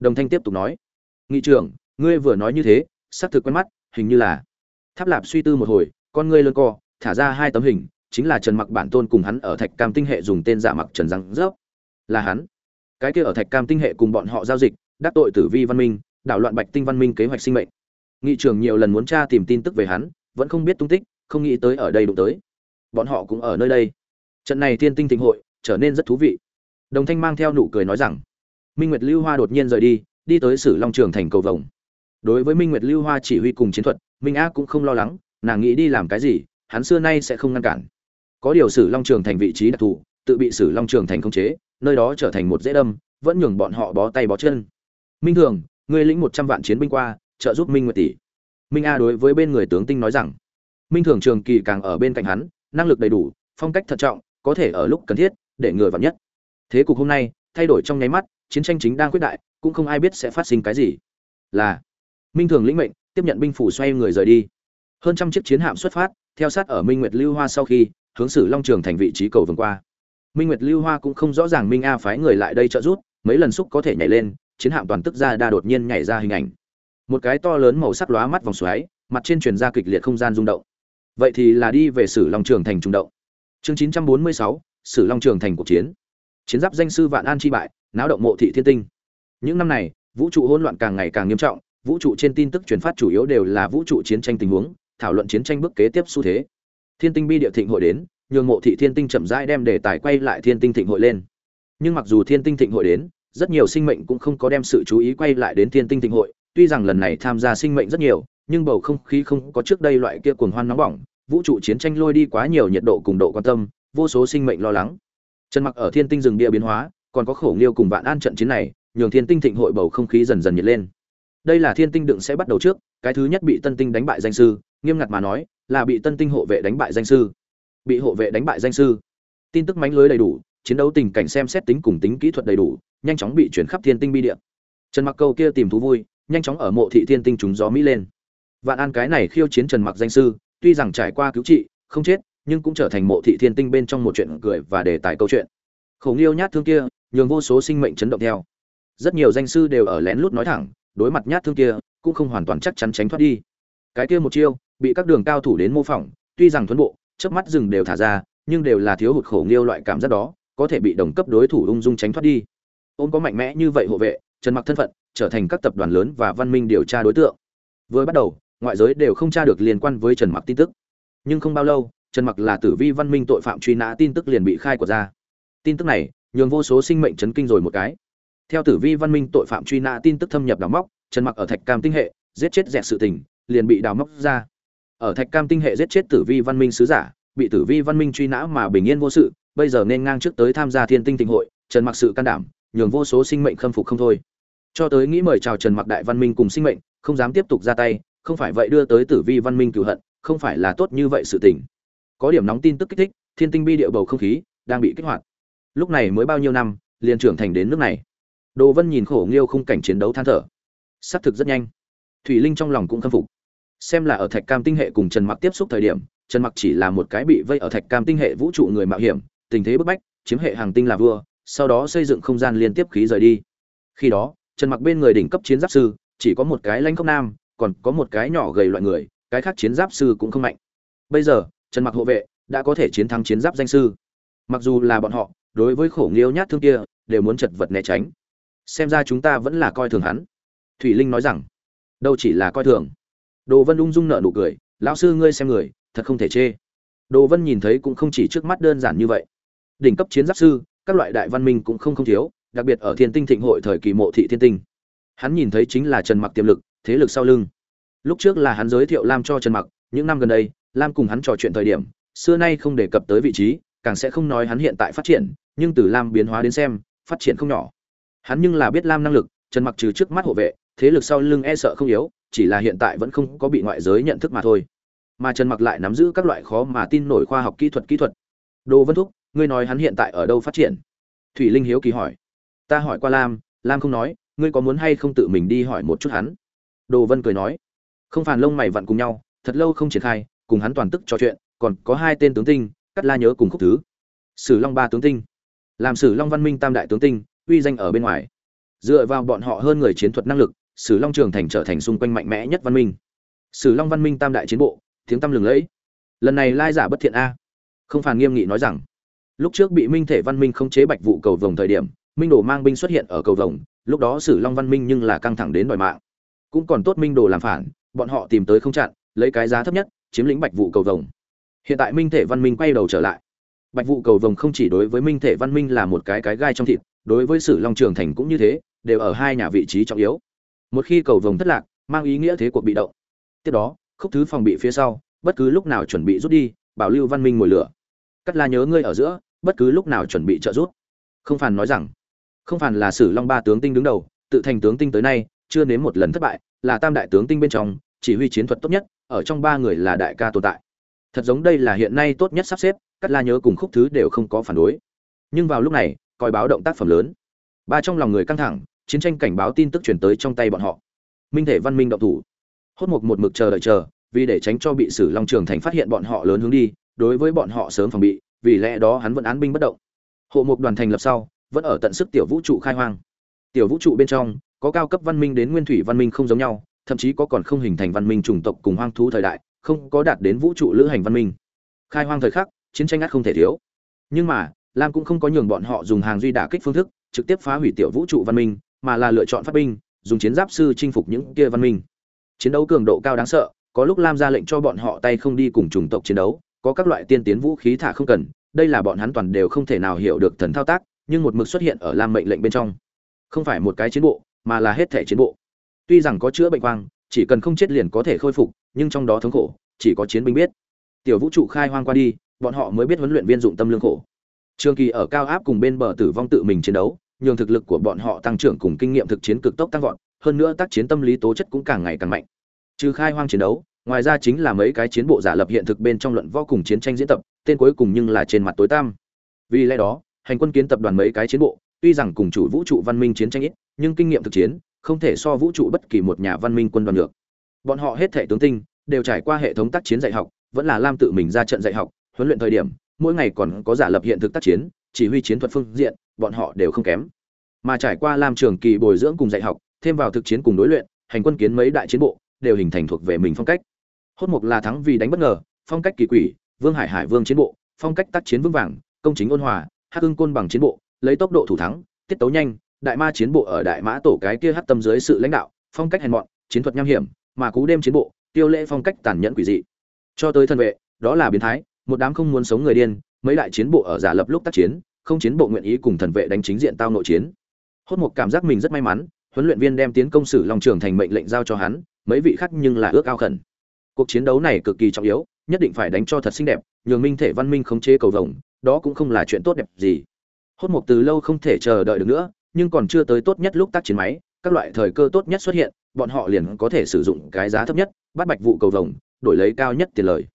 Đồng thanh tiếp tục nói. Nghị trưởng, ngươi vừa nói như thế, xác thực quen mắt, hình như là. Tháp lạp suy tư một hồi, con ngươi lớn co, thả ra hai tấm hình, chính là trần mặc bản tôn cùng hắn ở thạch cam tinh hệ dùng tên giả mặc trần răng Dốc. là hắn. Cái kia ở thạch cam tinh hệ cùng bọn họ giao dịch, đắc tội tử vi văn minh, đảo loạn bạch tinh văn minh kế hoạch sinh mệnh nghị trưởng nhiều lần muốn tra tìm tin tức về hắn, vẫn không biết tung tích, không nghĩ tới ở đây đụng tới. Bọn họ cũng ở nơi đây. Trận này thiên tinh thịnh hội, trở nên rất thú vị. Đồng thanh mang theo nụ cười nói rằng, minh nguyệt lưu hoa đột nhiên rời đi đi tới sử long trường thành cầu vồng. Đối với minh nguyệt lưu hoa chỉ huy cùng chiến thuật, minh a cũng không lo lắng, nàng nghĩ đi làm cái gì, hắn xưa nay sẽ không ngăn cản. Có điều sử long trường thành vị trí đặc thù, tự bị sử long trường thành khống chế, nơi đó trở thành một dễ đâm, vẫn nhường bọn họ bó tay bó chân. Minh thường ngươi lĩnh một trăm vạn chiến binh qua trợ giúp minh nguyệt tỷ. Minh a đối với bên người tướng tinh nói rằng, minh thường trường kỳ càng ở bên cạnh hắn, năng lực đầy đủ, phong cách thận trọng, có thể ở lúc cần thiết, để người vặn nhất. Thế cục hôm nay, thay đổi trong nháy mắt, chiến tranh chính đang quyết đại, cũng không ai biết sẽ phát sinh cái gì. Là, minh thường lĩnh mệnh, tiếp nhận binh phủ xoay người rời đi. Hơn trăm chiếc chiến hạm xuất phát, theo sát ở minh nguyệt lưu hoa sau khi, hướng xử long trường thành vị trí cầu vượt qua. Minh nguyệt lưu hoa cũng không rõ ràng minh a phái người lại đây trợ giúp, mấy lần xúc có thể nhảy lên, chiến hạm toàn tức ra đa đột nhiên nhảy ra hình ảnh một cái to lớn màu sắc lóa mắt vòng xoáy mặt trên truyền ra kịch liệt không gian rung động. Vậy thì là đi về sử long trường thành trung động. Chương 946, sử long trường thành cuộc chiến. Chiến giáp danh sư vạn an chi bại náo động mộ thị thiên tinh. Những năm này vũ trụ hỗn loạn càng ngày càng nghiêm trọng vũ trụ trên tin tức truyền phát chủ yếu đều là vũ trụ chiến tranh tình huống thảo luận chiến tranh bước kế tiếp xu thế. Thiên tinh bi địa thịnh hội đến nhường mộ thị thiên tinh chậm rãi đem đề tài quay lại thiên tinh thịnh hội lên. Nhưng mặc dù thiên tinh thịnh hội đến rất nhiều sinh mệnh cũng không có đem sự chú ý quay lại đến thiên tinh thịnh hội tuy rằng lần này tham gia sinh mệnh rất nhiều, nhưng bầu không khí không có trước đây loại kia cuồng hoan nóng bỏng, vũ trụ chiến tranh lôi đi quá nhiều nhiệt độ cùng độ quan tâm, vô số sinh mệnh lo lắng. Trần mặc ở thiên tinh rừng địa biến hóa, còn có khổ liêu cùng vạn an trận chiến này, nhường thiên tinh thịnh hội bầu không khí dần dần nhiệt lên. Đây là thiên tinh đựng sẽ bắt đầu trước, cái thứ nhất bị tân tinh đánh bại danh sư, nghiêm ngặt mà nói, là bị tân tinh hộ vệ đánh bại danh sư. Bị hộ vệ đánh bại danh sư. Tin tức mánh lưới đầy đủ, chiến đấu tình cảnh xem xét tính cùng tính kỹ thuật đầy đủ, nhanh chóng bị chuyển khắp thiên tinh bi địa. Trần mặc câu kia tìm thú vui nhanh chóng ở mộ thị thiên tinh trúng gió mỹ lên. Vạn an cái này khiêu chiến trần mặc danh sư, tuy rằng trải qua cứu trị, không chết, nhưng cũng trở thành mộ thị thiên tinh bên trong một chuyện cười và đề tài câu chuyện. Khổng liêu nhát thương kia, nhường vô số sinh mệnh chấn động theo. Rất nhiều danh sư đều ở lén lút nói thẳng, đối mặt nhát thương kia, cũng không hoàn toàn chắc chắn tránh thoát đi. Cái kia một chiêu, bị các đường cao thủ đến mô phỏng, tuy rằng thuấn bộ, chớp mắt rừng đều thả ra, nhưng đều là thiếu hụt khổ nghiêu loại cảm giác đó, có thể bị đồng cấp đối thủ ung dung tránh thoát đi. Ôm có mạnh mẽ như vậy hộ vệ, trần mặc thân phận trở thành các tập đoàn lớn và văn minh điều tra đối tượng. Vừa bắt đầu, ngoại giới đều không tra được liên quan với trần mặc tin tức. Nhưng không bao lâu, trần mặc là tử vi văn minh tội phạm truy nã tin tức liền bị khai của ra. Tin tức này, nhường vô số sinh mệnh chấn kinh rồi một cái. Theo tử vi văn minh tội phạm truy nã tin tức thâm nhập đào móc, trần mặc ở thạch cam tinh hệ, giết chết dẹt sự tình, liền bị đào móc ra. Ở thạch cam tinh hệ giết chết tử vi văn minh sứ giả, bị tử vi văn minh truy nã mà bình yên vô sự, bây giờ nên ngang trước tới tham gia thiên tinh tinh hội, trần mặc sự can đảm, nhường vô số sinh mệnh khâm phục không thôi cho tới nghĩ mời chào trần mặc đại văn minh cùng sinh mệnh, không dám tiếp tục ra tay, không phải vậy đưa tới tử vi văn minh cửu hận, không phải là tốt như vậy sự tình. Có điểm nóng tin tức kích thích, thiên tinh bi điệu bầu không khí đang bị kích hoạt. Lúc này mới bao nhiêu năm, liền trưởng thành đến nước này. Đồ vân nhìn khổ nghiêu khung cảnh chiến đấu than thở. Xác thực rất nhanh. Thủy linh trong lòng cũng khâm phục. Xem là ở thạch cam tinh hệ cùng trần mặc tiếp xúc thời điểm, trần mặc chỉ là một cái bị vây ở thạch cam tinh hệ vũ trụ người mạo hiểm, tình thế bức bách, chiếm hệ hàng tinh là vua, sau đó xây dựng không gian liên tiếp khí rời đi. Khi đó trần mặc bên người đỉnh cấp chiến giáp sư, chỉ có một cái lãnh cốc nam, còn có một cái nhỏ gầy loại người, cái khác chiến giáp sư cũng không mạnh. Bây giờ, trần mặc hộ vệ đã có thể chiến thắng chiến giáp danh sư. Mặc dù là bọn họ, đối với khổ nghiêu nhát thương kia, đều muốn chật vật né tránh. Xem ra chúng ta vẫn là coi thường hắn. Thủy linh nói rằng, đâu chỉ là coi thường. Đồ vân ung dung nợ nụ cười, lão sư ngươi xem người, thật không thể chê. Đồ vân nhìn thấy cũng không chỉ trước mắt đơn giản như vậy. Đỉnh cấp chiến giáp sư, các loại đại văn minh cũng không không thiếu đặc biệt ở thiên tinh thịnh hội thời kỳ mộ thị thiên tinh. Hắn nhìn thấy chính là trần mặc tiềm lực, thế lực sau lưng. Lúc trước là hắn giới thiệu lam cho trần mặc, những năm gần đây, lam cùng hắn trò chuyện thời điểm, xưa nay không đề cập tới vị trí, càng sẽ không nói hắn hiện tại phát triển, nhưng từ lam biến hóa đến xem, phát triển không nhỏ. Hắn nhưng là biết lam năng lực, trần mặc trừ trước mắt hộ vệ, thế lực sau lưng e sợ không yếu, chỉ là hiện tại vẫn không có bị ngoại giới nhận thức mà thôi. Mà trần mặc lại nắm giữ các loại khó mà tin nổi khoa học kỹ thuật kỹ thuật. Đồ vân thúc, ngươi nói hắn hiện tại ở đâu phát triển? Thủy linh hiếu kỳ hỏi ta hỏi qua lam lam không nói, ngươi có muốn hay không tự mình đi hỏi một chút hắn? Đồ vân cười nói. Không phàn lông mày vặn cùng nhau, thật lâu không triển khai, cùng hắn toàn tức trò chuyện, còn có hai tên tướng tinh cắt la nhớ cùng khúc thứ. Sử long ba tướng tinh. Làm sử long văn minh tam đại tướng tinh, uy danh ở bên ngoài. Dựa vào bọn họ hơn người chiến thuật năng lực, sử long trường thành trở thành xung quanh mạnh mẽ nhất văn minh. Sử long văn minh tam đại chiến bộ, tiếng tăm lừng lẫy. Lần này lai giả bất thiện a. Không phàn nghiêm nghị nói rằng, lúc trước bị minh thể văn minh không chế bạch vụ cầu vồng thời điểm minh đồ mang binh xuất hiện ở cầu vồng, lúc đó sử long văn minh nhưng là căng thẳng đến đòi mạng. Cũng còn tốt minh đồ làm phản, bọn họ tìm tới không chặn, lấy cái giá thấp nhất, chiếm lĩnh bạch vụ cầu vồng. Hiện tại minh thể văn minh quay đầu trở lại. Bạch vụ cầu vồng không chỉ đối với minh thể văn minh là một cái cái gai trong thịt, đối với sử long trường thành cũng như thế, đều ở hai nhà vị trí trọng yếu. Một khi cầu vồng thất lạc, mang ý nghĩa thế cuộc bị động. Tiếp đó, khúc thứ phòng bị phía sau, bất cứ lúc nào chuẩn bị rút đi, bảo lưu văn minh ngồi lửa. Cắt la nhớ ngươi ở giữa, bất cứ lúc nào chuẩn bị trợ rút không phàn nói rằng không phản là sử long ba tướng tinh đứng đầu, tự thành tướng tinh tới nay, chưa nếm một lần thất bại, là tam đại tướng tinh bên trong, chỉ huy chiến thuật tốt nhất, ở trong ba người là đại ca tồn tại. Thật giống đây là hiện nay tốt nhất sắp xếp, cắt la nhớ cùng khúc thứ đều không có phản đối. Nhưng vào lúc này, coi báo động tác phẩm lớn. Ba trong lòng người căng thẳng, chiến tranh cảnh báo tin tức chuyển tới trong tay bọn họ. Minh thể văn minh động thủ. Hốt một một mực chờ đợi chờ, vì để tránh cho bị sử long trường thành phát hiện bọn họ lớn hướng đi, đối với bọn họ sớm phòng bị, vì lẽ đó hắn vẫn án binh bất động. Hộ mục đoàn thành lập sau vẫn ở tận sức tiểu vũ trụ khai hoang. Tiểu vũ trụ bên trong, có cao cấp văn minh đến nguyên thủy văn minh không giống nhau, thậm chí có còn không hình thành văn minh chủng tộc cùng hoang thú thời đại, không có đạt đến vũ trụ lữ hành văn minh. Khai hoang thời khắc, chiến tranh ắt không thể thiếu. Nhưng mà, lam cũng không có nhường bọn họ dùng hàng duy đả kích phương thức, trực tiếp phá hủy tiểu vũ trụ văn minh, mà là lựa chọn phát binh, dùng chiến giáp sư chinh phục những kia văn minh. Chiến đấu cường độ cao đáng sợ, có lúc lam ra lệnh cho bọn họ tay không đi cùng chủng tộc chiến đấu, có các loại tiên tiến vũ khí thả không cần, đây là bọn hắn toàn đều không thể nào hiểu được thần thao tác nhưng một mực xuất hiện ở lam mệnh lệnh bên trong. Không phải một cái chiến bộ, mà là hết thể chiến bộ. Tuy rằng có chữa bệnh quang, chỉ cần không chết liền có thể khôi phục, nhưng trong đó thống khổ, chỉ có chiến binh biết. Tiểu vũ trụ khai hoang qua đi, bọn họ mới biết huấn luyện viên dụng tâm lương khổ. Trường kỳ ở cao áp cùng bên bờ tử vong tự mình chiến đấu, nhường thực lực của bọn họ tăng trưởng cùng kinh nghiệm thực chiến cực tốc tăng vọt, hơn nữa tác chiến tâm lý tố chất cũng càng ngày càng mạnh. Trừ khai hoang chiến đấu, ngoài ra chính là mấy cái chiến bộ giả lập hiện thực bên trong luận võ cùng chiến tranh diễn tập, tên cuối cùng nhưng là trên mặt tối tăm. Vì lẽ đó hành quân kiến tập đoàn mấy cái chiến bộ, tuy rằng cùng chủ vũ trụ văn minh chiến tranh ít, nhưng kinh nghiệm thực chiến, không thể so vũ trụ bất kỳ một nhà văn minh quân đoàn được. Bọn họ hết thể tướng tinh, đều trải qua hệ thống tác chiến dạy học, vẫn là lam tự mình ra trận dạy học, huấn luyện thời điểm, mỗi ngày còn có giả lập hiện thực tác chiến, chỉ huy chiến thuật phương diện, bọn họ đều không kém. Mà trải qua lam trường kỳ bồi dưỡng cùng dạy học, thêm vào thực chiến cùng đối luyện, hành quân kiến mấy đại chiến bộ, đều hình thành thuộc về mình phong cách. Hốt mục là thắng vì đánh bất ngờ, phong cách kỳ quỷ, vương hải hải vương chiến bộ, phong cách tác chiến vững vàng, công chính ôn hòa hắc hưng côn bằng chiến bộ, lấy tốc độ thủ thắng, tiết tấu nhanh, đại ma chiến bộ ở đại mã tổ cái kia hắc tâm dưới sự lãnh đạo, phong cách hèn mọn, chiến thuật nham hiểm, mà cú đêm chiến bộ, tiêu lễ phong cách tàn nhẫn quỷ dị. Cho tới thân vệ, đó là biến thái, một đám không muốn sống người điên, mấy đại chiến bộ ở giả lập lúc tác chiến, không chiến bộ nguyện ý cùng thần vệ đánh chính diện tao nội chiến. Hốt một cảm giác mình rất may mắn, huấn luyện viên đem tiến công sử long trường thành mệnh lệnh giao cho hắn, mấy vị khác nhưng là ước ao khẩn. Cuộc chiến đấu này cực kỳ trọng yếu, nhất định phải đánh cho thật xinh đẹp, nhường minh thể văn minh khống chế cầu vồng đó cũng không là chuyện tốt đẹp gì. Hốt một từ lâu không thể chờ đợi được nữa, nhưng còn chưa tới tốt nhất lúc tác chiến máy, các loại thời cơ tốt nhất xuất hiện, bọn họ liền có thể sử dụng cái giá thấp nhất, bắt bạch vụ cầu vồng, đổi lấy cao nhất tiền lời.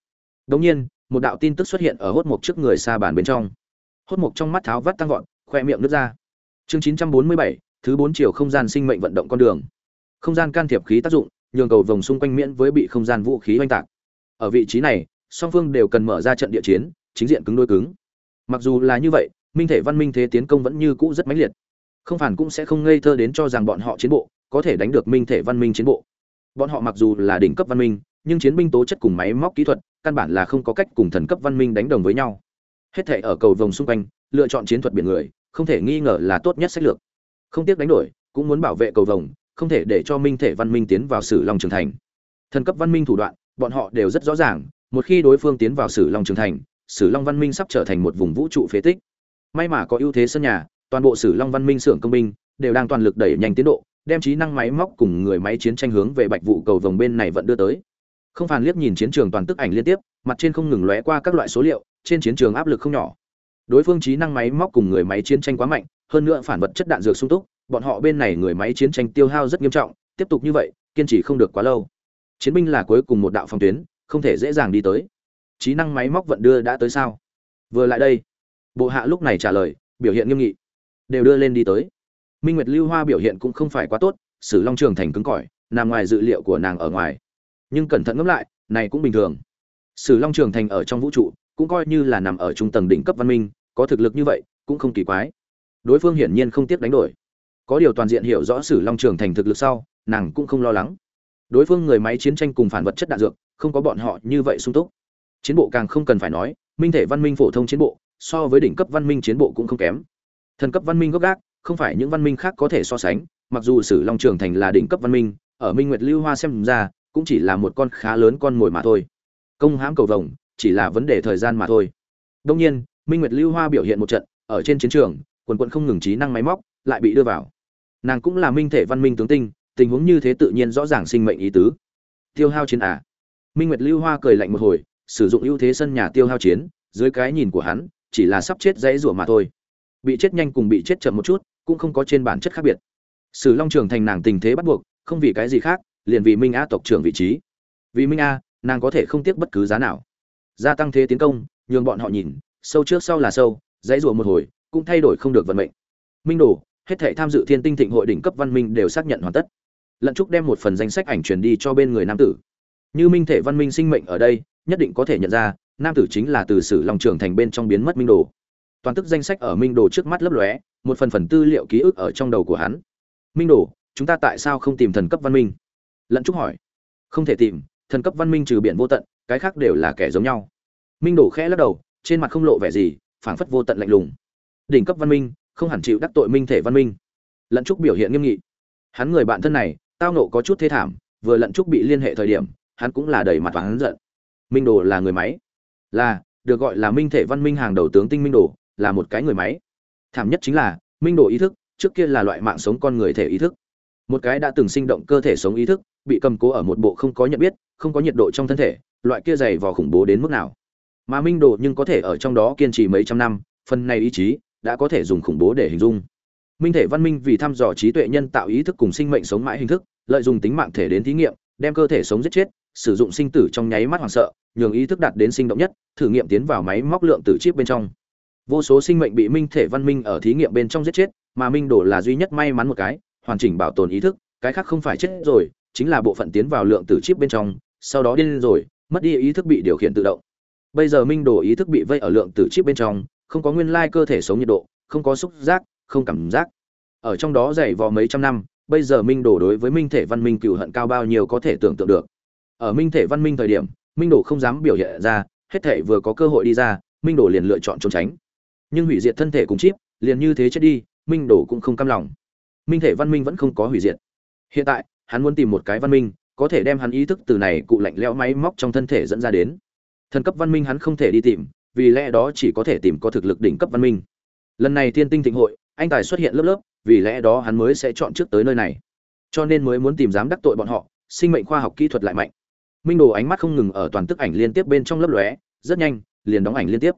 Đồng nhiên, một đạo tin tức xuất hiện ở hốt mục trước người xa bàn bên trong. Hốt mục trong mắt tháo vắt tăng vọt, khoe miệng nước ra. Chương chín trăm bốn mươi bảy, thứ bốn chiều không gian sinh mệnh vận động con đường. Không gian can thiệp khí tác dụng, nhường cầu vồng xung quanh miễn với bị không gian vũ khí oanh tạc. Ở vị trí này, song phương đều cần mở ra trận địa chiến, chính diện cứng đôi cứng mặc dù là như vậy, minh thể văn minh thế tiến công vẫn như cũ rất mãnh liệt. Không phản cũng sẽ không ngây thơ đến cho rằng bọn họ chiến bộ có thể đánh được minh thể văn minh chiến bộ. Bọn họ mặc dù là đỉnh cấp văn minh, nhưng chiến binh tố chất cùng máy móc kỹ thuật căn bản là không có cách cùng thần cấp văn minh đánh đồng với nhau. Hết thể ở cầu vồng xung quanh, lựa chọn chiến thuật biển người, không thể nghi ngờ là tốt nhất sách lược. Không tiếc đánh đổi, cũng muốn bảo vệ cầu vồng, không thể để cho minh thể văn minh tiến vào sử long trường thành. Thần cấp văn minh thủ đoạn, bọn họ đều rất rõ ràng, một khi đối phương tiến vào sử long trường thành sử long văn minh sắp trở thành một vùng vũ trụ phế tích. May mà có ưu thế sân nhà, toàn bộ sử long văn minh xưởng công binh đều đang toàn lực đẩy nhanh tiến độ, đem trí năng máy móc cùng người máy chiến tranh hướng về bạch vụ cầu vòng bên này vẫn đưa tới. Không phàn liếc nhìn chiến trường toàn tức ảnh liên tiếp, mặt trên không ngừng lóe qua các loại số liệu, trên chiến trường áp lực không nhỏ. Đối phương trí năng máy móc cùng người máy chiến tranh quá mạnh, hơn nữa phản vật chất đạn dược sung túc, bọn họ bên này người máy chiến tranh tiêu hao rất nghiêm trọng, tiếp tục như vậy, kiên trì không được quá lâu. Chiến binh là cuối cùng một đạo phòng tuyến, không thể dễ dàng đi tới trí năng máy móc vận đưa đã tới sao? Vừa lại đây, bộ hạ lúc này trả lời, biểu hiện nghiêm nghị. Đều đưa lên đi tới. Minh nguyệt lưu hoa biểu hiện cũng không phải quá tốt, sử long trường thành cứng cỏi, nằm ngoài dự liệu của nàng ở ngoài. Nhưng cẩn thận ngẫm lại, này cũng bình thường. Sử long trường thành ở trong vũ trụ, cũng coi như là nằm ở trung tầng đỉnh cấp văn minh, có thực lực như vậy, cũng không kỳ quái. Đối phương hiển nhiên không tiếc đánh đổi. Có điều toàn diện hiểu rõ sử long trường thành thực lực sau, nàng cũng không lo lắng. Đối phương người máy chiến tranh cùng phản vật chất đạn dược, không có bọn họ như vậy sung túc chiến bộ càng không cần phải nói, minh thể văn minh phổ thông chiến bộ, so với đỉnh cấp văn minh chiến bộ cũng không kém. Thần cấp văn minh gốc gác, không phải những văn minh khác có thể so sánh, mặc dù sử long trường thành là đỉnh cấp văn minh, ở minh nguyệt lưu hoa xem ra, cũng chỉ là một con khá lớn con mồi mà thôi. Công hãm cầu vồng, chỉ là vấn đề thời gian mà thôi. Đông nhiên, minh nguyệt lưu hoa biểu hiện một trận, ở trên chiến trường, quần quận không ngừng trí năng máy móc, lại bị đưa vào. Nàng cũng là minh thể văn minh tướng tinh, tình huống như thế tự nhiên rõ ràng sinh mệnh ý tứ. Tiêu hao chiến à? Minh nguyệt lưu hoa cười lạnh một hồi sử dụng ưu thế sân nhà tiêu hao chiến, dưới cái nhìn của hắn, chỉ là sắp chết dãy rủa mà thôi. Bị chết nhanh cùng bị chết chậm một chút, cũng không có trên bản chất khác biệt. Sử long trường thành nàng tình thế bắt buộc, không vì cái gì khác, liền vì minh a tộc trưởng vị trí. Vì minh a, nàng có thể không tiếc bất cứ giá nào. Gia tăng thế tiến công, nhường bọn họ nhìn, sâu trước sau là sâu, dãy rủa một hồi, cũng thay đổi không được vận mệnh. Minh đồ, hết thảy tham dự thiên tinh thịnh hội đỉnh cấp văn minh đều xác nhận hoàn tất. Lận trúc đem một phần danh sách ảnh truyền đi cho bên người nam tử. Như minh thể văn minh sinh mệnh ở đây nhất định có thể nhận ra, nam tử chính là từ sử long trường thành bên trong biến mất minh đồ. Toàn tức danh sách ở minh đồ trước mắt lấp lóe, một phần phần tư liệu ký ức ở trong đầu của hắn. Minh đồ, chúng ta tại sao không tìm thần cấp văn minh? Lận trúc hỏi. Không thể tìm, thần cấp văn minh trừ biển vô tận, cái khác đều là kẻ giống nhau. Minh đồ khẽ lắc đầu, trên mặt không lộ vẻ gì, phảng phất vô tận lạnh lùng. Đỉnh cấp văn minh, không hẳn chịu đắc tội minh thể văn minh. Lận trúc biểu hiện nghiêm nghị. Hắn người bạn thân này, tao nộ có chút thế thảm, vừa lận trúc bị liên hệ thời điểm, hắn cũng là đầy mặt và hắn giận minh đồ là người máy. Là, được gọi là minh thể văn minh hàng đầu tướng tinh minh đồ, là một cái người máy. Thảm nhất chính là, minh đồ ý thức, trước kia là loại mạng sống con người thể ý thức. Một cái đã từng sinh động cơ thể sống ý thức, bị cầm cố ở một bộ không có nhận biết, không có nhiệt độ trong thân thể, loại kia dày vò khủng bố đến mức nào. Mà minh đồ nhưng có thể ở trong đó kiên trì mấy trăm năm, phần này ý chí đã có thể dùng khủng bố để hình dung. Minh thể văn minh vì thăm dò trí tuệ nhân tạo ý thức cùng sinh mệnh sống mãi hình thức, lợi dụng tính mạng thể đến thí nghiệm, đem cơ thể sống giết chết sử dụng sinh tử trong nháy mắt hoảng sợ, nhường ý thức đạt đến sinh động nhất, thử nghiệm tiến vào máy móc lượng tử chip bên trong. Vô số sinh mệnh bị minh thể văn minh ở thí nghiệm bên trong giết chết, mà minh đổ là duy nhất may mắn một cái, hoàn chỉnh bảo tồn ý thức, cái khác không phải chết rồi, chính là bộ phận tiến vào lượng tử chip bên trong, sau đó điên rồi, mất đi ý thức bị điều khiển tự động. Bây giờ minh đổ ý thức bị vây ở lượng tử chip bên trong, không có nguyên lai cơ thể sống nhiệt độ, không có xúc giác, không cảm giác. Ở trong đó dày vò mấy trăm năm, bây giờ minh đổ đối với minh thể văn minh cừu hận cao bao nhiêu có thể tưởng tượng được ở minh thể văn minh thời điểm, minh đồ không dám biểu hiện ra, hết thể vừa có cơ hội đi ra, minh đồ liền lựa chọn trốn tránh. Nhưng hủy diệt thân thể cùng chip, liền như thế chết đi, minh đồ cũng không cam lòng. Minh thể văn minh vẫn không có hủy diệt. Hiện tại, hắn muốn tìm một cái văn minh, có thể đem hắn ý thức từ này cụ lạnh lẽo máy móc trong thân thể dẫn ra đến. Thần cấp văn minh hắn không thể đi tìm, vì lẽ đó chỉ có thể tìm có thực lực đỉnh cấp văn minh. Lần này thiên tinh thịnh hội, anh tài xuất hiện lớp lớp, vì lẽ đó hắn mới sẽ chọn trước tới nơi này. Cho nên mới muốn tìm dám đắc tội bọn họ, sinh mệnh khoa học kỹ thuật lại mạnh minh đồ ánh mắt không ngừng ở toàn tức ảnh liên tiếp bên trong lớp lóe, rất nhanh, liền đóng ảnh liên tiếp.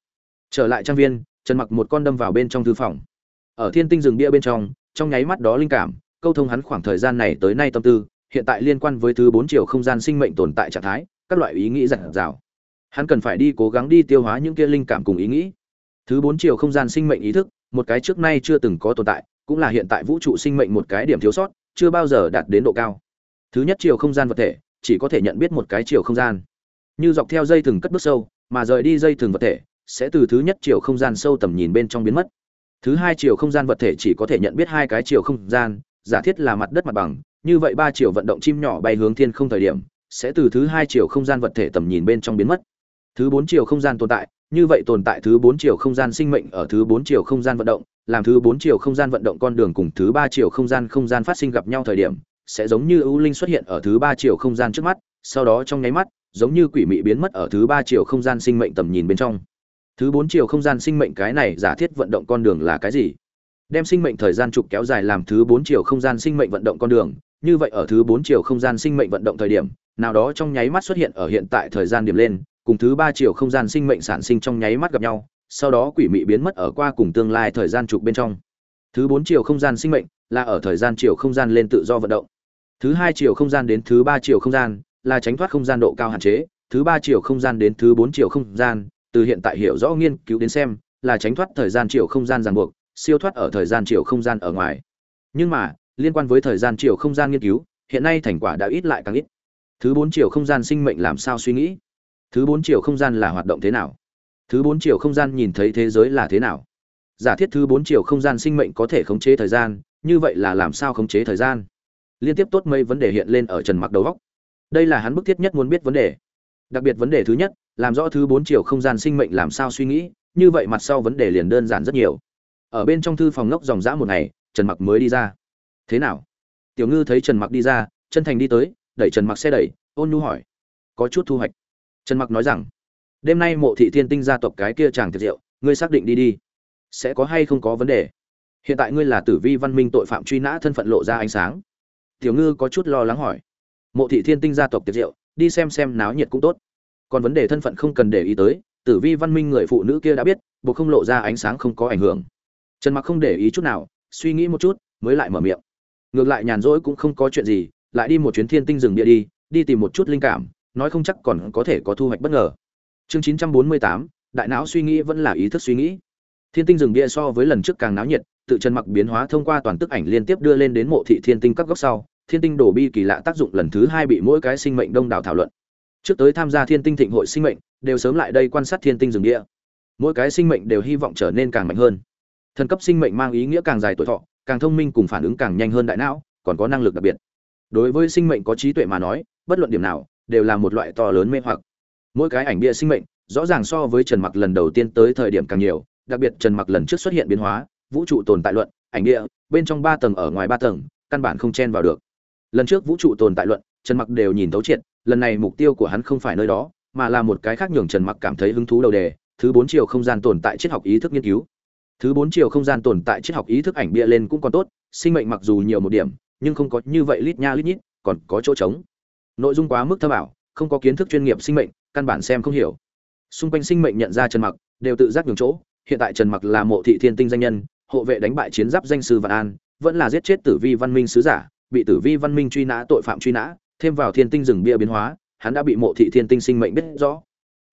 Trở lại trang viên, trần mặc một con đâm vào bên trong thư phòng. Ở thiên tinh rừng bia bên trong trong nháy mắt đó linh cảm, câu thông hắn khoảng thời gian này tới nay tâm tư, hiện tại liên quan với thứ bốn chiều không gian sinh mệnh tồn tại trạng thái, các loại ý nghĩ giản dào. Hắn cần phải đi cố gắng đi tiêu hóa những kia linh cảm cùng ý nghĩ. Thứ bốn chiều không gian sinh mệnh ý thức, một cái trước nay chưa từng có tồn tại, cũng là hiện tại vũ trụ sinh mệnh một cái điểm thiếu sót, chưa bao giờ đạt đến độ cao. Thứ nhất chiều không gian vật thể chỉ có thể nhận biết một cái chiều không gian như dọc theo dây thừng cất bước sâu mà rời đi dây thừng vật thể sẽ từ thứ nhất chiều không gian sâu tầm nhìn bên trong biến mất thứ hai chiều không gian vật thể chỉ có thể nhận biết hai cái chiều không gian giả thiết là mặt đất mặt bằng như vậy ba chiều vận động chim nhỏ bay hướng thiên không thời điểm sẽ từ thứ hai chiều không gian vật thể tầm nhìn bên trong biến mất thứ bốn chiều không gian tồn tại như vậy tồn tại thứ bốn chiều không gian sinh mệnh ở thứ bốn chiều không gian vận động làm thứ bốn chiều không gian vận động con đường cùng thứ ba chiều không gian không gian phát sinh gặp nhau thời điểm sẽ giống như ưu linh xuất hiện ở thứ ba chiều không gian trước mắt, sau đó trong nháy mắt, giống như quỷ mị biến mất ở thứ ba chiều không gian sinh mệnh tầm nhìn bên trong. Thứ bốn chiều không gian sinh mệnh cái này giả thiết vận động con đường là cái gì? Đem sinh mệnh thời gian trục kéo dài làm thứ bốn chiều không gian sinh mệnh vận động con đường, như vậy ở thứ bốn chiều không gian sinh mệnh vận động thời điểm, nào đó trong nháy mắt xuất hiện ở hiện tại thời gian điểm lên, cùng thứ ba chiều không gian sinh mệnh sản sinh trong nháy mắt gặp nhau, sau đó quỷ mị biến mất ở qua cùng tương lai thời gian trục bên trong. Thứ bốn chiều không gian sinh mệnh là ở thời gian chiều không gian lên tự do vận động thứ hai chiều không gian đến thứ ba chiều không gian là tránh thoát không gian độ cao hạn chế thứ ba chiều không gian đến thứ bốn chiều không gian từ hiện tại hiểu rõ nghiên cứu đến xem là tránh thoát thời gian chiều không gian ràng buộc siêu thoát ở thời gian chiều không gian ở ngoài nhưng mà liên quan với thời gian chiều không gian nghiên cứu hiện nay thành quả đã ít lại càng ít thứ bốn chiều không gian sinh mệnh làm sao suy nghĩ thứ bốn chiều không gian là hoạt động thế nào thứ bốn chiều không gian nhìn thấy thế giới là thế nào giả thiết thứ bốn chiều không gian sinh mệnh có thể khống chế thời gian như vậy là làm sao khống chế thời gian liên tiếp tốt mấy vấn đề hiện lên ở trần mặc đầu góc. Đây là hắn bức thiết nhất muốn biết vấn đề. Đặc biệt vấn đề thứ nhất, làm rõ thứ bốn chiều không gian sinh mệnh làm sao suy nghĩ, như vậy mặt sau vấn đề liền đơn giản rất nhiều. Ở bên trong thư phòng ngốc dòng dã một ngày, trần mặc mới đi ra. Thế nào? Tiểu ngư thấy trần mặc đi ra, chân thành đi tới, đẩy trần mặc xe đẩy, ôn nhu hỏi. Có chút thu hoạch. Trần mặc nói rằng, đêm nay mộ thị thiên tinh gia tộc cái kia chàng thiệt rượu, ngươi xác định đi đi. Sẽ có hay không có vấn đề? Hiện tại ngươi là tử vi văn minh tội phạm truy nã thân phận lộ ra ánh sáng tiểu ngư có chút lo lắng hỏi. Mộ thị thiên tinh gia tộc tiệc rượu đi xem xem náo nhiệt cũng tốt. Còn vấn đề thân phận không cần để ý tới tử vi văn minh người phụ nữ kia đã biết buộc không lộ ra ánh sáng không có ảnh hưởng. Trần mặc không để ý chút nào suy nghĩ một chút mới lại mở miệng. Ngược lại nhàn rỗi cũng không có chuyện gì lại đi một chuyến thiên tinh rừng địa đi đi tìm một chút linh cảm nói không chắc còn có thể có thu hoạch bất ngờ. Chương 948, đại não suy nghĩ vẫn là ý thức suy nghĩ thiên tinh rừng bia so với lần trước càng náo nhiệt, tự chân mặc biến hóa thông qua toàn tức ảnh liên tiếp đưa lên đến mộ thị thiên tinh các góc sau, thiên tinh đổ bi kỳ lạ tác dụng lần thứ hai bị mỗi cái sinh mệnh đông đảo thảo luận. Trước tới tham gia thiên tinh thịnh hội sinh mệnh, đều sớm lại đây quan sát thiên tinh rừng địa mỗi cái sinh mệnh đều hy vọng trở nên càng mạnh hơn. Thần cấp sinh mệnh mang ý nghĩa càng dài tuổi thọ, càng thông minh cùng phản ứng càng nhanh hơn đại não, còn có năng lực đặc biệt. Đối với sinh mệnh có trí tuệ mà nói, bất luận điểm nào, đều là một loại to lớn mê hoặc. Mỗi cái ảnh bia sinh mệnh, rõ ràng so với trần mặc lần đầu tiên tới thời điểm càng nhiều đặc biệt trần mặc lần trước xuất hiện biến hóa, vũ trụ tồn tại luận, ảnh địa, bên trong ba tầng ở ngoài ba tầng, căn bản không chen vào được. Lần trước vũ trụ tồn tại luận, trần mặc đều nhìn thấu triệt, lần này mục tiêu của hắn không phải nơi đó, mà là một cái khác nhường trần mặc cảm thấy hứng thú đầu đề, thứ bốn chiều không gian tồn tại triết học ý thức nghiên cứu. Thứ bốn chiều không gian tồn tại triết học ý thức ảnh bia lên cũng còn tốt, sinh mệnh mặc dù nhiều một điểm, nhưng không có như vậy lít nha lít nhít, còn có chỗ trống. Nội dung quá mức thâm ảo, không có kiến thức chuyên nghiệp sinh mệnh, căn bản xem không hiểu. Xung quanh sinh mệnh nhận ra trần mặc, đều tự giác nhường chỗ hiện tại trần mặc là mộ thị thiên tinh danh nhân, hộ vệ đánh bại chiến giáp danh sư vạn an, vẫn là giết chết tử vi văn minh sứ giả, bị tử vi văn minh truy nã, tội phạm truy nã, thêm vào thiên tinh rừng bia biến hóa, hắn đã bị mộ thị thiên tinh sinh mệnh biết rõ.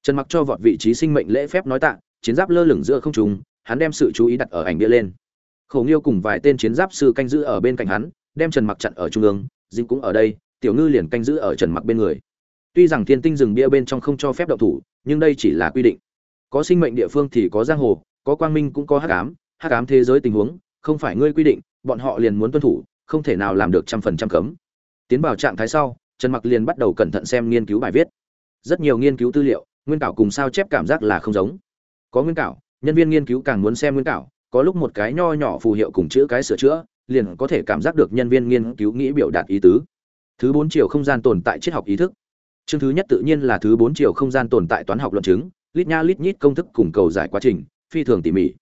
Trần mặc cho vọt vị trí sinh mệnh lễ phép nói tạ, chiến giáp lơ lửng giữa không trung, hắn đem sự chú ý đặt ở ảnh bia lên. Khổ nghiêu cùng vài tên chiến giáp sư canh giữ ở bên cạnh hắn, đem trần mặc chặn ở trung ương, Dĩnh cũng ở đây, tiểu ngư liền canh giữ ở trần mặc bên người. Tuy rằng thiên tinh rừng bia bên trong không cho phép động thủ, nhưng đây chỉ là quy định có sinh mệnh địa phương thì có giang hồ, có quang minh cũng có hắc ám hắc ám thế giới tình huống, không phải ngươi quy định, bọn họ liền muốn tuân thủ, không thể nào làm được trăm phần trăm cấm. Tiến vào trạng thái sau, trần mặc liền bắt đầu cẩn thận xem nghiên cứu bài viết. Rất nhiều nghiên cứu tư liệu, nguyên cảo cùng sao chép cảm giác là không giống. Có nguyên cảo, nhân viên nghiên cứu càng muốn xem nguyên cảo, có lúc một cái nho nhỏ phù hiệu cùng chữ cái sửa chữa, liền có thể cảm giác được nhân viên nghiên cứu nghĩ biểu đạt ý tứ. Thứ bốn chiều không gian tồn tại triết học ý thức. Chương thứ nhất tự nhiên là thứ bốn chiều không gian tồn tại toán học luận chứng lít nha lít nhít công thức cùng cầu giải quá trình, phi thường tỉ mỉ.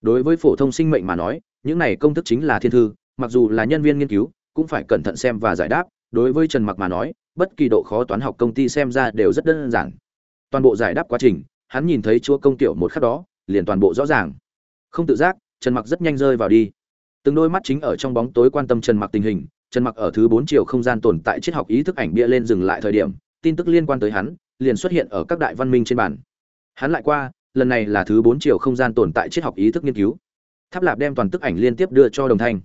Đối với phổ thông sinh mệnh mà nói, những này công thức chính là thiên thư, mặc dù là nhân viên nghiên cứu, cũng phải cẩn thận xem và giải đáp. Đối với trần mặc mà nói, bất kỳ độ khó toán học công ty xem ra đều rất đơn giản. Toàn bộ giải đáp quá trình, hắn nhìn thấy chúa công tiểu một khắc đó, liền toàn bộ rõ ràng. Không tự giác, trần mặc rất nhanh rơi vào đi. Từng đôi mắt chính ở trong bóng tối quan tâm trần mặc tình hình, trần mặc ở thứ bốn chiều không gian tồn tại triết học ý thức ảnh bia lên dừng lại thời điểm, tin tức liên quan tới hắn, liền xuất hiện ở các đại văn minh trên bản hắn lại qua, lần này là thứ bốn chiều không gian tồn tại triết học ý thức nghiên cứu. Tháp lạp đem toàn tức ảnh liên tiếp đưa cho đồng thanh.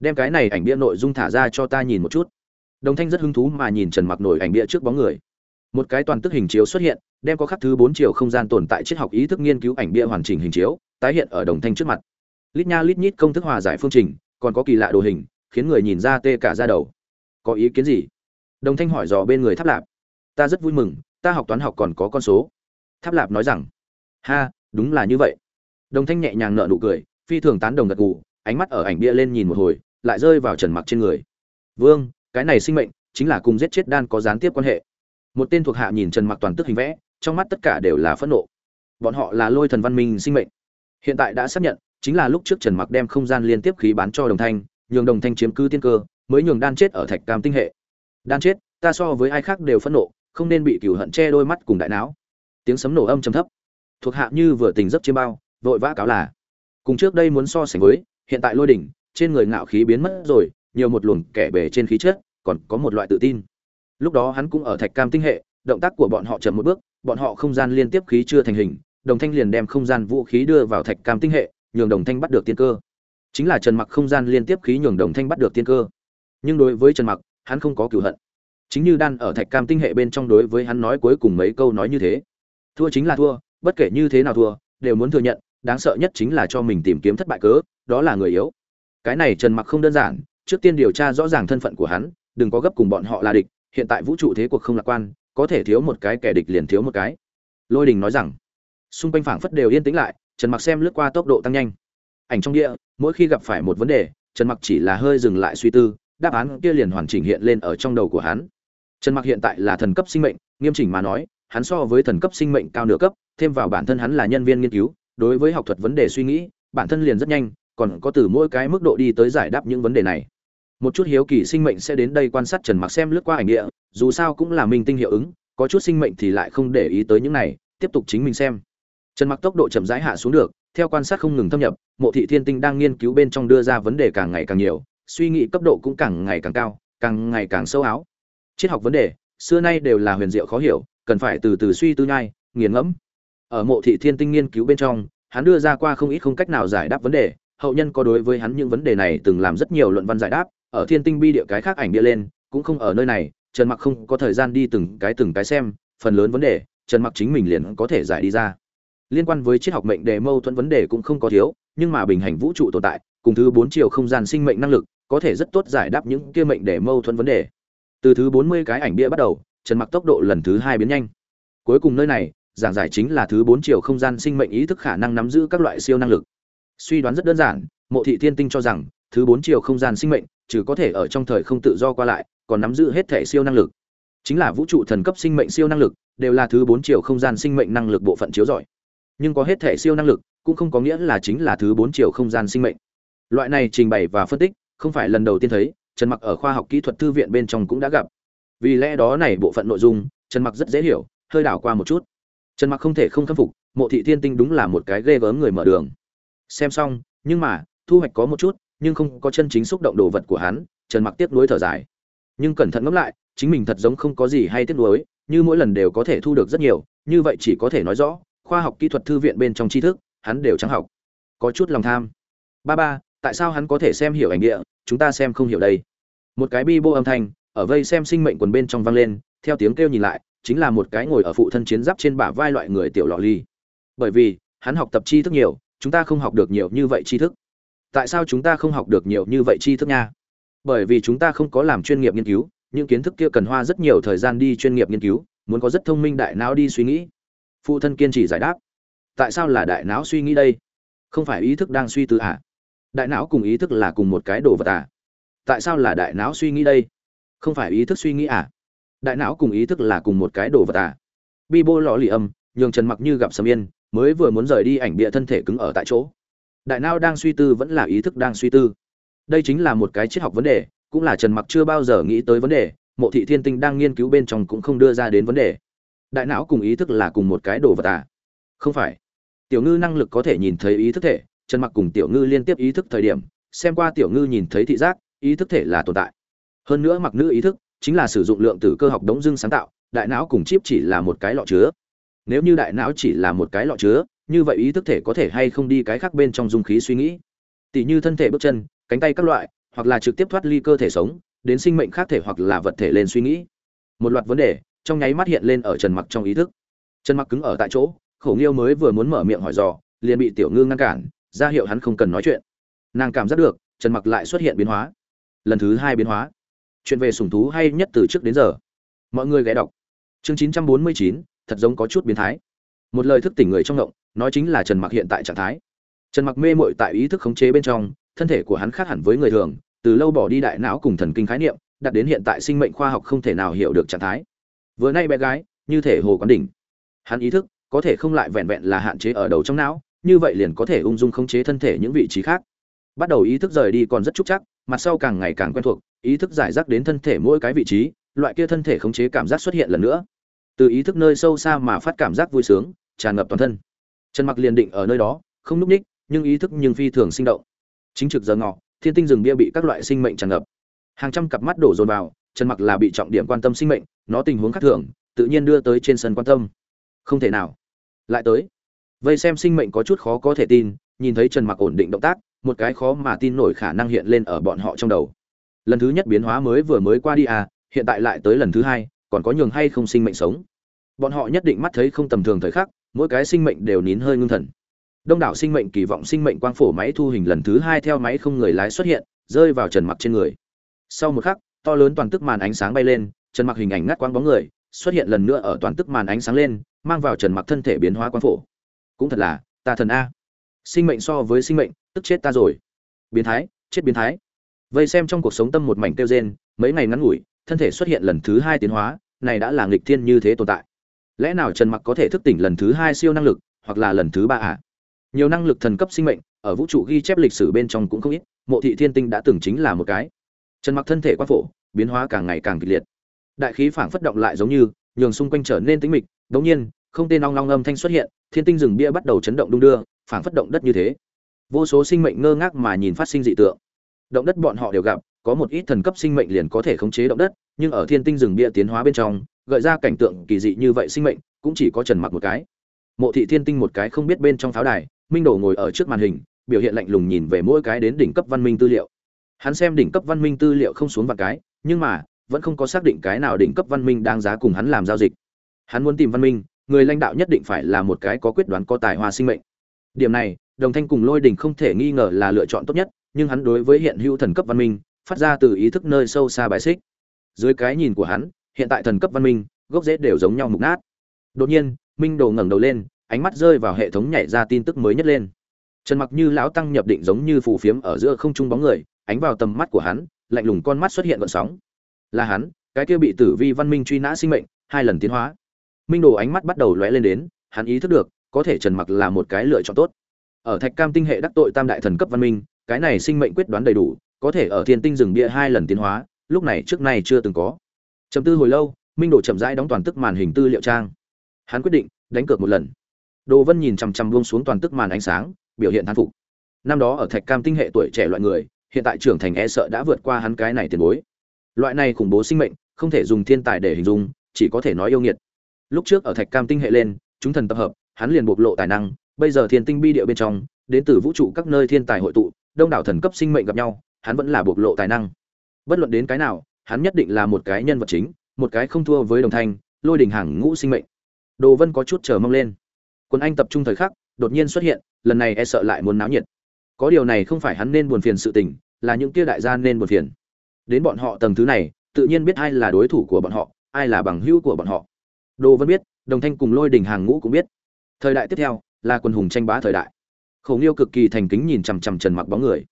Đem cái này ảnh bia nội dung thả ra cho ta nhìn một chút. Đồng thanh rất hứng thú mà nhìn trần mặc nổi ảnh bia trước bóng người. Một cái toàn tức hình chiếu xuất hiện, đem có khắc thứ bốn chiều không gian tồn tại triết học ý thức nghiên cứu ảnh bia hoàn chỉnh hình chiếu, tái hiện ở đồng thanh trước mặt. Lít nha lít nhít công thức hòa giải phương trình, còn có kỳ lạ đồ hình, khiến người nhìn ra tê cả ra đầu. Có ý kiến gì? Đồng thanh hỏi dò bên người tháp lạp. Ta rất vui mừng, ta học toán học còn có con số tháp lạp nói rằng, ha, đúng là như vậy. Đồng thanh nhẹ nhàng nợ nụ cười, phi thường tán đồng gật gù, ánh mắt ở ảnh bia lên nhìn một hồi, lại rơi vào trần mặc trên người. Vương, cái này sinh mệnh chính là cùng giết chết đan có gián tiếp quan hệ. Một tên thuộc hạ nhìn trần mặc toàn tức hình vẽ, trong mắt tất cả đều là phẫn nộ. Bọn họ là lôi thần văn minh sinh mệnh. Hiện tại đã xác nhận, chính là lúc trước trần mặc đem không gian liên tiếp khí bán cho đồng thanh, nhường đồng thanh chiếm cứ tiên cơ, mới nhường đan chết ở thạch cam tinh hệ. Đan chết, ta so với ai khác đều phẫn nộ, không nên bị cửu hận che đôi mắt cùng đại não tiếng sấm nổ âm trầm thấp. Thuộc hạ như vừa tình giấc chiêm bao, vội vã cáo là, cùng trước đây muốn so sánh với, hiện tại lôi đỉnh, trên người ngạo khí biến mất rồi, nhiều một luồng kẻ bề trên khí chất, còn có một loại tự tin. Lúc đó hắn cũng ở thạch cam tinh hệ, động tác của bọn họ chậm một bước, bọn họ không gian liên tiếp khí chưa thành hình, đồng thanh liền đem không gian vũ khí đưa vào thạch cam tinh hệ, nhường đồng thanh bắt được tiên cơ. Chính là trần mặc không gian liên tiếp khí nhường đồng thanh bắt được tiên cơ. Nhưng đối với trần mặc, hắn không có cửu hận. Chính như đan ở thạch cam tinh hệ bên trong đối với hắn nói cuối cùng mấy câu nói như thế thua chính là thua, bất kể như thế nào thua, đều muốn thừa nhận, đáng sợ nhất chính là cho mình tìm kiếm thất bại cớ, đó là người yếu. Cái này trần mặc không đơn giản, trước tiên điều tra rõ ràng thân phận của hắn, đừng có gấp cùng bọn họ là địch, hiện tại vũ trụ thế cuộc không lạc quan, có thể thiếu một cái kẻ địch liền thiếu một cái. Lôi đình nói rằng, xung quanh phảng phất đều yên tĩnh lại, trần mặc xem lướt qua tốc độ tăng nhanh. Ảnh trong địa, mỗi khi gặp phải một vấn đề, trần mặc chỉ là hơi dừng lại suy tư, đáp án kia liền hoàn chỉnh hiện lên ở trong đầu của hắn. Trần mặc hiện tại là thần cấp sinh mệnh, nghiêm chỉnh mà nói hắn so với thần cấp sinh mệnh cao nửa cấp, thêm vào bản thân hắn là nhân viên nghiên cứu, đối với học thuật vấn đề suy nghĩ, bản thân liền rất nhanh, còn có từ mỗi cái mức độ đi tới giải đáp những vấn đề này. Một chút hiếu kỳ sinh mệnh sẽ đến đây quan sát trần mặc xem lướt qua ảnh địa, dù sao cũng là mình tinh hiệu ứng, có chút sinh mệnh thì lại không để ý tới những này, tiếp tục chính mình xem. Trần mặc tốc độ chậm rãi hạ xuống được, theo quan sát không ngừng thâm nhập, mộ thị thiên tinh đang nghiên cứu bên trong đưa ra vấn đề càng ngày càng nhiều, suy nghĩ cấp độ cũng càng ngày càng cao, càng ngày càng sâu áo. Triết học vấn đề, xưa nay đều là huyền diệu khó hiểu cần phải từ từ suy tư nhai, nghiền ngẫm. Ở mộ thị thiên tinh nghiên cứu bên trong, hắn đưa ra qua không ít không cách nào giải đáp vấn đề, hậu nhân có đối với hắn những vấn đề này từng làm rất nhiều luận văn giải đáp, ở thiên tinh bi địa cái khác ảnh bia lên, cũng không ở nơi này, trần mặc không có thời gian đi từng cái từng cái xem, phần lớn vấn đề, trần mặc chính mình liền có thể giải đi ra. Liên quan với triết học mệnh đề mâu thuẫn vấn đề cũng không có thiếu, nhưng mà bình hành vũ trụ tồn tại, cùng thứ bốn chiều không gian sinh mệnh năng lực, có thể rất tốt giải đáp những kia mệnh đề mâu thuẫn vấn đề. Từ thứ bốn mươi cái ảnh bia bắt đầu trần mặc tốc độ lần thứ hai biến nhanh. Cuối cùng nơi này, giảng giải chính là thứ bốn chiều không gian sinh mệnh ý thức khả năng nắm giữ các loại siêu năng lực. Suy đoán rất đơn giản, mộ thị thiên tinh cho rằng, thứ bốn chiều không gian sinh mệnh, trừ có thể ở trong thời không tự do qua lại, còn nắm giữ hết thể siêu năng lực. Chính là vũ trụ thần cấp sinh mệnh siêu năng lực, đều là thứ bốn chiều không gian sinh mệnh năng lực bộ phận chiếu giỏi nhưng có hết thể siêu năng lực, cũng không có nghĩa là chính là thứ bốn chiều không gian sinh mệnh. Loại này trình bày và phân tích, không phải lần đầu tiên thấy, trần mặc ở khoa học kỹ thuật thư viện bên trong cũng đã gặp vì lẽ đó này bộ phận nội dung, trần mặc rất dễ hiểu, hơi đảo qua một chút. Trần mặc không thể không khâm phục, mộ thị thiên tinh đúng là một cái ghê gớm người mở đường. Xem xong, nhưng mà, thu hoạch có một chút, nhưng không có chân chính xúc động đồ vật của hắn, trần mặc tiếp nối thở dài. Nhưng cẩn thận ngẫm lại, chính mình thật giống không có gì hay tiếc nuối, như mỗi lần đều có thể thu được rất nhiều, như vậy chỉ có thể nói rõ, khoa học kỹ thuật thư viện bên trong tri thức, hắn đều trắng học. Có chút lòng tham. Ba ba, tại sao hắn có thể xem hiểu ảnh địa, chúng ta xem không hiểu đây? Một cái bi bô âm thanh ở vây xem sinh mệnh quần bên trong vang lên, theo tiếng kêu nhìn lại, chính là một cái ngồi ở phụ thân chiến giáp trên bả vai loại người tiểu lọ ly bởi vì, hắn học tập tri thức nhiều, chúng ta không học được nhiều như vậy tri thức. Tại sao chúng ta không học được nhiều như vậy tri thức nha? Bởi vì chúng ta không có làm chuyên nghiệp nghiên cứu, những kiến thức kia cần hoa rất nhiều thời gian đi chuyên nghiệp nghiên cứu, muốn có rất thông minh đại não đi suy nghĩ. Phụ thân kiên trì giải đáp. Tại sao là đại não suy nghĩ đây? Không phải ý thức đang suy tư à? Đại não cùng ý thức là cùng một cái đồ vật à? Tại sao là đại não suy nghĩ đây? Không phải ý thức suy nghĩ à? Đại não cùng ý thức là cùng một cái đồ vật à? Bi bô lò lì âm, nhường trần mặc như gặp sầm yên, mới vừa muốn rời đi ảnh bịa thân thể cứng ở tại chỗ. Đại não đang suy tư vẫn là ý thức đang suy tư. Đây chính là một cái triết học vấn đề, cũng là trần mặc chưa bao giờ nghĩ tới vấn đề, mộ thị thiên tinh đang nghiên cứu bên trong cũng không đưa ra đến vấn đề. Đại não cùng ý thức là cùng một cái đồ vật à? Không phải. Tiểu ngư năng lực có thể nhìn thấy ý thức thể, trần mặc cùng tiểu ngư liên tiếp ý thức thời điểm, xem qua tiểu ngư nhìn thấy thị giác, ý thức thể là tồn tại hơn nữa mặc nữ ý thức, chính là sử dụng lượng tử cơ học đống dưng sáng tạo, đại não cùng chip chỉ là một cái lọ chứa. Nếu như đại não chỉ là một cái lọ chứa, như vậy ý thức thể có thể hay không đi cái khác bên trong dung khí suy nghĩ. Tỷ như thân thể bước chân, cánh tay các loại, hoặc là trực tiếp thoát ly cơ thể sống, đến sinh mệnh khác thể hoặc là vật thể lên suy nghĩ. Một loạt vấn đề, trong nháy mắt hiện lên ở trần mặc trong ý thức. Trần mặc cứng ở tại chỗ, khổ nghiêu mới vừa muốn mở miệng hỏi dò, liền bị tiểu ngư ngăn cản, ra hiệu hắn không cần nói chuyện. Nàng cảm giác được, trần mặc lại xuất hiện biến hóa. Lần thứ hai biến hóa chuyện về sủng thú hay nhất từ trước đến giờ. Mọi người ghé đọc. Chương 949, thật giống có chút biến thái. Một lời thức tỉnh người trong động nói chính là trần mặc hiện tại trạng thái. Trần mặc mê mội tại ý thức khống chế bên trong thân thể của hắn khác hẳn với người thường từ lâu bỏ đi đại não cùng thần kinh khái niệm đặt đến hiện tại sinh mệnh khoa học không thể nào hiểu được trạng thái. Vừa nay bé gái như thể hồ quán đỉnh. Hắn ý thức có thể không lại vẹn vẹn là hạn chế ở đầu trong não như vậy liền có thể ung dung khống chế thân thể những vị trí khác. Bắt đầu ý thức rời đi còn rất trúc chắc mặt sau càng ngày càng quen thuộc ý thức giải rác đến thân thể mỗi cái vị trí, loại kia thân thể khống chế cảm giác xuất hiện lần nữa. Từ ý thức nơi sâu xa mà phát cảm giác vui sướng, tràn ngập toàn thân. Trần mặc liền định ở nơi đó, không núp ních, nhưng ý thức nhưng phi thường sinh động. Chính trực giờ ngọ, thiên tinh rừng bia bị các loại sinh mệnh tràn ngập. Hàng trăm cặp mắt đổ dồn vào, trần mặc là bị trọng điểm quan tâm sinh mệnh, nó tình huống khác thường, tự nhiên đưa tới trên sân quan tâm. Không thể nào. Lại tới. Vây xem sinh mệnh có chút khó có thể tin, nhìn thấy trần mặc ổn định động tác, một cái khó mà tin nổi khả năng hiện lên ở bọn họ trong đầu lần thứ nhất biến hóa mới vừa mới qua đi à hiện tại lại tới lần thứ hai, còn có nhường hay không sinh mệnh sống? Bọn họ nhất định mắt thấy không tầm thường thời khắc, mỗi cái sinh mệnh đều nín hơi ngưng thần. Đông đảo sinh mệnh kỳ vọng sinh mệnh quang phổ máy thu hình lần thứ hai theo máy không người lái xuất hiện, rơi vào trần mặc trên người. Sau một khắc, to lớn toàn tức màn ánh sáng bay lên, trần mặc hình ảnh ngắt quang bóng người, xuất hiện lần nữa ở toàn tức màn ánh sáng lên, mang vào trần mặc thân thể biến hóa quang phổ. Cũng thật là, ta thần a. Sinh mệnh so với sinh mệnh, tức chết ta rồi. Biến thái, chết biến thái vây xem trong cuộc sống tâm một mảnh tiêu rên, mấy ngày ngắn ngủi, thân thể xuất hiện lần thứ hai tiến hóa, này đã là nghịch thiên như thế tồn tại. Lẽ nào trần mặc có thể thức tỉnh lần thứ hai siêu năng lực, hoặc là lần thứ ba à? nhiều năng lực thần cấp sinh mệnh, ở vũ trụ ghi chép lịch sử bên trong cũng không ít, mộ thị thiên tinh đã từng chính là một cái. Trần mặc thân thể quan phổ, biến hóa càng ngày càng kịch liệt. Đại khí phảng phất động lại giống như, nhường xung quanh trở nên tĩnh mịch, đống nhiên, không tên ong long âm thanh xuất hiện, thiên tinh rừng bia bắt đầu chấn động đung đưa, phảng phất động đất như thế. Vô số sinh mệnh ngơ ngác mà nhìn phát sinh dị tượng động đất bọn họ đều gặp, có một ít thần cấp sinh mệnh liền có thể khống chế động đất, nhưng ở thiên tinh rừng bia tiến hóa bên trong, gợi ra cảnh tượng kỳ dị như vậy sinh mệnh, cũng chỉ có trần mặc một cái. Mộ thị thiên tinh một cái không biết bên trong pháo đài, minh đồ ngồi ở trước màn hình, biểu hiện lạnh lùng nhìn về mỗi cái đến đỉnh cấp văn minh tư liệu. Hắn xem đỉnh cấp văn minh tư liệu không xuống vài cái, nhưng mà, vẫn không có xác định cái nào đỉnh cấp văn minh đáng giá cùng hắn làm giao dịch. Hắn muốn tìm văn minh, người lãnh đạo nhất định phải là một cái có quyết đoán có tài hoa sinh mệnh. Điểm này, đồng thanh cùng lôi đình không thể nghi ngờ là lựa chọn tốt nhất nhưng hắn đối với hiện hữu thần cấp văn minh, phát ra từ ý thức nơi sâu xa bài xích. Dưới cái nhìn của hắn, hiện tại thần cấp văn minh, gốc rễ đều giống nhau mục nát. Đột nhiên, minh đồ ngẩng đầu lên, ánh mắt rơi vào hệ thống nhảy ra tin tức mới nhất lên. Trần mặc như lão tăng nhập định giống như phù phiếm ở giữa không trung bóng người, ánh vào tầm mắt của hắn, lạnh lùng con mắt xuất hiện gọn sóng. Là hắn, cái kia bị tử vi văn minh truy nã sinh mệnh, hai lần tiến hóa. Minh đồ ánh mắt bắt đầu lóe lên đến, hắn ý thức được, có thể trần mặc là một cái lựa chọn tốt. Ở thạch cam tinh hệ đắc tội tam đại thần cấp văn minh cái này sinh mệnh quyết đoán đầy đủ, có thể ở thiên tinh rừng bia hai lần tiến hóa, lúc này trước nay chưa từng có. Chậm tư hồi lâu, minh đồ chậm rãi đóng toàn tức màn hình tư liệu trang. Hắn quyết định, đánh cược một lần. Đồ vân nhìn chằm chằm buông xuống toàn tức màn ánh sáng, biểu hiện thán phục. Năm đó ở thạch cam tinh hệ tuổi trẻ loại người, hiện tại trưởng thành e sợ đã vượt qua hắn cái này tiền bối. Loại này khủng bố sinh mệnh, không thể dùng thiên tài để hình dung, chỉ có thể nói yêu nghiệt. Lúc trước ở thạch cam tinh hệ lên, chúng thần tập hợp, hắn liền bộc lộ tài năng, bây giờ thiên tinh bi địa bên trong, đến từ vũ trụ các nơi thiên tài hội tụ đông đảo thần cấp sinh mệnh gặp nhau, hắn vẫn là bộc lộ tài năng. Bất luận đến cái nào, hắn nhất định là một cái nhân vật chính, một cái không thua với đồng thanh, lôi đình hàng ngũ sinh mệnh. Đồ vân có chút chờ mong lên. Quân anh tập trung thời khắc, đột nhiên xuất hiện, lần này e sợ lại muốn náo nhiệt. Có điều này không phải hắn nên buồn phiền sự tình, là những kia đại gia nên buồn phiền. Đến bọn họ tầng thứ này, tự nhiên biết ai là đối thủ của bọn họ, ai là bằng hữu của bọn họ. Đồ vân biết, đồng thanh cùng lôi đình hàng ngũ cũng biết. Thời đại tiếp theo, là quân hùng tranh bá thời đại khổ nghiêu cực kỳ thành kính nhìn chằm chằm trần mặc bóng người.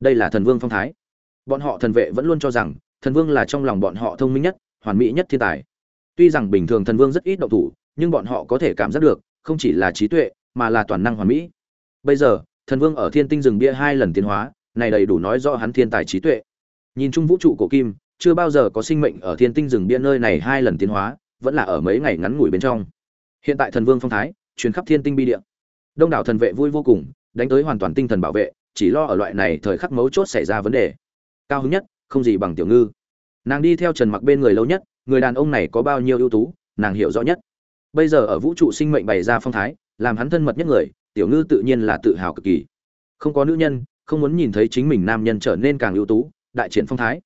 Đây là thần vương phong thái. Bọn họ thần vệ vẫn luôn cho rằng, thần vương là trong lòng bọn họ thông minh nhất, hoàn mỹ nhất thiên tài. Tuy rằng bình thường thần vương rất ít động thủ, nhưng bọn họ có thể cảm giác được, không chỉ là trí tuệ, mà là toàn năng hoàn mỹ. Bây giờ, thần vương ở thiên tinh rừng bia hai lần tiến hóa, này đầy đủ nói rõ hắn thiên tài trí tuệ. Nhìn chung vũ trụ cổ kim, chưa bao giờ có sinh mệnh ở thiên tinh rừng bia nơi này hai lần tiến hóa, vẫn là ở mấy ngày ngắn ngủi bên trong. Hiện tại thần vương phong thái, truyền khắp thiên tinh bi địa. Đông đảo thần vệ vui vô cùng đánh tới hoàn toàn tinh thần bảo vệ, chỉ lo ở loại này thời khắc mấu chốt xảy ra vấn đề. Cao hứng nhất, không gì bằng tiểu ngư. Nàng đi theo trần mặc bên người lâu nhất, người đàn ông này có bao nhiêu ưu tú, nàng hiểu rõ nhất. Bây giờ ở vũ trụ sinh mệnh bày ra phong thái, làm hắn thân mật nhất người, tiểu ngư tự nhiên là tự hào cực kỳ. Không có nữ nhân, không muốn nhìn thấy chính mình nam nhân trở nên càng ưu tú, đại triển phong thái.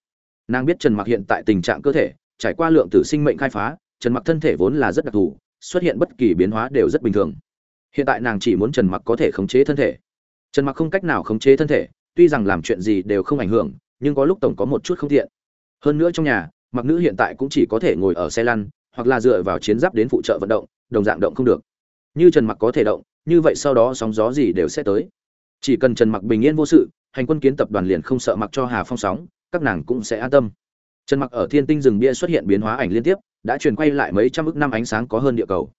Nàng biết trần mặc hiện tại tình trạng cơ thể, trải qua lượng tử sinh mệnh khai phá, trần mặc thân thể vốn là rất đặc thù, xuất hiện bất kỳ biến hóa đều rất bình thường hiện tại nàng chỉ muốn trần mặc có thể khống chế thân thể. Trần mặc không cách nào khống chế thân thể, tuy rằng làm chuyện gì đều không ảnh hưởng, nhưng có lúc tổng có một chút không thiện hơn nữa trong nhà, mặc nữ hiện tại cũng chỉ có thể ngồi ở xe lăn, hoặc là dựa vào chiến giáp đến phụ trợ vận động, đồng dạng động không được. Như trần mặc có thể động, như vậy sau đó sóng gió gì đều sẽ tới. Chỉ cần trần mặc bình yên vô sự, hành quân kiến tập đoàn liền không sợ mặc cho hà phong sóng, các nàng cũng sẽ an tâm. Trần mặc ở thiên tinh rừng bia xuất hiện biến hóa ảnh liên tiếp, đã truyền quay lại mấy trăm ức năm ánh sáng có hơn địa cầu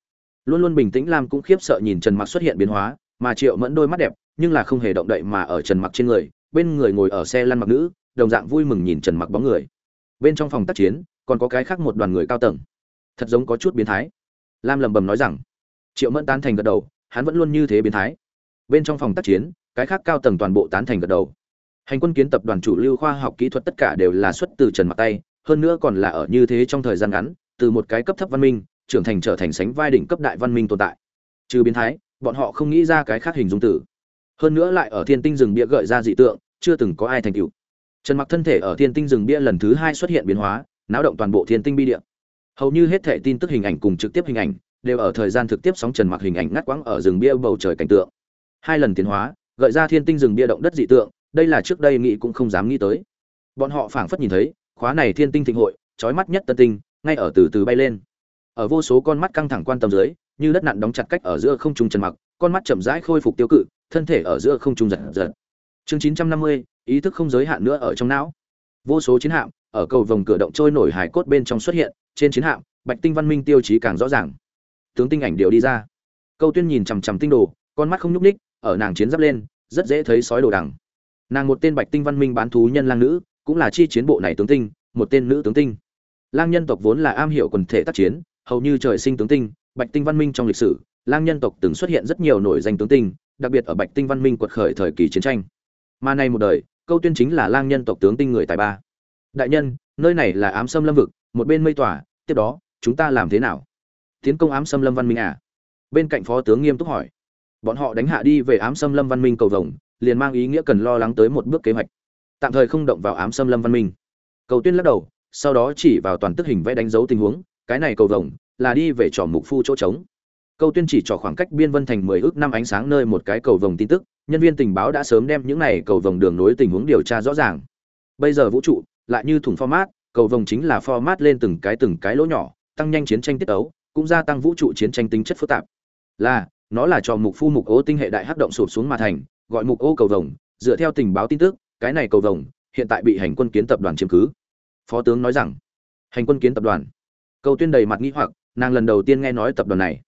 luôn luôn bình tĩnh lam cũng khiếp sợ nhìn trần mặc xuất hiện biến hóa, mà triệu mẫn đôi mắt đẹp, nhưng là không hề động đậy mà ở trần mặc trên người, bên người ngồi ở xe lăn mặc nữ, đồng dạng vui mừng nhìn trần mặc bóng người. Bên trong phòng tác chiến, còn có cái khác một đoàn người cao tầng. Thật giống có chút biến thái. Lam lầm bầm nói rằng, triệu mẫn tán thành gật đầu, hắn vẫn luôn như thế biến thái. Bên trong phòng tác chiến, cái khác cao tầng toàn bộ tán thành gật đầu. Hành quân kiến tập đoàn chủ lưu khoa học kỹ thuật tất cả đều là xuất từ trần mặc tay, hơn nữa còn là ở như thế trong thời gian ngắn, từ một cái cấp thấp văn minh trưởng thành trở thành sánh vai đỉnh cấp đại văn minh tồn tại. Trừ biến thái, bọn họ không nghĩ ra cái khác hình dung tử. Hơn nữa lại ở thiên tinh rừng bia gợi ra dị tượng, chưa từng có ai thành tựu. Trần mặc thân thể ở thiên tinh rừng bia lần thứ hai xuất hiện biến hóa, náo động toàn bộ thiên tinh bi địa. Hầu như hết thể tin tức hình ảnh cùng trực tiếp hình ảnh, đều ở thời gian thực tiếp sóng trần mặc hình ảnh ngắt quãng ở rừng bia bầu trời cảnh tượng. Hai lần tiến hóa, gợi ra thiên tinh rừng bia động đất dị tượng, đây là trước đây nghĩ cũng không dám nghĩ tới. Bọn họ phảng phất nhìn thấy, khóa này thiên tinh thịnh hội trói mắt nhất tân tinh, ngay ở từ từ bay lên ở vô số con mắt căng thẳng quan tâm dưới như đất nặn đóng chặt cách ở giữa không trung trần mặc con mắt chậm rãi khôi phục tiêu cự thân thể ở giữa không trung giật giật. Chương 950, ý thức không giới hạn nữa ở trong não. Vô số chiến hạm ở cầu vòng cửa động trôi nổi hải cốt bên trong xuất hiện trên chiến hạm bạch tinh văn minh tiêu chí càng rõ ràng. Tướng tinh ảnh điều đi ra. Câu tuyên nhìn chằm chằm tinh đồ con mắt không nhúc ních ở nàng chiến giáp lên rất dễ thấy sói đồ đằng. Nàng một tên bạch tinh văn minh bán thú nhân lang nữ cũng là chi chiến bộ này tướng tinh một tên nữ tướng tinh. Lang nhân tộc vốn là am hiểu quần thể tác chiến hầu như trời sinh tướng tinh, bạch tinh văn minh trong lịch sử, lang nhân tộc từng xuất hiện rất nhiều nổi danh tướng tinh, đặc biệt ở bạch tinh văn minh quật khởi thời kỳ chiến tranh. Mà này một đời, câu tuyên chính là lang nhân tộc tướng tinh người tài ba. Đại nhân, nơi này là ám sâm lâm vực, một bên mây tỏa, tiếp đó, chúng ta làm thế nào? Tiến công ám sâm lâm văn minh à? Bên cạnh phó tướng nghiêm túc hỏi. Bọn họ đánh hạ đi về ám sâm lâm văn minh cầu vồng, liền mang ý nghĩa cần lo lắng tới một bước kế hoạch. Tạm thời không động vào ám sâm lâm văn minh. Cầu tuyên lắc đầu, sau đó chỉ vào toàn tức hình vẽ đánh dấu tình huống cái này cầu vồng là đi về trò mục phu chỗ trống. Câu tuyên chỉ trò khoảng cách biên vân thành mười ước năm ánh sáng nơi một cái cầu vồng tin tức, nhân viên tình báo đã sớm đem những này cầu vồng đường nối tình huống điều tra rõ ràng. Bây giờ vũ trụ lại như thùng format, cầu vồng chính là format lên từng cái từng cái lỗ nhỏ, tăng nhanh chiến tranh tiết ấu, cũng gia tăng vũ trụ chiến tranh tính chất phức tạp. Là, nó là trò mục phu mục ô tinh hệ đại hắc động sụp xuống mà thành, gọi mục ô cầu vồng, dựa theo tình báo tin tức, cái này cầu vồng hiện tại bị hành quân kiến tập đoàn chiếm cứ. Phó tướng nói rằng, hành quân kiến tập đoàn câu tuyên đầy mặt nghĩ hoặc, nàng lần đầu tiên nghe nói tập đoàn này.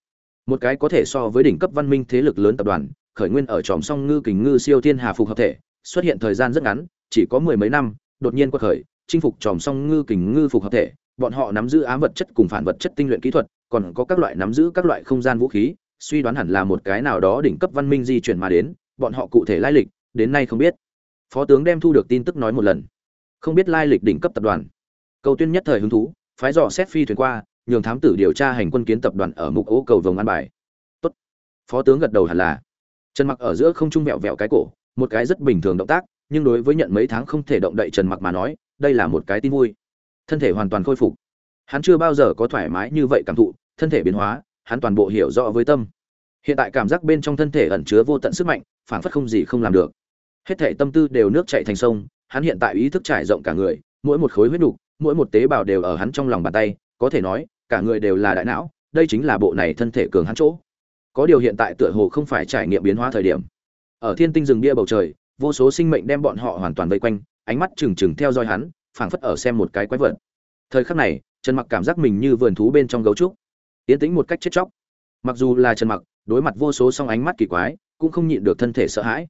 Một cái có thể so với đỉnh cấp văn minh thế lực lớn tập đoàn, khởi nguyên ở tròm song ngư kình ngư siêu thiên hà phục hợp thể, xuất hiện thời gian rất ngắn, chỉ có mười mấy năm, đột nhiên quật khởi, chinh phục tròm song ngư kình ngư phục hợp thể, bọn họ nắm giữ ám vật chất cùng phản vật chất tinh luyện kỹ thuật, còn có các loại nắm giữ các loại không gian vũ khí, suy đoán hẳn là một cái nào đó đỉnh cấp văn minh di chuyển mà đến, bọn họ cụ thể lai lịch, đến nay không biết. Phó tướng đem thu được tin tức nói một lần. Không biết lai lịch đỉnh cấp tập đoàn. Cầu tuyên nhất thời hứng thú phái dò xét phi thuyền qua, nhường thám tử điều tra hành quân kiến tập đoàn ở mục ố cầu vồng an bài. Tốt. Phó tướng gật đầu hẳn là. Trần mặc ở giữa không trung mẹo vẹo cái cổ, một cái rất bình thường động tác, nhưng đối với nhận mấy tháng không thể động đậy trần mặc mà nói, đây là một cái tin vui. Thân thể hoàn toàn khôi phục. Hắn chưa bao giờ có thoải mái như vậy cảm thụ, thân thể biến hóa, hắn toàn bộ hiểu rõ với tâm. Hiện tại cảm giác bên trong thân thể ẩn chứa vô tận sức mạnh phản phất không gì không làm được. Hết thể tâm tư đều nước chảy thành sông, hắn hiện tại ý thức trải rộng cả người, mỗi một khối huyết đủ mỗi một tế bào đều ở hắn trong lòng bàn tay, có thể nói, cả người đều là đại não, đây chính là bộ này thân thể cường hắn chỗ. Có điều hiện tại tựa hồ không phải trải nghiệm biến hóa thời điểm. Ở thiên tinh rừng bia bầu trời, vô số sinh mệnh đem bọn họ hoàn toàn vây quanh, ánh mắt trừng trừng theo dõi hắn, phảng phất ở xem một cái quái vật. Thời khắc này, trần mặc cảm giác mình như vườn thú bên trong gấu trúc. Tiến tĩnh một cách chết chóc. Mặc dù là trần mặc, đối mặt vô số song ánh mắt kỳ quái, cũng không nhịn được thân thể sợ hãi.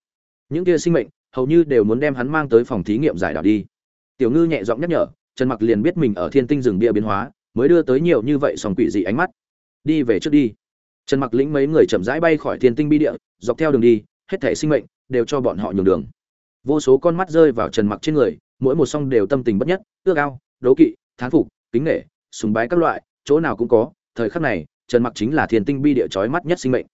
Những kia sinh mệnh, hầu như đều muốn đem hắn mang tới phòng thí nghiệm giải đảo đi. Tiểu ngư nhẹ giọng nhắc nhở trần mặc liền biết mình ở thiên tinh rừng bia biến hóa, mới đưa tới nhiều như vậy sòng quỷ dị ánh mắt. Đi về trước đi. Trần mặc lĩnh mấy người chậm rãi bay khỏi thiên tinh bi địa, dọc theo đường đi, hết thể sinh mệnh đều cho bọn họ nhường đường. Vô số con mắt rơi vào trần mặc trên người, mỗi một song đều tâm tình bất nhất, ước ao, đố kỵ, thán phục, kính nể, sùng bái các loại, chỗ nào cũng có, thời khắc này, trần mặc chính là thiên tinh bi địa chói mắt nhất sinh mệnh.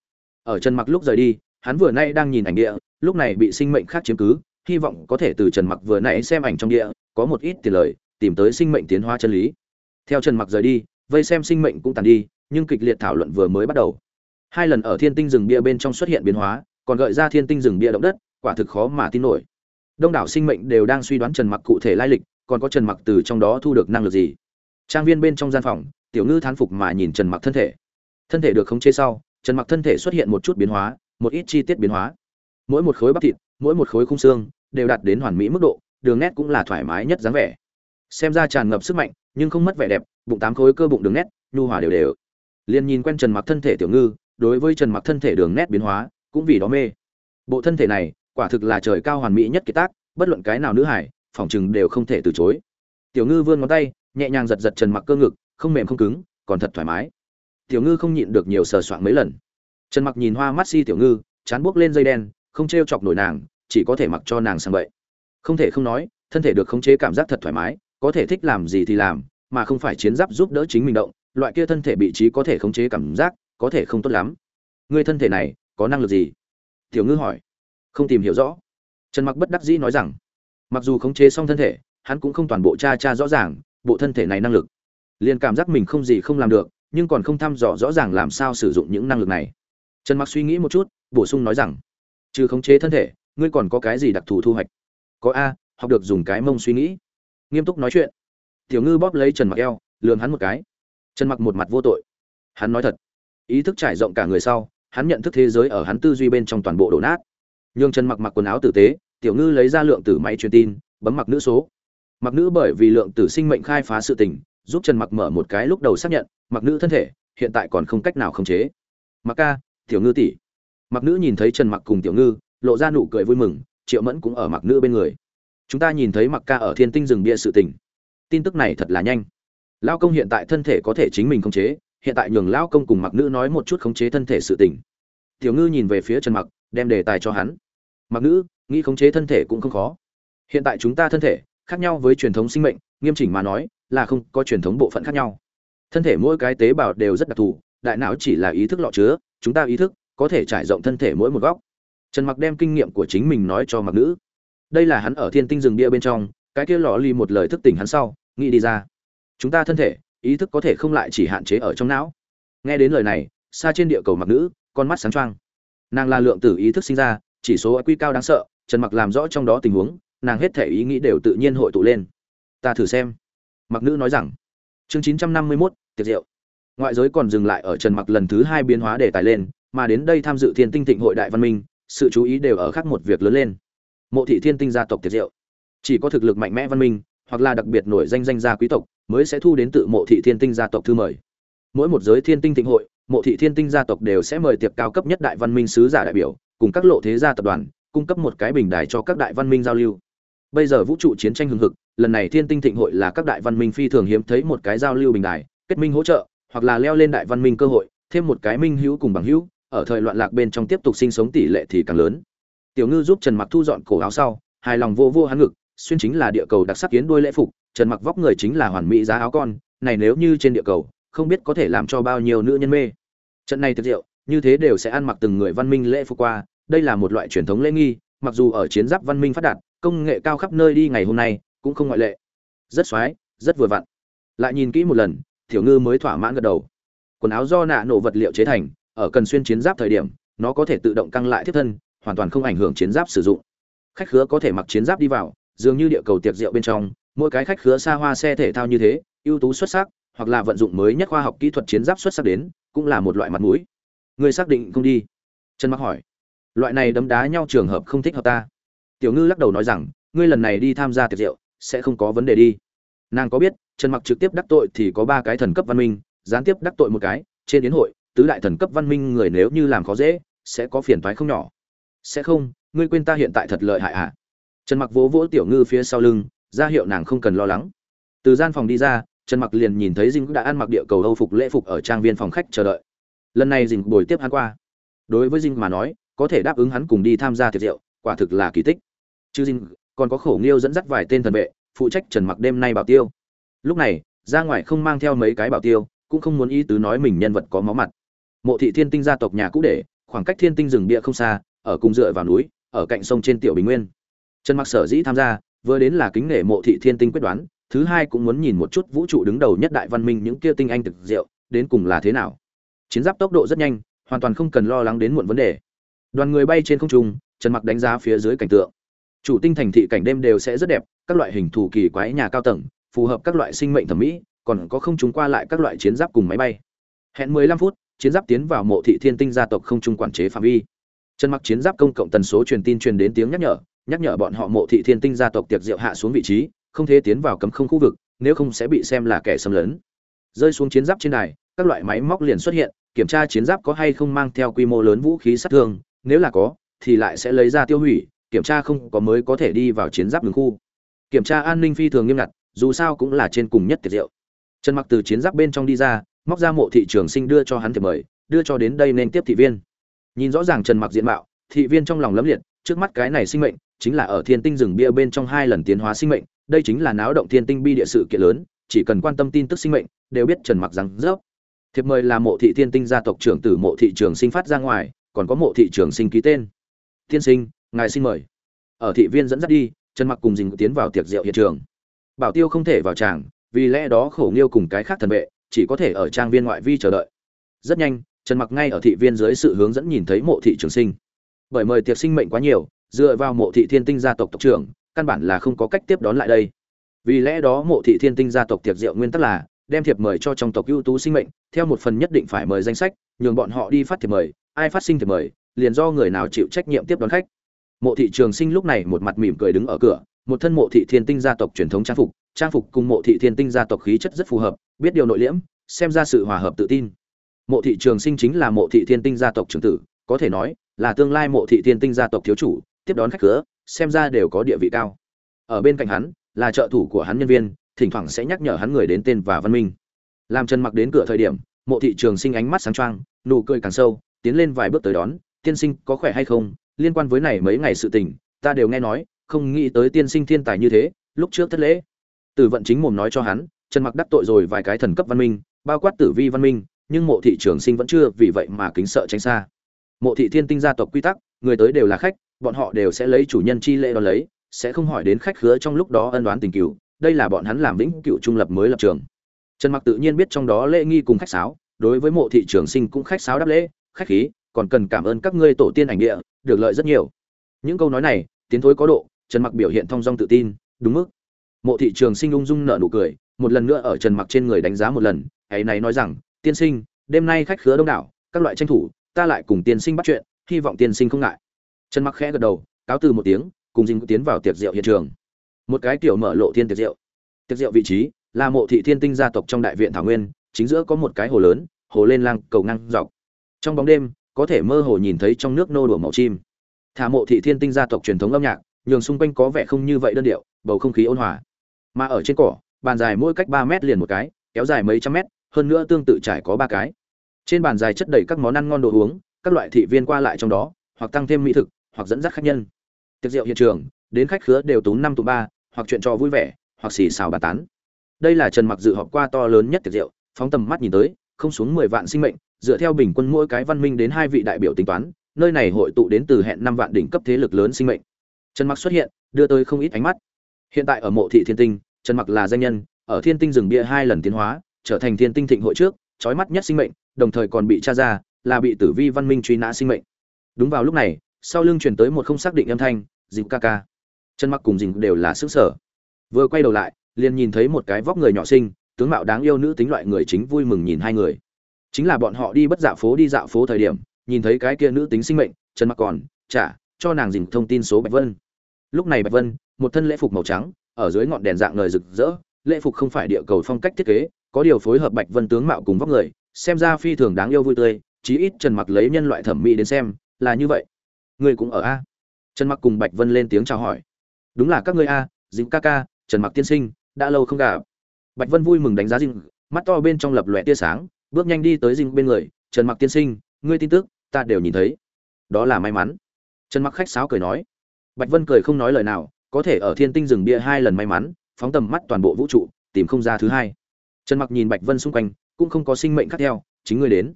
Ở trần mặc lúc rời đi, hắn vừa nay đang nhìn ảnh địa, lúc này bị sinh mệnh khác chiếm cứ, hy vọng có thể từ trần mặc vừa nãy xem ảnh trong địa, có một ít tiền lời tìm tới sinh mệnh tiến hóa chân lý. Theo trần mặc rời đi, vây xem sinh mệnh cũng tàn đi, nhưng kịch liệt thảo luận vừa mới bắt đầu. Hai lần ở thiên tinh rừng bia bên trong xuất hiện biến hóa, còn gợi ra thiên tinh rừng bia động đất, quả thực khó mà tin nổi. Đông đảo sinh mệnh đều đang suy đoán trần mặc cụ thể lai lịch, còn có trần mặc từ trong đó thu được năng lực gì. Trang viên bên trong gian phòng, tiểu ngư thán phục mà nhìn trần mặc thân thể. Thân thể được khống chế sau, trần mặc thân thể xuất hiện một chút biến hóa, một ít chi tiết biến hóa. Mỗi một khối bắp thịt, mỗi một khối khung xương, đều đạt đến hoàn mỹ mức độ, đường nét cũng là thoải mái nhất dáng vẻ xem ra tràn ngập sức mạnh, nhưng không mất vẻ đẹp, bụng tám khối cơ bụng đường nét, nhu hòa đều đều. Liền nhìn quen trần mặc thân thể tiểu ngư, đối với trần mặc thân thể đường nét biến hóa, cũng vì đó mê. Bộ thân thể này, quả thực là trời cao hoàn mỹ nhất kiệt tác, bất luận cái nào nữ hải, phỏng chừng đều không thể từ chối. Tiểu ngư vươn ngón tay, nhẹ nhàng giật giật trần mặc cơ ngực, không mềm không cứng, còn thật thoải mái. Tiểu ngư không nhịn được nhiều sờ soạn mấy lần. Trần mặc nhìn hoa mắt si tiểu ngư, chán buốc lên dây đen, không t chọc nổi nàng, chỉ có thể mặc cho nàng sang vậy không thể không nói, thân thể được khống chế cảm giác thật thoải mái có thể thích làm gì thì làm, mà không phải chiến giáp giúp đỡ chính mình động, loại kia thân thể bị trí có thể khống chế cảm giác, có thể không tốt lắm. Người thân thể này, có năng lực gì? Tiểu ngư hỏi. Không tìm hiểu rõ. Trần mặc bất đắc dĩ nói rằng, mặc dù khống chế xong thân thể, hắn cũng không toàn bộ cha cha rõ ràng bộ thân thể này năng lực. Liền cảm giác mình không gì không làm được, nhưng còn không thăm dò rõ ràng làm sao sử dụng những năng lực này. Trần mặc suy nghĩ một chút, bổ sung nói rằng, trừ khống chế thân thể, ngươi còn có cái gì đặc thù thu hoạch? Có a, học được dùng cái mông suy nghĩ nghiêm túc nói chuyện. Tiểu ngư bóp lấy trần mặc eo lường hắn một cái. Trần mặc một mặt vô tội. Hắn nói thật. Ý thức trải rộng cả người sau, hắn nhận thức thế giới ở hắn tư duy bên trong toàn bộ đổ nát. Nhường trần mặc mặc quần áo tử tế, tiểu ngư lấy ra lượng tử máy truyền tin, bấm mặc nữ số. Mặc nữ bởi vì lượng tử sinh mệnh khai phá sự tình, giúp trần mặc mở một cái lúc đầu xác nhận, mặc nữ thân thể, hiện tại còn không cách nào khống chế. Mặc ca, tiểu ngư tỷ. Mặc nữ nhìn thấy trần mặc cùng tiểu ngư, lộ ra nụ cười vui mừng, triệu mẫn cũng ở mặc nữ bên người chúng ta nhìn thấy mặc ca ở thiên tinh rừng bia sự tình. Tin tức này thật là nhanh. Lao công hiện tại thân thể có thể chính mình khống chế, hiện tại nhường lao công cùng mặc nữ nói một chút khống chế thân thể sự tình. Tiểu ngư nhìn về phía trần mặc, đem đề tài cho hắn. Mặc nữ, nghĩ khống chế thân thể cũng không khó. Hiện tại chúng ta thân thể, khác nhau với truyền thống sinh mệnh, nghiêm chỉnh mà nói, là không có truyền thống bộ phận khác nhau. Thân thể mỗi cái tế bào đều rất đặc thù, đại não chỉ là ý thức lọ chứa, chúng ta ý thức có thể trải rộng thân thể mỗi một góc. Trần mặc đem kinh nghiệm của chính mình nói cho mặc nữ đây là hắn ở thiên tinh rừng bia bên trong cái kia lò ly một lời thức tỉnh hắn sau nghĩ đi ra. Chúng ta thân thể ý thức có thể không lại chỉ hạn chế ở trong não. Nghe đến lời này xa trên địa cầu mặc nữ con mắt sáng trăng nàng là lượng tử ý thức sinh ra chỉ số quy cao đáng sợ trần mặc làm rõ trong đó tình huống nàng hết thể ý nghĩ đều tự nhiên hội tụ lên. Ta thử xem. Mặc nữ nói rằng chương 951, tiệc rượu. Ngoại giới còn dừng lại ở trần mặc lần thứ hai biến hóa đề tài lên mà đến đây tham dự thiên tinh thịnh hội đại văn minh sự chú ý đều ở khác một việc lớn lên mộ thị thiên tinh gia tộc tiệt diệu. Chỉ có thực lực mạnh mẽ văn minh, hoặc là đặc biệt nổi danh danh gia quý tộc, mới sẽ thu đến tự mộ thị thiên tinh gia tộc thư mời. Mỗi một giới thiên tinh thịnh hội, mộ thị thiên tinh gia tộc đều sẽ mời tiệc cao cấp nhất đại văn minh sứ giả đại biểu, cùng các lộ thế gia tập đoàn, cung cấp một cái bình đài cho các đại văn minh giao lưu. Bây giờ vũ trụ chiến tranh hừng hực, lần này thiên tinh thịnh hội là các đại văn minh phi thường hiếm thấy một cái giao lưu bình đài, kết minh hỗ trợ, hoặc là leo lên đại văn minh cơ hội, thêm một cái minh hữu cùng bằng hữu, ở thời loạn lạc bên trong tiếp tục sinh sống tỷ lệ thì càng lớn tiểu ngư giúp trần mặc thu dọn cổ áo sau, hài lòng vô vô hắn ngực, xuyên chính là địa cầu đặc sắc kiến đuôi lễ phục, trần mặc vóc người chính là hoàn mỹ giá áo con, này nếu như trên địa cầu, không biết có thể làm cho bao nhiêu nữ nhân mê. Trận này thực diệu như thế đều sẽ ăn mặc từng người văn minh lễ phục qua, đây là một loại truyền thống lễ nghi, mặc dù ở chiến giáp văn minh phát đạt, công nghệ cao khắp nơi đi ngày hôm nay, cũng không ngoại lệ. Rất xoái, rất vừa vặn. Lại nhìn kỹ một lần, tiểu ngư mới thỏa mãn gật đầu. Quần áo do nạ nổ vật liệu chế thành, ở cần xuyên chiến giáp thời điểm, nó có thể tự động căng lại thiết thân hoàn toàn không ảnh hưởng chiến giáp sử dụng. Khách khứa có thể mặc chiến giáp đi vào, dường như địa cầu tiệc rượu bên trong, mỗi cái khách khứa xa hoa xe thể thao như thế, ưu tú xuất sắc, hoặc là vận dụng mới nhất khoa học kỹ thuật chiến giáp xuất sắc đến, cũng là một loại mặt mũi. Người xác định không đi. Trần mặc hỏi, loại này đấm đá nhau trường hợp không thích hợp ta? Tiểu ngư lắc đầu nói rằng, ngươi lần này đi tham gia tiệc rượu, sẽ không có vấn đề đi. Nàng có biết, trần mặc trực tiếp đắc tội thì có ba cái thần cấp văn minh, gián tiếp đắc tội một cái, trên đến hội, tứ đại thần cấp văn minh người nếu như làm khó dễ, sẽ có phiền toái không nhỏ sẽ không, ngươi quên ta hiện tại thật lợi hại à trần mặc vỗ vỗ tiểu ngư phía sau lưng, ra hiệu nàng không cần lo lắng. Từ gian phòng đi ra, trần mặc liền nhìn thấy dinh đã ăn mặc địa cầu âu phục lễ phục ở trang viên phòng khách chờ đợi. Lần này dinh bồi tiếp hắn qua. Đối với dinh mà nói, có thể đáp ứng hắn cùng đi tham gia tiệc rượu, quả thực là kỳ tích. Chứ dinh còn có khổ nghiêu dẫn dắt vài tên thần vệ, phụ trách trần mặc đêm nay bảo tiêu. Lúc này, ra ngoài không mang theo mấy cái bảo tiêu, cũng không muốn ý tứ nói mình nhân vật có máu mặt. Mộ thị thiên tinh gia tộc nhà cũ để, khoảng cách thiên tinh rừng địa không xa ở cùng dựa vào núi, ở cạnh sông trên tiểu bình nguyên. Trần mặc sở dĩ tham gia, vừa đến là kính nể mộ thị thiên tinh quyết đoán, thứ hai cũng muốn nhìn một chút vũ trụ đứng đầu nhất đại văn minh những kia tinh anh thực diệu, đến cùng là thế nào. Chiến giáp tốc độ rất nhanh, hoàn toàn không cần lo lắng đến muộn vấn đề. Đoàn người bay trên không trung, trần mặc đánh giá phía dưới cảnh tượng. Chủ tinh thành thị cảnh đêm đều sẽ rất đẹp, các loại hình thù kỳ quái nhà cao tầng, phù hợp các loại sinh mệnh thẩm mỹ, còn có không chúng qua lại các loại chiến giáp cùng máy bay. Hẹn 15 phút, chiến giáp tiến vào mộ thị thiên tinh gia tộc không trung quản chế phạm vi trần mặc chiến giáp công cộng tần số truyền tin truyền đến tiếng nhắc nhở nhắc nhở bọn họ mộ thị thiên tinh gia tộc tiệc rượu hạ xuống vị trí không thể tiến vào cấm không khu vực nếu không sẽ bị xem là kẻ xâm lấn. Rơi xuống chiến giáp trên này, các loại máy móc liền xuất hiện kiểm tra chiến giáp có hay không mang theo quy mô lớn vũ khí sát thương nếu là có thì lại sẽ lấy ra tiêu hủy kiểm tra không có mới có thể đi vào chiến giáp đường khu. Kiểm tra an ninh phi thường nghiêm ngặt dù sao cũng là trên cùng nhất tiệc rượu. Trần mặc từ chiến giáp bên trong đi ra móc ra mộ thị trường sinh đưa cho hắn thiệp mời đưa cho đến đây nên tiếp thị viên nhìn rõ ràng trần mặc diện mạo, thị viên trong lòng lấm liệt, trước mắt cái này sinh mệnh chính là ở thiên tinh rừng bia bên trong hai lần tiến hóa sinh mệnh, đây chính là náo động thiên tinh bi địa sự kiện lớn, chỉ cần quan tâm tin tức sinh mệnh, đều biết trần mặc rằng dốc. Thiệp mời là mộ thị thiên tinh gia tộc trưởng từ mộ thị trường sinh phát ra ngoài, còn có mộ thị trường sinh ký tên. Tiên sinh, ngài xin mời. Ở thị viên dẫn dắt đi, trần mặc cùng dình tiến vào tiệc rượu hiện trường. Bảo tiêu không thể vào tràng, vì lẽ đó khổ nghiêu cùng cái khác thần vệ, chỉ có thể ở trang viên ngoại vi chờ đợi. Rất nhanh trần mặc ngay ở thị viên dưới sự hướng dẫn nhìn thấy mộ thị trường sinh. Bởi mời tiệc sinh mệnh quá nhiều, dựa vào mộ thị thiên tinh gia tộc tộc trưởng, căn bản là không có cách tiếp đón lại đây. Vì lẽ đó mộ thị thiên tinh gia tộc tiệc rượu nguyên tắc là, đem thiệp mời cho trong tộc ưu tú sinh mệnh, theo một phần nhất định phải mời danh sách, nhường bọn họ đi phát thiệp mời, ai phát sinh thiệp mời, liền do người nào chịu trách nhiệm tiếp đón khách. Mộ thị trường sinh lúc này một mặt mỉm cười đứng ở cửa, một thân mộ thị thiên tinh gia tộc truyền thống trang phục trang phục cùng mộ thị thiên tinh gia tộc khí chất rất phù hợp, biết điều nội liễm, xem ra sự hòa hợp tự tin mộ thị trường sinh chính là mộ thị thiên tinh gia tộc trưởng tử, có thể nói là tương lai mộ thị thiên tinh gia tộc thiếu chủ, tiếp đón khách cửa, xem ra đều có địa vị cao. Ở bên cạnh hắn là trợ thủ của hắn nhân viên, thỉnh thoảng sẽ nhắc nhở hắn người đến tên và văn minh. Làm trần mặc đến cửa thời điểm, mộ thị trường sinh ánh mắt sáng trang nụ cười càng sâu, tiến lên vài bước tới đón, tiên sinh, có khỏe hay không? Liên quan với này mấy ngày sự tình, ta đều nghe nói, không nghĩ tới tiên sinh thiên tài như thế, lúc trước thất lễ. Tử vận chính mồm nói cho hắn, trần mặc đắc tội rồi vài cái thần cấp văn minh, bao quát tử vi văn minh nhưng mộ thị trường sinh vẫn chưa vì vậy mà kính sợ tránh xa. Mộ thị thiên tinh gia tộc quy tắc, người tới đều là khách, bọn họ đều sẽ lấy chủ nhân chi lễ đo lấy, sẽ không hỏi đến khách khứa trong lúc đó ân đoán tình cựu đây là bọn hắn làm vĩnh cựu trung lập mới lập trường. Trần mặc tự nhiên biết trong đó lễ nghi cùng khách sáo, đối với mộ thị trường sinh cũng khách sáo đáp lễ, khách khí, còn cần cảm ơn các ngươi tổ tiên ảnh địa, được lợi rất nhiều. Những câu nói này, tiến thối có độ, trần mặc biểu hiện thong dong tự tin, đúng mức. Mộ thị trường sinh ung dung nở nụ cười, một lần nữa ở trần mặc trên người đánh giá một lần, ấy này nói rằng tiên sinh, đêm nay khách khứa đông đảo, các loại tranh thủ, ta lại cùng tiên sinh bắt chuyện, hy vọng tiên sinh không ngại. Trần mặc khẽ gật đầu, cáo từ một tiếng, cùng dinh tiến vào tiệc rượu hiện trường. Một cái tiểu mở lộ thiên tiệc rượu. Tiệc rượu vị trí là mộ thị thiên tinh gia tộc trong đại viện thảo nguyên, chính giữa có một cái hồ lớn, hồ lên lang, cầu ngang, dọc. Trong bóng đêm, có thể mơ hồ nhìn thấy trong nước nô đùa màu chim. Thả mộ thị thiên tinh gia tộc truyền thống âm nhạc, nhường xung quanh có vẻ không như vậy đơn điệu, bầu không khí ôn hòa. Mà ở trên cỏ, bàn dài mỗi cách ba mét liền một cái, kéo dài mấy trăm mét hơn nữa tương tự trải có ba cái. Trên bàn dài chất đầy các món ăn ngon đồ uống, các loại thị viên qua lại trong đó, hoặc tăng thêm mỹ thực, hoặc dẫn dắt khách nhân. Tiệc rượu hiện trường, đến khách khứa đều tốn năm tụ ba, hoặc chuyện trò vui vẻ, hoặc xì xào bà tán. Đây là trần mặc dự họp qua to lớn nhất tiệc rượu, phóng tầm mắt nhìn tới, không xuống mười vạn sinh mệnh, dựa theo bình quân mỗi cái văn minh đến hai vị đại biểu tính toán, nơi này hội tụ đến từ hẹn năm vạn đỉnh cấp thế lực lớn sinh mệnh. Trần mặc xuất hiện, đưa tới không ít ánh mắt. Hiện tại ở mộ thị thiên tinh, trần mặc là danh nhân, ở thiên tinh rừng bia hai lần tiến hóa trở thành thiên tinh thịnh hội trước, trói mắt nhất sinh mệnh, đồng thời còn bị tra ra là bị tử vi văn minh truy nã sinh mệnh. Đúng vào lúc này, sau lưng truyền tới một không xác định âm thanh dịp ca ca. Chân mặc cùng dịp đều là xứ sở. Vừa quay đầu lại, liền nhìn thấy một cái vóc người nhỏ xinh, tướng mạo đáng yêu nữ tính loại người chính vui mừng nhìn hai người. Chính là bọn họ đi bất dạo phố đi dạo phố thời điểm, nhìn thấy cái kia nữ tính sinh mệnh trần mặc còn trả cho nàng dình thông tin số bạch vân. Lúc này bạch vân, một thân lễ phục màu trắng, ở dưới ngọn đèn dạng ngời rực rỡ, lễ phục không phải địa cầu phong cách thiết kế có điều phối hợp bạch vân tướng mạo cùng vóc người, xem ra phi thường đáng yêu vui tươi, chí ít trần mặc lấy nhân loại thẩm mỹ đến xem, là như vậy. Người cũng ở a? Trần mặc cùng bạch vân lên tiếng chào hỏi. Đúng là các ngươi a dính ca ca, trần mặc tiên sinh, đã lâu không gặp. Bạch vân vui mừng đánh giá dinh mắt to bên trong lập lòe tia sáng, bước nhanh đi tới dinh bên người, trần mặc tiên sinh, ngươi tin tức, ta đều nhìn thấy. Đó là may mắn. Trần mặc khách sáo cười nói. Bạch vân cười không nói lời nào, có thể ở thiên tinh rừng bia hai lần may mắn, phóng tầm mắt toàn bộ vũ trụ, tìm không ra thứ hai trần mặc nhìn bạch vân xung quanh, cũng không có sinh mệnh khác theo, chính ngươi đến.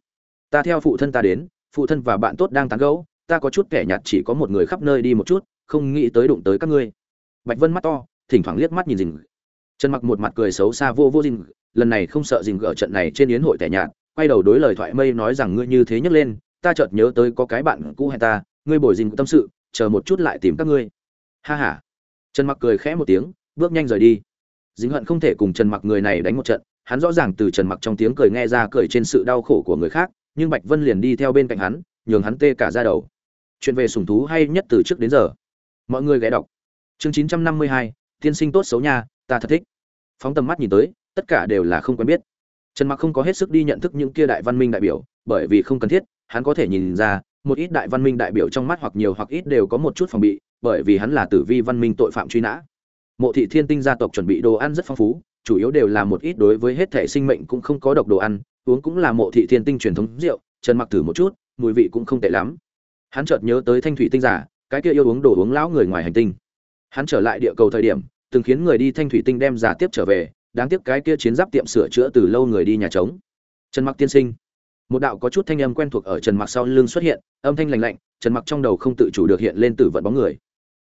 Ta theo phụ thân ta đến, phụ thân và bạn tốt đang tán gẫu, ta có chút kẻ nhạt chỉ có một người khắp nơi đi một chút, không nghĩ tới đụng tới các ngươi. Bạch vân mắt to, thỉnh thoảng liếc mắt nhìn dình trần mặc một mặt cười xấu xa vô vô dình lần này không sợ dình gỡ trận này trên yến hội tẻ nhạt, quay đầu đối lời thoại mây nói rằng ngươi như thế nhấc lên, ta chợt nhớ tới có cái bạn cũ hay ta, ngươi bồi dình tâm sự, chờ một chút lại tìm các ngươi. Ha ha. Trần mặc cười khẽ một tiếng, bước nhanh rời đi. Dính hận không thể cùng trần mặc người này đánh một trận hắn rõ ràng từ trần mặc trong tiếng cười nghe ra cười trên sự đau khổ của người khác nhưng bạch vân liền đi theo bên cạnh hắn nhường hắn tê cả ra đầu. Chuyện về sùng thú hay nhất từ trước đến giờ? Mọi người ghé đọc. Chương 952, tiên sinh tốt xấu nha ta thật thích. Phóng tầm mắt nhìn tới tất cả đều là không quen biết. Trần mặc không có hết sức đi nhận thức những kia đại văn minh đại biểu bởi vì không cần thiết hắn có thể nhìn ra một ít đại văn minh đại biểu trong mắt hoặc nhiều hoặc ít đều có một chút phòng bị bởi vì hắn là tử vi văn minh tội phạm truy nã. Mộ thị thiên tinh gia tộc chuẩn bị đồ ăn rất phong phú chủ yếu đều là một ít đối với hết thể sinh mệnh cũng không có độc đồ ăn, uống cũng là mộ thị thiên tinh truyền thống rượu, trần mặc thử một chút, mùi vị cũng không tệ lắm. Hắn chợt nhớ tới thanh thủy tinh giả, cái kia yêu uống đồ uống lão người ngoài hành tinh. Hắn trở lại địa cầu thời điểm, từng khiến người đi thanh thủy tinh đem giả tiếp trở về, đáng tiếc cái kia chiến giáp tiệm sửa chữa từ lâu người đi nhà trống. Trần mặc tiên sinh. Một đạo có chút thanh âm quen thuộc ở trần mặc sau lưng xuất hiện, âm thanh lạnh lạnh, trần mặc trong đầu không tự chủ được hiện lên tử vận bóng người.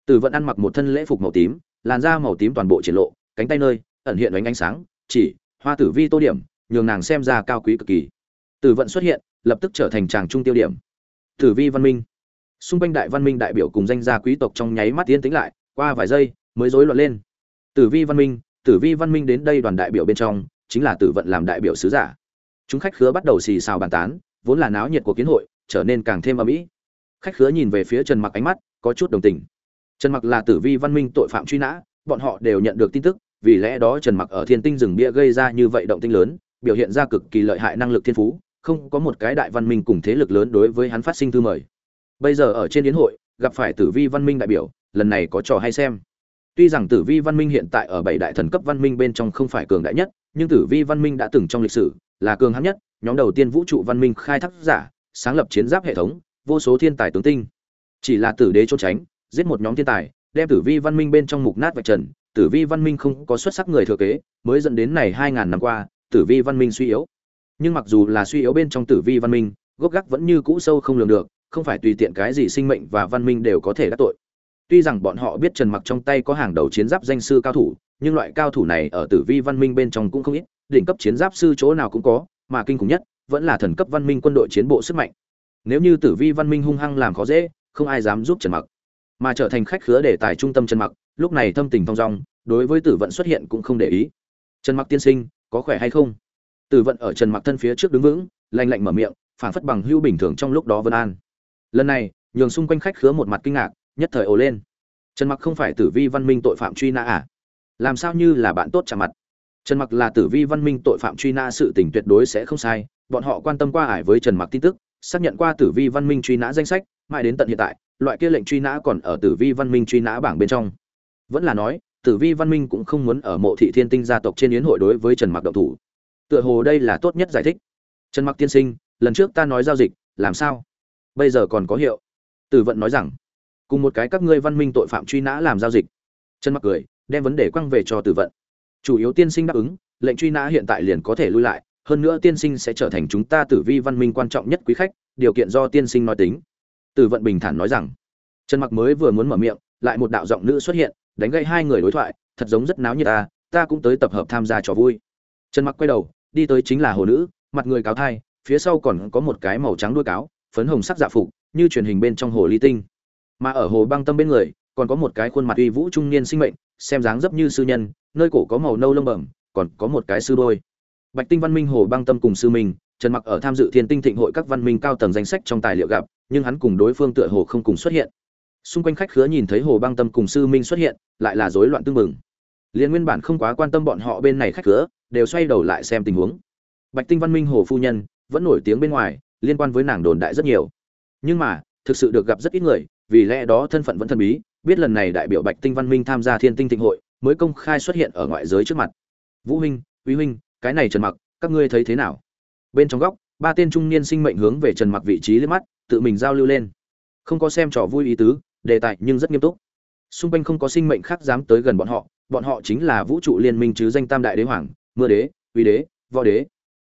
Tử vận ăn mặc một thân lễ phục màu tím, làn da màu tím toàn bộ triển lộ, cánh tay nơi ẩn hiện ánh ánh sáng, chỉ, hoa tử vi tô điểm, nhường nàng xem ra cao quý cực kỳ. Tử vận xuất hiện, lập tức trở thành tràng trung tiêu điểm. Tử vi văn minh. Xung quanh đại văn minh đại biểu cùng danh gia quý tộc trong nháy mắt tiến tĩnh lại, qua vài giây, mới rối loạn lên. Tử vi văn minh, tử vi văn minh đến đây đoàn đại biểu bên trong, chính là tử vận làm đại biểu sứ giả. Chúng khách khứa bắt đầu xì xào bàn tán, vốn là náo nhiệt của kiến hội, trở nên càng thêm âm ỉ khách khứa nhìn về phía trần mặc ánh mắt, có chút đồng tình. Trần mặc là tử vi văn minh tội phạm truy nã, bọn họ đều nhận được tin tức vì lẽ đó trần mặc ở thiên tinh rừng bia gây ra như vậy động tinh lớn, biểu hiện ra cực kỳ lợi hại năng lực thiên phú, không có một cái đại văn minh cùng thế lực lớn đối với hắn phát sinh thư mời. Bây giờ ở trên yến hội, gặp phải tử vi văn minh đại biểu, lần này có trò hay xem. Tuy rằng tử vi văn minh hiện tại ở bảy đại thần cấp văn minh bên trong không phải cường đại nhất, nhưng tử vi văn minh đã từng trong lịch sử là cường hãn nhất, nhóm đầu tiên vũ trụ văn minh khai thác giả, sáng lập chiến giáp hệ thống, vô số thiên tài tướng tinh. Chỉ là tử đế trốn tránh, giết một nhóm thiên tài, đem tử vi văn minh bên trong mục nát vạch trần tử vi văn minh không có xuất sắc người thừa kế, mới dẫn đến này hai ngàn năm qua, tử vi văn minh suy yếu. Nhưng mặc dù là suy yếu bên trong tử vi văn minh, gốc gác vẫn như cũ sâu không lường được, không phải tùy tiện cái gì sinh mệnh và văn minh đều có thể đắc tội. Tuy rằng bọn họ biết trần mặc trong tay có hàng đầu chiến giáp danh sư cao thủ, nhưng loại cao thủ này ở tử vi văn minh bên trong cũng không ít, đỉnh cấp chiến giáp sư chỗ nào cũng có, mà kinh khủng nhất, vẫn là thần cấp văn minh quân đội chiến bộ sức mạnh. Nếu như tử vi văn minh hung hăng làm khó dễ, không ai dám giúp trần mặc mà trở thành khách khứa để tài trung tâm trần mặc, lúc này thâm tình thong dong, đối với tử vận xuất hiện cũng không để ý. Trần mặc tiên sinh, có khỏe hay không? Tử vận ở trần mặc thân phía trước đứng vững, lạnh lạnh mở miệng phản phất bằng hưu bình thường trong lúc đó vân an. Lần này, nhường xung quanh khách khứa một mặt kinh ngạc, nhất thời ồ lên. Trần mặc không phải tử vi văn minh tội phạm truy nã à? Làm sao như là bạn tốt chạm mặt? Trần mặc là tử vi văn minh tội phạm truy nã sự tình tuyệt đối sẽ không sai, bọn họ quan tâm qua ải với trần mặc tin tức, xác nhận qua tử vi văn minh truy nã danh sách, mãi đến tận hiện tại loại kia lệnh truy nã còn ở tử vi văn minh truy nã bảng bên trong. Vẫn là nói, tử vi văn minh cũng không muốn ở mộ thị thiên tinh gia tộc trên yến hội đối với trần mặc động thủ. Tựa hồ đây là tốt nhất giải thích. Trần mặc tiên sinh, lần trước ta nói giao dịch, làm sao? Bây giờ còn có hiệu. Tử vận nói rằng, cùng một cái các ngươi văn minh tội phạm truy nã làm giao dịch. Trần mặc cười, đem vấn đề quăng về cho tử vận. Chủ yếu tiên sinh đáp ứng, lệnh truy nã hiện tại liền có thể lui lại, hơn nữa tiên sinh sẽ trở thành chúng ta tử vi văn minh quan trọng nhất quý khách, điều kiện do tiên sinh nói tính. Từ vận bình thản nói rằng, trần mặc mới vừa muốn mở miệng, lại một đạo giọng nữ xuất hiện, đánh gây hai người đối thoại, thật giống rất náo nhiệt ta ta cũng tới tập hợp tham gia trò vui trần mặc quay đầu, đi tới chính là hồ nữ, mặt người cáo thai, phía sau còn có một cái màu trắng đuôi cáo, phấn hồng sắc dạ phục, như truyền hình bên trong hồ ly tinh mà ở hồ băng tâm bên người, còn có một cái khuôn mặt uy vũ trung niên sinh mệnh, xem dáng dấp như sư nhân, nơi cổ có màu nâu lông bẩm, còn có một cái sư đôi bạch tinh văn minh hồ băng tâm cùng sư mình trần mặc ở tham dự thiên tinh thịnh hội các văn minh cao tầng danh sách trong tài liệu gặp, nhưng hắn cùng đối phương tựa hồ không cùng xuất hiện. Xung quanh khách khứa nhìn thấy hồ băng tâm cùng sư minh xuất hiện, lại là rối loạn tương mừng liên nguyên bản không quá quan tâm bọn họ bên này khách khứa, đều xoay đầu lại xem tình huống. Bạch tinh văn minh hồ phu nhân, vẫn nổi tiếng bên ngoài, liên quan với nàng đồn đại rất nhiều. Nhưng mà, thực sự được gặp rất ít người, vì lẽ đó thân phận vẫn thần bí, biết lần này đại biểu bạch tinh văn minh tham gia thiên tinh thịnh hội, mới công khai xuất hiện ở ngoại giới trước mặt. Vũ huynh quý huynh, cái này trần mặc, các ngươi thấy thế nào? Bên trong góc, ba tên trung niên sinh mệnh hướng về trần mặc vị trí liếc mắt, tự mình giao lưu lên. Không có xem trò vui ý tứ, đề tài nhưng rất nghiêm túc. Xung quanh không có sinh mệnh khác dám tới gần bọn họ bọn họ chính là vũ trụ liên minh chứ danh tam đại đế hoàng, mưa đế, uy đế, võ đế.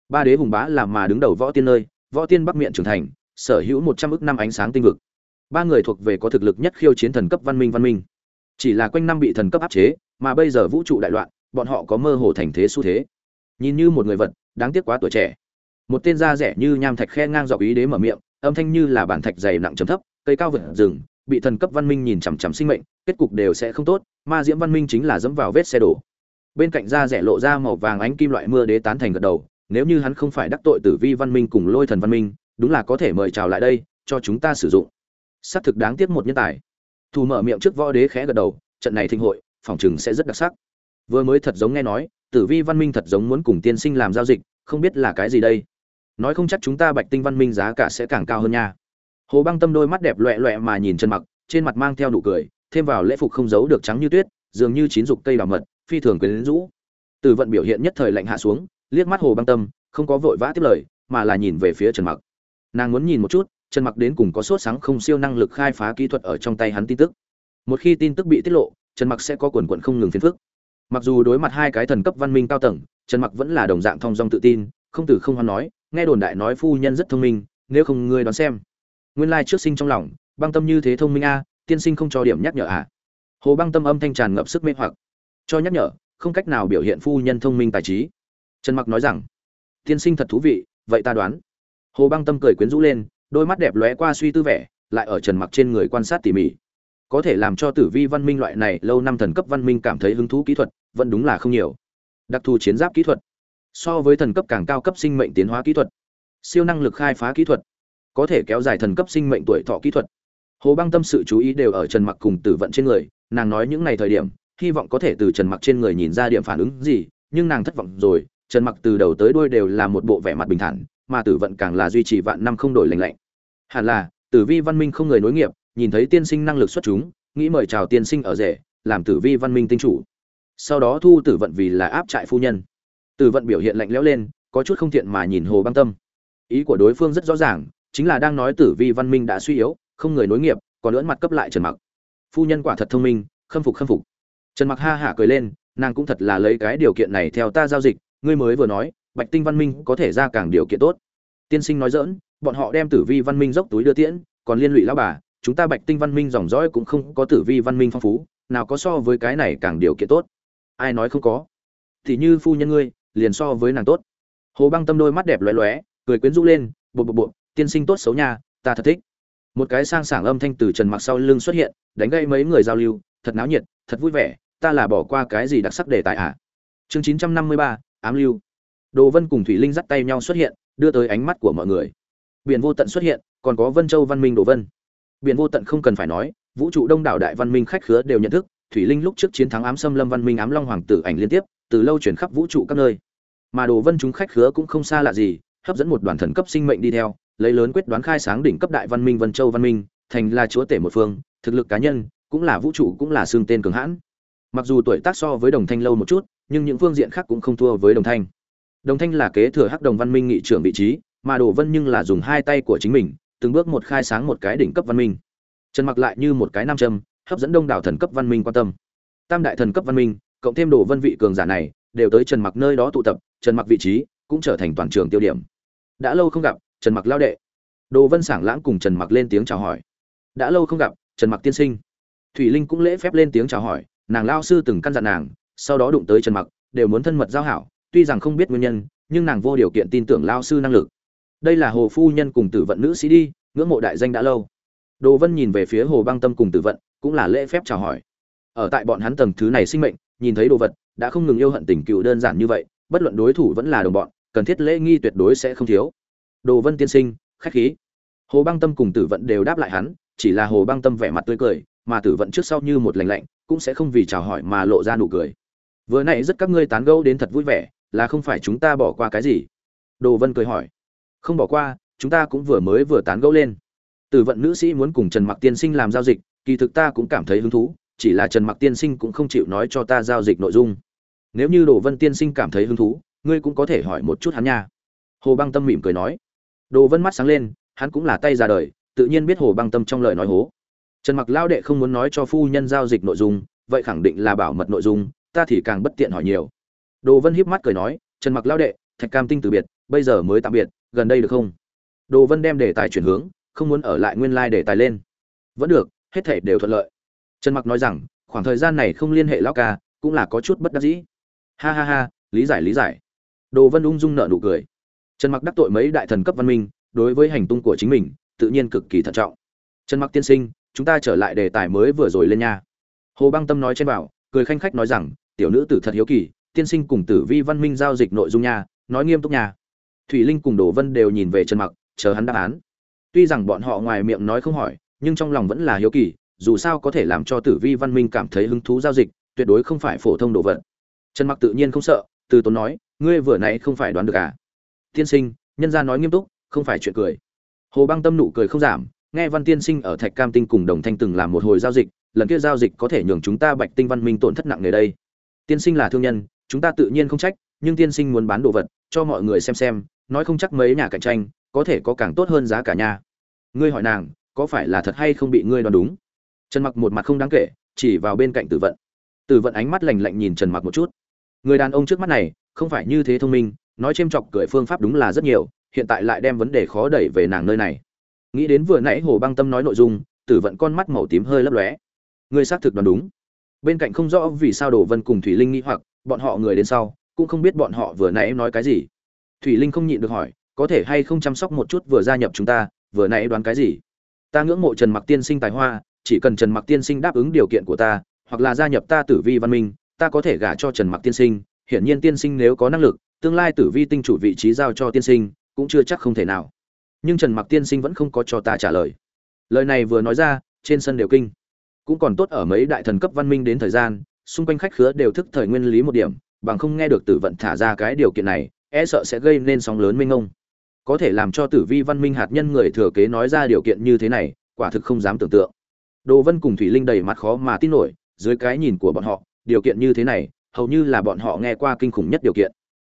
Ba đế hùng bá làm mà đứng đầu võ tiên nơi, võ tiên bắc miệng trưởng thành, sở hữu một trăm ước năm ánh sáng tinh vực. Ba người thuộc về có thực lực nhất khiêu chiến thần cấp văn minh văn minh. Chỉ là quanh năm bị thần cấp áp chế, mà bây giờ vũ trụ đại loạn, bọn họ có mơ hồ thành thế xu thế. Nhìn như một người vật, đáng tiếc quá tuổi trẻ một tên da rẻ như nham thạch khe ngang dọc ý đế mở miệng, âm thanh như là bản thạch dày nặng chấm thấp, cây cao vượt rừng, bị thần cấp văn minh nhìn chằm chằm sinh mệnh, kết cục đều sẽ không tốt, ma diễm văn minh chính là dẫm vào vết xe đổ. Bên cạnh da rẻ lộ ra màu vàng ánh kim loại mưa đế tán thành gật đầu, nếu như hắn không phải đắc tội tử vi văn minh cùng lôi thần văn minh, đúng là có thể mời chào lại đây, cho chúng ta sử dụng. Xác thực đáng tiếc một nhân tài. Thù mở miệng trước võ đế khẽ gật đầu, trận này thịnh hội, phòng chừng sẽ rất đặc sắc. Vừa mới thật giống nghe nói, tử vi văn minh thật giống muốn cùng tiên sinh làm giao dịch, không biết là cái gì đây? Nói không chắc chúng ta bạch tinh văn minh giá cả sẽ càng cao hơn nha. Hồ băng tâm đôi mắt đẹp loẹ loẹ mà nhìn Trần mặc, trên mặt mang theo nụ cười, thêm vào lễ phục không giấu được trắng như tuyết, dường như chín dục cây bảo mật, phi thường quyến rũ. Từ vận biểu hiện nhất thời lạnh hạ xuống, liếc mắt hồ băng tâm, không có vội vã tiếp lời, mà là nhìn về phía trần mặc. Nàng muốn nhìn một chút, trần mặc đến cùng có sốt sáng không siêu năng lực khai phá kỹ thuật ở trong tay hắn tin tức. Một khi tin tức bị tiết lộ, trần mặc sẽ có quần quận không ngừng phiền phức. Mặc dù đối mặt hai cái thần cấp văn minh cao tầng, trần mặc vẫn là đồng dạng thong dong tự tin, không từ không hoan nói nghe đồn đại nói phu nhân rất thông minh, nếu không ngươi đón xem. Nguyên lai trước sinh trong lòng, băng tâm như thế thông minh a, tiên sinh không cho điểm nhắc nhở à? Hồ băng tâm âm thanh tràn ngập sức mê hoặc. Cho nhắc nhở, không cách nào biểu hiện phu nhân thông minh tài trí. Trần mặc nói rằng, tiên sinh thật thú vị, vậy ta đoán. Hồ băng tâm cười quyến rũ lên, đôi mắt đẹp lóe qua suy tư vẻ, lại ở trần mặc trên người quan sát tỉ mỉ. Có thể làm cho tử vi văn minh loại này lâu năm thần cấp văn minh cảm thấy hứng thú kỹ thuật, vẫn đúng là không nhiều. Đặc thù chiến giáp kỹ thuật so với thần cấp càng cao cấp sinh mệnh tiến hóa kỹ thuật, siêu năng lực khai phá kỹ thuật, có thể kéo dài thần cấp sinh mệnh tuổi thọ kỹ thuật. Hồ băng tâm sự chú ý đều ở trần mặc cùng tử vận trên người, nàng nói những ngày thời điểm, hy vọng có thể từ trần mặc trên người nhìn ra điểm phản ứng gì, nhưng nàng thất vọng rồi, trần mặc từ đầu tới đuôi đều là một bộ vẻ mặt bình thản, mà tử vận càng là duy trì vạn năm không đổi lành lạnh. Hẳn là, tử vi văn minh không người nối nghiệp, nhìn thấy tiên sinh năng lực xuất chúng, nghĩ mời chào tiên sinh ở rể, làm tử vi văn minh tinh chủ. Sau đó thu tử vận vì là áp trại phu nhân tử vận biểu hiện lạnh lẽo lên, có chút không thiện mà nhìn hồ băng tâm. Ý của đối phương rất rõ ràng, chính là đang nói tử vi văn minh đã suy yếu, không người nối nghiệp, còn lưỡn mặt cấp lại trần mặc. Phu nhân quả thật thông minh, khâm phục khâm phục. Trần mặc ha hả cười lên, nàng cũng thật là lấy cái điều kiện này theo ta giao dịch, ngươi mới vừa nói, bạch tinh văn minh có thể ra càng điều kiện tốt. Tiên sinh nói dỡn bọn họ đem tử vi văn minh dốc túi đưa tiễn, còn liên lụy lão bà, chúng ta bạch tinh văn minh dòng dõi cũng không có tử vi văn minh phong phú, nào có so với cái này càng điều kiện tốt. Ai nói không có? Thì như phu nhân ngươi liền so với nàng tốt. Hồ băng tâm đôi mắt đẹp lóe lóe cười quyến rũ lên bộ bộ bộ tiên sinh tốt xấu nha ta thật thích. Một cái sang sảng âm thanh từ trần mặc sau lưng xuất hiện đánh gây mấy người giao lưu thật náo nhiệt thật vui vẻ ta là bỏ qua cái gì đặc sắc đề tài ạ? À? chương 953, ám lưu. Đồ vân cùng thủy linh dắt tay nhau xuất hiện đưa tới ánh mắt của mọi người. Biển vô tận xuất hiện còn có vân châu văn minh đồ vân. Biển vô tận không cần phải nói vũ trụ đông đảo đại văn minh khách khứa đều nhận thức thủy linh lúc trước chiến thắng ám xâm lâm văn minh ám long hoàng tử ảnh liên tiếp từ lâu chuyển khắp vũ trụ các nơi. Mà đồ vân chúng khách khứa cũng không xa lạ gì, hấp dẫn một đoàn thần cấp sinh mệnh đi theo, lấy lớn quyết đoán khai sáng đỉnh cấp đại văn minh vân châu văn minh, thành là chúa tể một phương, thực lực cá nhân, cũng là vũ trụ cũng là xương tên cường hãn. Mặc dù tuổi tác so với đồng thanh lâu một chút, nhưng những phương diện khác cũng không thua với đồng thanh. Đồng thanh là kế thừa hắc đồng văn minh nghị trưởng vị trí, mà đồ vân nhưng là dùng hai tay của chính mình, từng bước một khai sáng một cái đỉnh cấp văn minh. Trần mặc lại như một cái nam châm, hấp dẫn đông đảo thần cấp văn minh quan tâm. Tam đại thần cấp văn minh cộng thêm đồ vân vị cường giả này, đều tới trần mặc nơi đó tụ tập, trần mặc vị trí cũng trở thành toàn trường tiêu điểm. Đã lâu không gặp, trần mặc lao đệ. Đồ vân sảng lãng cùng trần mặc lên tiếng chào hỏi. Đã lâu không gặp, trần mặc tiên sinh. Thủy linh cũng lễ phép lên tiếng chào hỏi, nàng lao sư từng căn dặn nàng, sau đó đụng tới trần mặc, đều muốn thân mật giao hảo, tuy rằng không biết nguyên nhân, nhưng nàng vô điều kiện tin tưởng lao sư năng lực. Đây là hồ phu nhân cùng tử vận nữ sĩ đi, ngưỡng mộ đại danh đã lâu. Đồ vân nhìn về phía hồ băng tâm cùng tử vận, cũng là lễ phép chào hỏi. Ở tại bọn hắn tầng thứ này sinh mệnh nhìn thấy đồ vật, đã không ngừng yêu hận tình cựu đơn giản như vậy, bất luận đối thủ vẫn là đồng bọn, cần thiết lễ nghi tuyệt đối sẽ không thiếu. Đồ vân tiên sinh, khách khí. Hồ băng tâm cùng tử vận đều đáp lại hắn, chỉ là hồ băng tâm vẻ mặt tươi cười, mà tử vận trước sau như một lành lạnh, cũng sẽ không vì chào hỏi mà lộ ra nụ cười. Vừa nãy rất các ngươi tán gẫu đến thật vui vẻ, là không phải chúng ta bỏ qua cái gì? Đồ vân cười hỏi. Không bỏ qua, chúng ta cũng vừa mới vừa tán gẫu lên. Tử vận nữ sĩ muốn cùng trần mặc tiên sinh làm giao dịch, kỳ thực ta cũng cảm thấy hứng thú chỉ là trần mặc tiên sinh cũng không chịu nói cho ta giao dịch nội dung. Nếu như đồ vân tiên sinh cảm thấy hứng thú, ngươi cũng có thể hỏi một chút hắn nha. Hồ băng tâm mỉm cười nói. Đồ vân mắt sáng lên, hắn cũng là tay ra đời, tự nhiên biết hồ băng tâm trong lời nói hố. Trần mặc lao đệ không muốn nói cho phu nhân giao dịch nội dung, vậy khẳng định là bảo mật nội dung, ta thì càng bất tiện hỏi nhiều. Đồ vân híp mắt cười nói, trần mặc lao đệ, thạch cam tinh từ biệt, bây giờ mới tạm biệt, gần đây được không? Đồ vân đem đề tài chuyển hướng, không muốn ở lại nguyên lai like đề tài lên. Vẫn được, hết thể đều thuận lợi trần mặc nói rằng, khoảng thời gian này không liên hệ lao ca, cũng là có chút bất đắc dĩ. Ha ha ha, lý giải lý giải. Đồ vân ung dung nợ nụ cười. Trần mặc đắc tội mấy đại thần cấp văn minh, đối với hành tung của chính mình, tự nhiên cực kỳ thận trọng. Trần mặc tiên sinh, chúng ta trở lại đề tài mới vừa rồi lên nha. Hồ băng tâm nói trên bảo, cười khanh khách nói rằng, tiểu nữ tử thật hiếu kỳ, tiên sinh cùng tử vi văn minh giao dịch nội dung nha, nói nghiêm túc nha. Thủy linh cùng đồ vân đều nhìn về trần mặc, chờ hắn đáp án. Tuy rằng bọn họ ngoài miệng nói không hỏi, nhưng trong lòng vẫn là hiếu kỳ dù sao có thể làm cho tử vi văn minh cảm thấy hứng thú giao dịch, tuyệt đối không phải phổ thông đồ vật. Trần mặc tự nhiên không sợ, từ tốn nói, ngươi vừa nãy không phải đoán được à? Tiên sinh, nhân gia nói nghiêm túc, không phải chuyện cười. Hồ băng tâm nụ cười không giảm, nghe văn tiên sinh ở thạch cam tinh cùng đồng thanh từng làm một hồi giao dịch, lần kia giao dịch có thể nhường chúng ta bạch tinh văn minh tổn thất nặng nề đây. Tiên sinh là thương nhân, chúng ta tự nhiên không trách, nhưng tiên sinh muốn bán đồ vật, cho mọi người xem xem, nói không chắc mấy nhà cạnh tranh, có thể có càng tốt hơn giá cả nhà ngươi hỏi nàng, có phải là thật hay không bị ngươi đoán đúng? Trần mặc một mặt không đáng kể, chỉ vào bên cạnh tử vận. Tử vận ánh mắt lạnh lạnh nhìn trần mặc một chút. Người đàn ông trước mắt này, không phải như thế thông minh, nói chêm chọc cười phương pháp đúng là rất nhiều, hiện tại lại đem vấn đề khó đẩy về nàng nơi này. Nghĩ đến vừa nãy hồ băng tâm nói nội dung, tử vận con mắt màu tím hơi lấp lóe. Người xác thực đoán đúng. Bên cạnh không rõ vì sao đồ vân cùng thủy linh nghĩ hoặc, bọn họ người đến sau, cũng không biết bọn họ vừa nãy nói cái gì. Thủy linh không nhịn được hỏi, có thể hay không chăm sóc một chút vừa gia nhập chúng ta, vừa nãy đoán cái gì? Ta ngưỡng mộ trần mặc tiên sinh tài hoa chỉ cần trần mặc tiên sinh đáp ứng điều kiện của ta hoặc là gia nhập ta tử vi văn minh ta có thể gả cho trần mặc tiên sinh. Hiển nhiên tiên sinh nếu có năng lực tương lai tử vi tinh chủ vị trí giao cho tiên sinh cũng chưa chắc không thể nào. Nhưng trần mặc tiên sinh vẫn không có cho ta trả lời. Lời này vừa nói ra trên sân đều kinh. Cũng còn tốt ở mấy đại thần cấp văn minh đến thời gian xung quanh khách khứa đều thức thời nguyên lý một điểm bằng không nghe được tử vận thả ra cái điều kiện này e sợ sẽ gây nên sóng lớn mênh mông, có thể làm cho tử vi văn minh hạt nhân người thừa kế nói ra điều kiện như thế này quả thực không dám tưởng tượng đồ vân cùng thủy linh đầy mặt khó mà tin nổi, dưới cái nhìn của bọn họ, điều kiện như thế này, hầu như là bọn họ nghe qua kinh khủng nhất điều kiện.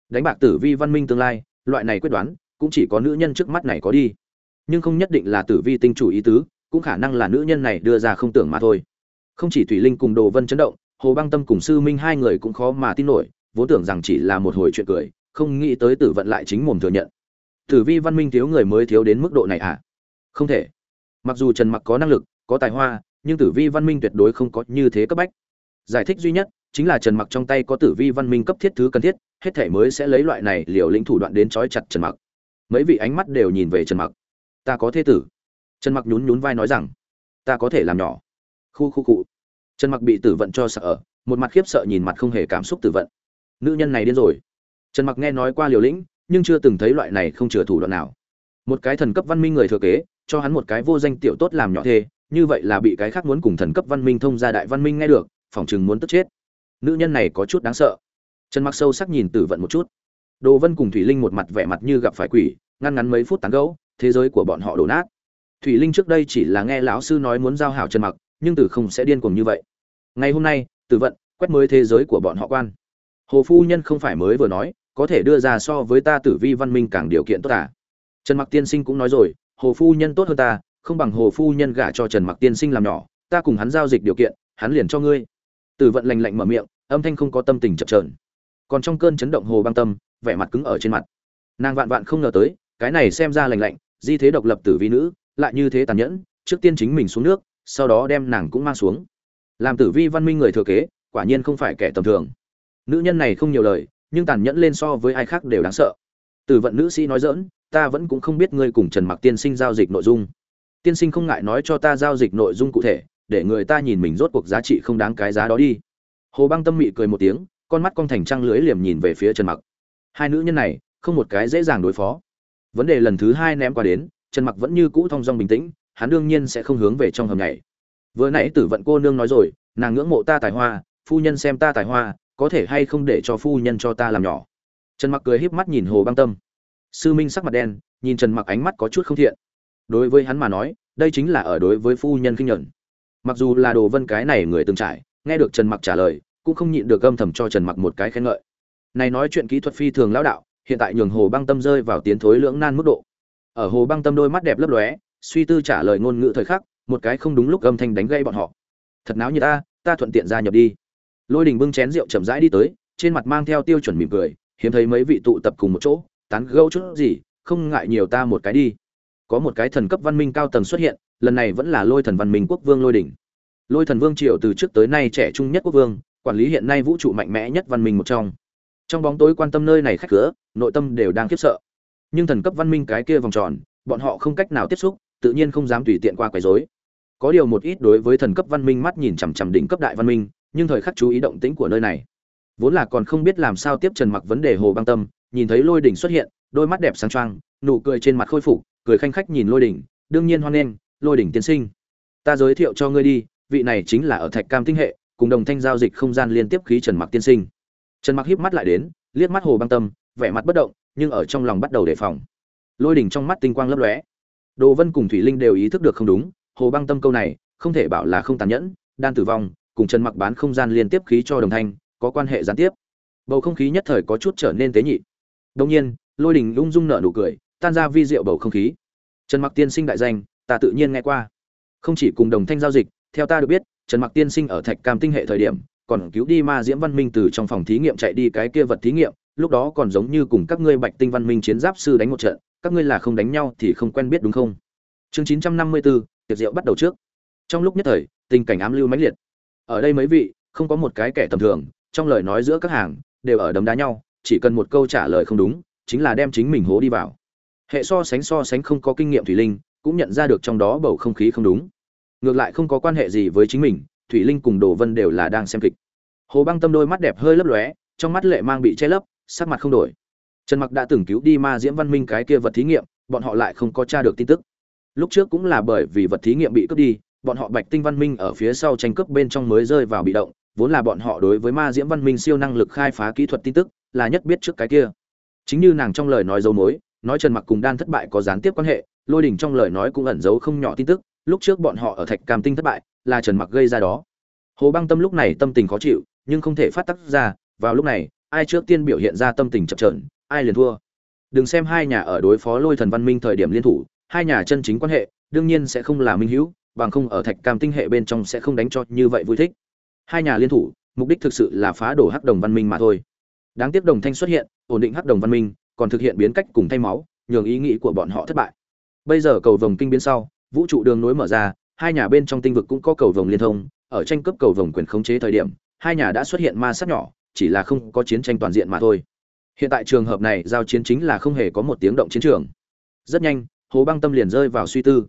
Đánh bạc tử vi văn minh tương lai, loại này quyết đoán, cũng chỉ có nữ nhân trước mắt này có đi. Nhưng không nhất định là tử vi tinh chủ ý tứ, cũng khả năng là nữ nhân này đưa ra không tưởng mà thôi. Không chỉ thủy linh cùng đồ vân chấn động, hồ băng tâm cùng sư minh hai người cũng khó mà tin nổi, vốn tưởng rằng chỉ là một hồi chuyện cười, không nghĩ tới tử vận lại chính mồm thừa nhận. Tử vi văn minh thiếu người mới thiếu đến mức độ này à? Không thể. Mặc dù trần mặc có năng lực có tài hoa, nhưng tử vi văn minh tuyệt đối không có như thế cấp bách. Giải thích duy nhất chính là trần mặc trong tay có tử vi văn minh cấp thiết thứ cần thiết, hết thể mới sẽ lấy loại này liều lĩnh thủ đoạn đến trói chặt trần mặc. Mấy vị ánh mắt đều nhìn về trần mặc. Ta có thế tử. Trần mặc nhún nhún vai nói rằng, ta có thể làm nhỏ. Khu khu cụ trần mặc bị tử vận cho sợ, một mặt khiếp sợ nhìn mặt không hề cảm xúc tử vận. Nữ nhân này điên rồi. Trần mặc nghe nói qua liều lĩnh, nhưng chưa từng thấy loại này không chừa thủ đoạn nào. Một cái thần cấp văn minh người thừa kế, cho hắn một cái vô danh tiểu tốt làm nhỏ thê như vậy là bị cái khác muốn cùng thần cấp văn minh thông gia đại văn minh nghe được phỏng chừng muốn tức chết. Nữ nhân này có chút đáng sợ. Trần mặc sâu sắc nhìn tử vận một chút. Đồ vân cùng thủy linh một mặt vẻ mặt như gặp phải quỷ, ngăn ngắn mấy phút tán gẫu, thế giới của bọn họ đổ nát. Thủy linh trước đây chỉ là nghe lão sư nói muốn giao hảo trần mặc, nhưng tử không sẽ điên cuồng như vậy. Ngày hôm nay, tử vận quét mới thế giới của bọn họ quan. Hồ phu nhân không phải mới vừa nói, có thể đưa ra so với ta tử vi văn minh càng điều kiện tốt à? Trần mặc tiên sinh cũng nói rồi, hồ phu nhân tốt hơn ta không bằng hồ phu nhân gả cho trần mặc tiên sinh làm nhỏ, ta cùng hắn giao dịch điều kiện, hắn liền cho ngươi. Tử vận lành lạnh mở miệng, âm thanh không có tâm tình chập trờn còn trong cơn chấn động hồ băng tâm, vẻ mặt cứng ở trên mặt. Nàng vạn vạn không ngờ tới, cái này xem ra lành lạnh, di thế độc lập tử vi nữ, lại như thế tàn nhẫn, trước tiên chính mình xuống nước, sau đó đem nàng cũng mang xuống. Làm tử vi văn minh người thừa kế, quả nhiên không phải kẻ tầm thường. Nữ nhân này không nhiều lời, nhưng tàn nhẫn lên so với ai khác đều đáng sợ. Tử vận nữ sĩ nói dỡn ta vẫn cũng không biết ngươi cùng trần mặc tiên sinh giao dịch nội dung tiên sinh không ngại nói cho ta giao dịch nội dung cụ thể, để người ta nhìn mình rốt cuộc giá trị không đáng cái giá đó đi. Hồ băng tâm mị cười một tiếng, con mắt con thành trăng lưới liềm nhìn về phía trần mặc. Hai nữ nhân này, không một cái dễ dàng đối phó. Vấn đề lần thứ hai ném qua đến, trần mặc vẫn như cũ thong dong bình tĩnh, hắn đương nhiên sẽ không hướng về trong hầm nhảy. Vừa nãy tử vận cô nương nói rồi, nàng ngưỡng mộ ta tài hoa, phu nhân xem ta tài hoa, có thể hay không để cho phu nhân cho ta làm nhỏ? Trần mặc cười híp mắt nhìn hồ băng tâm. Sư minh sắc mặt đen, nhìn trần mặc ánh mắt có chút không thiện đối với hắn mà nói, đây chính là ở đối với phu nhân kinh nhuận mặc dù là đồ vân cái này người từng trải, nghe được trần mặc trả lời, cũng không nhịn được âm thầm cho trần mặc một cái khen ngợi. Này nói chuyện kỹ thuật phi thường lão đạo, hiện tại nhường hồ băng tâm rơi vào tiến thối lưỡng nan mức độ. Ở hồ băng tâm đôi mắt đẹp lấp lóe, suy tư trả lời ngôn ngữ thời khắc, một cái không đúng lúc âm thanh đánh gây bọn họ. Thật náo như ta ta thuận tiện ra nhập đi. Lôi đình bưng chén rượu chậm rãi đi tới, trên mặt mang theo tiêu chuẩn mỉm cười, hiếm thấy mấy vị tụ tập cùng một chỗ, tán gẫu chút gì, không ngại nhiều ta một cái đi có một cái thần cấp văn minh cao tầng xuất hiện, lần này vẫn là lôi thần văn minh quốc vương lôi đỉnh. Lôi thần vương triều từ trước tới nay trẻ trung nhất quốc vương, quản lý hiện nay vũ trụ mạnh mẽ nhất văn minh một trong. Trong bóng tối quan tâm nơi này khách cửa, nội tâm đều đang khiếp sợ. Nhưng thần cấp văn minh cái kia vòng tròn, bọn họ không cách nào tiếp xúc, tự nhiên không dám tùy tiện qua quấy rối. Có điều một ít đối với thần cấp văn minh mắt nhìn chằm chằm đỉnh cấp đại văn minh, nhưng thời khắc chú ý động tĩnh của nơi này. Vốn là còn không biết làm sao tiếp trần mặc vấn đề hồ băng tâm, nhìn thấy lôi đỉnh xuất hiện, đôi mắt đẹp sáng choang, nụ cười trên mặt khôi phục cười khanh khách nhìn lôi đỉnh, đương nhiên hoan nghênh, lôi đỉnh tiên sinh. Ta giới thiệu cho ngươi đi, vị này chính là ở thạch cam tinh hệ, cùng đồng thanh giao dịch không gian liên tiếp khí trần mặc tiên sinh. Trần mặc híp mắt lại đến, liếc mắt hồ băng tâm, vẻ mặt bất động, nhưng ở trong lòng bắt đầu đề phòng. Lôi đỉnh trong mắt tinh quang lấp lóe. Đồ vân cùng thủy linh đều ý thức được không đúng, hồ băng tâm câu này, không thể bảo là không tàn nhẫn, đan tử vong, cùng trần mặc bán không gian liên tiếp khí cho đồng thanh, có quan hệ gián tiếp. Bầu không khí nhất thời có chút trở nên tế nhị. Đông nhiên, lôi đình ung dung nở nụ cười tan ra vi diệu bầu không khí. Trần mặc tiên sinh đại danh ta tự nhiên nghe qua. Không chỉ cùng đồng thanh giao dịch theo ta được biết trần mặc tiên sinh ở thạch cam tinh hệ thời điểm còn cứu đi ma diễm văn minh từ trong phòng thí nghiệm chạy đi cái kia vật thí nghiệm lúc đó còn giống như cùng các ngươi bạch tinh văn minh chiến giáp sư đánh một trận các ngươi là không đánh nhau thì không quen biết đúng không? Chương 954, tiệc rượu bắt đầu trước. Trong lúc nhất thời tình cảnh ám lưu mãnh liệt. Ở đây mấy vị không có một cái kẻ tầm thường trong lời nói giữa các hàng đều ở đấm đá nhau chỉ cần một câu trả lời không đúng chính là đem chính mình hố đi vào hệ so sánh so sánh không có kinh nghiệm thủy linh, cũng nhận ra được trong đó bầu không khí không đúng. Ngược lại không có quan hệ gì với chính mình, thủy linh cùng đồ vân đều là đang xem kịch. Hồ băng tâm đôi mắt đẹp hơi lấp lóe, trong mắt lệ mang bị che lấp, sắc mặt không đổi. Trần mặc đã từng cứu đi ma diễm văn minh cái kia vật thí nghiệm, bọn họ lại không có tra được tin tức. Lúc trước cũng là bởi vì vật thí nghiệm bị cướp đi, bọn họ bạch tinh văn minh ở phía sau tranh cướp bên trong mới rơi vào bị động, vốn là bọn họ đối với ma diễm văn minh siêu năng lực khai phá kỹ thuật tin tức là nhất biết trước cái kia. Chính như nàng trong lời nói dấu mối nói trần mặc cùng đan thất bại có gián tiếp quan hệ lôi đình trong lời nói cũng ẩn giấu không nhỏ tin tức lúc trước bọn họ ở thạch cam tinh thất bại là trần mặc gây ra đó. Hồ băng tâm lúc này tâm tình khó chịu nhưng không thể phát tác ra vào lúc này ai trước tiên biểu hiện ra tâm tình chập chờn, ai liền thua. Đừng xem hai nhà ở đối phó lôi thần văn minh thời điểm liên thủ hai nhà chân chính quan hệ đương nhiên sẽ không là minh hữu bằng không ở thạch cam tinh hệ bên trong sẽ không đánh cho như vậy vui thích. Hai nhà liên thủ mục đích thực sự là phá đổ hắc đồng văn minh mà thôi. Đáng tiếc đồng thanh xuất hiện ổn định hắc đồng văn minh còn thực hiện biến cách cùng thay máu, nhường ý nghĩ của bọn họ thất bại. Bây giờ cầu vồng kinh biến sau, vũ trụ đường nối mở ra, hai nhà bên trong tinh vực cũng có cầu vồng liên thông, ở tranh cấp cầu vồng quyền khống chế thời điểm, hai nhà đã xuất hiện ma sát nhỏ, chỉ là không có chiến tranh toàn diện mà thôi. Hiện tại trường hợp này giao chiến chính là không hề có một tiếng động chiến trường. Rất nhanh, hồ băng tâm liền rơi vào suy tư.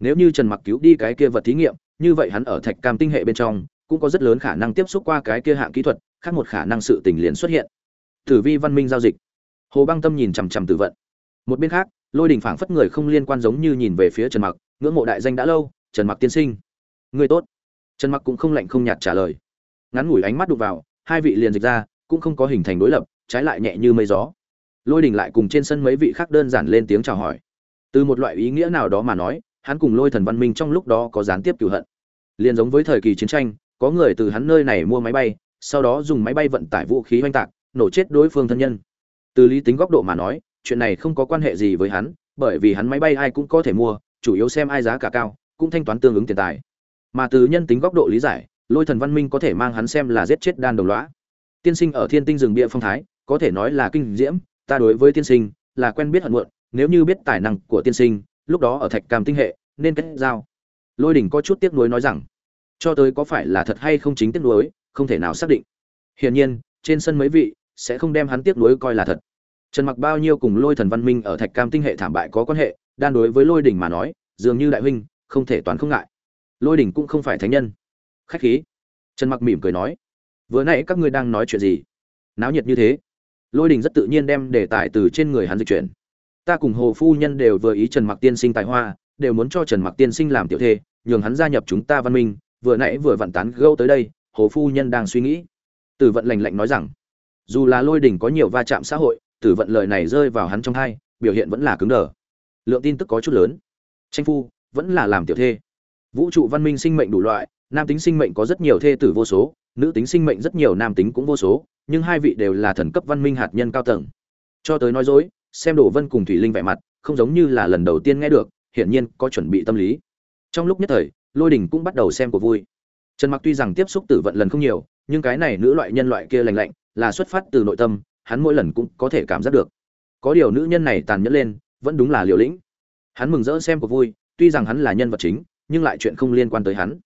Nếu như trần mặc cứu đi cái kia vật thí nghiệm, như vậy hắn ở thạch cam tinh hệ bên trong, cũng có rất lớn khả năng tiếp xúc qua cái kia hạng kỹ thuật, khác một khả năng sự tình liền xuất hiện. Tử vi văn minh giao dịch hồ băng tâm nhìn chằm chằm tử vận. Một bên khác, lôi đình phảng phất người không liên quan giống như nhìn về phía trần mặc, ngưỡng mộ đại danh đã lâu, trần mặc tiên sinh. Người tốt. Trần mặc cũng không lạnh không nhạt trả lời. Ngắn ngủi ánh mắt đụng vào, hai vị liền dịch ra, cũng không có hình thành đối lập, trái lại nhẹ như mây gió. Lôi đình lại cùng trên sân mấy vị khác đơn giản lên tiếng chào hỏi. Từ một loại ý nghĩa nào đó mà nói, hắn cùng lôi thần văn minh trong lúc đó có gián tiếp cửu hận. Liền giống với thời kỳ chiến tranh, có người từ hắn nơi này mua máy bay, sau đó dùng máy bay vận tải vũ khí oanh tạc, nổ chết đối phương thân nhân từ lý tính góc độ mà nói, chuyện này không có quan hệ gì với hắn, bởi vì hắn máy bay ai cũng có thể mua, chủ yếu xem ai giá cả cao, cũng thanh toán tương ứng tiền tài. Mà từ nhân tính góc độ lý giải, lôi thần văn minh có thể mang hắn xem là giết chết đan đồng lõa. Tiên sinh ở thiên tinh rừng bia phong thái, có thể nói là kinh diễm, ta đối với tiên sinh là quen biết hận muộn, nếu như biết tài năng của tiên sinh, lúc đó ở thạch cam tinh hệ, nên kết giao. Lôi đỉnh có chút tiếc nuối nói rằng, cho tới có phải là thật hay không chính tiếc nuối, không thể nào xác định. Hiển nhiên, trên sân mấy vị sẽ không đem hắn tiếc nuối coi là thật. Trần mặc bao nhiêu cùng lôi thần văn minh ở thạch cam tinh hệ thảm bại có quan hệ, đan đối với lôi đỉnh mà nói, dường như đại huynh, không thể toàn không ngại. Lôi đỉnh cũng không phải thánh nhân. Khách khí. Trần mặc mỉm cười nói, vừa nãy các ngươi đang nói chuyện gì? Náo nhiệt như thế. Lôi đình rất tự nhiên đem đề tài từ trên người hắn dịch chuyển. Ta cùng hồ phu nhân đều vừa ý trần mặc tiên sinh tài hoa, đều muốn cho trần mặc tiên sinh làm tiểu thê, nhường hắn gia nhập chúng ta văn minh, vừa nãy vừa vặn tán gâu tới đây, hồ phu nhân đang suy nghĩ. Tử vận lành lạnh nói rằng dù là lôi đình có nhiều va chạm xã hội, tử vận lời này rơi vào hắn trong hai, biểu hiện vẫn là cứng đờ. Lượng tin tức có chút lớn. Tranh phu, vẫn là làm tiểu thê. Vũ trụ văn minh sinh mệnh đủ loại, nam tính sinh mệnh có rất nhiều thê tử vô số, nữ tính sinh mệnh rất nhiều nam tính cũng vô số, nhưng hai vị đều là thần cấp văn minh hạt nhân cao tầng. Cho tới nói dối, xem đổ vân cùng thủy linh vẻ mặt, không giống như là lần đầu tiên nghe được, hiển nhiên có chuẩn bị tâm lý. Trong lúc nhất thời, lôi đình cũng bắt đầu xem của vui. Trần mặc tuy rằng tiếp xúc tử vận lần không nhiều nhưng cái này nữ loại nhân loại kia lành lạnh, là xuất phát từ nội tâm, hắn mỗi lần cũng có thể cảm giác được. Có điều nữ nhân này tàn nhẫn lên, vẫn đúng là liều lĩnh. Hắn mừng rỡ xem cuộc vui, tuy rằng hắn là nhân vật chính, nhưng lại chuyện không liên quan tới hắn.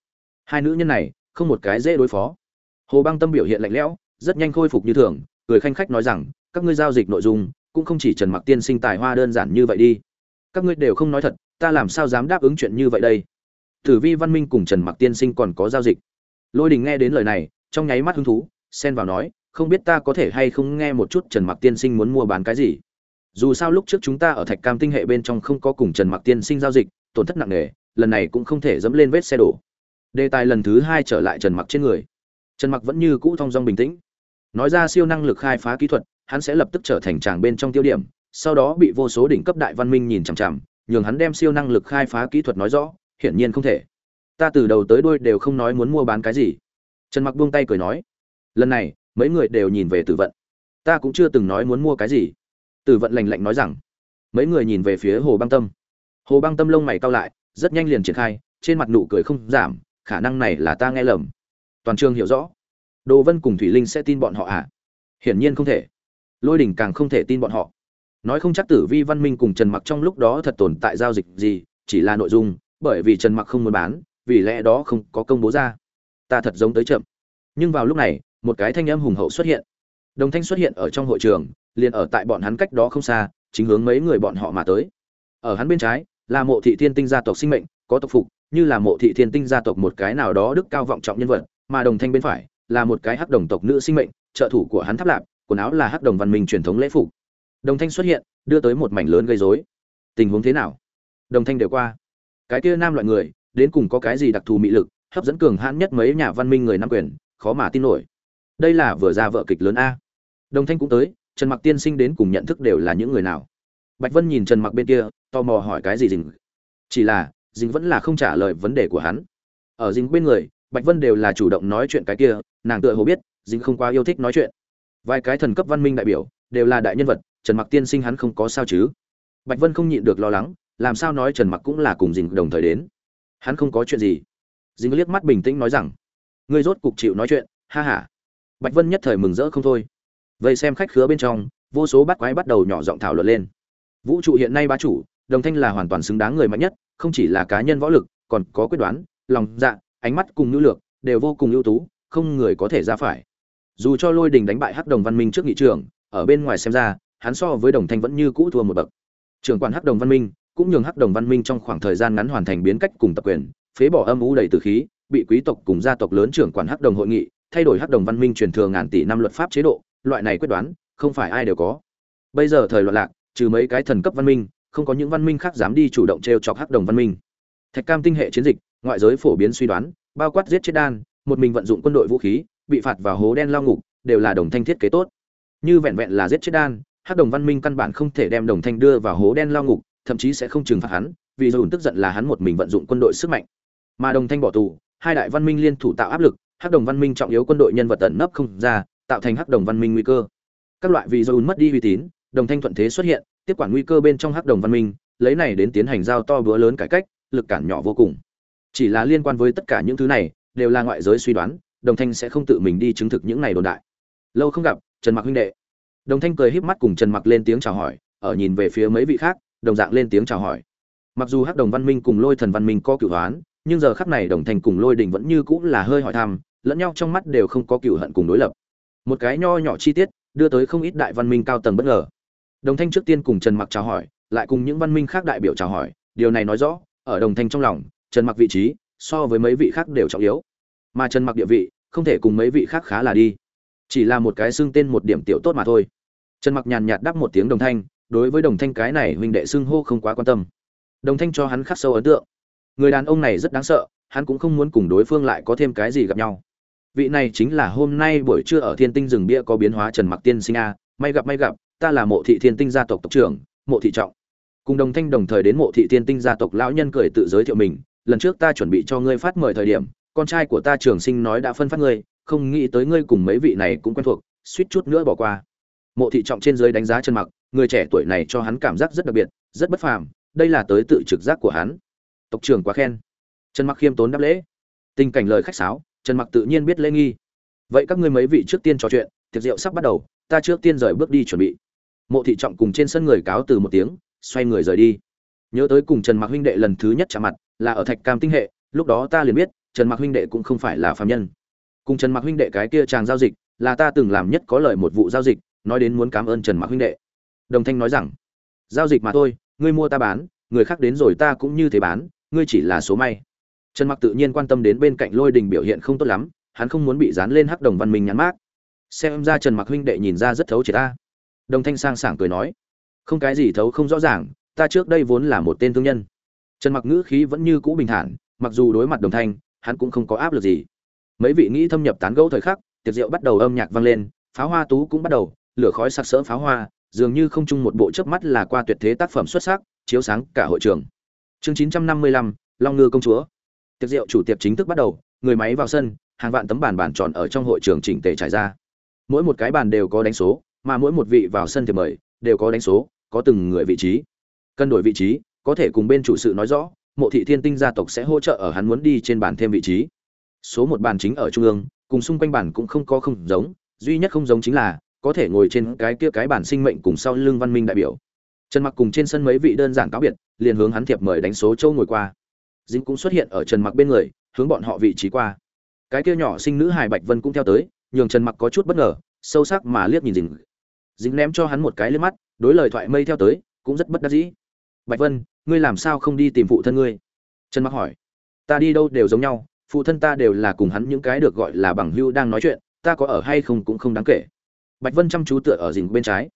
Hai nữ nhân này, không một cái dễ đối phó. Hồ băng tâm biểu hiện lạnh lẽo, rất nhanh khôi phục như thường, cười khanh khách nói rằng, các ngươi giao dịch nội dung, cũng không chỉ trần mặc tiên sinh tài hoa đơn giản như vậy đi. Các ngươi đều không nói thật, ta làm sao dám đáp ứng chuyện như vậy đây? Tử vi văn minh cùng trần mặc tiên sinh còn có giao dịch. Lôi đình nghe đến lời này trong nháy mắt hứng thú, xen vào nói, không biết ta có thể hay không nghe một chút trần mặc tiên sinh muốn mua bán cái gì. Dù sao lúc trước chúng ta ở thạch cam tinh hệ bên trong không có cùng trần mặc tiên sinh giao dịch, tổn thất nặng nề, lần này cũng không thể dẫm lên vết xe đổ. Đề tài lần thứ hai trở lại trần mặc trên người. Trần mặc vẫn như cũ thong dong bình tĩnh. Nói ra siêu năng lực khai phá kỹ thuật, hắn sẽ lập tức trở thành tràng bên trong tiêu điểm, sau đó bị vô số đỉnh cấp đại văn minh nhìn chằm chằm, nhường hắn đem siêu năng lực khai phá kỹ thuật nói rõ, hiển nhiên không thể. Ta từ đầu tới đuôi đều không nói muốn mua bán cái gì trần mặc buông tay cười nói, lần này, mấy người đều nhìn về tử vận. Ta cũng chưa từng nói muốn mua cái gì. Tử vận lạnh lạnh nói rằng, mấy người nhìn về phía hồ băng tâm. Hồ băng tâm lông mày cau lại, rất nhanh liền triển khai, trên mặt nụ cười không giảm, khả năng này là ta nghe lầm. Toàn trường hiểu rõ. Đồ vân cùng thủy linh sẽ tin bọn họ à? Hiển nhiên không thể. Lôi Đình càng không thể tin bọn họ. Nói không chắc tử vi, văn minh cùng trần mặc trong lúc đó thật tồn tại giao dịch gì, chỉ là nội dung, bởi vì trần mặc không muốn bán, vì lẽ đó không có công bố ra ta thật giống tới chậm. Nhưng vào lúc này, một cái thanh âm hùng hậu xuất hiện. Đồng thanh xuất hiện ở trong hội trường, liền ở tại bọn hắn cách đó không xa, chính hướng mấy người bọn họ mà tới. Ở hắn bên trái, là mộ thị thiên tinh gia tộc sinh mệnh, có tộc phục, như là mộ thị thiên tinh gia tộc một cái nào đó đức cao vọng trọng nhân vật, mà đồng thanh bên phải, là một cái hắc đồng tộc nữ sinh mệnh, trợ thủ của hắn tháp lạp, quần áo là hắc đồng văn minh truyền thống lễ phục. Đồng thanh xuất hiện, đưa tới một mảnh lớn gây rối. Tình huống thế nào? Đồng thanh đều qua. Cái kia nam loại người, đến cùng có cái gì đặc thù mị lực hấp dẫn cường hãn nhất mấy nhà văn minh người nam quyền, khó mà tin nổi. Đây là vừa ra vợ kịch lớn a. Đồng thanh cũng tới, trần mặc tiên sinh đến cùng nhận thức đều là những người nào? Bạch vân nhìn trần mặc bên kia, tò mò hỏi cái gì dình? Chỉ là, dình vẫn là không trả lời vấn đề của hắn. Ở dình bên người, bạch vân đều là chủ động nói chuyện cái kia, nàng tựa hồ biết, dình không quá yêu thích nói chuyện. Vài cái thần cấp văn minh đại biểu, đều là đại nhân vật, trần mặc tiên sinh hắn không có sao chứ? Bạch vân không nhịn được lo lắng, làm sao nói trần mặc cũng là cùng dình đồng thời đến? Hắn không có chuyện gì dính liếc mắt bình tĩnh nói rằng, ngươi rốt cục chịu nói chuyện, ha ha. Bạch vân nhất thời mừng rỡ không thôi. Vậy xem khách khứa bên trong, vô số bát quái bắt đầu nhỏ giọng thảo luận lên. Vũ trụ hiện nay bá chủ, đồng thanh là hoàn toàn xứng đáng người mạnh nhất, không chỉ là cá nhân võ lực, còn có quyết đoán, lòng dạ ánh mắt cùng nữ lược, đều vô cùng ưu tú, không người có thể ra phải. Dù cho lôi đình đánh bại hắc đồng văn minh trước nghị trường, ở bên ngoài xem ra, hắn so với đồng thanh vẫn như cũ thua một bậc. Trưởng quan hắc đồng văn minh, cũng nhường hắc đồng văn minh trong khoảng thời gian ngắn hoàn thành biến cách cùng tập quyền phế bỏ âm u đầy từ khí, bị quý tộc cùng gia tộc lớn trưởng quản hắc đồng hội nghị, thay đổi hắc đồng văn minh truyền thừa ngàn tỷ năm luật pháp chế độ, loại này quyết đoán, không phải ai đều có. Bây giờ thời loạn lạc, trừ mấy cái thần cấp văn minh, không có những văn minh khác dám đi chủ động trêu chọc hắc đồng văn minh. Thạch cam tinh hệ chiến dịch, ngoại giới phổ biến suy đoán, bao quát giết chết đan, một mình vận dụng quân đội vũ khí, bị phạt vào hố đen lao ngục, đều là đồng thanh thiết kế tốt. Như vẹn vẹn là giết chết đan, hắc đồng văn minh căn bản không thể đem đồng thanh đưa vào hố đen lao ngục, thậm chí sẽ không trừng phạt hắn, vì dồn tức giận là hắn một mình vận dụng quân đội sức mạnh mà đồng thanh bỏ tù, hai đại văn minh liên thủ tạo áp lực, hắc đồng văn minh trọng yếu quân đội nhân vật tận nấp không ra, tạo thành hắc đồng văn minh nguy cơ. Các loại vì dồn mất đi uy tín, đồng thanh thuận thế xuất hiện, tiếp quản nguy cơ bên trong hắc đồng văn minh, lấy này đến tiến hành giao to bữa lớn cải cách, lực cản nhỏ vô cùng. Chỉ là liên quan với tất cả những thứ này, đều là ngoại giới suy đoán, đồng thanh sẽ không tự mình đi chứng thực những này đồn đại. Lâu không gặp, trần mặc huynh đệ. Đồng thanh cười híp mắt cùng trần mặc lên tiếng chào hỏi, ở nhìn về phía mấy vị khác, đồng dạng lên tiếng chào hỏi. Mặc dù hắc đồng văn minh cùng lôi thần văn minh có cửu hoán nhưng giờ khắc này đồng thanh cùng lôi đình vẫn như cũng là hơi hỏi thăm, lẫn nhau trong mắt đều không có cửu hận cùng đối lập. Một cái nho nhỏ chi tiết, đưa tới không ít đại văn minh cao tầng bất ngờ. Đồng thanh trước tiên cùng trần mặc chào hỏi, lại cùng những văn minh khác đại biểu chào hỏi, điều này nói rõ, ở đồng thanh trong lòng, trần mặc vị trí, so với mấy vị khác đều trọng yếu. Mà trần mặc địa vị, không thể cùng mấy vị khác khá là đi. Chỉ là một cái xưng tên một điểm tiểu tốt mà thôi. Trần mặc nhàn nhạt đáp một tiếng đồng thanh, đối với đồng thanh cái này huynh đệ xưng hô không quá quan tâm. Đồng thanh cho hắn khắc sâu ấn tượng người đàn ông này rất đáng sợ, hắn cũng không muốn cùng đối phương lại có thêm cái gì gặp nhau. Vị này chính là hôm nay buổi trưa ở thiên tinh rừng bia có biến hóa trần mặc tiên sinh a, may gặp may gặp, ta là mộ thị thiên tinh gia tộc tộc trưởng, mộ thị trọng. Cùng đồng thanh đồng thời đến mộ thị thiên tinh gia tộc lão nhân cười tự giới thiệu mình, lần trước ta chuẩn bị cho ngươi phát mời thời điểm, con trai của ta trường sinh nói đã phân phát ngươi, không nghĩ tới ngươi cùng mấy vị này cũng quen thuộc, suýt chút nữa bỏ qua. Mộ thị trọng trên dưới đánh giá trần mặc, người trẻ tuổi này cho hắn cảm giác rất đặc biệt, rất bất phàm, đây là tới tự trực giác của hắn tộc trưởng quá khen. Trần mặc khiêm tốn đáp lễ. Tình cảnh lời khách sáo, trần mặc tự nhiên biết lễ nghi. Vậy các ngươi mấy vị trước tiên trò chuyện, tiệc rượu sắp bắt đầu, ta trước tiên rời bước đi chuẩn bị. Mộ thị trọng cùng trên sân người cáo từ một tiếng, xoay người rời đi. Nhớ tới cùng trần mặc huynh đệ lần thứ nhất chạm mặt, là ở thạch cam tinh hệ, lúc đó ta liền biết, trần mặc huynh đệ cũng không phải là phàm nhân. Cùng trần mặc huynh đệ cái kia chàng giao dịch, là ta từng làm nhất có lợi một vụ giao dịch, nói đến muốn cảm ơn trần mặc huynh đệ. Đồng thanh nói rằng, giao dịch mà thôi, ngươi mua ta bán, người khác đến rồi ta cũng như thế bán ngươi chỉ là số may. Trần mặc tự nhiên quan tâm đến bên cạnh lôi đình biểu hiện không tốt lắm, hắn không muốn bị dán lên hắc đồng văn minh nhắn mát xem ra trần mặc huynh đệ nhìn ra rất thấu triệt ta. Đồng thanh sang sảng cười nói, không cái gì thấu không rõ ràng, ta trước đây vốn là một tên thương nhân. Trần mặc ngữ khí vẫn như cũ bình thản, mặc dù đối mặt đồng thanh, hắn cũng không có áp lực gì. Mấy vị nghĩ thâm nhập tán gẫu thời khắc, tiệc rượu bắt đầu âm nhạc vang lên, pháo hoa tú cũng bắt đầu, lửa khói sặc sỡ pháo hoa, dường như không chung một bộ chớp mắt là qua tuyệt thế tác phẩm xuất sắc, chiếu sáng cả hội trường chương 955, long ngư công chúa. Tiệc rượu chủ tiệc chính thức bắt đầu người máy vào sân hàng vạn tấm bàn bàn tròn ở trong hội trường chỉnh tề trải ra. Mỗi một cái bàn đều có đánh số mà mỗi một vị vào sân thì mời đều có đánh số có từng người vị trí. Cân đổi vị trí có thể cùng bên chủ sự nói rõ mộ thị thiên tinh gia tộc sẽ hỗ trợ ở hắn muốn đi trên bàn thêm vị trí. Số một bàn chính ở trung ương cùng xung quanh bàn cũng không có không giống duy nhất không giống chính là có thể ngồi trên cái kia cái bản sinh mệnh cùng sau lưng văn minh đại biểu trần mặc cùng trên sân mấy vị đơn giản cáo biệt, liền hướng hắn thiệp mời đánh số châu ngồi qua. Dính cũng xuất hiện ở trần mặc bên người, hướng bọn họ vị trí qua. Cái kia nhỏ sinh nữ hài bạch vân cũng theo tới, nhường trần mặc có chút bất ngờ, sâu sắc mà liếc nhìn dính. Dính ném cho hắn một cái lên mắt, đối lời thoại mây theo tới, cũng rất bất đắc dĩ. Bạch vân, ngươi làm sao không đi tìm phụ thân ngươi? Trần mặc hỏi. Ta đi đâu đều giống nhau, phụ thân ta đều là cùng hắn những cái được gọi là bằng hưu đang nói chuyện, ta có ở hay không cũng không đáng kể. Bạch vân chăm chú tựa ở dính bên trái.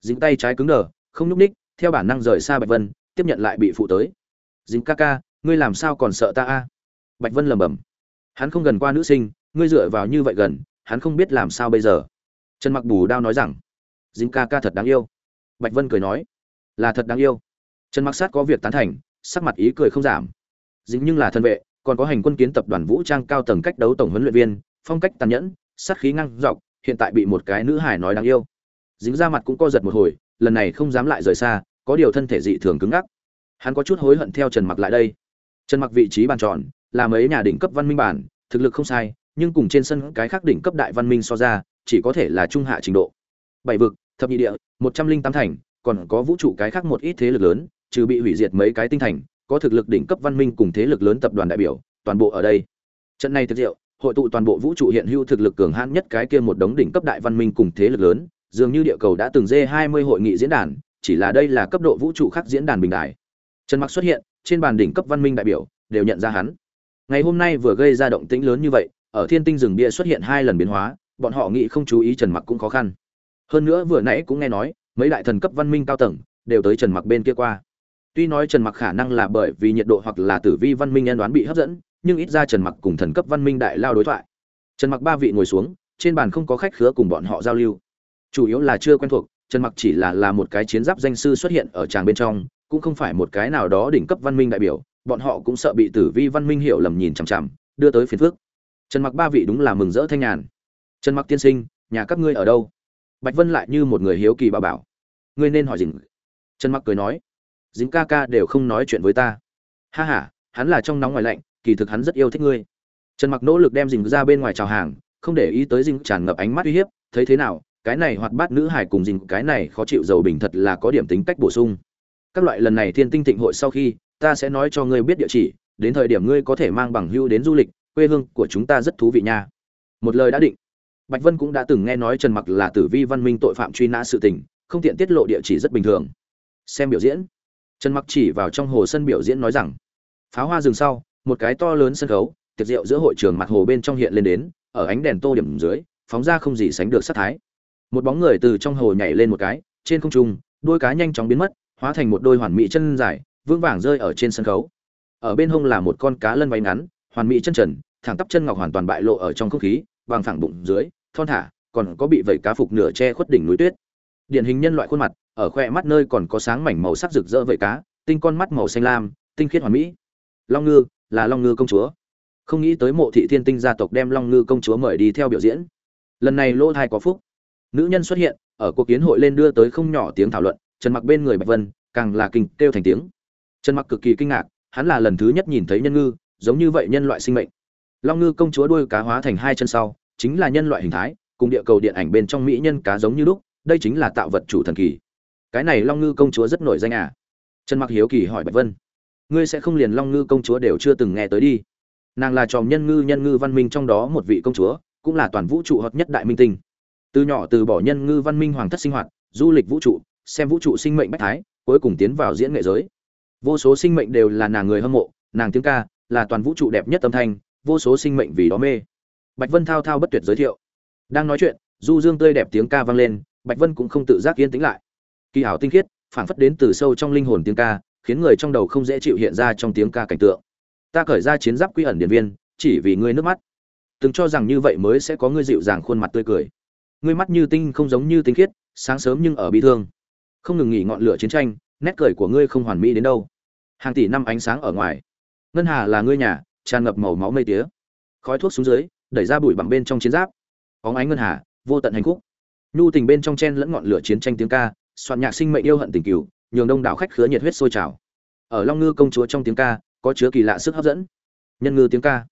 Dính tay trái cứng đờ không nhúc ních, theo bản năng rời xa bạch vân, tiếp nhận lại bị phụ tới. Dính ca ca, ngươi làm sao còn sợ ta a? Bạch vân lẩm bẩm. Hắn không gần qua nữ sinh, ngươi dựa vào như vậy gần, hắn không biết làm sao bây giờ. Trần mặc bù đao nói rằng, dính ca ca thật đáng yêu. Bạch vân cười nói, là thật đáng yêu. Trần mặc sát có việc tán thành, sắc mặt ý cười không giảm. Dính nhưng là thân vệ, còn có hành quân kiến tập đoàn vũ trang cao tầng cách đấu tổng huấn luyện viên, phong cách tàn nhẫn, sát khí ngang dọc, hiện tại bị một cái nữ hải nói đáng yêu. Dính ra mặt cũng co giật một hồi lần này không dám lại rời xa, có điều thân thể dị thường cứng ngắc. Hắn có chút hối hận theo trần mặc lại đây. Trần mặc vị trí bàn tròn, là mấy nhà đỉnh cấp văn minh bản, thực lực không sai, nhưng cùng trên sân cái khác đỉnh cấp đại văn minh so ra, chỉ có thể là trung hạ trình độ. Bảy vực, thập nhị địa, một trăm linh tám thành, còn có vũ trụ cái khác một ít thế lực lớn, trừ bị hủy diệt mấy cái tinh thành, có thực lực đỉnh cấp văn minh cùng thế lực lớn tập đoàn đại biểu, toàn bộ ở đây. Trận này thực diệu, hội tụ toàn bộ vũ trụ hiện hữu thực lực cường hãn nhất cái kia một đống đỉnh cấp đại văn minh cùng thế lực lớn dường như địa cầu đã từng dê hai mươi hội nghị diễn đàn, chỉ là đây là cấp độ vũ trụ khác diễn đàn bình đại trần mặc xuất hiện, trên bàn đỉnh cấp văn minh đại biểu, đều nhận ra hắn. Ngày hôm nay vừa gây ra động tĩnh lớn như vậy, ở thiên tinh rừng bia xuất hiện hai lần biến hóa, bọn họ nghĩ không chú ý trần mặc cũng khó khăn. Hơn nữa vừa nãy cũng nghe nói, mấy đại thần cấp văn minh cao tầng đều tới trần mặc bên kia qua. Tuy nói trần mặc khả năng là bởi vì nhiệt độ hoặc là tử vi văn minh nhân đoán bị hấp dẫn, nhưng ít ra trần mặc cùng thần cấp văn minh đại lao đối thoại. Trần mặc ba vị ngồi xuống, trên bàn không có khách khứa cùng bọn họ giao lưu chủ yếu là chưa quen thuộc, trần mặc chỉ là là một cái chiến giáp danh sư xuất hiện ở tràng bên trong, cũng không phải một cái nào đó đỉnh cấp văn minh đại biểu, bọn họ cũng sợ bị tử vi văn minh hiểu lầm nhìn chằm chằm, đưa tới phiền phước trần mặc ba vị đúng là mừng rỡ thanh nhàn. Trần mặc tiên sinh, nhà các ngươi ở đâu? Bạch vân lại như một người hiếu kỳ bà bảo. Ngươi nên hỏi dình trần mặc cười nói. Dính ca ca đều không nói chuyện với ta. Ha ha, hắn là trong nóng ngoài lạnh, kỳ thực hắn rất yêu thích ngươi. Trần mặc nỗ lực đem dình ra bên ngoài chào hàng, không để ý tới dình tràn ngập ánh mắt uy hiếp, thấy thế nào? Cái này hoạt bát nữ hải cùng dình, cái này khó chịu dầu bình thật là có điểm tính cách bổ sung. Các loại lần này thiên tinh thịnh hội sau khi, ta sẽ nói cho ngươi biết địa chỉ, đến thời điểm ngươi có thể mang bằng hưu đến du lịch, quê hương của chúng ta rất thú vị nha. Một lời đã định. Bạch vân cũng đã từng nghe nói trần mặc là tử vi văn minh tội phạm truy nã sự tình, không tiện tiết lộ địa chỉ rất bình thường. Xem biểu diễn. Trần mặc chỉ vào trong hồ sân biểu diễn nói rằng, pháo hoa rừng sau, một cái to lớn sân khấu, tiệc rượu giữa hội trường mặt hồ bên trong hiện lên đến, ở ánh đèn tô điểm dưới, phóng ra không gì sánh được sát thái một bóng người từ trong hồ nhảy lên một cái, trên không trung, đôi cá nhanh chóng biến mất, hóa thành một đôi hoàn mỹ chân dài, vững vàng rơi ở trên sân khấu. Ở bên hông là một con cá lân váy ngắn, hoàn mỹ chân trần, thẳng tắp chân ngọc hoàn toàn bại lộ ở trong không khí bằng phẳng bụng dưới, thon thả, còn có bị vẩy cá phục nửa che khuất đỉnh núi tuyết. Điển hình nhân loại khuôn mặt, ở khoe mắt nơi còn có sáng mảnh màu sắc rực rỡ vẩy cá, tinh con mắt màu xanh lam, tinh khiết hoàn mỹ. Long ngư, là long ngư công chúa. Không nghĩ tới mộ thị thiên tinh gia tộc đem long ngư công chúa mời đi theo biểu diễn. Lần này lỗ thai có phúc nữ nhân xuất hiện, ở cuộc kiến hội lên đưa tới không nhỏ tiếng thảo luận, trần mặc bên người bạch vân, càng là kinh kêu thành tiếng. Trần mặc cực kỳ kinh ngạc, hắn là lần thứ nhất nhìn thấy nhân ngư, giống như vậy nhân loại sinh mệnh. Long ngư công chúa đuôi cá hóa thành hai chân sau, chính là nhân loại hình thái, cùng địa cầu điện ảnh bên trong mỹ nhân cá giống như lúc, đây chính là tạo vật chủ thần kỳ. Cái này long ngư công chúa rất nổi danh à? Trần mặc hiếu kỳ hỏi bạch vân. Ngươi sẽ không liền long ngư công chúa đều chưa từng nghe tới đi. Nàng là tròm nhân ngư nhân ngư văn minh trong đó một vị công chúa, cũng là toàn vũ trụ hợp nhất đại minh tinh từ nhỏ từ bỏ nhân ngư văn minh hoàng thất sinh hoạt, du lịch vũ trụ, xem vũ trụ sinh mệnh bách thái, cuối cùng tiến vào diễn nghệ giới. Vô số sinh mệnh đều là nàng người hâm mộ, nàng tiếng ca là toàn vũ trụ đẹp nhất âm thanh, vô số sinh mệnh vì đó mê. Bạch vân thao thao bất tuyệt giới thiệu. Đang nói chuyện, du dương tươi đẹp tiếng ca vang lên, bạch vân cũng không tự giác yên tĩnh lại. Kỳ ảo tinh khiết, phảng phất đến từ sâu trong linh hồn tiếng ca, khiến người trong đầu không dễ chịu hiện ra trong tiếng ca cảnh tượng. Ta cởi ra chiến giáp quy ẩn điện viên, chỉ vì ngươi nước mắt. Từng cho rằng như vậy mới sẽ có ngươi dịu dàng khuôn mặt tươi cười ngươi mắt như tinh không giống như tinh khiết, sáng sớm nhưng ở bi thương. Không ngừng nghỉ ngọn lửa chiến tranh, nét cười của ngươi không hoàn mỹ đến đâu. Hàng tỷ năm ánh sáng ở ngoài. Ngân hà là ngươi nhà, tràn ngập màu máu mây tía. Khói thuốc xuống dưới, đẩy ra bụi bằng bên trong chiến giáp. Óng ánh ngân hà, vô tận hành khúc nhu tình bên trong chen lẫn ngọn lửa chiến tranh tiếng ca, soạn nhạc sinh mệnh yêu hận tình cừu, nhường đông đảo khách khứa nhiệt huyết sôi trào. Ở long ngư công chúa trong tiếng ca, có chứa kỳ lạ sức hấp dẫn. Nhân ngư tiếng ca.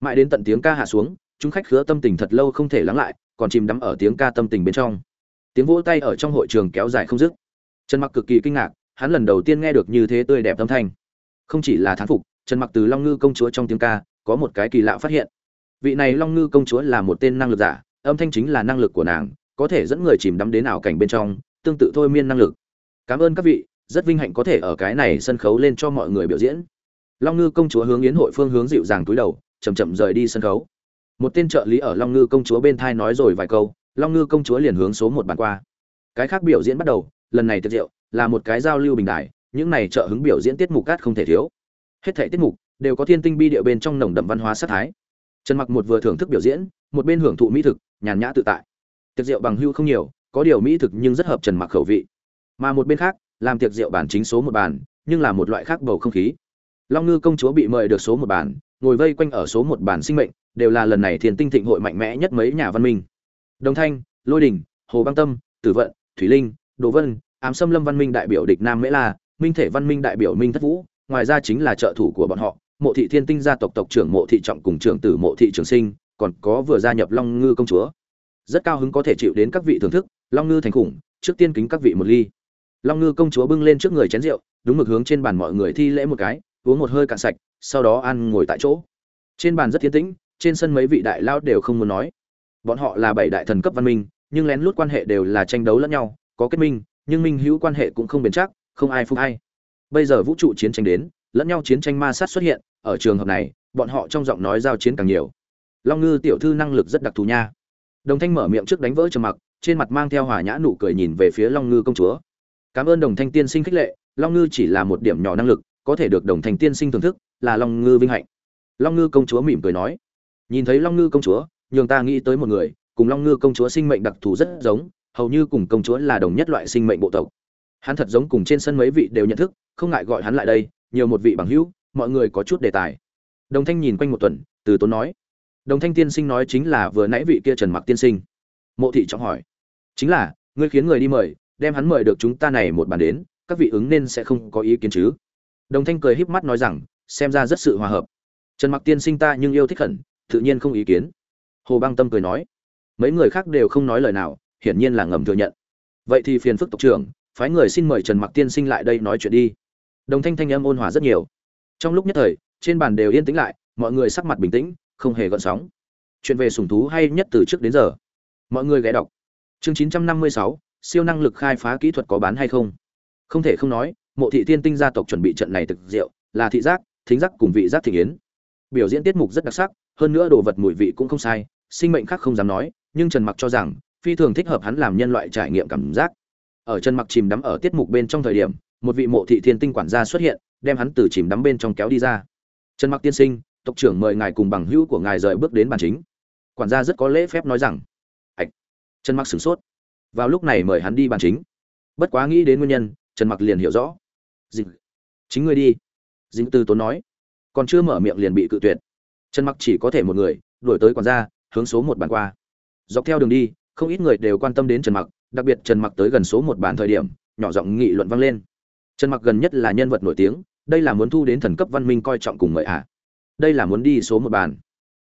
Mãi đến tận tiếng ca hạ xuống, chúng khách khứa tâm tình thật lâu không thể lắng lại còn chìm đắm ở tiếng ca tâm tình bên trong. Tiếng vỗ tay ở trong hội trường kéo dài không dứt. Trần mặc cực kỳ kinh ngạc, hắn lần đầu tiên nghe được như thế tươi đẹp âm thanh. Không chỉ là thán phục, trần mặc từ long ngư công chúa trong tiếng ca, có một cái kỳ lạ phát hiện. Vị này long ngư công chúa là một tên năng lực giả, âm thanh chính là năng lực của nàng, có thể dẫn người chìm đắm đến ảo cảnh bên trong, tương tự thôi miên năng lực. Cảm ơn các vị, rất vinh hạnh có thể ở cái này sân khấu lên cho mọi người biểu diễn. Long ngư công chúa hướng yến hội phương hướng dịu dàng túi đầu, chậm chậm rời đi sân khấu một tên trợ lý ở long ngư công chúa bên thai nói rồi vài câu, long ngư công chúa liền hướng số một bàn qua. Cái khác biểu diễn bắt đầu, lần này tiệc rượu là một cái giao lưu bình đại, những này trợ hứng biểu diễn tiết mục cát không thể thiếu. Hết thảy tiết mục đều có thiên tinh bi địa bên trong nồng đậm văn hóa sát thái. Trần mặc một vừa thưởng thức biểu diễn, một bên hưởng thụ mỹ thực, nhàn nhã tự tại. Tiệc rượu bằng hưu không nhiều, có điều mỹ thực nhưng rất hợp trần mặc khẩu vị. Mà một bên khác, làm tiệc rượu bản chính số một bàn, nhưng là một loại khác bầu không khí. Long ngư công chúa bị mời được số một bàn, ngồi vây quanh ở số một bàn sinh mệnh đều là lần này thiên tinh thịnh hội mạnh mẽ nhất mấy nhà văn minh. Đồng thanh, lôi đình, hồ băng tâm, tử vận, thủy linh, đồ vân, ám xâm lâm văn minh đại biểu địch nam mễ la, minh thể văn minh đại biểu minh thất vũ, ngoài ra chính là trợ thủ của bọn họ, mộ thị thiên tinh gia tộc tộc trưởng mộ thị trọng cùng trưởng tử mộ thị trường sinh, còn có vừa gia nhập long ngư công chúa. Rất cao hứng có thể chịu đến các vị thưởng thức, long ngư thành khủng, trước tiên kính các vị một ly. Long ngư công chúa bưng lên trước người chén rượu, đúng mực hướng trên bàn mọi người thi lễ một cái, uống một hơi cạn sạch, sau đó ăn ngồi tại chỗ. Trên bàn rất tiến tĩnh trên sân mấy vị đại lao đều không muốn nói. Bọn họ là bảy đại thần cấp văn minh, nhưng lén lút quan hệ đều là tranh đấu lẫn nhau, có kết minh, nhưng minh hữu quan hệ cũng không bền chắc, không ai phục ai. Bây giờ vũ trụ chiến tranh đến, lẫn nhau chiến tranh ma sát xuất hiện, ở trường hợp này, bọn họ trong giọng nói giao chiến càng nhiều. Long ngư tiểu thư năng lực rất đặc thù nha. Đồng thanh mở miệng trước đánh vỡ trầm mặc, trên mặt mang theo hòa nhã nụ cười nhìn về phía long ngư công chúa. Cảm ơn đồng thanh tiên sinh khích lệ, long ngư chỉ là một điểm nhỏ năng lực, có thể được đồng thanh tiên sinh thưởng thức, là long ngư vinh hạnh. Long ngư công chúa mỉm cười nói nhìn thấy long ngư công chúa, nhường ta nghĩ tới một người, cùng long ngư công chúa sinh mệnh đặc thù rất giống, hầu như cùng công chúa là đồng nhất loại sinh mệnh bộ tộc. Hắn thật giống cùng trên sân mấy vị đều nhận thức, không ngại gọi hắn lại đây, nhiều một vị bằng hữu, mọi người có chút đề tài. Đồng thanh nhìn quanh một tuần, từ tốn nói. Đồng thanh tiên sinh nói chính là vừa nãy vị kia trần mặc tiên sinh. Mộ thị trọng hỏi. Chính là, ngươi khiến người đi mời, đem hắn mời được chúng ta này một bàn đến, các vị ứng nên sẽ không có ý kiến chứ? Đồng thanh cười híp mắt nói rằng, xem ra rất sự hòa hợp. Trần mặc tiên sinh ta nhưng yêu thích khẩn tự nhiên không ý kiến. Hồ băng tâm cười nói mấy người khác đều không nói lời nào hiển nhiên là ngầm thừa nhận. Vậy thì phiền phức tộc trưởng phái người xin mời trần mặc tiên sinh lại đây nói chuyện đi. Đồng thanh thanh âm ôn hòa rất nhiều. Trong lúc nhất thời trên bàn đều yên tĩnh lại mọi người sắc mặt bình tĩnh không hề gợn sóng. Chuyện về sủng thú hay nhất từ trước đến giờ? Mọi người ghé đọc. Chương 956, siêu năng lực khai phá kỹ thuật có bán hay không? Không thể không nói mộ thị tiên tinh gia tộc chuẩn bị trận này thực rượu là thị giác thính giác cùng vị giác thị yến. Biểu diễn tiết mục rất đặc sắc hơn nữa đồ vật mùi vị cũng không sai, sinh mệnh khác không dám nói, nhưng trần mặc cho rằng, phi thường thích hợp hắn làm nhân loại trải nghiệm cảm giác. Ở trần mặc chìm đắm ở tiết mục bên trong thời điểm, một vị mộ thị thiên tinh quản gia xuất hiện, đem hắn từ chìm đắm bên trong kéo đi ra. Trần mặc tiên sinh, tộc trưởng mời ngài cùng bằng hữu của ngài rời bước đến bàn chính. Quản gia rất có lễ phép nói rằng, ạch. Trần mặc sửng sốt. Vào lúc này mời hắn đi bàn chính. Bất quá nghĩ đến nguyên nhân, trần mặc liền hiểu rõ. Dịch. Chính ngươi đi. Dính tư tốn nói. Còn chưa mở miệng liền bị cự tuyệt trần mặc chỉ có thể một người, đuổi tới quản gia, hướng số một bàn qua. Dọc theo đường đi, không ít người đều quan tâm đến trần mặc, đặc biệt trần mặc tới gần số một bàn thời điểm, nhỏ giọng nghị luận vang lên. Trần mặc gần nhất là nhân vật nổi tiếng, đây là muốn thu đến thần cấp văn minh coi trọng cùng mời ạ. À. đây là muốn đi số một bàn.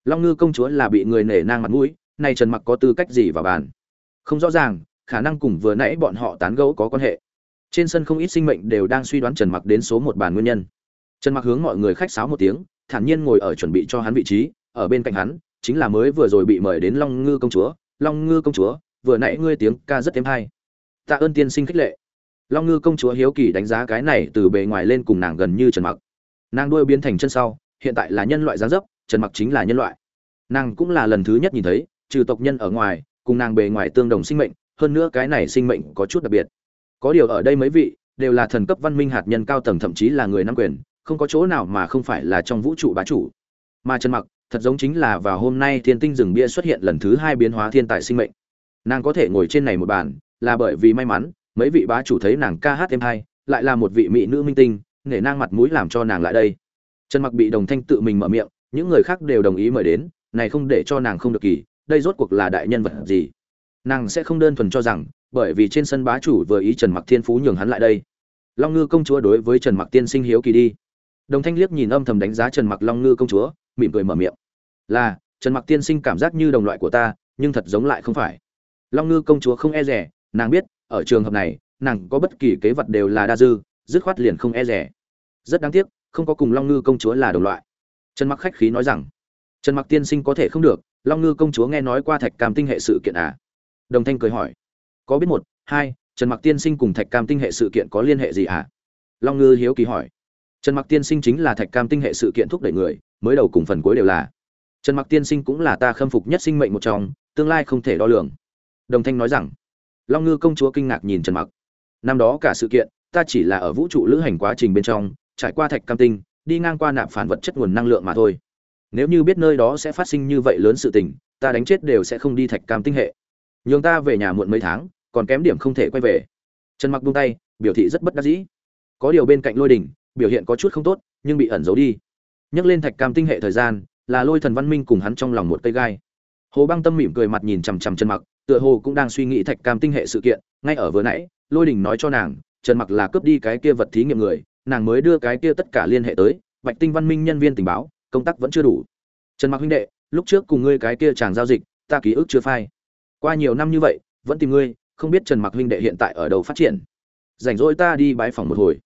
Long ngư công chúa là bị người nể nang mặt mũi, nay trần mặc có tư cách gì vào bàn? Không rõ ràng, khả năng cùng vừa nãy bọn họ tán gẫu có quan hệ. Trên sân không ít sinh mệnh đều đang suy đoán trần mặc đến số một bàn nguyên nhân. Trần mặc hướng mọi người khách sáo một tiếng thản nhiên ngồi ở chuẩn bị cho hắn vị trí, ở bên cạnh hắn, chính là mới vừa rồi bị mời đến long ngư công chúa. Long ngư công chúa, vừa nãy ngươi tiếng ca rất êm hay. Tạ ơn tiên sinh khích lệ. Long ngư công chúa hiếu kỳ đánh giá cái này từ bề ngoài lên cùng nàng gần như trần mặc. Nàng đuôi biến thành chân sau, hiện tại là nhân loại dáng dấp, trần mặc chính là nhân loại. Nàng cũng là lần thứ nhất nhìn thấy, trừ tộc nhân ở ngoài, cùng nàng bề ngoài tương đồng sinh mệnh, hơn nữa cái này sinh mệnh có chút đặc biệt. Có điều ở đây mấy vị, đều là thần cấp văn minh hạt nhân cao tầng, thậm chí là người nắm quyền không có chỗ nào mà không phải là trong vũ trụ bá chủ. Mà trần mặc, thật giống chính là vào hôm nay thiên tinh rừng bia xuất hiện lần thứ hai biến hóa thiên tài sinh mệnh. Nàng có thể ngồi trên này một bàn, là bởi vì may mắn, mấy vị bá chủ thấy nàng ca hát êm hay lại là một vị mỹ nữ minh tinh, nể nang mặt mũi làm cho nàng lại đây. Trần mặc bị đồng thanh tự mình mở miệng, những người khác đều đồng ý mời đến, này không để cho nàng không được kỳ, đây rốt cuộc là đại nhân vật gì? Nàng sẽ không đơn thuần cho rằng, bởi vì trên sân bá chủ vừa ý trần mặc thiên phú nhường hắn lại đây. Long ngư công chúa đối với trần mặc tiên sinh hiếu kỳ đi đồng thanh liếc nhìn âm thầm đánh giá trần mặc long ngư công chúa, mỉm cười mở miệng. Là, trần mặc tiên sinh cảm giác như đồng loại của ta, nhưng thật giống lại không phải. Long ngư công chúa không e rẻ, nàng biết, ở trường hợp này, nàng có bất kỳ kế vật đều là đa dư, dứt khoát liền không e rẻ. Rất đáng tiếc, không có cùng long ngư công chúa là đồng loại. Trần mặc khách khí nói rằng, trần mặc tiên sinh có thể không được, long ngư công chúa nghe nói qua thạch cam tinh hệ sự kiện à? Đồng thanh cười hỏi, có biết một, hai, trần mặc tiên sinh cùng thạch cam tinh hệ sự kiện có liên hệ gì à? Long ngư hiếu kỳ hỏi trần mặc tiên sinh chính là thạch cam tinh hệ sự kiện thúc đẩy người, mới đầu cùng phần cuối đều là. Trần mặc tiên sinh cũng là ta khâm phục nhất sinh mệnh một trong, tương lai không thể đo lường. Đồng thanh nói rằng, long ngư công chúa kinh ngạc nhìn trần mặc. Năm đó cả sự kiện, ta chỉ là ở vũ trụ lữ hành quá trình bên trong, trải qua thạch cam tinh, đi ngang qua nạp phản vật chất nguồn năng lượng mà thôi. Nếu như biết nơi đó sẽ phát sinh như vậy lớn sự tình, ta đánh chết đều sẽ không đi thạch cam tinh hệ. Nhường ta về nhà muộn mấy tháng, còn kém điểm không thể quay về. Trần mặc buông tay, biểu thị rất bất đắc dĩ. Có điều bên cạnh lôi đỉnh biểu hiện có chút không tốt, nhưng bị ẩn giấu đi. Nhắc lên thạch cam tinh hệ thời gian, là lôi thần văn minh cùng hắn trong lòng một cây gai. Hồ băng tâm mỉm cười mặt nhìn chằm chằm trần mặc, tựa hồ cũng đang suy nghĩ thạch cam tinh hệ sự kiện. Ngay ở vừa nãy, lôi đình nói cho nàng, trần mặc là cướp đi cái kia vật thí nghiệm người, nàng mới đưa cái kia tất cả liên hệ tới. Bạch tinh văn minh nhân viên tình báo, công tác vẫn chưa đủ. Trần mặc huynh đệ, lúc trước cùng ngươi cái kia chàng giao dịch, ta ký ức chưa phai. Qua nhiều năm như vậy, vẫn tìm ngươi, không biết trần mặc huynh đệ hiện tại ở đâu phát triển. Rảnh rỗi ta đi bái phòng một hồi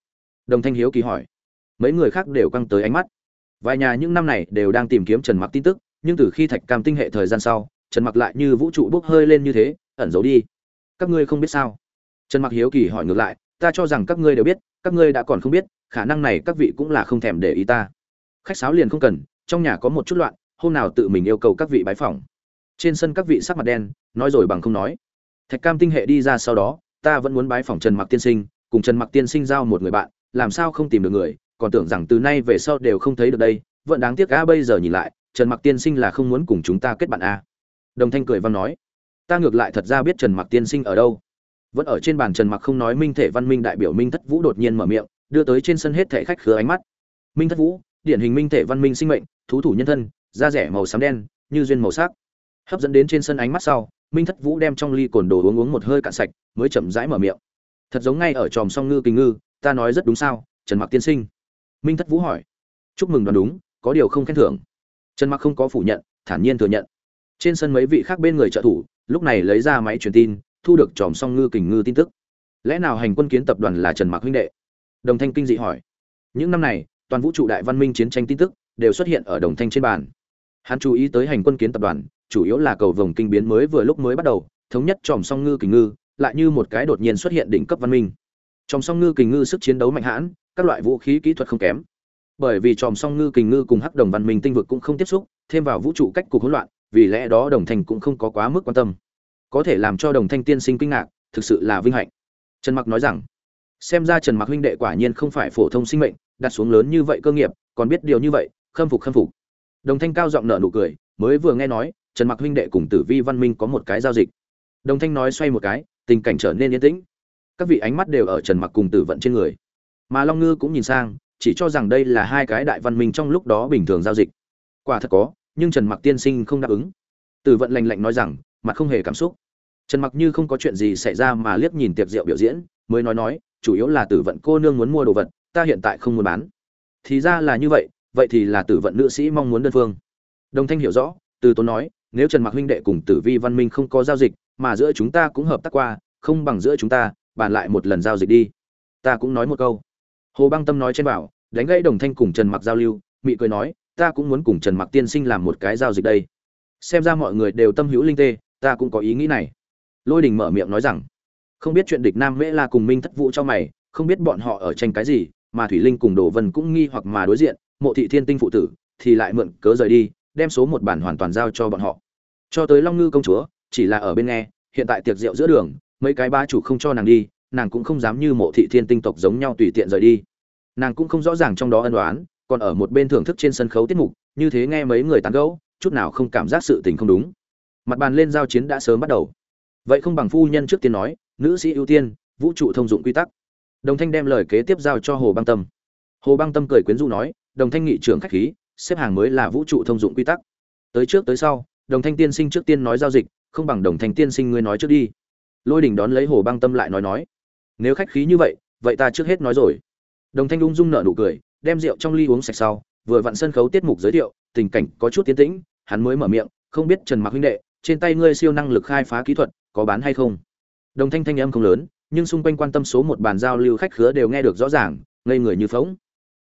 đồng thanh hiếu kỳ hỏi. Mấy người khác đều căng tới ánh mắt. Vài nhà những năm này đều đang tìm kiếm trần mặc tin tức, nhưng từ khi thạch cam tinh hệ thời gian sau, trần mặc lại như vũ trụ bốc hơi lên như thế, ẩn giấu đi. Các ngươi không biết sao? Trần mặc hiếu kỳ hỏi ngược lại. Ta cho rằng các ngươi đều biết, các ngươi đã còn không biết, khả năng này các vị cũng là không thèm để ý ta. Khách sáo liền không cần, trong nhà có một chút loạn, hôm nào tự mình yêu cầu các vị bái phỏng. Trên sân các vị sắc mặt đen, nói rồi bằng không nói. Thạch cam tinh hệ đi ra sau đó, ta vẫn muốn bái phỏng trần mặc tiên sinh, cùng trần mặc tiên sinh giao một người bạn làm sao không tìm được người, còn tưởng rằng từ nay về sau đều không thấy được đây, vẫn đáng tiếc a bây giờ nhìn lại, trần mặc tiên sinh là không muốn cùng chúng ta kết bạn a đồng thanh cười văn nói, ta ngược lại thật ra biết trần mặc tiên sinh ở đâu. Vẫn ở trên bàn trần mặc không nói minh thể văn minh đại biểu minh thất vũ đột nhiên mở miệng, đưa tới trên sân hết thể khách khứa ánh mắt. Minh thất vũ, điển hình minh thể văn minh sinh mệnh, thú thủ nhân thân, da rẻ màu xám đen, như duyên màu sắc. Hấp dẫn đến trên sân ánh mắt sau, minh thất vũ đem trong ly cồn đồ uống uống một hơi cạn sạch, mới chậm rãi mở miệng. Thật giống ngay ở tròm song ngư kình ngư ta nói rất đúng sao, trần mặc tiên sinh? Minh thất vũ hỏi. Chúc mừng đoán đúng, có điều không khen thưởng. Trần mặc không có phủ nhận, thản nhiên thừa nhận. Trên sân mấy vị khác bên người trợ thủ, lúc này lấy ra máy truyền tin, thu được tròm song ngư kình ngư tin tức. Lẽ nào hành quân kiến tập đoàn là trần mặc huynh đệ? Đồng thanh kinh dị hỏi. Những năm này, toàn vũ trụ đại văn minh chiến tranh tin tức đều xuất hiện ở đồng thanh trên bàn. Hắn chú ý tới hành quân kiến tập đoàn, chủ yếu là cầu vồng kinh biến mới vừa lúc mới bắt đầu, thống nhất tròm song ngư kình ngư, lại như một cái đột nhiên xuất hiện đỉnh cấp văn minh tròm song ngư kình ngư sức chiến đấu mạnh hãn, các loại vũ khí kỹ thuật không kém. Bởi vì tròm song ngư kình ngư cùng hắc đồng văn minh tinh vực cũng không tiếp xúc, thêm vào vũ trụ cách cục hỗn loạn, vì lẽ đó đồng thanh cũng không có quá mức quan tâm. Có thể làm cho đồng thanh tiên sinh kinh ngạc, thực sự là vinh hạnh. Trần mặc nói rằng, xem ra trần mặc huynh đệ quả nhiên không phải phổ thông sinh mệnh, đặt xuống lớn như vậy cơ nghiệp, còn biết điều như vậy, khâm phục khâm phục. Đồng thanh cao giọng nở nụ cười, mới vừa nghe nói, trần mặc huynh đệ cùng tử vi văn minh có một cái giao dịch. Đồng thanh nói xoay một cái, tình cảnh trở nên yên tĩnh các vị ánh mắt đều ở trần mặc cùng tử vận trên người. Mà long ngư cũng nhìn sang, chỉ cho rằng đây là hai cái đại văn minh trong lúc đó bình thường giao dịch. Quả thật có, nhưng trần mặc tiên sinh không đáp ứng. Tử vận lạnh lạnh nói rằng, mặt không hề cảm xúc. Trần mặc như không có chuyện gì xảy ra mà liếc nhìn tiệc rượu biểu diễn, mới nói nói, chủ yếu là tử vận cô nương muốn mua đồ vật, ta hiện tại không muốn bán. Thì ra là như vậy vậy thì là tử vận nữ sĩ mong muốn đơn phương. Đồng thanh hiểu rõ, từ tốn nói, nếu trần mặc huynh đệ cùng tử vi văn minh không có giao dịch, mà giữa chúng ta cũng hợp tác qua, không bằng giữa chúng ta bàn lại một lần giao dịch đi. Ta cũng nói một câu. Hồ băng tâm nói trên bảo, đánh gãy đồng thanh cùng trần mặc giao lưu, mị cười nói, ta cũng muốn cùng trần mặc tiên sinh làm một cái giao dịch đây. Xem ra mọi người đều tâm hữu linh tê, ta cũng có ý nghĩ này. Lôi đình mở miệng nói rằng, không biết chuyện địch nam mễ la cùng minh thất vũ cho mày, không biết bọn họ ở tranh cái gì, mà thủy linh cùng đồ vân cũng nghi hoặc mà đối diện, mộ thị thiên tinh phụ tử, thì lại mượn cớ rời đi, đem số một bản hoàn toàn giao cho bọn họ. Cho tới long ngư công chúa, chỉ là ở bên nghe, hiện tại tiệc rượu giữa đường mấy cái ba chủ không cho nàng đi, nàng cũng không dám như mộ thị thiên tinh tộc giống nhau tùy tiện rời đi. Nàng cũng không rõ ràng trong đó ân đoán còn ở một bên thưởng thức trên sân khấu tiết mục, như thế nghe mấy người tán gẫu, chút nào không cảm giác sự tình không đúng. Mặt bàn lên giao chiến đã sớm bắt đầu. Vậy không bằng phu nhân trước tiên nói, nữ sĩ ưu tiên, vũ trụ thông dụng quy tắc. Đồng thanh đem lời kế tiếp giao cho hồ băng tâm. Hồ băng tâm cười quyến rũ nói, đồng thanh nghị trưởng khách khí, xếp hàng mới là vũ trụ thông dụng quy tắc. Tới trước tới sau, đồng thanh tiên sinh trước tiên nói giao dịch, không bằng đồng thanh tiên sinh ngươi nói trước đi lôi đình đón lấy hồ băng tâm lại nói nói, nếu khách khí như vậy vậy ta trước hết nói rồi. Đồng thanh ung dung nở nụ cười, đem rượu trong ly uống sạch sau, vừa vặn sân khấu tiết mục giới thiệu, tình cảnh có chút tiến tĩnh, hắn mới mở miệng, không biết trần mặc huynh đệ, trên tay ngươi siêu năng lực khai phá kỹ thuật, có bán hay không? Đồng thanh thanh âm không lớn, nhưng xung quanh quan tâm số một bàn giao lưu khách khứa đều nghe được rõ ràng, ngây người như phóng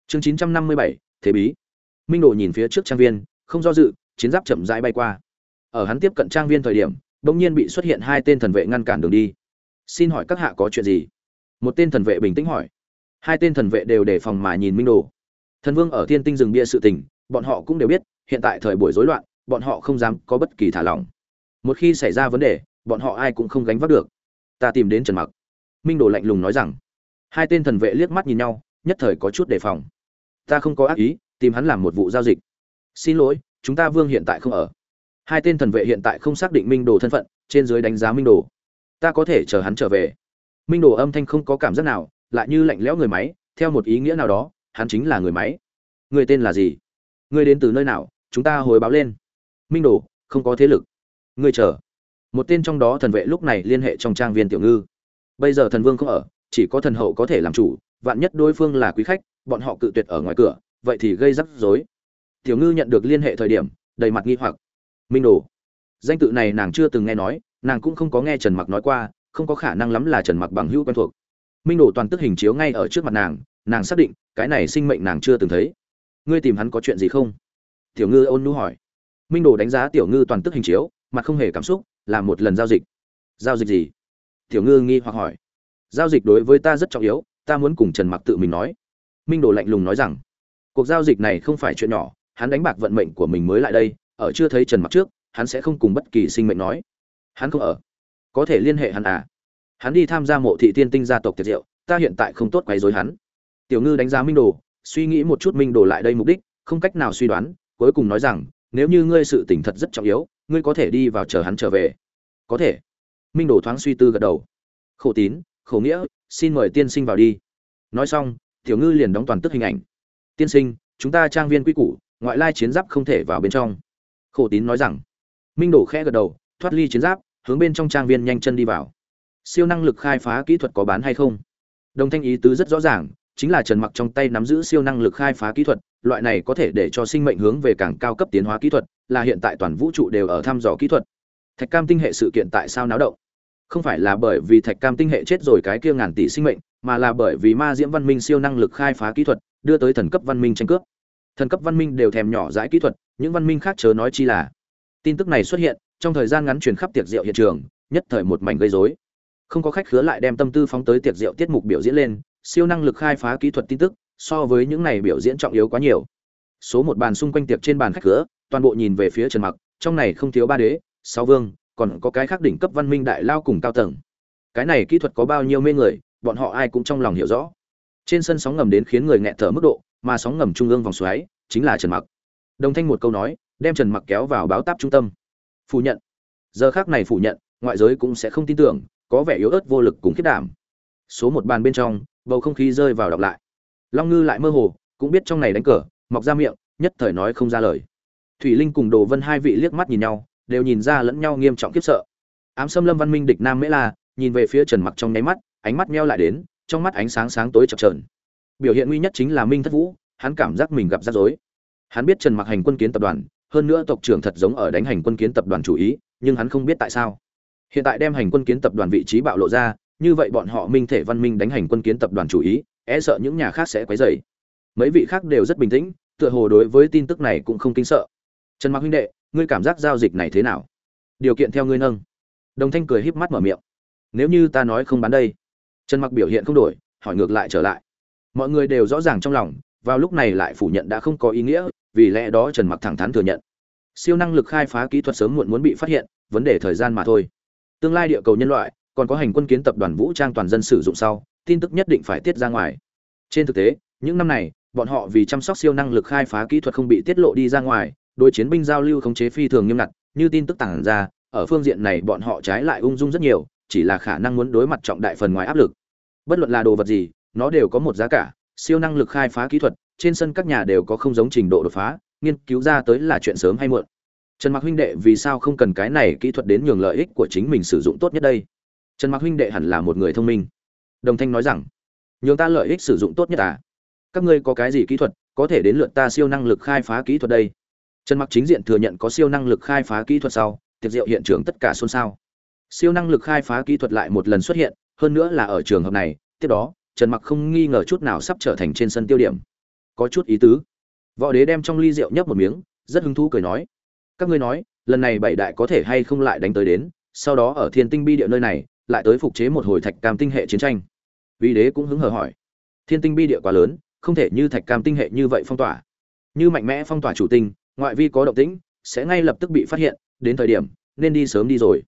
chương chín trăm năm mươi bảy, thế bí. Minh đồ nhìn phía trước trang viên, không do dự, chiến giáp chậm rãi bay qua. Ở hắn tiếp cận trang viên thời điểm bỗng nhiên bị xuất hiện hai tên thần vệ ngăn cản đường đi. Xin hỏi các hạ có chuyện gì? Một tên thần vệ bình tĩnh hỏi. Hai tên thần vệ đều đề phòng mà nhìn minh đồ. Thần vương ở thiên tinh rừng bia sự tình, bọn họ cũng đều biết, hiện tại thời buổi rối loạn, bọn họ không dám có bất kỳ thả lỏng. Một khi xảy ra vấn đề, bọn họ ai cũng không gánh vác được. Ta tìm đến trần mặc. Minh đồ lạnh lùng nói rằng. Hai tên thần vệ liếc mắt nhìn nhau, nhất thời có chút đề phòng. Ta không có ác ý, tìm hắn làm một vụ giao dịch. Xin lỗi, chúng ta vương hiện tại không ở hai tên thần vệ hiện tại không xác định minh đồ thân phận, trên dưới đánh giá minh đồ. Ta có thể chờ hắn trở về. Minh đồ âm thanh không có cảm giác nào, lại như lạnh lẽo người máy, theo một ý nghĩa nào đó, hắn chính là người máy. Người tên là gì? Người đến từ nơi nào? Chúng ta hồi báo lên. Minh đồ, không có thế lực. Người chờ. Một tên trong đó thần vệ lúc này liên hệ trong trang viên tiểu ngư. Bây giờ thần vương không ở, chỉ có thần hậu có thể làm chủ, vạn nhất đối phương là quý khách, bọn họ cự tuyệt ở ngoài cửa, vậy thì gây rắc rối. Tiểu ngư nhận được liên hệ thời điểm, đầy mặt nghi hoặc minh đồ. Danh tự này nàng chưa từng nghe nói, nàng cũng không có nghe trần mặc nói qua, không có khả năng lắm là trần mặc bằng hữu quen thuộc. Minh đồ toàn tức hình chiếu ngay ở trước mặt nàng nàng xác định, cái này sinh mệnh nàng chưa từng thấy. Ngươi tìm hắn có chuyện gì không? Tiểu ngư ôn nhu hỏi. Minh đồ đánh giá tiểu ngư toàn tức hình chiếu, mặt không hề cảm xúc làm một lần giao dịch. Giao dịch gì? Tiểu ngư nghi hoặc hỏi. Giao dịch đối với ta rất trọng yếu, ta muốn cùng trần mặc tự mình nói. Minh đồ lạnh lùng nói rằng, cuộc giao dịch này không phải chuyện nhỏ, hắn đánh bạc vận mệnh của mình mới lại đây ở chưa thấy trần mặc trước, hắn sẽ không cùng bất kỳ sinh mệnh nói. Hắn không ở. Có thể liên hệ hắn à? Hắn đi tham gia mộ thị tiên tinh gia tộc tiệc diệu ta hiện tại không tốt quấy rối hắn. Tiểu ngư đánh giá minh đồ, suy nghĩ một chút minh đồ lại đây mục đích, không cách nào suy đoán, cuối cùng nói rằng, nếu như ngươi sự tỉnh thật rất trọng yếu, ngươi có thể đi vào chờ hắn trở về. Có thể. Minh đồ thoáng suy tư gật đầu. Khổ tín, khổ nghĩa, xin mời tiên sinh vào đi. Nói xong, tiểu ngư liền đóng toàn tức hình ảnh. Tiên sinh, chúng ta trang viên quy củ, ngoại lai chiến giáp không thể vào bên trong khổ tín nói rằng. Minh đổ khẽ gật đầu, thoát ly chiến giáp, hướng bên trong trang viên nhanh chân đi vào. Siêu năng lực khai phá kỹ thuật có bán hay không? Đồng thanh ý tứ rất rõ ràng, chính là trần mặc trong tay nắm giữ siêu năng lực khai phá kỹ thuật, loại này có thể để cho sinh mệnh hướng về càng cao cấp tiến hóa kỹ thuật, là hiện tại toàn vũ trụ đều ở thăm dò kỹ thuật. Thạch cam tinh hệ sự kiện tại sao náo động? Không phải là bởi vì thạch cam tinh hệ chết rồi cái kia ngàn tỷ sinh mệnh, mà là bởi vì ma diễm văn minh siêu năng lực khai phá kỹ thuật, đưa tới thần cấp văn minh tranh cướp. Thần cấp văn minh đều thèm nhỏ dãi kỹ thuật những văn minh khác chớ nói chi là. Tin tức này xuất hiện, trong thời gian ngắn truyền khắp tiệc rượu hiện trường, nhất thời một mảnh gây rối. Không có khách khứa lại đem tâm tư phóng tới tiệc rượu tiết mục biểu diễn lên, siêu năng lực khai phá kỹ thuật tin tức, so với những này biểu diễn trọng yếu quá nhiều. Số một bàn xung quanh tiệc trên bàn khách khứa, toàn bộ nhìn về phía trần mặc, trong này không thiếu ba đế, sáu vương, còn có cái khác đỉnh cấp văn minh đại lao cùng cao tầng. Cái này kỹ thuật có bao nhiêu mê người, bọn họ ai cũng trong lòng hiểu rõ. Trên sân sóng ngầm đến khiến người nghẹt thở mức độ, mà sóng ngầm trung ương vòng xoáy, chính là trần mặc đồng thanh một câu nói, đem trần mặc kéo vào báo táp trung tâm. Phủ nhận. Giờ khác này phủ nhận, ngoại giới cũng sẽ không tin tưởng, có vẻ yếu ớt vô lực cùng khiết đảm. Số một bàn bên trong, bầu không khí rơi vào đọc lại. Long ngư lại mơ hồ, cũng biết trong này đánh cờ, mọc ra miệng, nhất thời nói không ra lời. Thủy linh cùng đồ vân hai vị liếc mắt nhìn nhau, đều nhìn ra lẫn nhau nghiêm trọng khiếp sợ. Ám xâm lâm văn minh địch nam mễ la, nhìn về phía trần mặc trong nháy mắt, ánh mắt meo lại đến, trong mắt ánh sáng sáng tối chập trờn biểu hiện nguy nhất chính là minh thất vũ, hắn cảm giác mình gặp rắc rối hắn biết trần mặc hành quân kiến tập đoàn, hơn nữa tộc trưởng thật giống ở đánh hành quân kiến tập đoàn chủ ý, nhưng hắn không biết tại sao. Hiện tại đem hành quân kiến tập đoàn vị trí bạo lộ ra, như vậy bọn họ minh thể văn minh đánh hành quân kiến tập đoàn chủ ý e sợ những nhà khác sẽ quấy rầy. Mấy vị khác đều rất bình tĩnh, tựa hồ đối với tin tức này cũng không kinh sợ. Trần mặc huynh đệ, ngươi cảm giác giao dịch này thế nào? Điều kiện theo ngươi nâng. Đồng thanh cười híp mắt mở miệng. Nếu như ta nói không bán đây. Trần mặc biểu hiện không đổi, hỏi ngược lại trở lại. Mọi người đều rõ ràng trong lòng, vào lúc này lại phủ nhận đã không có ý nghĩa vì lẽ đó trần mặc thẳng thắn thừa nhận. Siêu năng lực khai phá kỹ thuật sớm muộn muốn bị phát hiện, vấn đề thời gian mà thôi. Tương lai địa cầu nhân loại, còn có hành quân kiến tập đoàn vũ trang toàn dân sử dụng sau, tin tức nhất định phải tiết ra ngoài. Trên thực tế, những năm này, bọn họ vì chăm sóc siêu năng lực khai phá kỹ thuật không bị tiết lộ đi ra ngoài, đối chiến binh giao lưu khống chế phi thường nghiêm ngặt, như tin tức tản ra, ở phương diện này bọn họ trái lại ung dung rất nhiều, chỉ là khả năng muốn đối mặt trọng đại phần ngoài áp lực. Bất luận là đồ vật gì, nó đều có một giá cả, siêu năng lực khai phá kỹ thuật trên sân các nhà đều có không giống trình độ đột phá, nghiên cứu ra tới là chuyện sớm hay muộn. Trần mặc huynh đệ vì sao không cần cái này kỹ thuật đến nhường lợi ích của chính mình sử dụng tốt nhất đây? Trần mặc huynh đệ hẳn là một người thông minh. Đồng thanh nói rằng, nhường ta lợi ích sử dụng tốt nhất à? Các ngươi có cái gì kỹ thuật có thể đến lượt ta siêu năng lực khai phá kỹ thuật đây? Trần mặc chính diện thừa nhận có siêu năng lực khai phá kỹ thuật sau, tiệc diệu hiện trường tất cả xôn xao. Siêu năng lực khai phá kỹ thuật lại một lần xuất hiện, hơn nữa là ở trường hợp này, tiếp đó, trần mặc không nghi ngờ chút nào sắp trở thành trên sân tiêu điểm có chút ý tứ. Võ đế đem trong ly rượu nhấp một miếng, rất hứng thú cười nói, các ngươi nói, lần này bảy đại có thể hay không lại đánh tới đến, sau đó ở thiên tinh bi địa nơi này, lại tới phục chế một hồi thạch cam tinh hệ chiến tranh. Vi đế cũng hứng hờ hỏi, thiên tinh bi địa quá lớn, không thể như thạch cam tinh hệ như vậy phong tỏa. Như mạnh mẽ phong tỏa chủ tinh, ngoại vi có động tĩnh, sẽ ngay lập tức bị phát hiện, đến thời điểm, nên đi sớm đi rồi.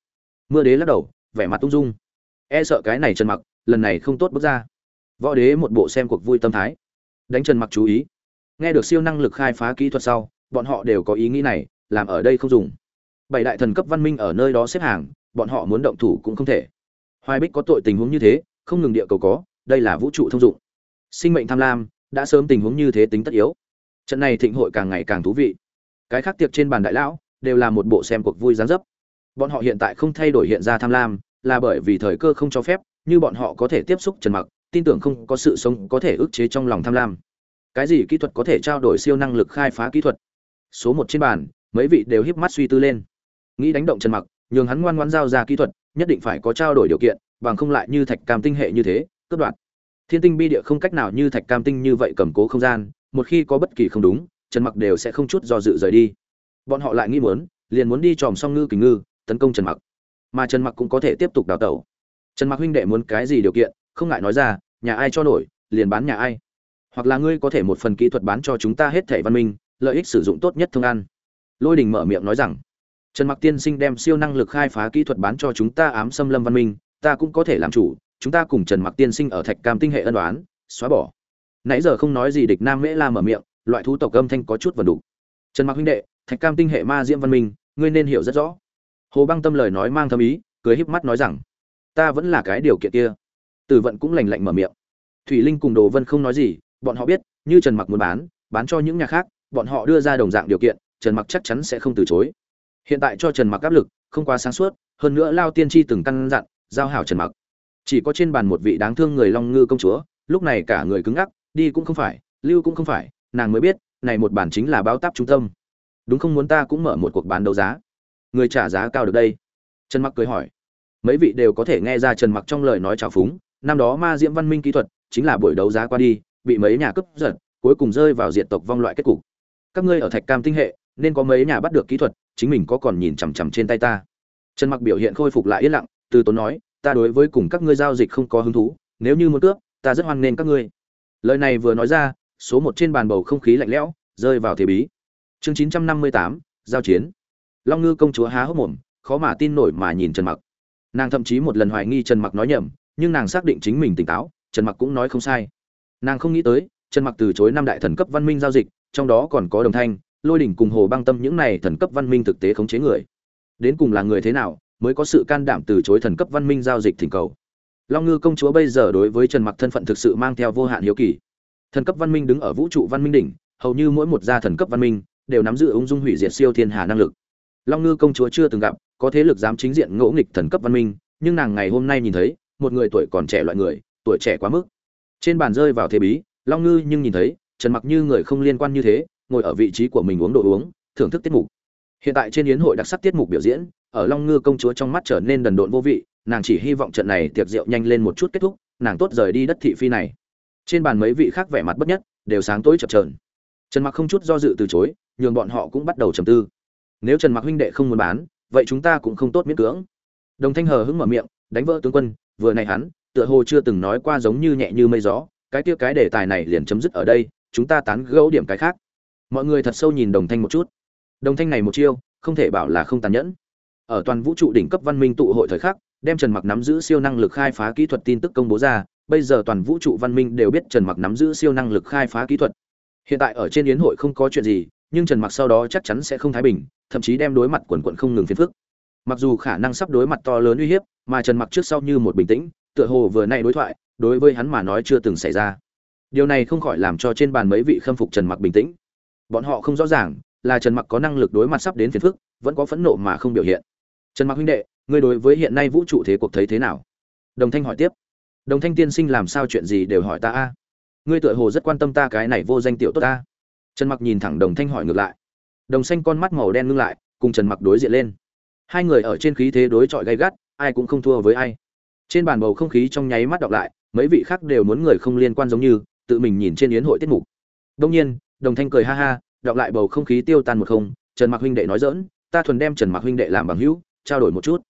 Mưa đế lắc đầu, vẻ mặt tung dung e sợ cái này trần mặc, lần này không tốt bước ra. Võ đế một bộ xem cuộc vui tâm thái đánh trần mặc chú ý. Nghe được siêu năng lực khai phá kỹ thuật sau, bọn họ đều có ý nghĩ này, làm ở đây không dùng. Bảy đại thần cấp văn minh ở nơi đó xếp hàng, bọn họ muốn động thủ cũng không thể. Hoài bích có tội tình huống như thế, không ngừng địa cầu có, đây là vũ trụ thông dụng. Sinh mệnh tham lam, đã sớm tình huống như thế tính tất yếu. Trận này thịnh hội càng ngày càng thú vị. Cái khác tiệc trên bàn đại lão, đều là một bộ xem cuộc vui gián dấp. Bọn họ hiện tại không thay đổi hiện ra tham lam, là bởi vì thời cơ không cho phép, như bọn họ có thể tiếp xúc trần mặc tin tưởng không có sự sống có thể ức chế trong lòng tham lam. Cái gì kỹ thuật có thể trao đổi siêu năng lực khai phá kỹ thuật? Số một trên bàn, mấy vị đều híp mắt suy tư lên. Nghĩ đánh động trần mặc, nhường hắn ngoan ngoãn giao ra kỹ thuật, nhất định phải có trao đổi điều kiện, bằng không lại như thạch cam tinh hệ như thế, cướp đoạt. Thiên tinh bi địa không cách nào như thạch cam tinh như vậy cầm cố không gian, một khi có bất kỳ không đúng, trần mặc đều sẽ không chút do dự rời đi. Bọn họ lại nghĩ muốn, liền muốn đi tròm song ngư kình ngư, tấn công trần mặc. Mà trần mặc cũng có thể tiếp tục đào tẩu. Trần mặc huynh đệ muốn cái gì điều kiện, không ngại nói ra nhà ai cho nổi, liền bán nhà ai. Hoặc là ngươi có thể một phần kỹ thuật bán cho chúng ta hết thẻ văn minh, lợi ích sử dụng tốt nhất thông ăn. Lôi đình mở miệng nói rằng, trần mặc tiên sinh đem siêu năng lực khai phá kỹ thuật bán cho chúng ta ám xâm lâm văn minh, ta cũng có thể làm chủ, chúng ta cùng trần mặc tiên sinh ở thạch cam tinh hệ ân đoán xóa bỏ. Nãy giờ không nói gì địch nam mễ la mở miệng, loại thú tộc âm thanh có chút vần đủ trần mặc huynh đệ, thạch cam tinh hệ ma diễm văn minh, ngươi nên hiểu rất rõ. Hồ băng tâm lời nói mang thâm ý, cười híp mắt nói rằng, ta vẫn là cái điều kiện kia tử vận cũng lành lạnh mở miệng. Thủy linh cùng đồ vân không nói gì, bọn họ biết, như trần mặc muốn bán bán cho những nhà khác, bọn họ đưa ra đồng dạng điều kiện, trần mặc chắc chắn sẽ không từ chối. Hiện tại cho trần mặc áp lực, không quá sáng suốt, hơn nữa lao tiên tri từng căn dặn, giao hảo trần mặc. Chỉ có trên bàn một vị đáng thương người long ngư công chúa, lúc này cả người cứng ngắc, đi cũng không phải, lưu cũng không phải, nàng mới biết, này một bản chính là báo táp trung tâm. Đúng không muốn ta cũng mở một cuộc bán đấu giá? Người trả giá cao được đây. Trần mặc cười hỏi. Mấy vị đều có thể nghe ra trần mặc trong lời nói trào phúng năm đó ma diễm văn minh kỹ thuật chính là buổi đấu giá qua đi bị mấy nhà cướp giật cuối cùng rơi vào diện tộc vong loại kết cục. Các ngươi ở thạch cam tinh hệ nên có mấy nhà bắt được kỹ thuật chính mình có còn nhìn chằm chằm trên tay ta? Trần mặc biểu hiện khôi phục lại yên lặng từ tốn nói ta đối với cùng các ngươi giao dịch không có hứng thú nếu như muốn cướp ta rất hoan nghênh các ngươi. Lời này vừa nói ra số một trên bàn bầu không khí lạnh lẽo rơi vào thế bí. Chương 958, giao chiến. Long ngư công chúa há hốc mồm khó mà tin nổi mà nhìn trần mặc. Nàng thậm chí một lần hoài nghi trần mặc nói nhầm nhưng nàng xác định chính mình tỉnh táo, trần mặc cũng nói không sai. Nàng không nghĩ tới, trần mặc từ chối năm đại thần cấp văn minh giao dịch, trong đó còn có đồng thanh, lôi đỉnh cùng hồ băng tâm những này thần cấp văn minh thực tế khống chế người. Đến cùng là người thế nào mới có sự can đảm từ chối thần cấp văn minh giao dịch thỉnh cầu? Long ngư công chúa bây giờ đối với trần mặc thân phận thực sự mang theo vô hạn hiếu kỳ. Thần cấp văn minh đứng ở vũ trụ văn minh đỉnh, hầu như mỗi một gia thần cấp văn minh đều nắm giữ ung dung hủy diệt siêu thiên hà năng lực. Long ngư công chúa chưa từng gặp có thế lực dám chính diện ngỗ nghịch thần cấp văn minh, nhưng nàng ngày hôm nay nhìn thấy một người tuổi còn trẻ loại người, tuổi trẻ quá mức. Trên bàn rơi vào thế bí, long ngư nhưng nhìn thấy, trần mặc như người không liên quan như thế, ngồi ở vị trí của mình uống đồ uống, thưởng thức tiết mục. Hiện tại trên yến hội đặc sắc tiết mục biểu diễn, ở long ngư công chúa trong mắt trở nên đần độn vô vị, nàng chỉ hy vọng trận này tiệc rượu nhanh lên một chút kết thúc, nàng tốt rời đi đất thị phi này. Trên bàn mấy vị khác vẻ mặt bất nhất, đều sáng tối chập trờn trần mặc không chút do dự từ chối, nhường bọn họ cũng bắt đầu trầm tư. Nếu trần mặc huynh đệ không muốn bán, vậy chúng ta cũng không tốt miễn cưỡng. Đồng thanh hờ hững mở miệng, đánh vỡ tướng quân vừa này hắn, tựa hồ chưa từng nói qua giống như nhẹ như mây gió, cái kia cái đề tài này liền chấm dứt ở đây, chúng ta tán gẫu điểm cái khác. Mọi người thật sâu nhìn đồng thanh một chút. Đồng thanh này một chiêu, không thể bảo là không tàn nhẫn. Ở toàn vũ trụ đỉnh cấp văn minh tụ hội thời khắc, đem trần mặc nắm giữ siêu năng lực khai phá kỹ thuật tin tức công bố ra, bây giờ toàn vũ trụ văn minh đều biết trần mặc nắm giữ siêu năng lực khai phá kỹ thuật. Hiện tại ở trên yến hội không có chuyện gì, nhưng trần mặc sau đó chắc chắn sẽ không thái bình, thậm chí đem đối mặt quần quận không ngừng phiền phức. Mặc dù khả năng sắp đối mặt to lớn uy hiếp mà trần mặc trước sau như một bình tĩnh, tựa hồ vừa nay đối thoại, đối với hắn mà nói chưa từng xảy ra. Điều này không khỏi làm cho trên bàn mấy vị khâm phục trần mặc bình tĩnh. Bọn họ không rõ ràng là trần mặc có năng lực đối mặt sắp đến phiền phức, vẫn có phẫn nộ mà không biểu hiện. Trần mặc huynh đệ, ngươi đối với hiện nay vũ trụ thế cuộc thấy thế nào? Đồng thanh hỏi tiếp. Đồng thanh tiên sinh làm sao chuyện gì đều hỏi ta a? Ngươi tựa hồ rất quan tâm ta cái này vô danh tiểu tốt ta trần mặc nhìn thẳng đồng thanh hỏi ngược lại. Đồng xanh con mắt màu đen ngưng lại, cùng trần mặc đối diện lên. Hai người ở trên khí thế đối chọi gay gắt ai cũng không thua với ai. Trên bàn bầu không khí trong nháy mắt đọc lại, mấy vị khác đều muốn người không liên quan giống như, tự mình nhìn trên yến hội tiết mục. Đông nhiên, đồng thanh cười ha ha, đọc lại bầu không khí tiêu tan một không, trần mặc huynh đệ nói dỡn ta thuần đem trần mặc huynh đệ làm bằng hữu, trao đổi một chút.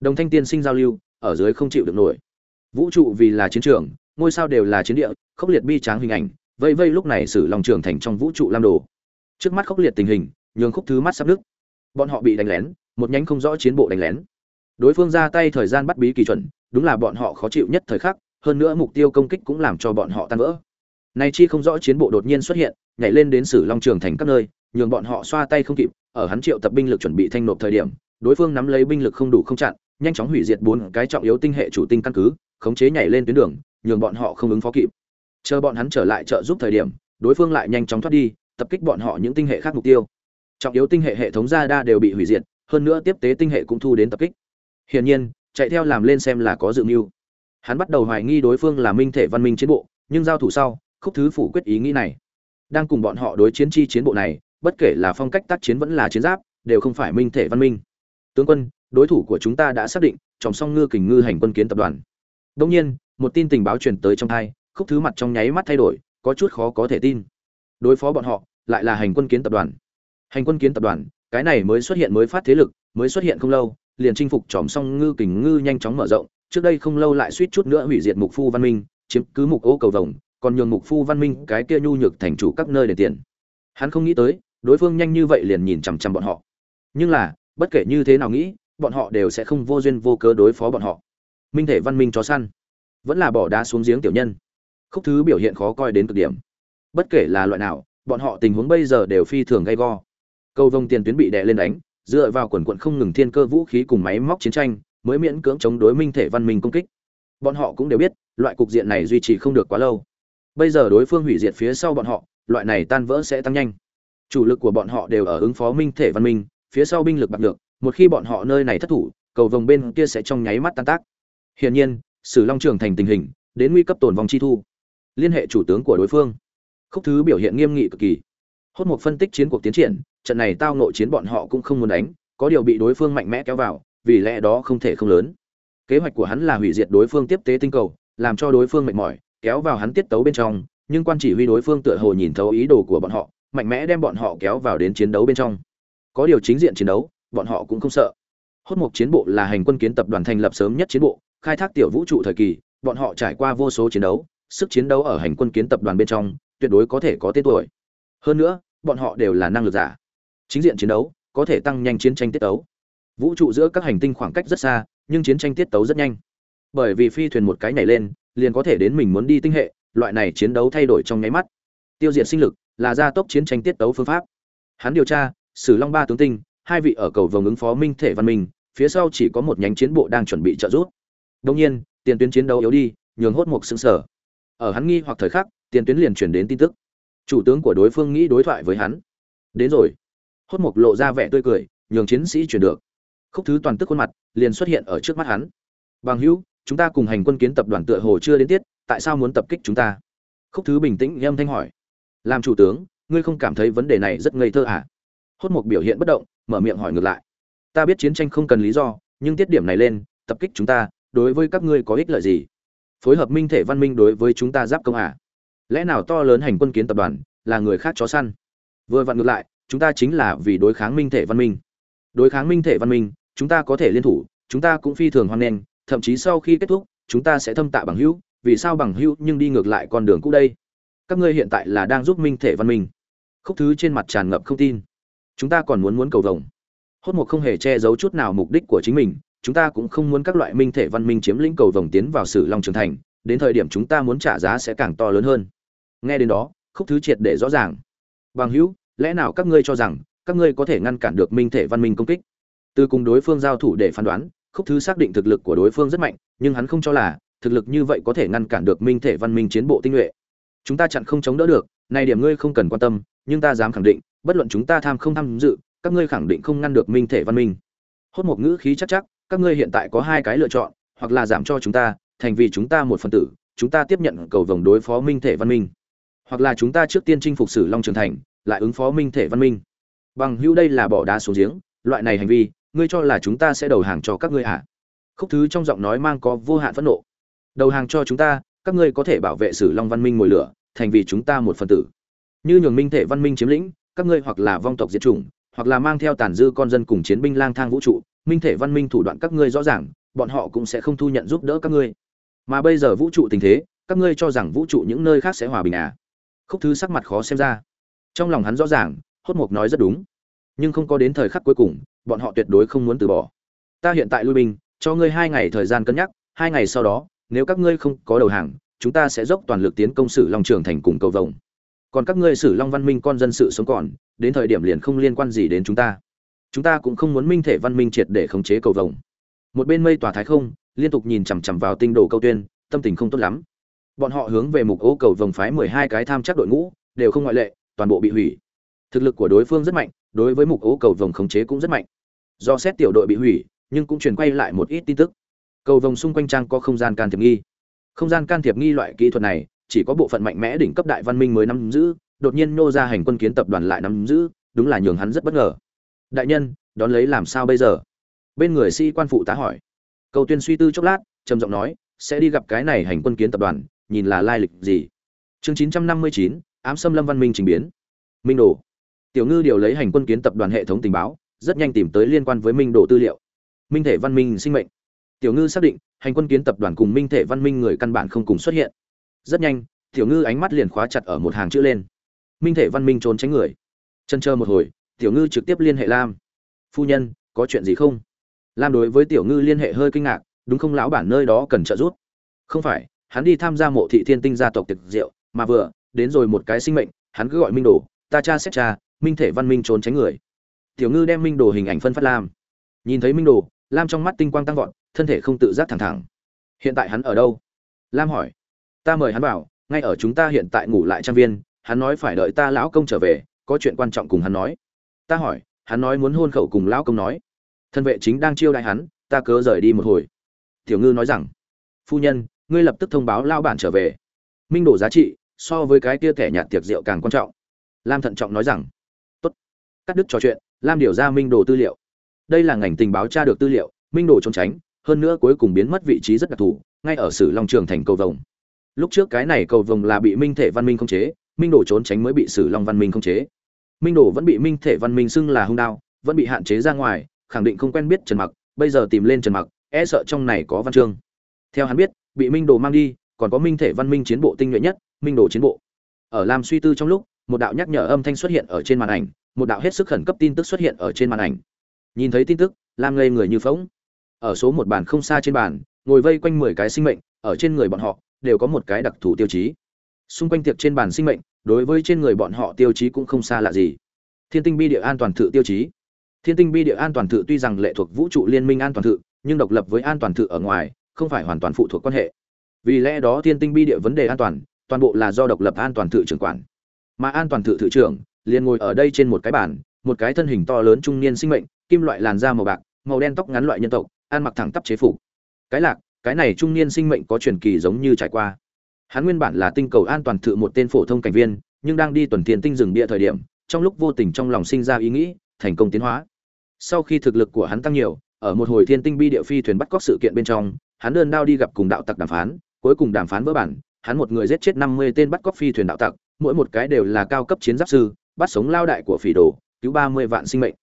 Đồng thanh tiên sinh giao lưu, ở dưới không chịu được nổi. Vũ trụ vì là chiến trường, ngôi sao đều là chiến địa, khốc liệt bi tráng hình ảnh, vây vây lúc này sử lòng trường thành trong vũ trụ lam đồ. Trước mắt khốc liệt tình hình, nhường khúc thứ mắt sắp nước bọn họ bị đánh lén, một nhánh không rõ chiến bộ đánh lén đối phương ra tay thời gian bắt bí kỳ chuẩn, đúng là bọn họ khó chịu nhất thời khắc, hơn nữa mục tiêu công kích cũng làm cho bọn họ tan vỡ. Nay chi không rõ chiến bộ đột nhiên xuất hiện, nhảy lên đến sử long trường thành các nơi, nhường bọn họ xoa tay không kịp, ở hắn triệu tập binh lực chuẩn bị thanh nộp thời điểm, đối phương nắm lấy binh lực không đủ không chặn, nhanh chóng hủy diệt bốn cái trọng yếu tinh hệ chủ tinh căn cứ, khống chế nhảy lên tuyến đường, nhường bọn họ không ứng phó kịp. Chờ bọn hắn trở lại trợ giúp thời điểm, đối phương lại nhanh chóng thoát đi, tập kích bọn họ những tinh hệ khác mục tiêu. Trọng yếu tinh hệ hệ thống ra đa đều bị hủy diệt, hơn nữa tiếp tế tinh hệ cũng thu đến tập kích hiển nhiên chạy theo làm lên xem là có dự mưu. Hắn bắt đầu hoài nghi đối phương là minh thể văn minh chiến bộ nhưng giao thủ sau khúc thứ phủ quyết ý nghĩ này. Đang cùng bọn họ đối chiến chi chiến bộ này bất kể là phong cách tác chiến vẫn là chiến giáp đều không phải minh thể văn minh. Tướng quân đối thủ của chúng ta đã xác định trọng song ngư kình ngư hành quân kiến tập đoàn. Đương nhiên một tin tình báo truyền tới trong tai, khúc thứ mặt trong nháy mắt thay đổi có chút khó có thể tin. Đối phó bọn họ lại là hành quân kiến tập đoàn. Hành quân kiến tập đoàn cái này mới xuất hiện mới phát thế lực mới xuất hiện không lâu liền chinh phục tròm song ngư kình ngư nhanh chóng mở rộng, trước đây không lâu lại suýt chút nữa hủy diệt mục phu văn minh, chiếm cứ mục ô cầu vồng, còn nhường mục phu văn minh cái kia nhu nhược thành chủ các nơi để tiền. Hắn không nghĩ tới, đối phương nhanh như vậy liền nhìn chằm chằm bọn họ. Nhưng là, bất kể như thế nào nghĩ, bọn họ đều sẽ không vô duyên vô cớ đối phó bọn họ. Minh thể văn minh chó săn. Vẫn là bỏ đá xuống giếng tiểu nhân. Khúc thứ biểu hiện khó coi đến cực điểm. Bất kể là loại nào, bọn họ tình huống bây giờ đều phi thường gay go. Cầu vông tiền tuyến bị đè lên đánh dựa vào quần quận không ngừng thiên cơ vũ khí cùng máy móc chiến tranh, mới miễn cưỡng chống đối minh thể văn minh công kích. Bọn họ cũng đều biết, loại cục diện này duy trì không được quá lâu. Bây giờ đối phương hủy diệt phía sau bọn họ, loại này tan vỡ sẽ tăng nhanh. Chủ lực của bọn họ đều ở ứng phó minh thể văn minh, phía sau binh lực bạc được một khi bọn họ nơi này thất thủ, cầu vồng bên kia sẽ trong nháy mắt tan tác. Hiển nhiên, sử long trưởng thành tình hình, đến nguy cấp tồn vong chi thu. Liên hệ chủ tướng của đối phương. Khúc thứ biểu hiện nghiêm nghị cực kỳ. Hốt một phân tích chiến cuộc tiến triển trận này tao nội chiến bọn họ cũng không muốn đánh, có điều bị đối phương mạnh mẽ kéo vào, vì lẽ đó không thể không lớn. Kế hoạch của hắn là hủy diệt đối phương tiếp tế tinh cầu, làm cho đối phương mệt mỏi, kéo vào hắn tiết tấu bên trong, nhưng quan chỉ huy đối phương tựa hồ nhìn thấu ý đồ của bọn họ, mạnh mẽ đem bọn họ kéo vào đến chiến đấu bên trong. Có điều chính diện chiến đấu, bọn họ cũng không sợ. Hốt mục chiến bộ là hành quân kiến tập đoàn thành lập sớm nhất chiến bộ, khai thác tiểu vũ trụ thời kỳ, bọn họ trải qua vô số chiến đấu, sức chiến đấu ở hành quân kiến tập đoàn bên trong, tuyệt đối có thể có tên tuổi. Hơn nữa, bọn họ đều là năng lực giả chính diện chiến đấu, có thể tăng nhanh chiến tranh tiết tấu. Vũ trụ giữa các hành tinh khoảng cách rất xa, nhưng chiến tranh tiết tấu rất nhanh. Bởi vì phi thuyền một cái nhảy lên, liền có thể đến mình muốn đi tinh hệ, loại này chiến đấu thay đổi trong nháy mắt. Tiêu diệt sinh lực là gia tốc chiến tranh tiết tấu phương pháp. Hắn điều tra, sử long ba tướng tinh, hai vị ở cầu vồng ứng phó minh thể văn minh, phía sau chỉ có một nhánh chiến bộ đang chuẩn bị trợ giúp. Đông nhiên, tiền tuyến chiến đấu yếu đi, nhường hốt một xứng sở ở hắn nghi hoặc thời khắc, tiền tuyến liền chuyển đến tin tức. Chủ tướng của đối phương nghĩ đối thoại với hắn. Đến rồi hốt mục lộ ra vẻ tươi cười, nhường chiến sĩ chuyển được. Khúc thứ toàn tức khuôn mặt liền xuất hiện ở trước mắt hắn. Bằng hữu, chúng ta cùng hành quân kiến tập đoàn tựa hồ chưa đến tiết, tại sao muốn tập kích chúng ta? Khúc thứ bình tĩnh nghiêm thanh hỏi. Làm chủ tướng, ngươi không cảm thấy vấn đề này rất ngây thơ à? Hốt mục biểu hiện bất động, mở miệng hỏi ngược lại. Ta biết chiến tranh không cần lý do, nhưng tiết điểm này lên, tập kích chúng ta, đối với các ngươi có ích lợi gì? Phối hợp minh thể văn minh đối với chúng ta giáp công à? Lẽ nào to lớn hành quân kiến tập đoàn là người khác chó săn? Vừa vặn ngược lại chúng ta chính là vì đối kháng minh thể văn minh. Đối kháng minh thể văn minh, chúng ta có thể liên thủ, chúng ta cũng phi thường hoan nghênh, thậm chí sau khi kết thúc, chúng ta sẽ thâm tạ bằng hữu, vì sao bằng hữu nhưng đi ngược lại con đường cũ đây? Các ngươi hiện tại là đang giúp minh thể văn minh. Khúc thứ trên mặt tràn ngập không tin. Chúng ta còn muốn muốn cầu vồng. Hốt một không hề che giấu chút nào mục đích của chính mình, chúng ta cũng không muốn các loại minh thể văn minh chiếm lĩnh cầu vồng tiến vào sử long trường thành, đến thời điểm chúng ta muốn trả giá sẽ càng to lớn hơn. Nghe đến đó, khúc thứ triệt để rõ ràng. Bằng hữu lẽ nào các ngươi cho rằng các ngươi có thể ngăn cản được minh thể văn minh công kích? Từ cùng đối phương giao thủ để phán đoán, khúc thứ xác định thực lực của đối phương rất mạnh, nhưng hắn không cho là thực lực như vậy có thể ngăn cản được minh thể văn minh chiến bộ tinh nhuệ. Chúng ta chặn không chống đỡ được, này điểm ngươi không cần quan tâm, nhưng ta dám khẳng định, bất luận chúng ta tham không tham dự, các ngươi khẳng định không ngăn được minh thể văn minh. Hốt một ngữ khí chắc chắc, các ngươi hiện tại có hai cái lựa chọn, hoặc là giảm cho chúng ta, thành vì chúng ta một phần tử, chúng ta tiếp nhận cầu vồng đối phó minh thể văn minh. Hoặc là chúng ta trước tiên chinh phục sử long trường thành lại ứng phó minh thể văn minh. Bằng hữu đây là bỏ đá xuống giếng, loại này hành vi, ngươi cho là chúng ta sẽ đầu hàng cho các ngươi à? khúc thứ trong giọng nói mang có vô hạn phẫn nộ. Đầu hàng cho chúng ta, các ngươi có thể bảo vệ sử long văn minh ngồi lửa, thành vì chúng ta một phần tử. Như nhường minh thể văn minh chiếm lĩnh, các ngươi hoặc là vong tộc diệt chủng, hoặc là mang theo tàn dư con dân cùng chiến binh lang thang vũ trụ, minh thể văn minh thủ đoạn các ngươi rõ ràng, bọn họ cũng sẽ không thu nhận giúp đỡ các ngươi. Mà bây giờ vũ trụ tình thế, các ngươi cho rằng vũ trụ những nơi khác sẽ hòa bình à? Khúc thứ sắc mặt khó xem ra trong lòng hắn rõ ràng, hốt mục nói rất đúng. Nhưng không có đến thời khắc cuối cùng, bọn họ tuyệt đối không muốn từ bỏ. Ta hiện tại lui binh, cho ngươi hai ngày thời gian cân nhắc, hai ngày sau đó, nếu các ngươi không có đầu hàng, chúng ta sẽ dốc toàn lực tiến công sử long trường thành cùng cầu vồng. Còn các ngươi sử long văn minh con dân sự sống còn, đến thời điểm liền không liên quan gì đến chúng ta. Chúng ta cũng không muốn minh thể văn minh triệt để khống chế cầu vồng. Một bên mây tòa thái không, liên tục nhìn chằm chằm vào tinh đồ câu tuyên, tâm tình không tốt lắm. Bọn họ hướng về mục ô cầu vồng phái mười hai cái tham chắc đội ngũ, đều không ngoại lệ toàn bộ bị hủy. Thực lực của đối phương rất mạnh, đối với mục ố cầu vồng khống chế cũng rất mạnh. Do xét tiểu đội bị hủy, nhưng cũng truyền quay lại một ít tin tức. Cầu vồng xung quanh trang có không gian can thiệp nghi. Không gian can thiệp nghi loại kỹ thuật này, chỉ có bộ phận mạnh mẽ đỉnh cấp đại văn minh mới nắm giữ, đột nhiên nô ra hành quân kiến tập đoàn lại nắm giữ, đúng là nhường hắn rất bất ngờ. Đại nhân, đón lấy làm sao bây giờ? Bên người sĩ quan phụ tá hỏi. Cầu tuyên suy tư chốc lát, trầm giọng nói, sẽ đi gặp cái này hành quân kiến tập đoàn, nhìn là lai lịch gì? Chương chín trăm năm mươi chín ám xâm lâm văn minh trình biến. Minh đồ. Tiểu ngư điều lấy hành quân kiến tập đoàn hệ thống tình báo, rất nhanh tìm tới liên quan với minh đồ tư liệu. Minh thể văn minh sinh mệnh. Tiểu ngư xác định, hành quân kiến tập đoàn cùng minh thể văn minh người căn bản không cùng xuất hiện. Rất nhanh, tiểu ngư ánh mắt liền khóa chặt ở một hàng chữ lên. Minh thể văn minh trốn tránh người. Chân chờ một hồi, tiểu ngư trực tiếp liên hệ lam. Phu nhân, có chuyện gì không? Lam đối với tiểu ngư liên hệ hơi kinh ngạc, đúng không lão bản nơi đó cần trợ giúp? Không phải, hắn đi tham gia mộ thị thiên tinh gia tộc tiệc rượu, mà vừa đến rồi một cái sinh mệnh, hắn cứ gọi minh đồ, ta cha xét cha, minh thể văn minh trốn tránh người. Tiểu ngư đem minh đồ hình ảnh phân phát lam. Nhìn thấy minh đồ, lam trong mắt tinh quang tăng vọt, thân thể không tự giác thẳng thẳng. Hiện tại hắn ở đâu? Lam hỏi. Ta mời hắn bảo ngay ở chúng ta hiện tại ngủ lại trang viên, hắn nói phải đợi ta lão công trở về, có chuyện quan trọng cùng hắn nói. Ta hỏi, hắn nói muốn hôn khẩu cùng lão công nói. Thân vệ chính đang chiêu đại hắn, ta cớ rời đi một hồi. Tiểu ngư nói rằng. Phu nhân, ngươi lập tức thông báo lao bản trở về. Minh Đồ giá trị so với cái kia kẻ nhạt tiệc rượu càng quan trọng. Lam thận trọng nói rằng, tốt, cắt đứt trò chuyện, lam điều ra minh đồ tư liệu. Đây là ngành tình báo tra được tư liệu, minh đồ trốn tránh, hơn nữa cuối cùng biến mất vị trí rất đặc thù, ngay ở sử long trường thành cầu vồng. Lúc trước cái này cầu vồng là bị minh thể văn minh không chế, minh đồ trốn tránh mới bị sử long văn minh không chế. Minh đồ vẫn bị minh thể văn minh xưng là hung đao, vẫn bị hạn chế ra ngoài, khẳng định không quen biết trần mặc, bây giờ tìm lên trần mặc e sợ trong này có văn chương. Theo hắn biết, bị minh đồ mang đi còn có minh thể văn minh chiến bộ tinh nhuệ nhất, minh đồ chiến bộ. Ở làm suy tư trong lúc, một đạo nhắc nhở âm thanh xuất hiện ở trên màn ảnh, một đạo hết sức khẩn cấp tin tức xuất hiện ở trên màn ảnh. Nhìn thấy tin tức, lam ngây người như phóng ở số một bàn không xa trên bàn, ngồi vây quanh mười cái sinh mệnh, ở trên người bọn họ, đều có một cái đặc thù tiêu chí. Xung quanh tiệc trên bàn sinh mệnh, đối với trên người bọn họ tiêu chí cũng không xa lạ gì. Thiên tinh bi địa an toàn thự tiêu chí. Thiên tinh bi địa an toàn thự tuy rằng lệ thuộc vũ trụ liên minh an toàn thự, nhưng độc lập với an toàn thự ở ngoài, không phải hoàn toàn phụ thuộc quan hệ vì lẽ đó thiên tinh bi địa vấn đề an toàn toàn bộ là do độc lập an toàn thự trưởng quản. Mà an toàn thự thự trưởng liền ngồi ở đây trên một cái bàn, một cái thân hình to lớn trung niên sinh mệnh, kim loại làn da màu bạc, màu đen tóc ngắn loại nhân tộc, ăn mặc thẳng tắp chế phục. Cái lạc, cái này trung niên sinh mệnh có truyền kỳ giống như trải qua. Hắn nguyên bản là tinh cầu an toàn thự một tên phổ thông cảnh viên, nhưng đang đi tuần thiên tinh rừng bia thời điểm, trong lúc vô tình trong lòng sinh ra ý nghĩ, thành công tiến hóa. Sau khi thực lực của hắn tăng nhiều, ở một hồi thiên tinh bi địa phi thuyền bắt cóc sự kiện bên trong, hắn đơn đao đi gặp cùng đạo tặc đàm phán cuối cùng đàm phán vỡ bản, hắn một người giết chết năm mươi tên bắt cóc phi thuyền đạo tặc, mỗi một cái đều là cao cấp chiến giáp sư, bắt sống lao đại của phỉ đồ, cứu ba mươi vạn sinh mệnh.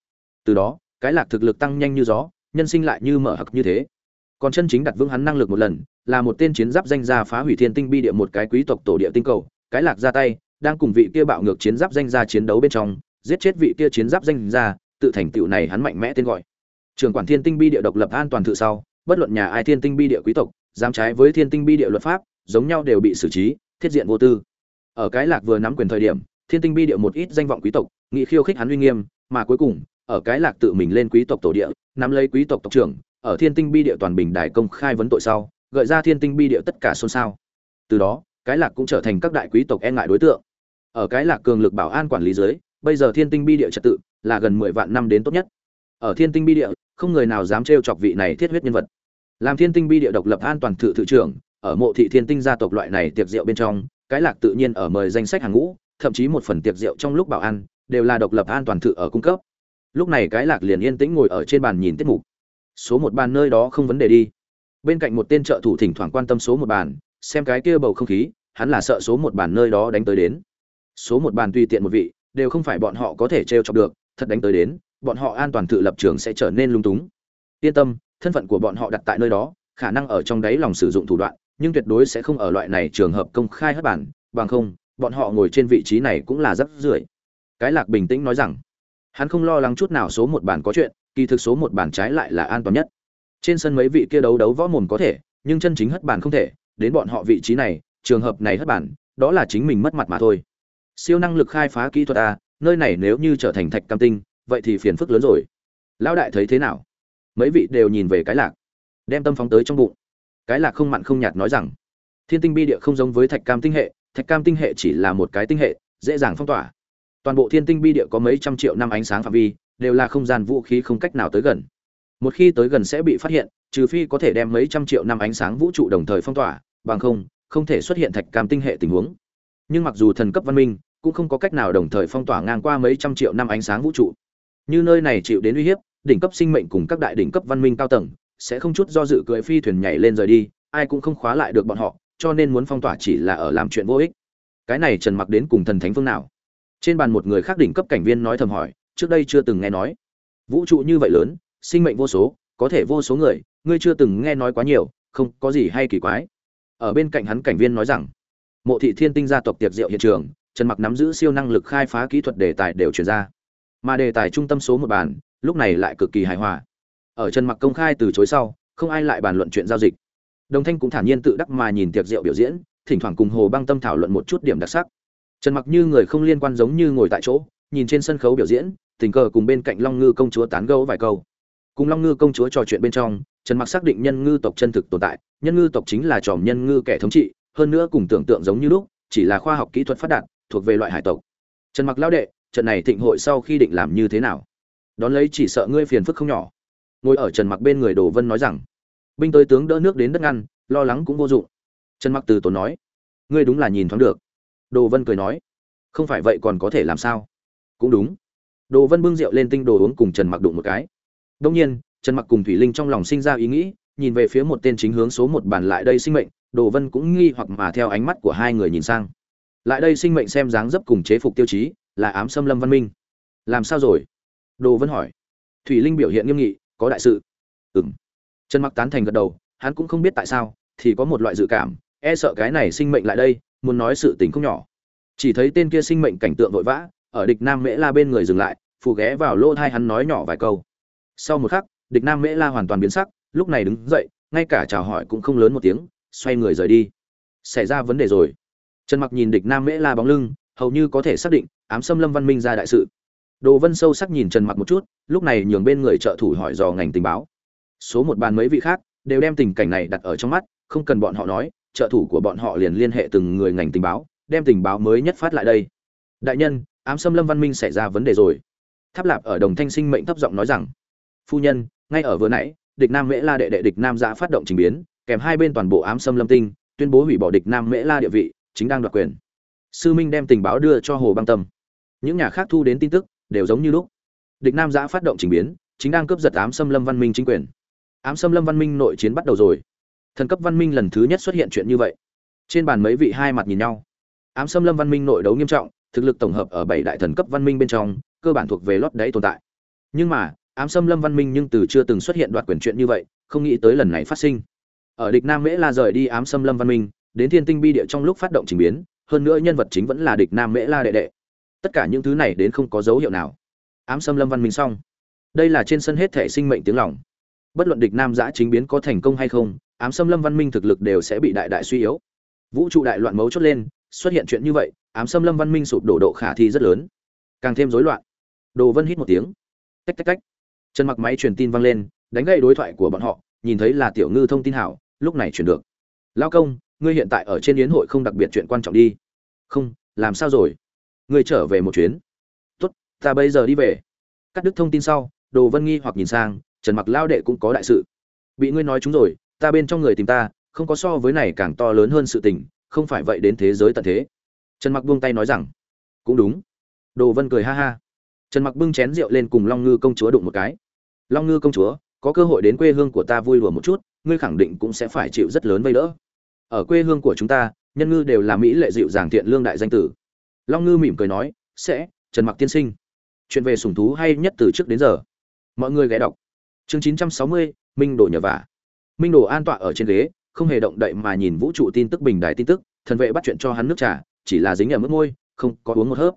Từ đó, cái lạc thực lực tăng nhanh như gió, nhân sinh lại như mở hặc như thế. Còn chân chính đặt vững hắn năng lực một lần, là một tên chiến giáp danh gia phá hủy thiên tinh bi địa một cái quý tộc tổ địa tinh cầu, cái lạc ra tay, đang cùng vị kia bạo ngược chiến giáp danh gia chiến đấu bên trong, giết chết vị kia chiến giáp danh gia, tự thành tựu này hắn mạnh mẽ tên gọi. Trường quản thiên tinh bi địa độc lập an toàn tự sau, bất luận nhà ai thiên tinh bi địa quý tộc dám trái với thiên tinh bi địa luật pháp, giống nhau đều bị xử trí, thiết diện vô tư. Ở cái lạc vừa nắm quyền thời điểm, thiên tinh bi địa một ít danh vọng quý tộc, nghị khiêu khích hắn uy nghiêm, mà cuối cùng, ở cái lạc tự mình lên quý tộc tổ địa, nắm lấy quý tộc tộc trưởng, ở thiên tinh bi địa toàn bình đài công khai vấn tội sau, gợi ra thiên tinh bi địa tất cả xôn xao. Từ đó, cái lạc cũng trở thành các đại quý tộc e ngại đối tượng. Ở cái lạc cường lực bảo an quản lý dưới, bây giờ thiên tinh bi địa trật tự là gần mười vạn năm đến tốt nhất. Ở thiên tinh bi địa, không người nào dám trêu chọc vị này thiết huyết nhân vật làm thiên tinh bi địa độc lập an toàn thự thự trưởng, ở mộ thị thiên tinh gia tộc loại này tiệc rượu bên trong, cái lạc tự nhiên ở mời danh sách hàng ngũ, thậm chí một phần tiệc rượu trong lúc bảo ăn, đều là độc lập an toàn thự ở cung cấp. Lúc này cái lạc liền yên tĩnh ngồi ở trên bàn nhìn tiết mục. Số một bàn nơi đó không vấn đề đi. Bên cạnh một tên trợ thủ thỉnh thoảng quan tâm số một bàn, xem cái kia bầu không khí, hắn là sợ số một bàn nơi đó đánh tới đến. Số một bàn tùy tiện một vị, đều không phải bọn họ có thể t chọc được, thật đánh tới đến, bọn họ an toàn tự lập trường sẽ trở nên lung túng. Yên tâm thân phận của bọn họ đặt tại nơi đó, khả năng ở trong đáy lòng sử dụng thủ đoạn, nhưng tuyệt đối sẽ không ở loại này trường hợp công khai hất bản bằng không, bọn họ ngồi trên vị trí này cũng là rất rưởi cái lạc bình tĩnh nói rằng, hắn không lo lắng chút nào số một bản có chuyện, kỳ thực số một bản trái lại là an toàn nhất. Trên sân mấy vị kia đấu đấu võ mồm có thể, nhưng chân chính hất bản không thể, đến bọn họ vị trí này, trường hợp này hất bản đó là chính mình mất mặt mà thôi. Siêu năng lực khai phá kỹ thuật a, nơi này nếu như trở thành thạch cam tinh, vậy thì phiền phức lớn rồi. Lão đại thấy thế nào? Mấy vị đều nhìn về cái lạc, đem tâm phóng tới trong bụng. Cái lạc không mặn không nhạt nói rằng, thiên tinh bi địa không giống với thạch cam tinh hệ, thạch cam tinh hệ chỉ là một cái tinh hệ, dễ dàng phong tỏa. Toàn bộ thiên tinh bi địa có mấy trăm triệu năm ánh sáng phạm vi, đều là không gian vũ khí không cách nào tới gần. Một khi tới gần sẽ bị phát hiện, trừ phi có thể đem mấy trăm triệu năm ánh sáng vũ trụ đồng thời phong tỏa, bằng không không thể xuất hiện thạch cam tinh hệ tình huống. Nhưng mặc dù thần cấp văn minh cũng không có cách nào đồng thời phong tỏa ngang qua mấy trăm triệu năm ánh sáng vũ trụ. Như nơi này chịu đến uy hiếp đỉnh cấp sinh mệnh cùng các đại đỉnh cấp văn minh cao tầng, sẽ không chút do dự cưỡi phi thuyền nhảy lên rời đi, ai cũng không khóa lại được bọn họ, cho nên muốn phong tỏa chỉ là ở làm chuyện vô ích. Cái này trần mặc đến cùng thần thánh phương nào? Trên bàn một người khác đỉnh cấp cảnh viên nói thầm hỏi, trước đây chưa từng nghe nói. Vũ trụ như vậy lớn, sinh mệnh vô số, có thể vô số người, ngươi chưa từng nghe nói quá nhiều, không, có gì hay kỳ quái. Ở bên cạnh hắn cảnh viên nói rằng, mộ thị thiên tinh gia tộc tiệc rượu hiện trường, trần mặc nắm giữ siêu năng lực khai phá kỹ thuật đề tài đều chuyển ra. Mà đề tài trung tâm số một bàn lúc này lại cực kỳ hài hòa. Ở trần mặc công khai từ chối sau, không ai lại bàn luận chuyện giao dịch. Đồng thanh cũng thản nhiên tự đắc mà nhìn tiệc rượu biểu diễn, thỉnh thoảng cùng hồ băng tâm thảo luận một chút điểm đặc sắc. Trần mặc như người không liên quan giống như ngồi tại chỗ, nhìn trên sân khấu biểu diễn, tình cờ cùng bên cạnh long ngư công chúa tán gẫu vài câu. Cùng long ngư công chúa trò chuyện bên trong, trần mặc xác định nhân ngư tộc chân thực tồn tại, nhân ngư tộc chính là tròm nhân ngư kẻ thống trị, hơn nữa cùng tưởng tượng giống như lúc, chỉ là khoa học kỹ thuật phát đạt, thuộc về loại hải tộc. Trần mặc lao đệ, trận này thịnh hội sau khi định làm như thế nào? Đón lấy chỉ sợ ngươi phiền phức không nhỏ. Ngồi ở trần mặc bên người đồ vân nói rằng, binh tới tướng đỡ nước đến đất ngăn, lo lắng cũng vô dụng. Trần mặc từ tốn nói, ngươi đúng là nhìn thoáng được. Đồ vân cười nói, không phải vậy còn có thể làm sao? Cũng đúng. Đồ vân bưng rượu lên tinh đồ uống cùng trần mặc đụng một cái. Đông nhiên, trần mặc cùng thủy linh trong lòng sinh ra ý nghĩ, nhìn về phía một tên chính hướng số một bản lại đây sinh mệnh, đồ vân cũng nghi hoặc mà theo ánh mắt của hai người nhìn sang. Lại đây sinh mệnh xem dáng dấp cùng chế phục tiêu chí, là ám xâm lâm văn minh. Làm sao rồi? Đồ vân hỏi. Thủy linh biểu hiện nghiêm nghị, có đại sự. Ừng trần mặc tán thành gật đầu, hắn cũng không biết tại sao, thì có một loại dự cảm e sợ cái này sinh mệnh lại đây, muốn nói sự tình không nhỏ. Chỉ thấy tên kia sinh mệnh cảnh tượng vội vã, ở địch nam mễ la bên người dừng lại phụ ghé vào lỗ thai hắn nói nhỏ vài câu. Sau một khắc, địch nam mễ la hoàn toàn biến sắc, lúc này đứng dậy, ngay cả chào hỏi cũng không lớn một tiếng, xoay người rời đi. Xảy ra vấn đề rồi. Trần mặc nhìn địch nam mễ la bóng lưng, hầu như có thể xác định, ám xâm lâm văn minh ra đại sự đồ vân sâu sắc nhìn trần mặc một chút, lúc này nhường bên người trợ thủ hỏi dò ngành tình báo. Số một bàn mấy vị khác đều đem tình cảnh này đặt ở trong mắt, không cần bọn họ nói, trợ thủ của bọn họ liền liên hệ từng người ngành tình báo, đem tình báo mới nhất phát lại đây. Đại nhân, ám xâm lâm văn minh xảy ra vấn đề rồi. Tháp lạp ở đồng thanh sinh mệnh thấp giọng nói rằng, phu nhân, ngay ở vừa nãy, địch nam mễ la đệ đệ địch nam giã phát động trình biến, kèm hai bên toàn bộ ám xâm lâm tinh, tuyên bố hủy bỏ địch nam mễ la địa vị, chính đang đoạt quyền. Sư minh đem tình báo đưa cho hồ băng tâm. Những nhà khác thu đến tin tức đều giống như lúc. Địch nam giã phát động trình biến, chính đang cướp giật ám xâm lâm văn minh chính quyền. Ám xâm lâm văn minh nội chiến bắt đầu rồi. Thần cấp văn minh lần thứ nhất xuất hiện chuyện như vậy. Trên bàn mấy vị hai mặt nhìn nhau. Ám xâm lâm văn minh nội đấu nghiêm trọng, thực lực tổng hợp ở bảy đại thần cấp văn minh bên trong, cơ bản thuộc về lót đáy tồn tại. Nhưng mà, ám xâm lâm văn minh nhưng từ chưa từng xuất hiện đoạt quyền chuyện như vậy, không nghĩ tới lần này phát sinh. Ở địch nam mễ la rời đi ám xâm lâm văn minh, đến thiên tinh bi địa trong lúc phát động trình biến, hơn nữa nhân vật chính vẫn là địch nam mễ la đệ đệ tất cả những thứ này đến không có dấu hiệu nào. Ám xâm lâm văn minh xong. Đây là trên sân hết thể sinh mệnh tiếng lòng. Bất luận địch nam giã chính biến có thành công hay không, ám xâm lâm văn minh thực lực đều sẽ bị đại đại suy yếu. Vũ trụ đại loạn mấu chốt lên, xuất hiện chuyện như vậy, ám xâm lâm văn minh sụp đổ độ khả thi rất lớn. Càng thêm rối loạn. Đồ vân hít một tiếng. Tách tách tách. Chân mặc máy truyền tin vang lên, đánh gậy đối thoại của bọn họ, nhìn thấy là tiểu ngư thông tin hảo, lúc này chuyển được. Lao công, ngươi hiện tại ở trên yến hội không đặc biệt chuyện quan trọng đi. Không, làm sao rồi? Ngươi trở về một chuyến. Tốt, ta bây giờ đi về. Cắt đứt thông tin sau, đồ vân nghi hoặc nhìn sang, trần mặc lao đệ cũng có đại sự. Bị ngươi nói chúng rồi, ta bên trong người tìm ta, không có so với này càng to lớn hơn sự tình, không phải vậy đến thế giới tận thế. Trần mặc buông tay nói rằng, cũng đúng. Đồ vân cười ha ha. Trần mặc bưng chén rượu lên cùng long ngư công chúa đụng một cái. Long ngư công chúa, có cơ hội đến quê hương của ta vui lùa một chút, ngươi khẳng định cũng sẽ phải chịu rất lớn vây đỡ. Ở quê hương của chúng ta, nhân ngư đều là mỹ lệ dịu dàng thiện lương đại danh tử long ngư mỉm cười nói sẽ trần mặc tiên sinh. Chuyện về sủng thú hay nhất từ trước đến giờ. Mọi người ghé đọc. Chương 960, minh đồ nhờ vả. Minh đồ an tọa ở trên ghế không hề động đậy mà nhìn vũ trụ tin tức bình đài tin tức thần vệ bắt chuyện cho hắn nước trà chỉ là dính ở mức môi không có uống một hớp.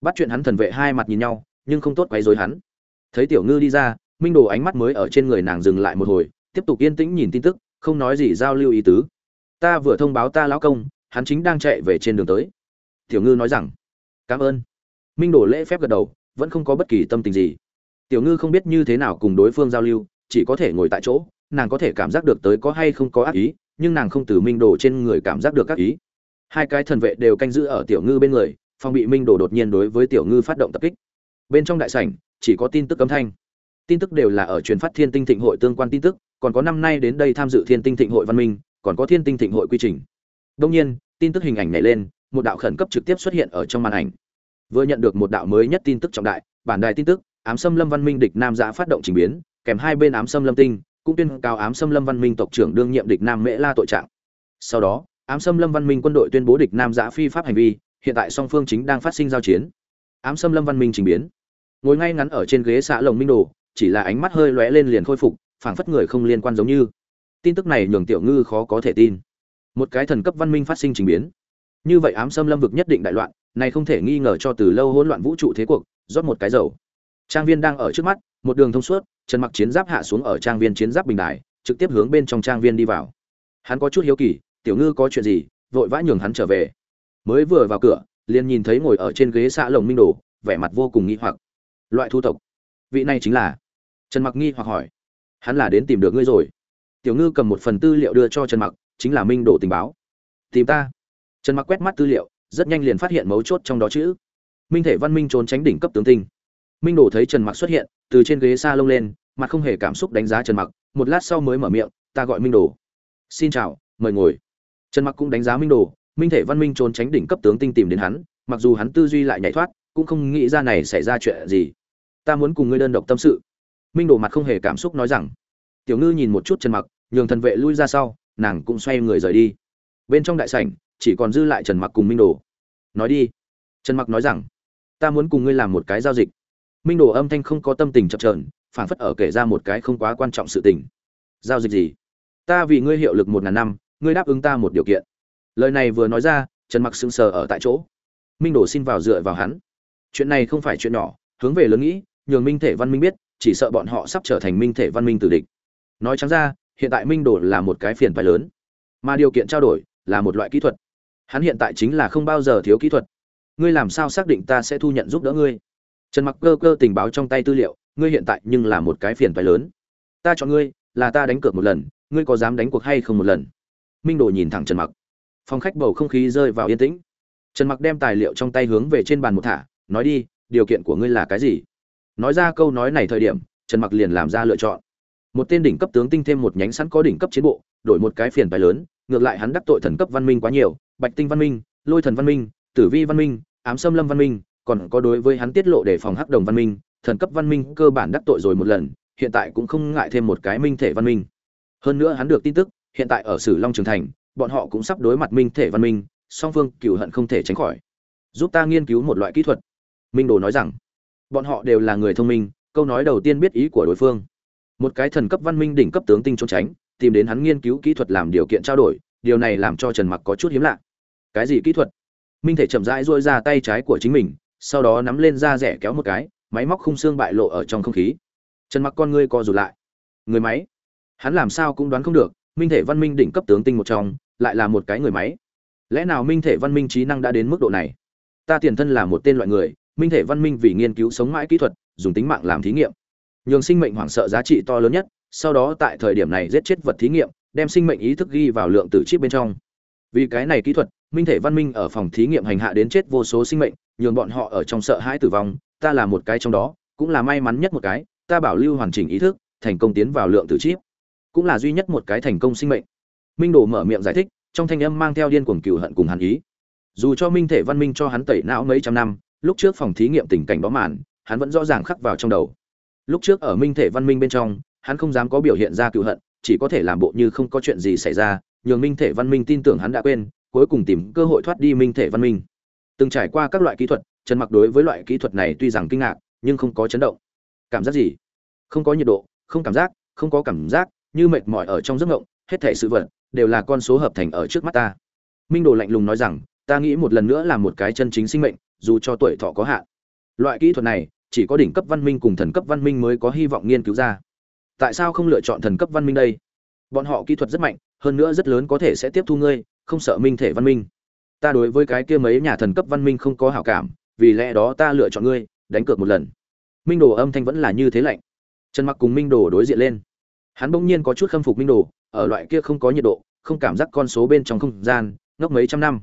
Bắt chuyện hắn thần vệ hai mặt nhìn nhau nhưng không tốt quấy rối hắn. Thấy tiểu ngư đi ra minh đồ ánh mắt mới ở trên người nàng dừng lại một hồi tiếp tục yên tĩnh nhìn tin tức không nói gì giao lưu ý tứ. Ta vừa thông báo ta lão công hắn chính đang chạy về trên đường tới tiểu ngư nói rằng, cảm ơn. Minh Đổ lễ phép gật đầu, vẫn không có bất kỳ tâm tình gì. Tiểu ngư không biết như thế nào cùng đối phương giao lưu, chỉ có thể ngồi tại chỗ, nàng có thể cảm giác được tới có hay không có ác ý, nhưng nàng không từ minh đồ trên người cảm giác được các ý. Hai cái thần vệ đều canh giữ ở tiểu ngư bên người, phòng bị minh đồ đột nhiên đối với tiểu ngư phát động tập kích. Bên trong đại sảnh, chỉ có tin tức cấm thanh. Tin tức đều là ở truyền phát thiên tinh thịnh hội tương quan tin tức, còn có năm nay đến đây tham dự thiên tinh thịnh hội văn minh, còn có thiên tinh thịnh hội quy trình. Đông nhiên, tin tức hình ảnh này lên một đạo khẩn cấp trực tiếp xuất hiện ở trong màn ảnh. Vừa nhận được một đạo mới nhất tin tức trọng đại, bản đài tin tức, ám xâm lâm văn minh địch nam giã phát động trình biến, kèm hai bên ám xâm lâm tinh, cũng tuyên cáo ám xâm lâm văn minh tộc trưởng đương nhiệm địch nam mễ la tội trạng. Sau đó, ám xâm lâm văn minh quân đội tuyên bố địch nam giã phi pháp hành vi, hiện tại song phương chính đang phát sinh giao chiến. Ám xâm lâm văn minh trình biến. Ngồi ngay ngắn ở trên ghế xã lồng minh đồ, chỉ là ánh mắt hơi lóe lên liền khôi phục, phảng phất người không liên quan giống như. Tin tức này nhường tiểu ngư khó có thể tin. Một cái thần cấp văn minh phát sinh trình biến như vậy ám xâm lâm vực nhất định đại loạn, này không thể nghi ngờ cho từ lâu hỗn loạn vũ trụ thế cuộc, rót một cái dầu. Trang viên đang ở trước mắt, một đường thông suốt, trần mặc chiến giáp hạ xuống ở trang viên chiến giáp bình đài, trực tiếp hướng bên trong trang viên đi vào. Hắn có chút hiếu kỳ, tiểu ngư có chuyện gì? Vội vã nhường hắn trở về. Mới vừa vào cửa, liền nhìn thấy ngồi ở trên ghế xã lồng minh đồ, vẻ mặt vô cùng nghi hoặc. Loại thu tộc, vị này chính là? Trần mặc nghi hoặc hỏi. Hắn là đến tìm được ngươi rồi. Tiểu ngư cầm một phần tư liệu đưa cho trần mặc, chính là minh đồ tình báo. Tìm ta? Trần mặc quét mắt tư liệu, rất nhanh liền phát hiện mấu chốt trong đó chữ. Minh thể văn minh trốn tránh đỉnh cấp tướng tinh. Minh đồ thấy trần mặc xuất hiện, từ trên ghế xa lông lên, mặt không hề cảm xúc đánh giá trần mặc, một lát sau mới mở miệng, ta gọi minh đồ. Xin chào, mời ngồi. Trần mặc cũng đánh giá minh đồ, minh thể văn minh trốn tránh đỉnh cấp tướng tinh tìm đến hắn, mặc dù hắn tư duy lại nhảy thoát, cũng không nghĩ ra này xảy ra chuyện gì. Ta muốn cùng ngươi đơn độc tâm sự. Minh đồ mặt không hề cảm xúc nói rằng. Tiểu ngư nhìn một chút trần mặc, nhường thần vệ lui ra sau, nàng cũng xoay người rời đi. Bên trong đại sảnh chỉ còn dư lại trần mặc cùng minh đồ. Nói đi. Trần mặc nói rằng, ta muốn cùng ngươi làm một cái giao dịch. Minh đồ âm thanh không có tâm tình chập trờn phản phất ở kể ra một cái không quá quan trọng sự tình. Giao dịch gì? Ta vì ngươi hiệu lực một ngàn năm, ngươi đáp ứng ta một điều kiện. Lời này vừa nói ra, trần mặc sững sờ ở tại chỗ. Minh đồ xin vào dựa vào hắn. Chuyện này không phải chuyện nhỏ, hướng về lớn nghĩ, nhường minh thể văn minh biết, chỉ sợ bọn họ sắp trở thành minh thể văn minh tử địch. Nói trắng ra, hiện tại minh đồ là một cái phiền phải lớn, mà điều kiện trao đổi là một loại kỹ thuật hắn hiện tại chính là không bao giờ thiếu kỹ thuật. Ngươi làm sao xác định ta sẽ thu nhận giúp đỡ ngươi? Trần mặc cơ cơ tình báo trong tay tư liệu, ngươi hiện tại nhưng là một cái phiền phái lớn. Ta chọn ngươi, là ta đánh cược một lần, ngươi có dám đánh cuộc hay không một lần? Minh đồ nhìn thẳng trần mặc. Phòng khách bầu không khí rơi vào yên tĩnh. Trần mặc đem tài liệu trong tay hướng về trên bàn một thả, nói đi, điều kiện của ngươi là cái gì? Nói ra câu nói này thời điểm, trần mặc liền làm ra lựa chọn. Một tên đỉnh cấp tướng tinh thêm một nhánh sẵn có đỉnh cấp chiến bộ, đổi một cái phiền phái lớn, ngược lại hắn đắc tội thần cấp văn minh quá nhiều bạch tinh văn minh, lôi thần văn minh, tử vi văn minh, ám xâm lâm văn minh, còn có đối với hắn tiết lộ để phòng hắc đồng văn minh, thần cấp văn minh cơ bản đắc tội rồi một lần, hiện tại cũng không ngại thêm một cái minh thể văn minh. Hơn nữa hắn được tin tức, hiện tại ở sử long trường thành, bọn họ cũng sắp đối mặt minh thể văn minh, song phương cựu hận không thể tránh khỏi. Giúp ta nghiên cứu một loại kỹ thuật. Minh đồ nói rằng, bọn họ đều là người thông minh, câu nói đầu tiên biết ý của đối phương. Một cái thần cấp văn minh đỉnh cấp tướng tinh trốn tránh, tìm đến hắn nghiên cứu kỹ thuật làm điều kiện trao đổi, điều này làm cho trần mặc có chút hiếm lạ cái gì kỹ thuật? Minh thể chậm rãi duỗi ra tay trái của chính mình, sau đó nắm lên da rẻ kéo một cái, máy móc khung xương bại lộ ở trong không khí. Trần mặc con ngươi co rụt lại. Người máy? Hắn làm sao cũng đoán không được, minh thể văn minh đỉnh cấp tướng tinh một trong, lại là một cái người máy. Lẽ nào minh thể văn minh trí năng đã đến mức độ này? Ta tiền thân là một tên loại người, minh thể văn minh vì nghiên cứu sống mãi kỹ thuật, dùng tính mạng làm thí nghiệm. Nhường sinh mệnh hoảng sợ giá trị to lớn nhất, sau đó tại thời điểm này giết chết vật thí nghiệm, đem sinh mệnh ý thức ghi vào lượng tử chip bên trong. Vì cái này kỹ thuật minh thể văn minh ở phòng thí nghiệm hành hạ đến chết vô số sinh mệnh, nhường bọn họ ở trong sợ hãi tử vong, ta là một cái trong đó, cũng là may mắn nhất một cái, ta bảo lưu hoàn chỉnh ý thức, thành công tiến vào lượng tử chip, cũng là duy nhất một cái thành công sinh mệnh. Minh đồ mở miệng giải thích, trong thanh âm mang theo điên cuồng cừu hận cùng hàn ý. Dù cho minh thể văn minh cho hắn tẩy não mấy trăm năm, lúc trước phòng thí nghiệm tình cảnh bó màn, hắn vẫn rõ ràng khắc vào trong đầu. Lúc trước ở minh thể văn minh bên trong, hắn không dám có biểu hiện ra cựu hận, chỉ có thể làm bộ như không có chuyện gì xảy ra, nhường minh thể văn minh tin tưởng hắn đã quên cuối cùng tìm cơ hội thoát đi minh thể văn minh. Từng trải qua các loại kỹ thuật, trần mặc đối với loại kỹ thuật này tuy rằng kinh ngạc, nhưng không có chấn động. Cảm giác gì? Không có nhiệt độ, không cảm giác, không có cảm giác, như mệt mỏi ở trong giấc ngộng, hết thể sự vật đều là con số hợp thành ở trước mắt ta. Minh đồ lạnh lùng nói rằng, ta nghĩ một lần nữa là một cái chân chính sinh mệnh, dù cho tuổi thọ có hạn. Loại kỹ thuật này, chỉ có đỉnh cấp văn minh cùng thần cấp văn minh mới có hy vọng nghiên cứu ra. Tại sao không lựa chọn thần cấp văn minh đây? Bọn họ kỹ thuật rất mạnh, hơn nữa rất lớn có thể sẽ tiếp thu ngươi không sợ minh thể văn minh. Ta đối với cái kia mấy nhà thần cấp văn minh không có hảo cảm, vì lẽ đó ta lựa chọn ngươi, đánh cược một lần. Minh đồ âm thanh vẫn là như thế lạnh. Trần mặc cùng minh đồ đối diện lên. Hắn bỗng nhiên có chút khâm phục minh đồ, ở loại kia không có nhiệt độ, không cảm giác con số bên trong không gian, ngốc mấy trăm năm.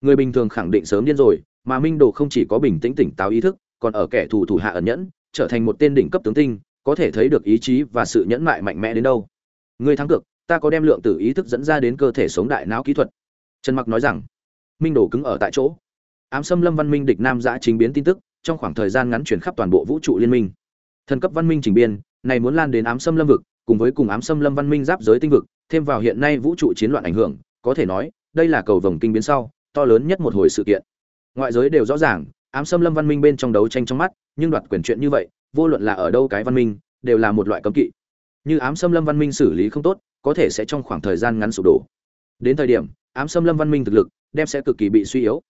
Người bình thường khẳng định sớm điên rồi, mà minh đồ không chỉ có bình tĩnh tỉnh táo ý thức, còn ở kẻ thù thủ hạ ẩn nhẫn, trở thành một tên đỉnh cấp tướng tinh, có thể thấy được ý chí và sự nhẫn mại mạnh mẽ đến đâu. Người thắng cực ta có đem lượng tử ý thức dẫn ra đến cơ thể sống đại não kỹ thuật trần mặc nói rằng, minh đồ cứng ở tại chỗ. Ám xâm lâm văn minh địch nam giã chính biến tin tức, trong khoảng thời gian ngắn chuyển khắp toàn bộ vũ trụ liên minh. Thần cấp văn minh trình biên, này muốn lan đến ám xâm lâm vực, cùng với cùng ám xâm lâm văn minh giáp giới tinh vực, thêm vào hiện nay vũ trụ chiến loạn ảnh hưởng, có thể nói, đây là cầu vồng kinh biến sau, to lớn nhất một hồi sự kiện. Ngoại giới đều rõ ràng, ám xâm lâm văn minh bên trong đấu tranh trong mắt, nhưng đoạt quyền chuyện như vậy, vô luận là ở đâu cái văn minh, đều là một loại cấm kỵ. Như ám xâm lâm văn minh xử lý không tốt, có thể sẽ trong khoảng thời gian ngắn sụp đổ. Đến thời điểm ám xâm lâm văn minh thực lực, đem sẽ cực kỳ bị suy yếu.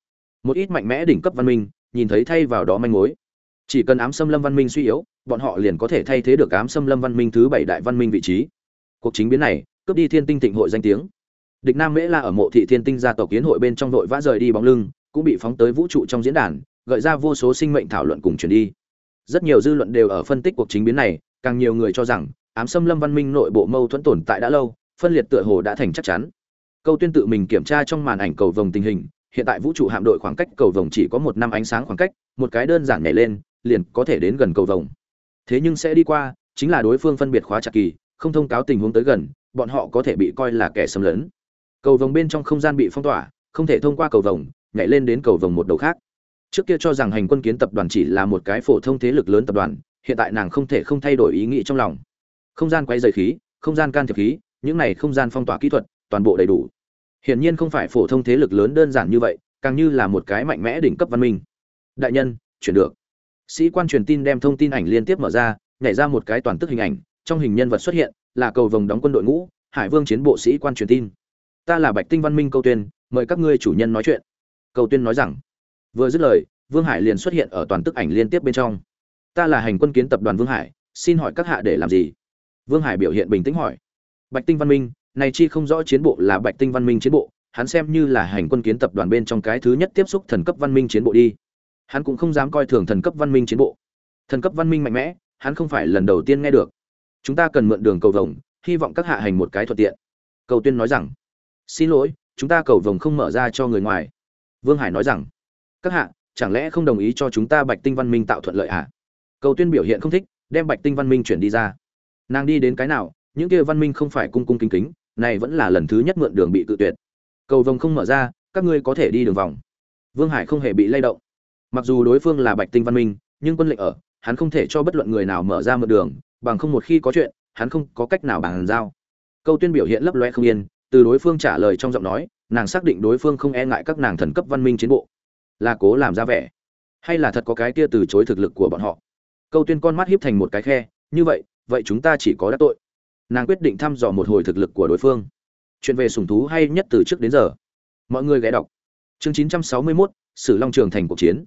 Một ít mạnh mẽ đỉnh cấp văn minh, nhìn thấy thay vào đó manh mối. Chỉ cần ám xâm lâm văn minh suy yếu, bọn họ liền có thể thay thế được ám xâm lâm văn minh thứ bảy đại văn minh vị trí. Cuộc chính biến này, cướp đi thiên tinh thịnh hội danh tiếng. Địch nam mễ la ở mộ thị thiên tinh gia tộc kiến hội bên trong đội vã rời đi bóng lưng, cũng bị phóng tới vũ trụ trong diễn đàn, gợi ra vô số sinh mệnh thảo luận cùng chuyển đi. Rất nhiều dư luận đều ở phân tích cuộc chính biến này, càng nhiều người cho rằng, ám xâm lâm văn minh nội bộ mâu thuẫn tồn tại đã lâu, phân liệt tựa hồ đã thành chắc chắn câu tuyên tự mình kiểm tra trong màn ảnh cầu vồng tình hình, hiện tại vũ trụ hạm đội khoảng cách cầu vồng chỉ có một năm ánh sáng khoảng cách, một cái đơn giản nhảy lên, liền có thể đến gần cầu vồng. Thế nhưng sẽ đi qua, chính là đối phương phân biệt khóa chặt kỳ, không thông cáo tình huống tới gần, bọn họ có thể bị coi là kẻ xâm lấn. Cầu vồng bên trong không gian bị phong tỏa, không thể thông qua cầu vồng, nhảy lên đến cầu vồng một đầu khác. Trước kia cho rằng hành quân kiến tập đoàn chỉ là một cái phổ thông thế lực lớn tập đoàn, hiện tại nàng không thể không thay đổi ý nghĩ trong lòng. Không gian quay dày khí, không gian can thiệp khí, những này không gian phong tỏa kỹ thuật toàn bộ đầy đủ. Hiển nhiên không phải phổ thông thế lực lớn đơn giản như vậy, càng như là một cái mạnh mẽ đỉnh cấp văn minh. Đại nhân, chuyển được. Sĩ quan truyền tin đem thông tin ảnh liên tiếp mở ra, nhảy ra một cái toàn tức hình ảnh, trong hình nhân vật xuất hiện, là cầu vồng đóng quân đội ngũ, hải vương chiến bộ sĩ quan truyền tin. Ta là bạch tinh văn minh câu tuyên, mời các ngươi chủ nhân nói chuyện. Câu tuyên nói rằng, vừa dứt lời, vương hải liền xuất hiện ở toàn tức ảnh liên tiếp bên trong. Ta là hành quân kiến tập đoàn vương hải, xin hỏi các hạ để làm gì? Vương hải biểu hiện bình tĩnh hỏi. Bạch tinh văn minh này chi không rõ chiến bộ là bạch tinh văn minh chiến bộ, hắn xem như là hành quân kiến tập đoàn bên trong cái thứ nhất tiếp xúc thần cấp văn minh chiến bộ đi. Hắn cũng không dám coi thường thần cấp văn minh chiến bộ. Thần cấp văn minh mạnh mẽ, hắn không phải lần đầu tiên nghe được. Chúng ta cần mượn đường cầu vồng, hy vọng các hạ hành một cái thuận tiện. Cầu tuyên nói rằng, xin lỗi, chúng ta cầu vồng không mở ra cho người ngoài. Vương hải nói rằng, các hạ, chẳng lẽ không đồng ý cho chúng ta bạch tinh văn minh tạo thuận lợi à? cầu tuyên biểu hiện không thích, đem bạch tinh văn minh chuyển đi ra. Nàng đi đến cái nào, những kia văn minh không phải cung cung kính kính này vẫn là lần thứ nhất mượn đường bị cự tuyệt. Cầu vồng không mở ra, các ngươi có thể đi đường vòng. Vương hải không hề bị lay động. Mặc dù đối phương là bạch tinh văn minh, nhưng quân lệnh ở, hắn không thể cho bất luận người nào mở ra mượn đường, bằng không một khi có chuyện, hắn không có cách nào bàn giao. Câu tuyên biểu hiện lấp loe không yên, từ đối phương trả lời trong giọng nói, nàng xác định đối phương không e ngại các nàng thần cấp văn minh chiến bộ. Là cố làm ra vẻ. Hay là thật có cái kia từ chối thực lực của bọn họ. Câu tuyên con mắt hiếp thành một cái khe, như vậy vậy chúng ta chỉ có đắc tội nàng quyết định thăm dò một hồi thực lực của đối phương. Chuyện về sủng thú hay nhất từ trước đến giờ? Mọi người ghé đọc. Chương 961, sử long trường thành cuộc chiến.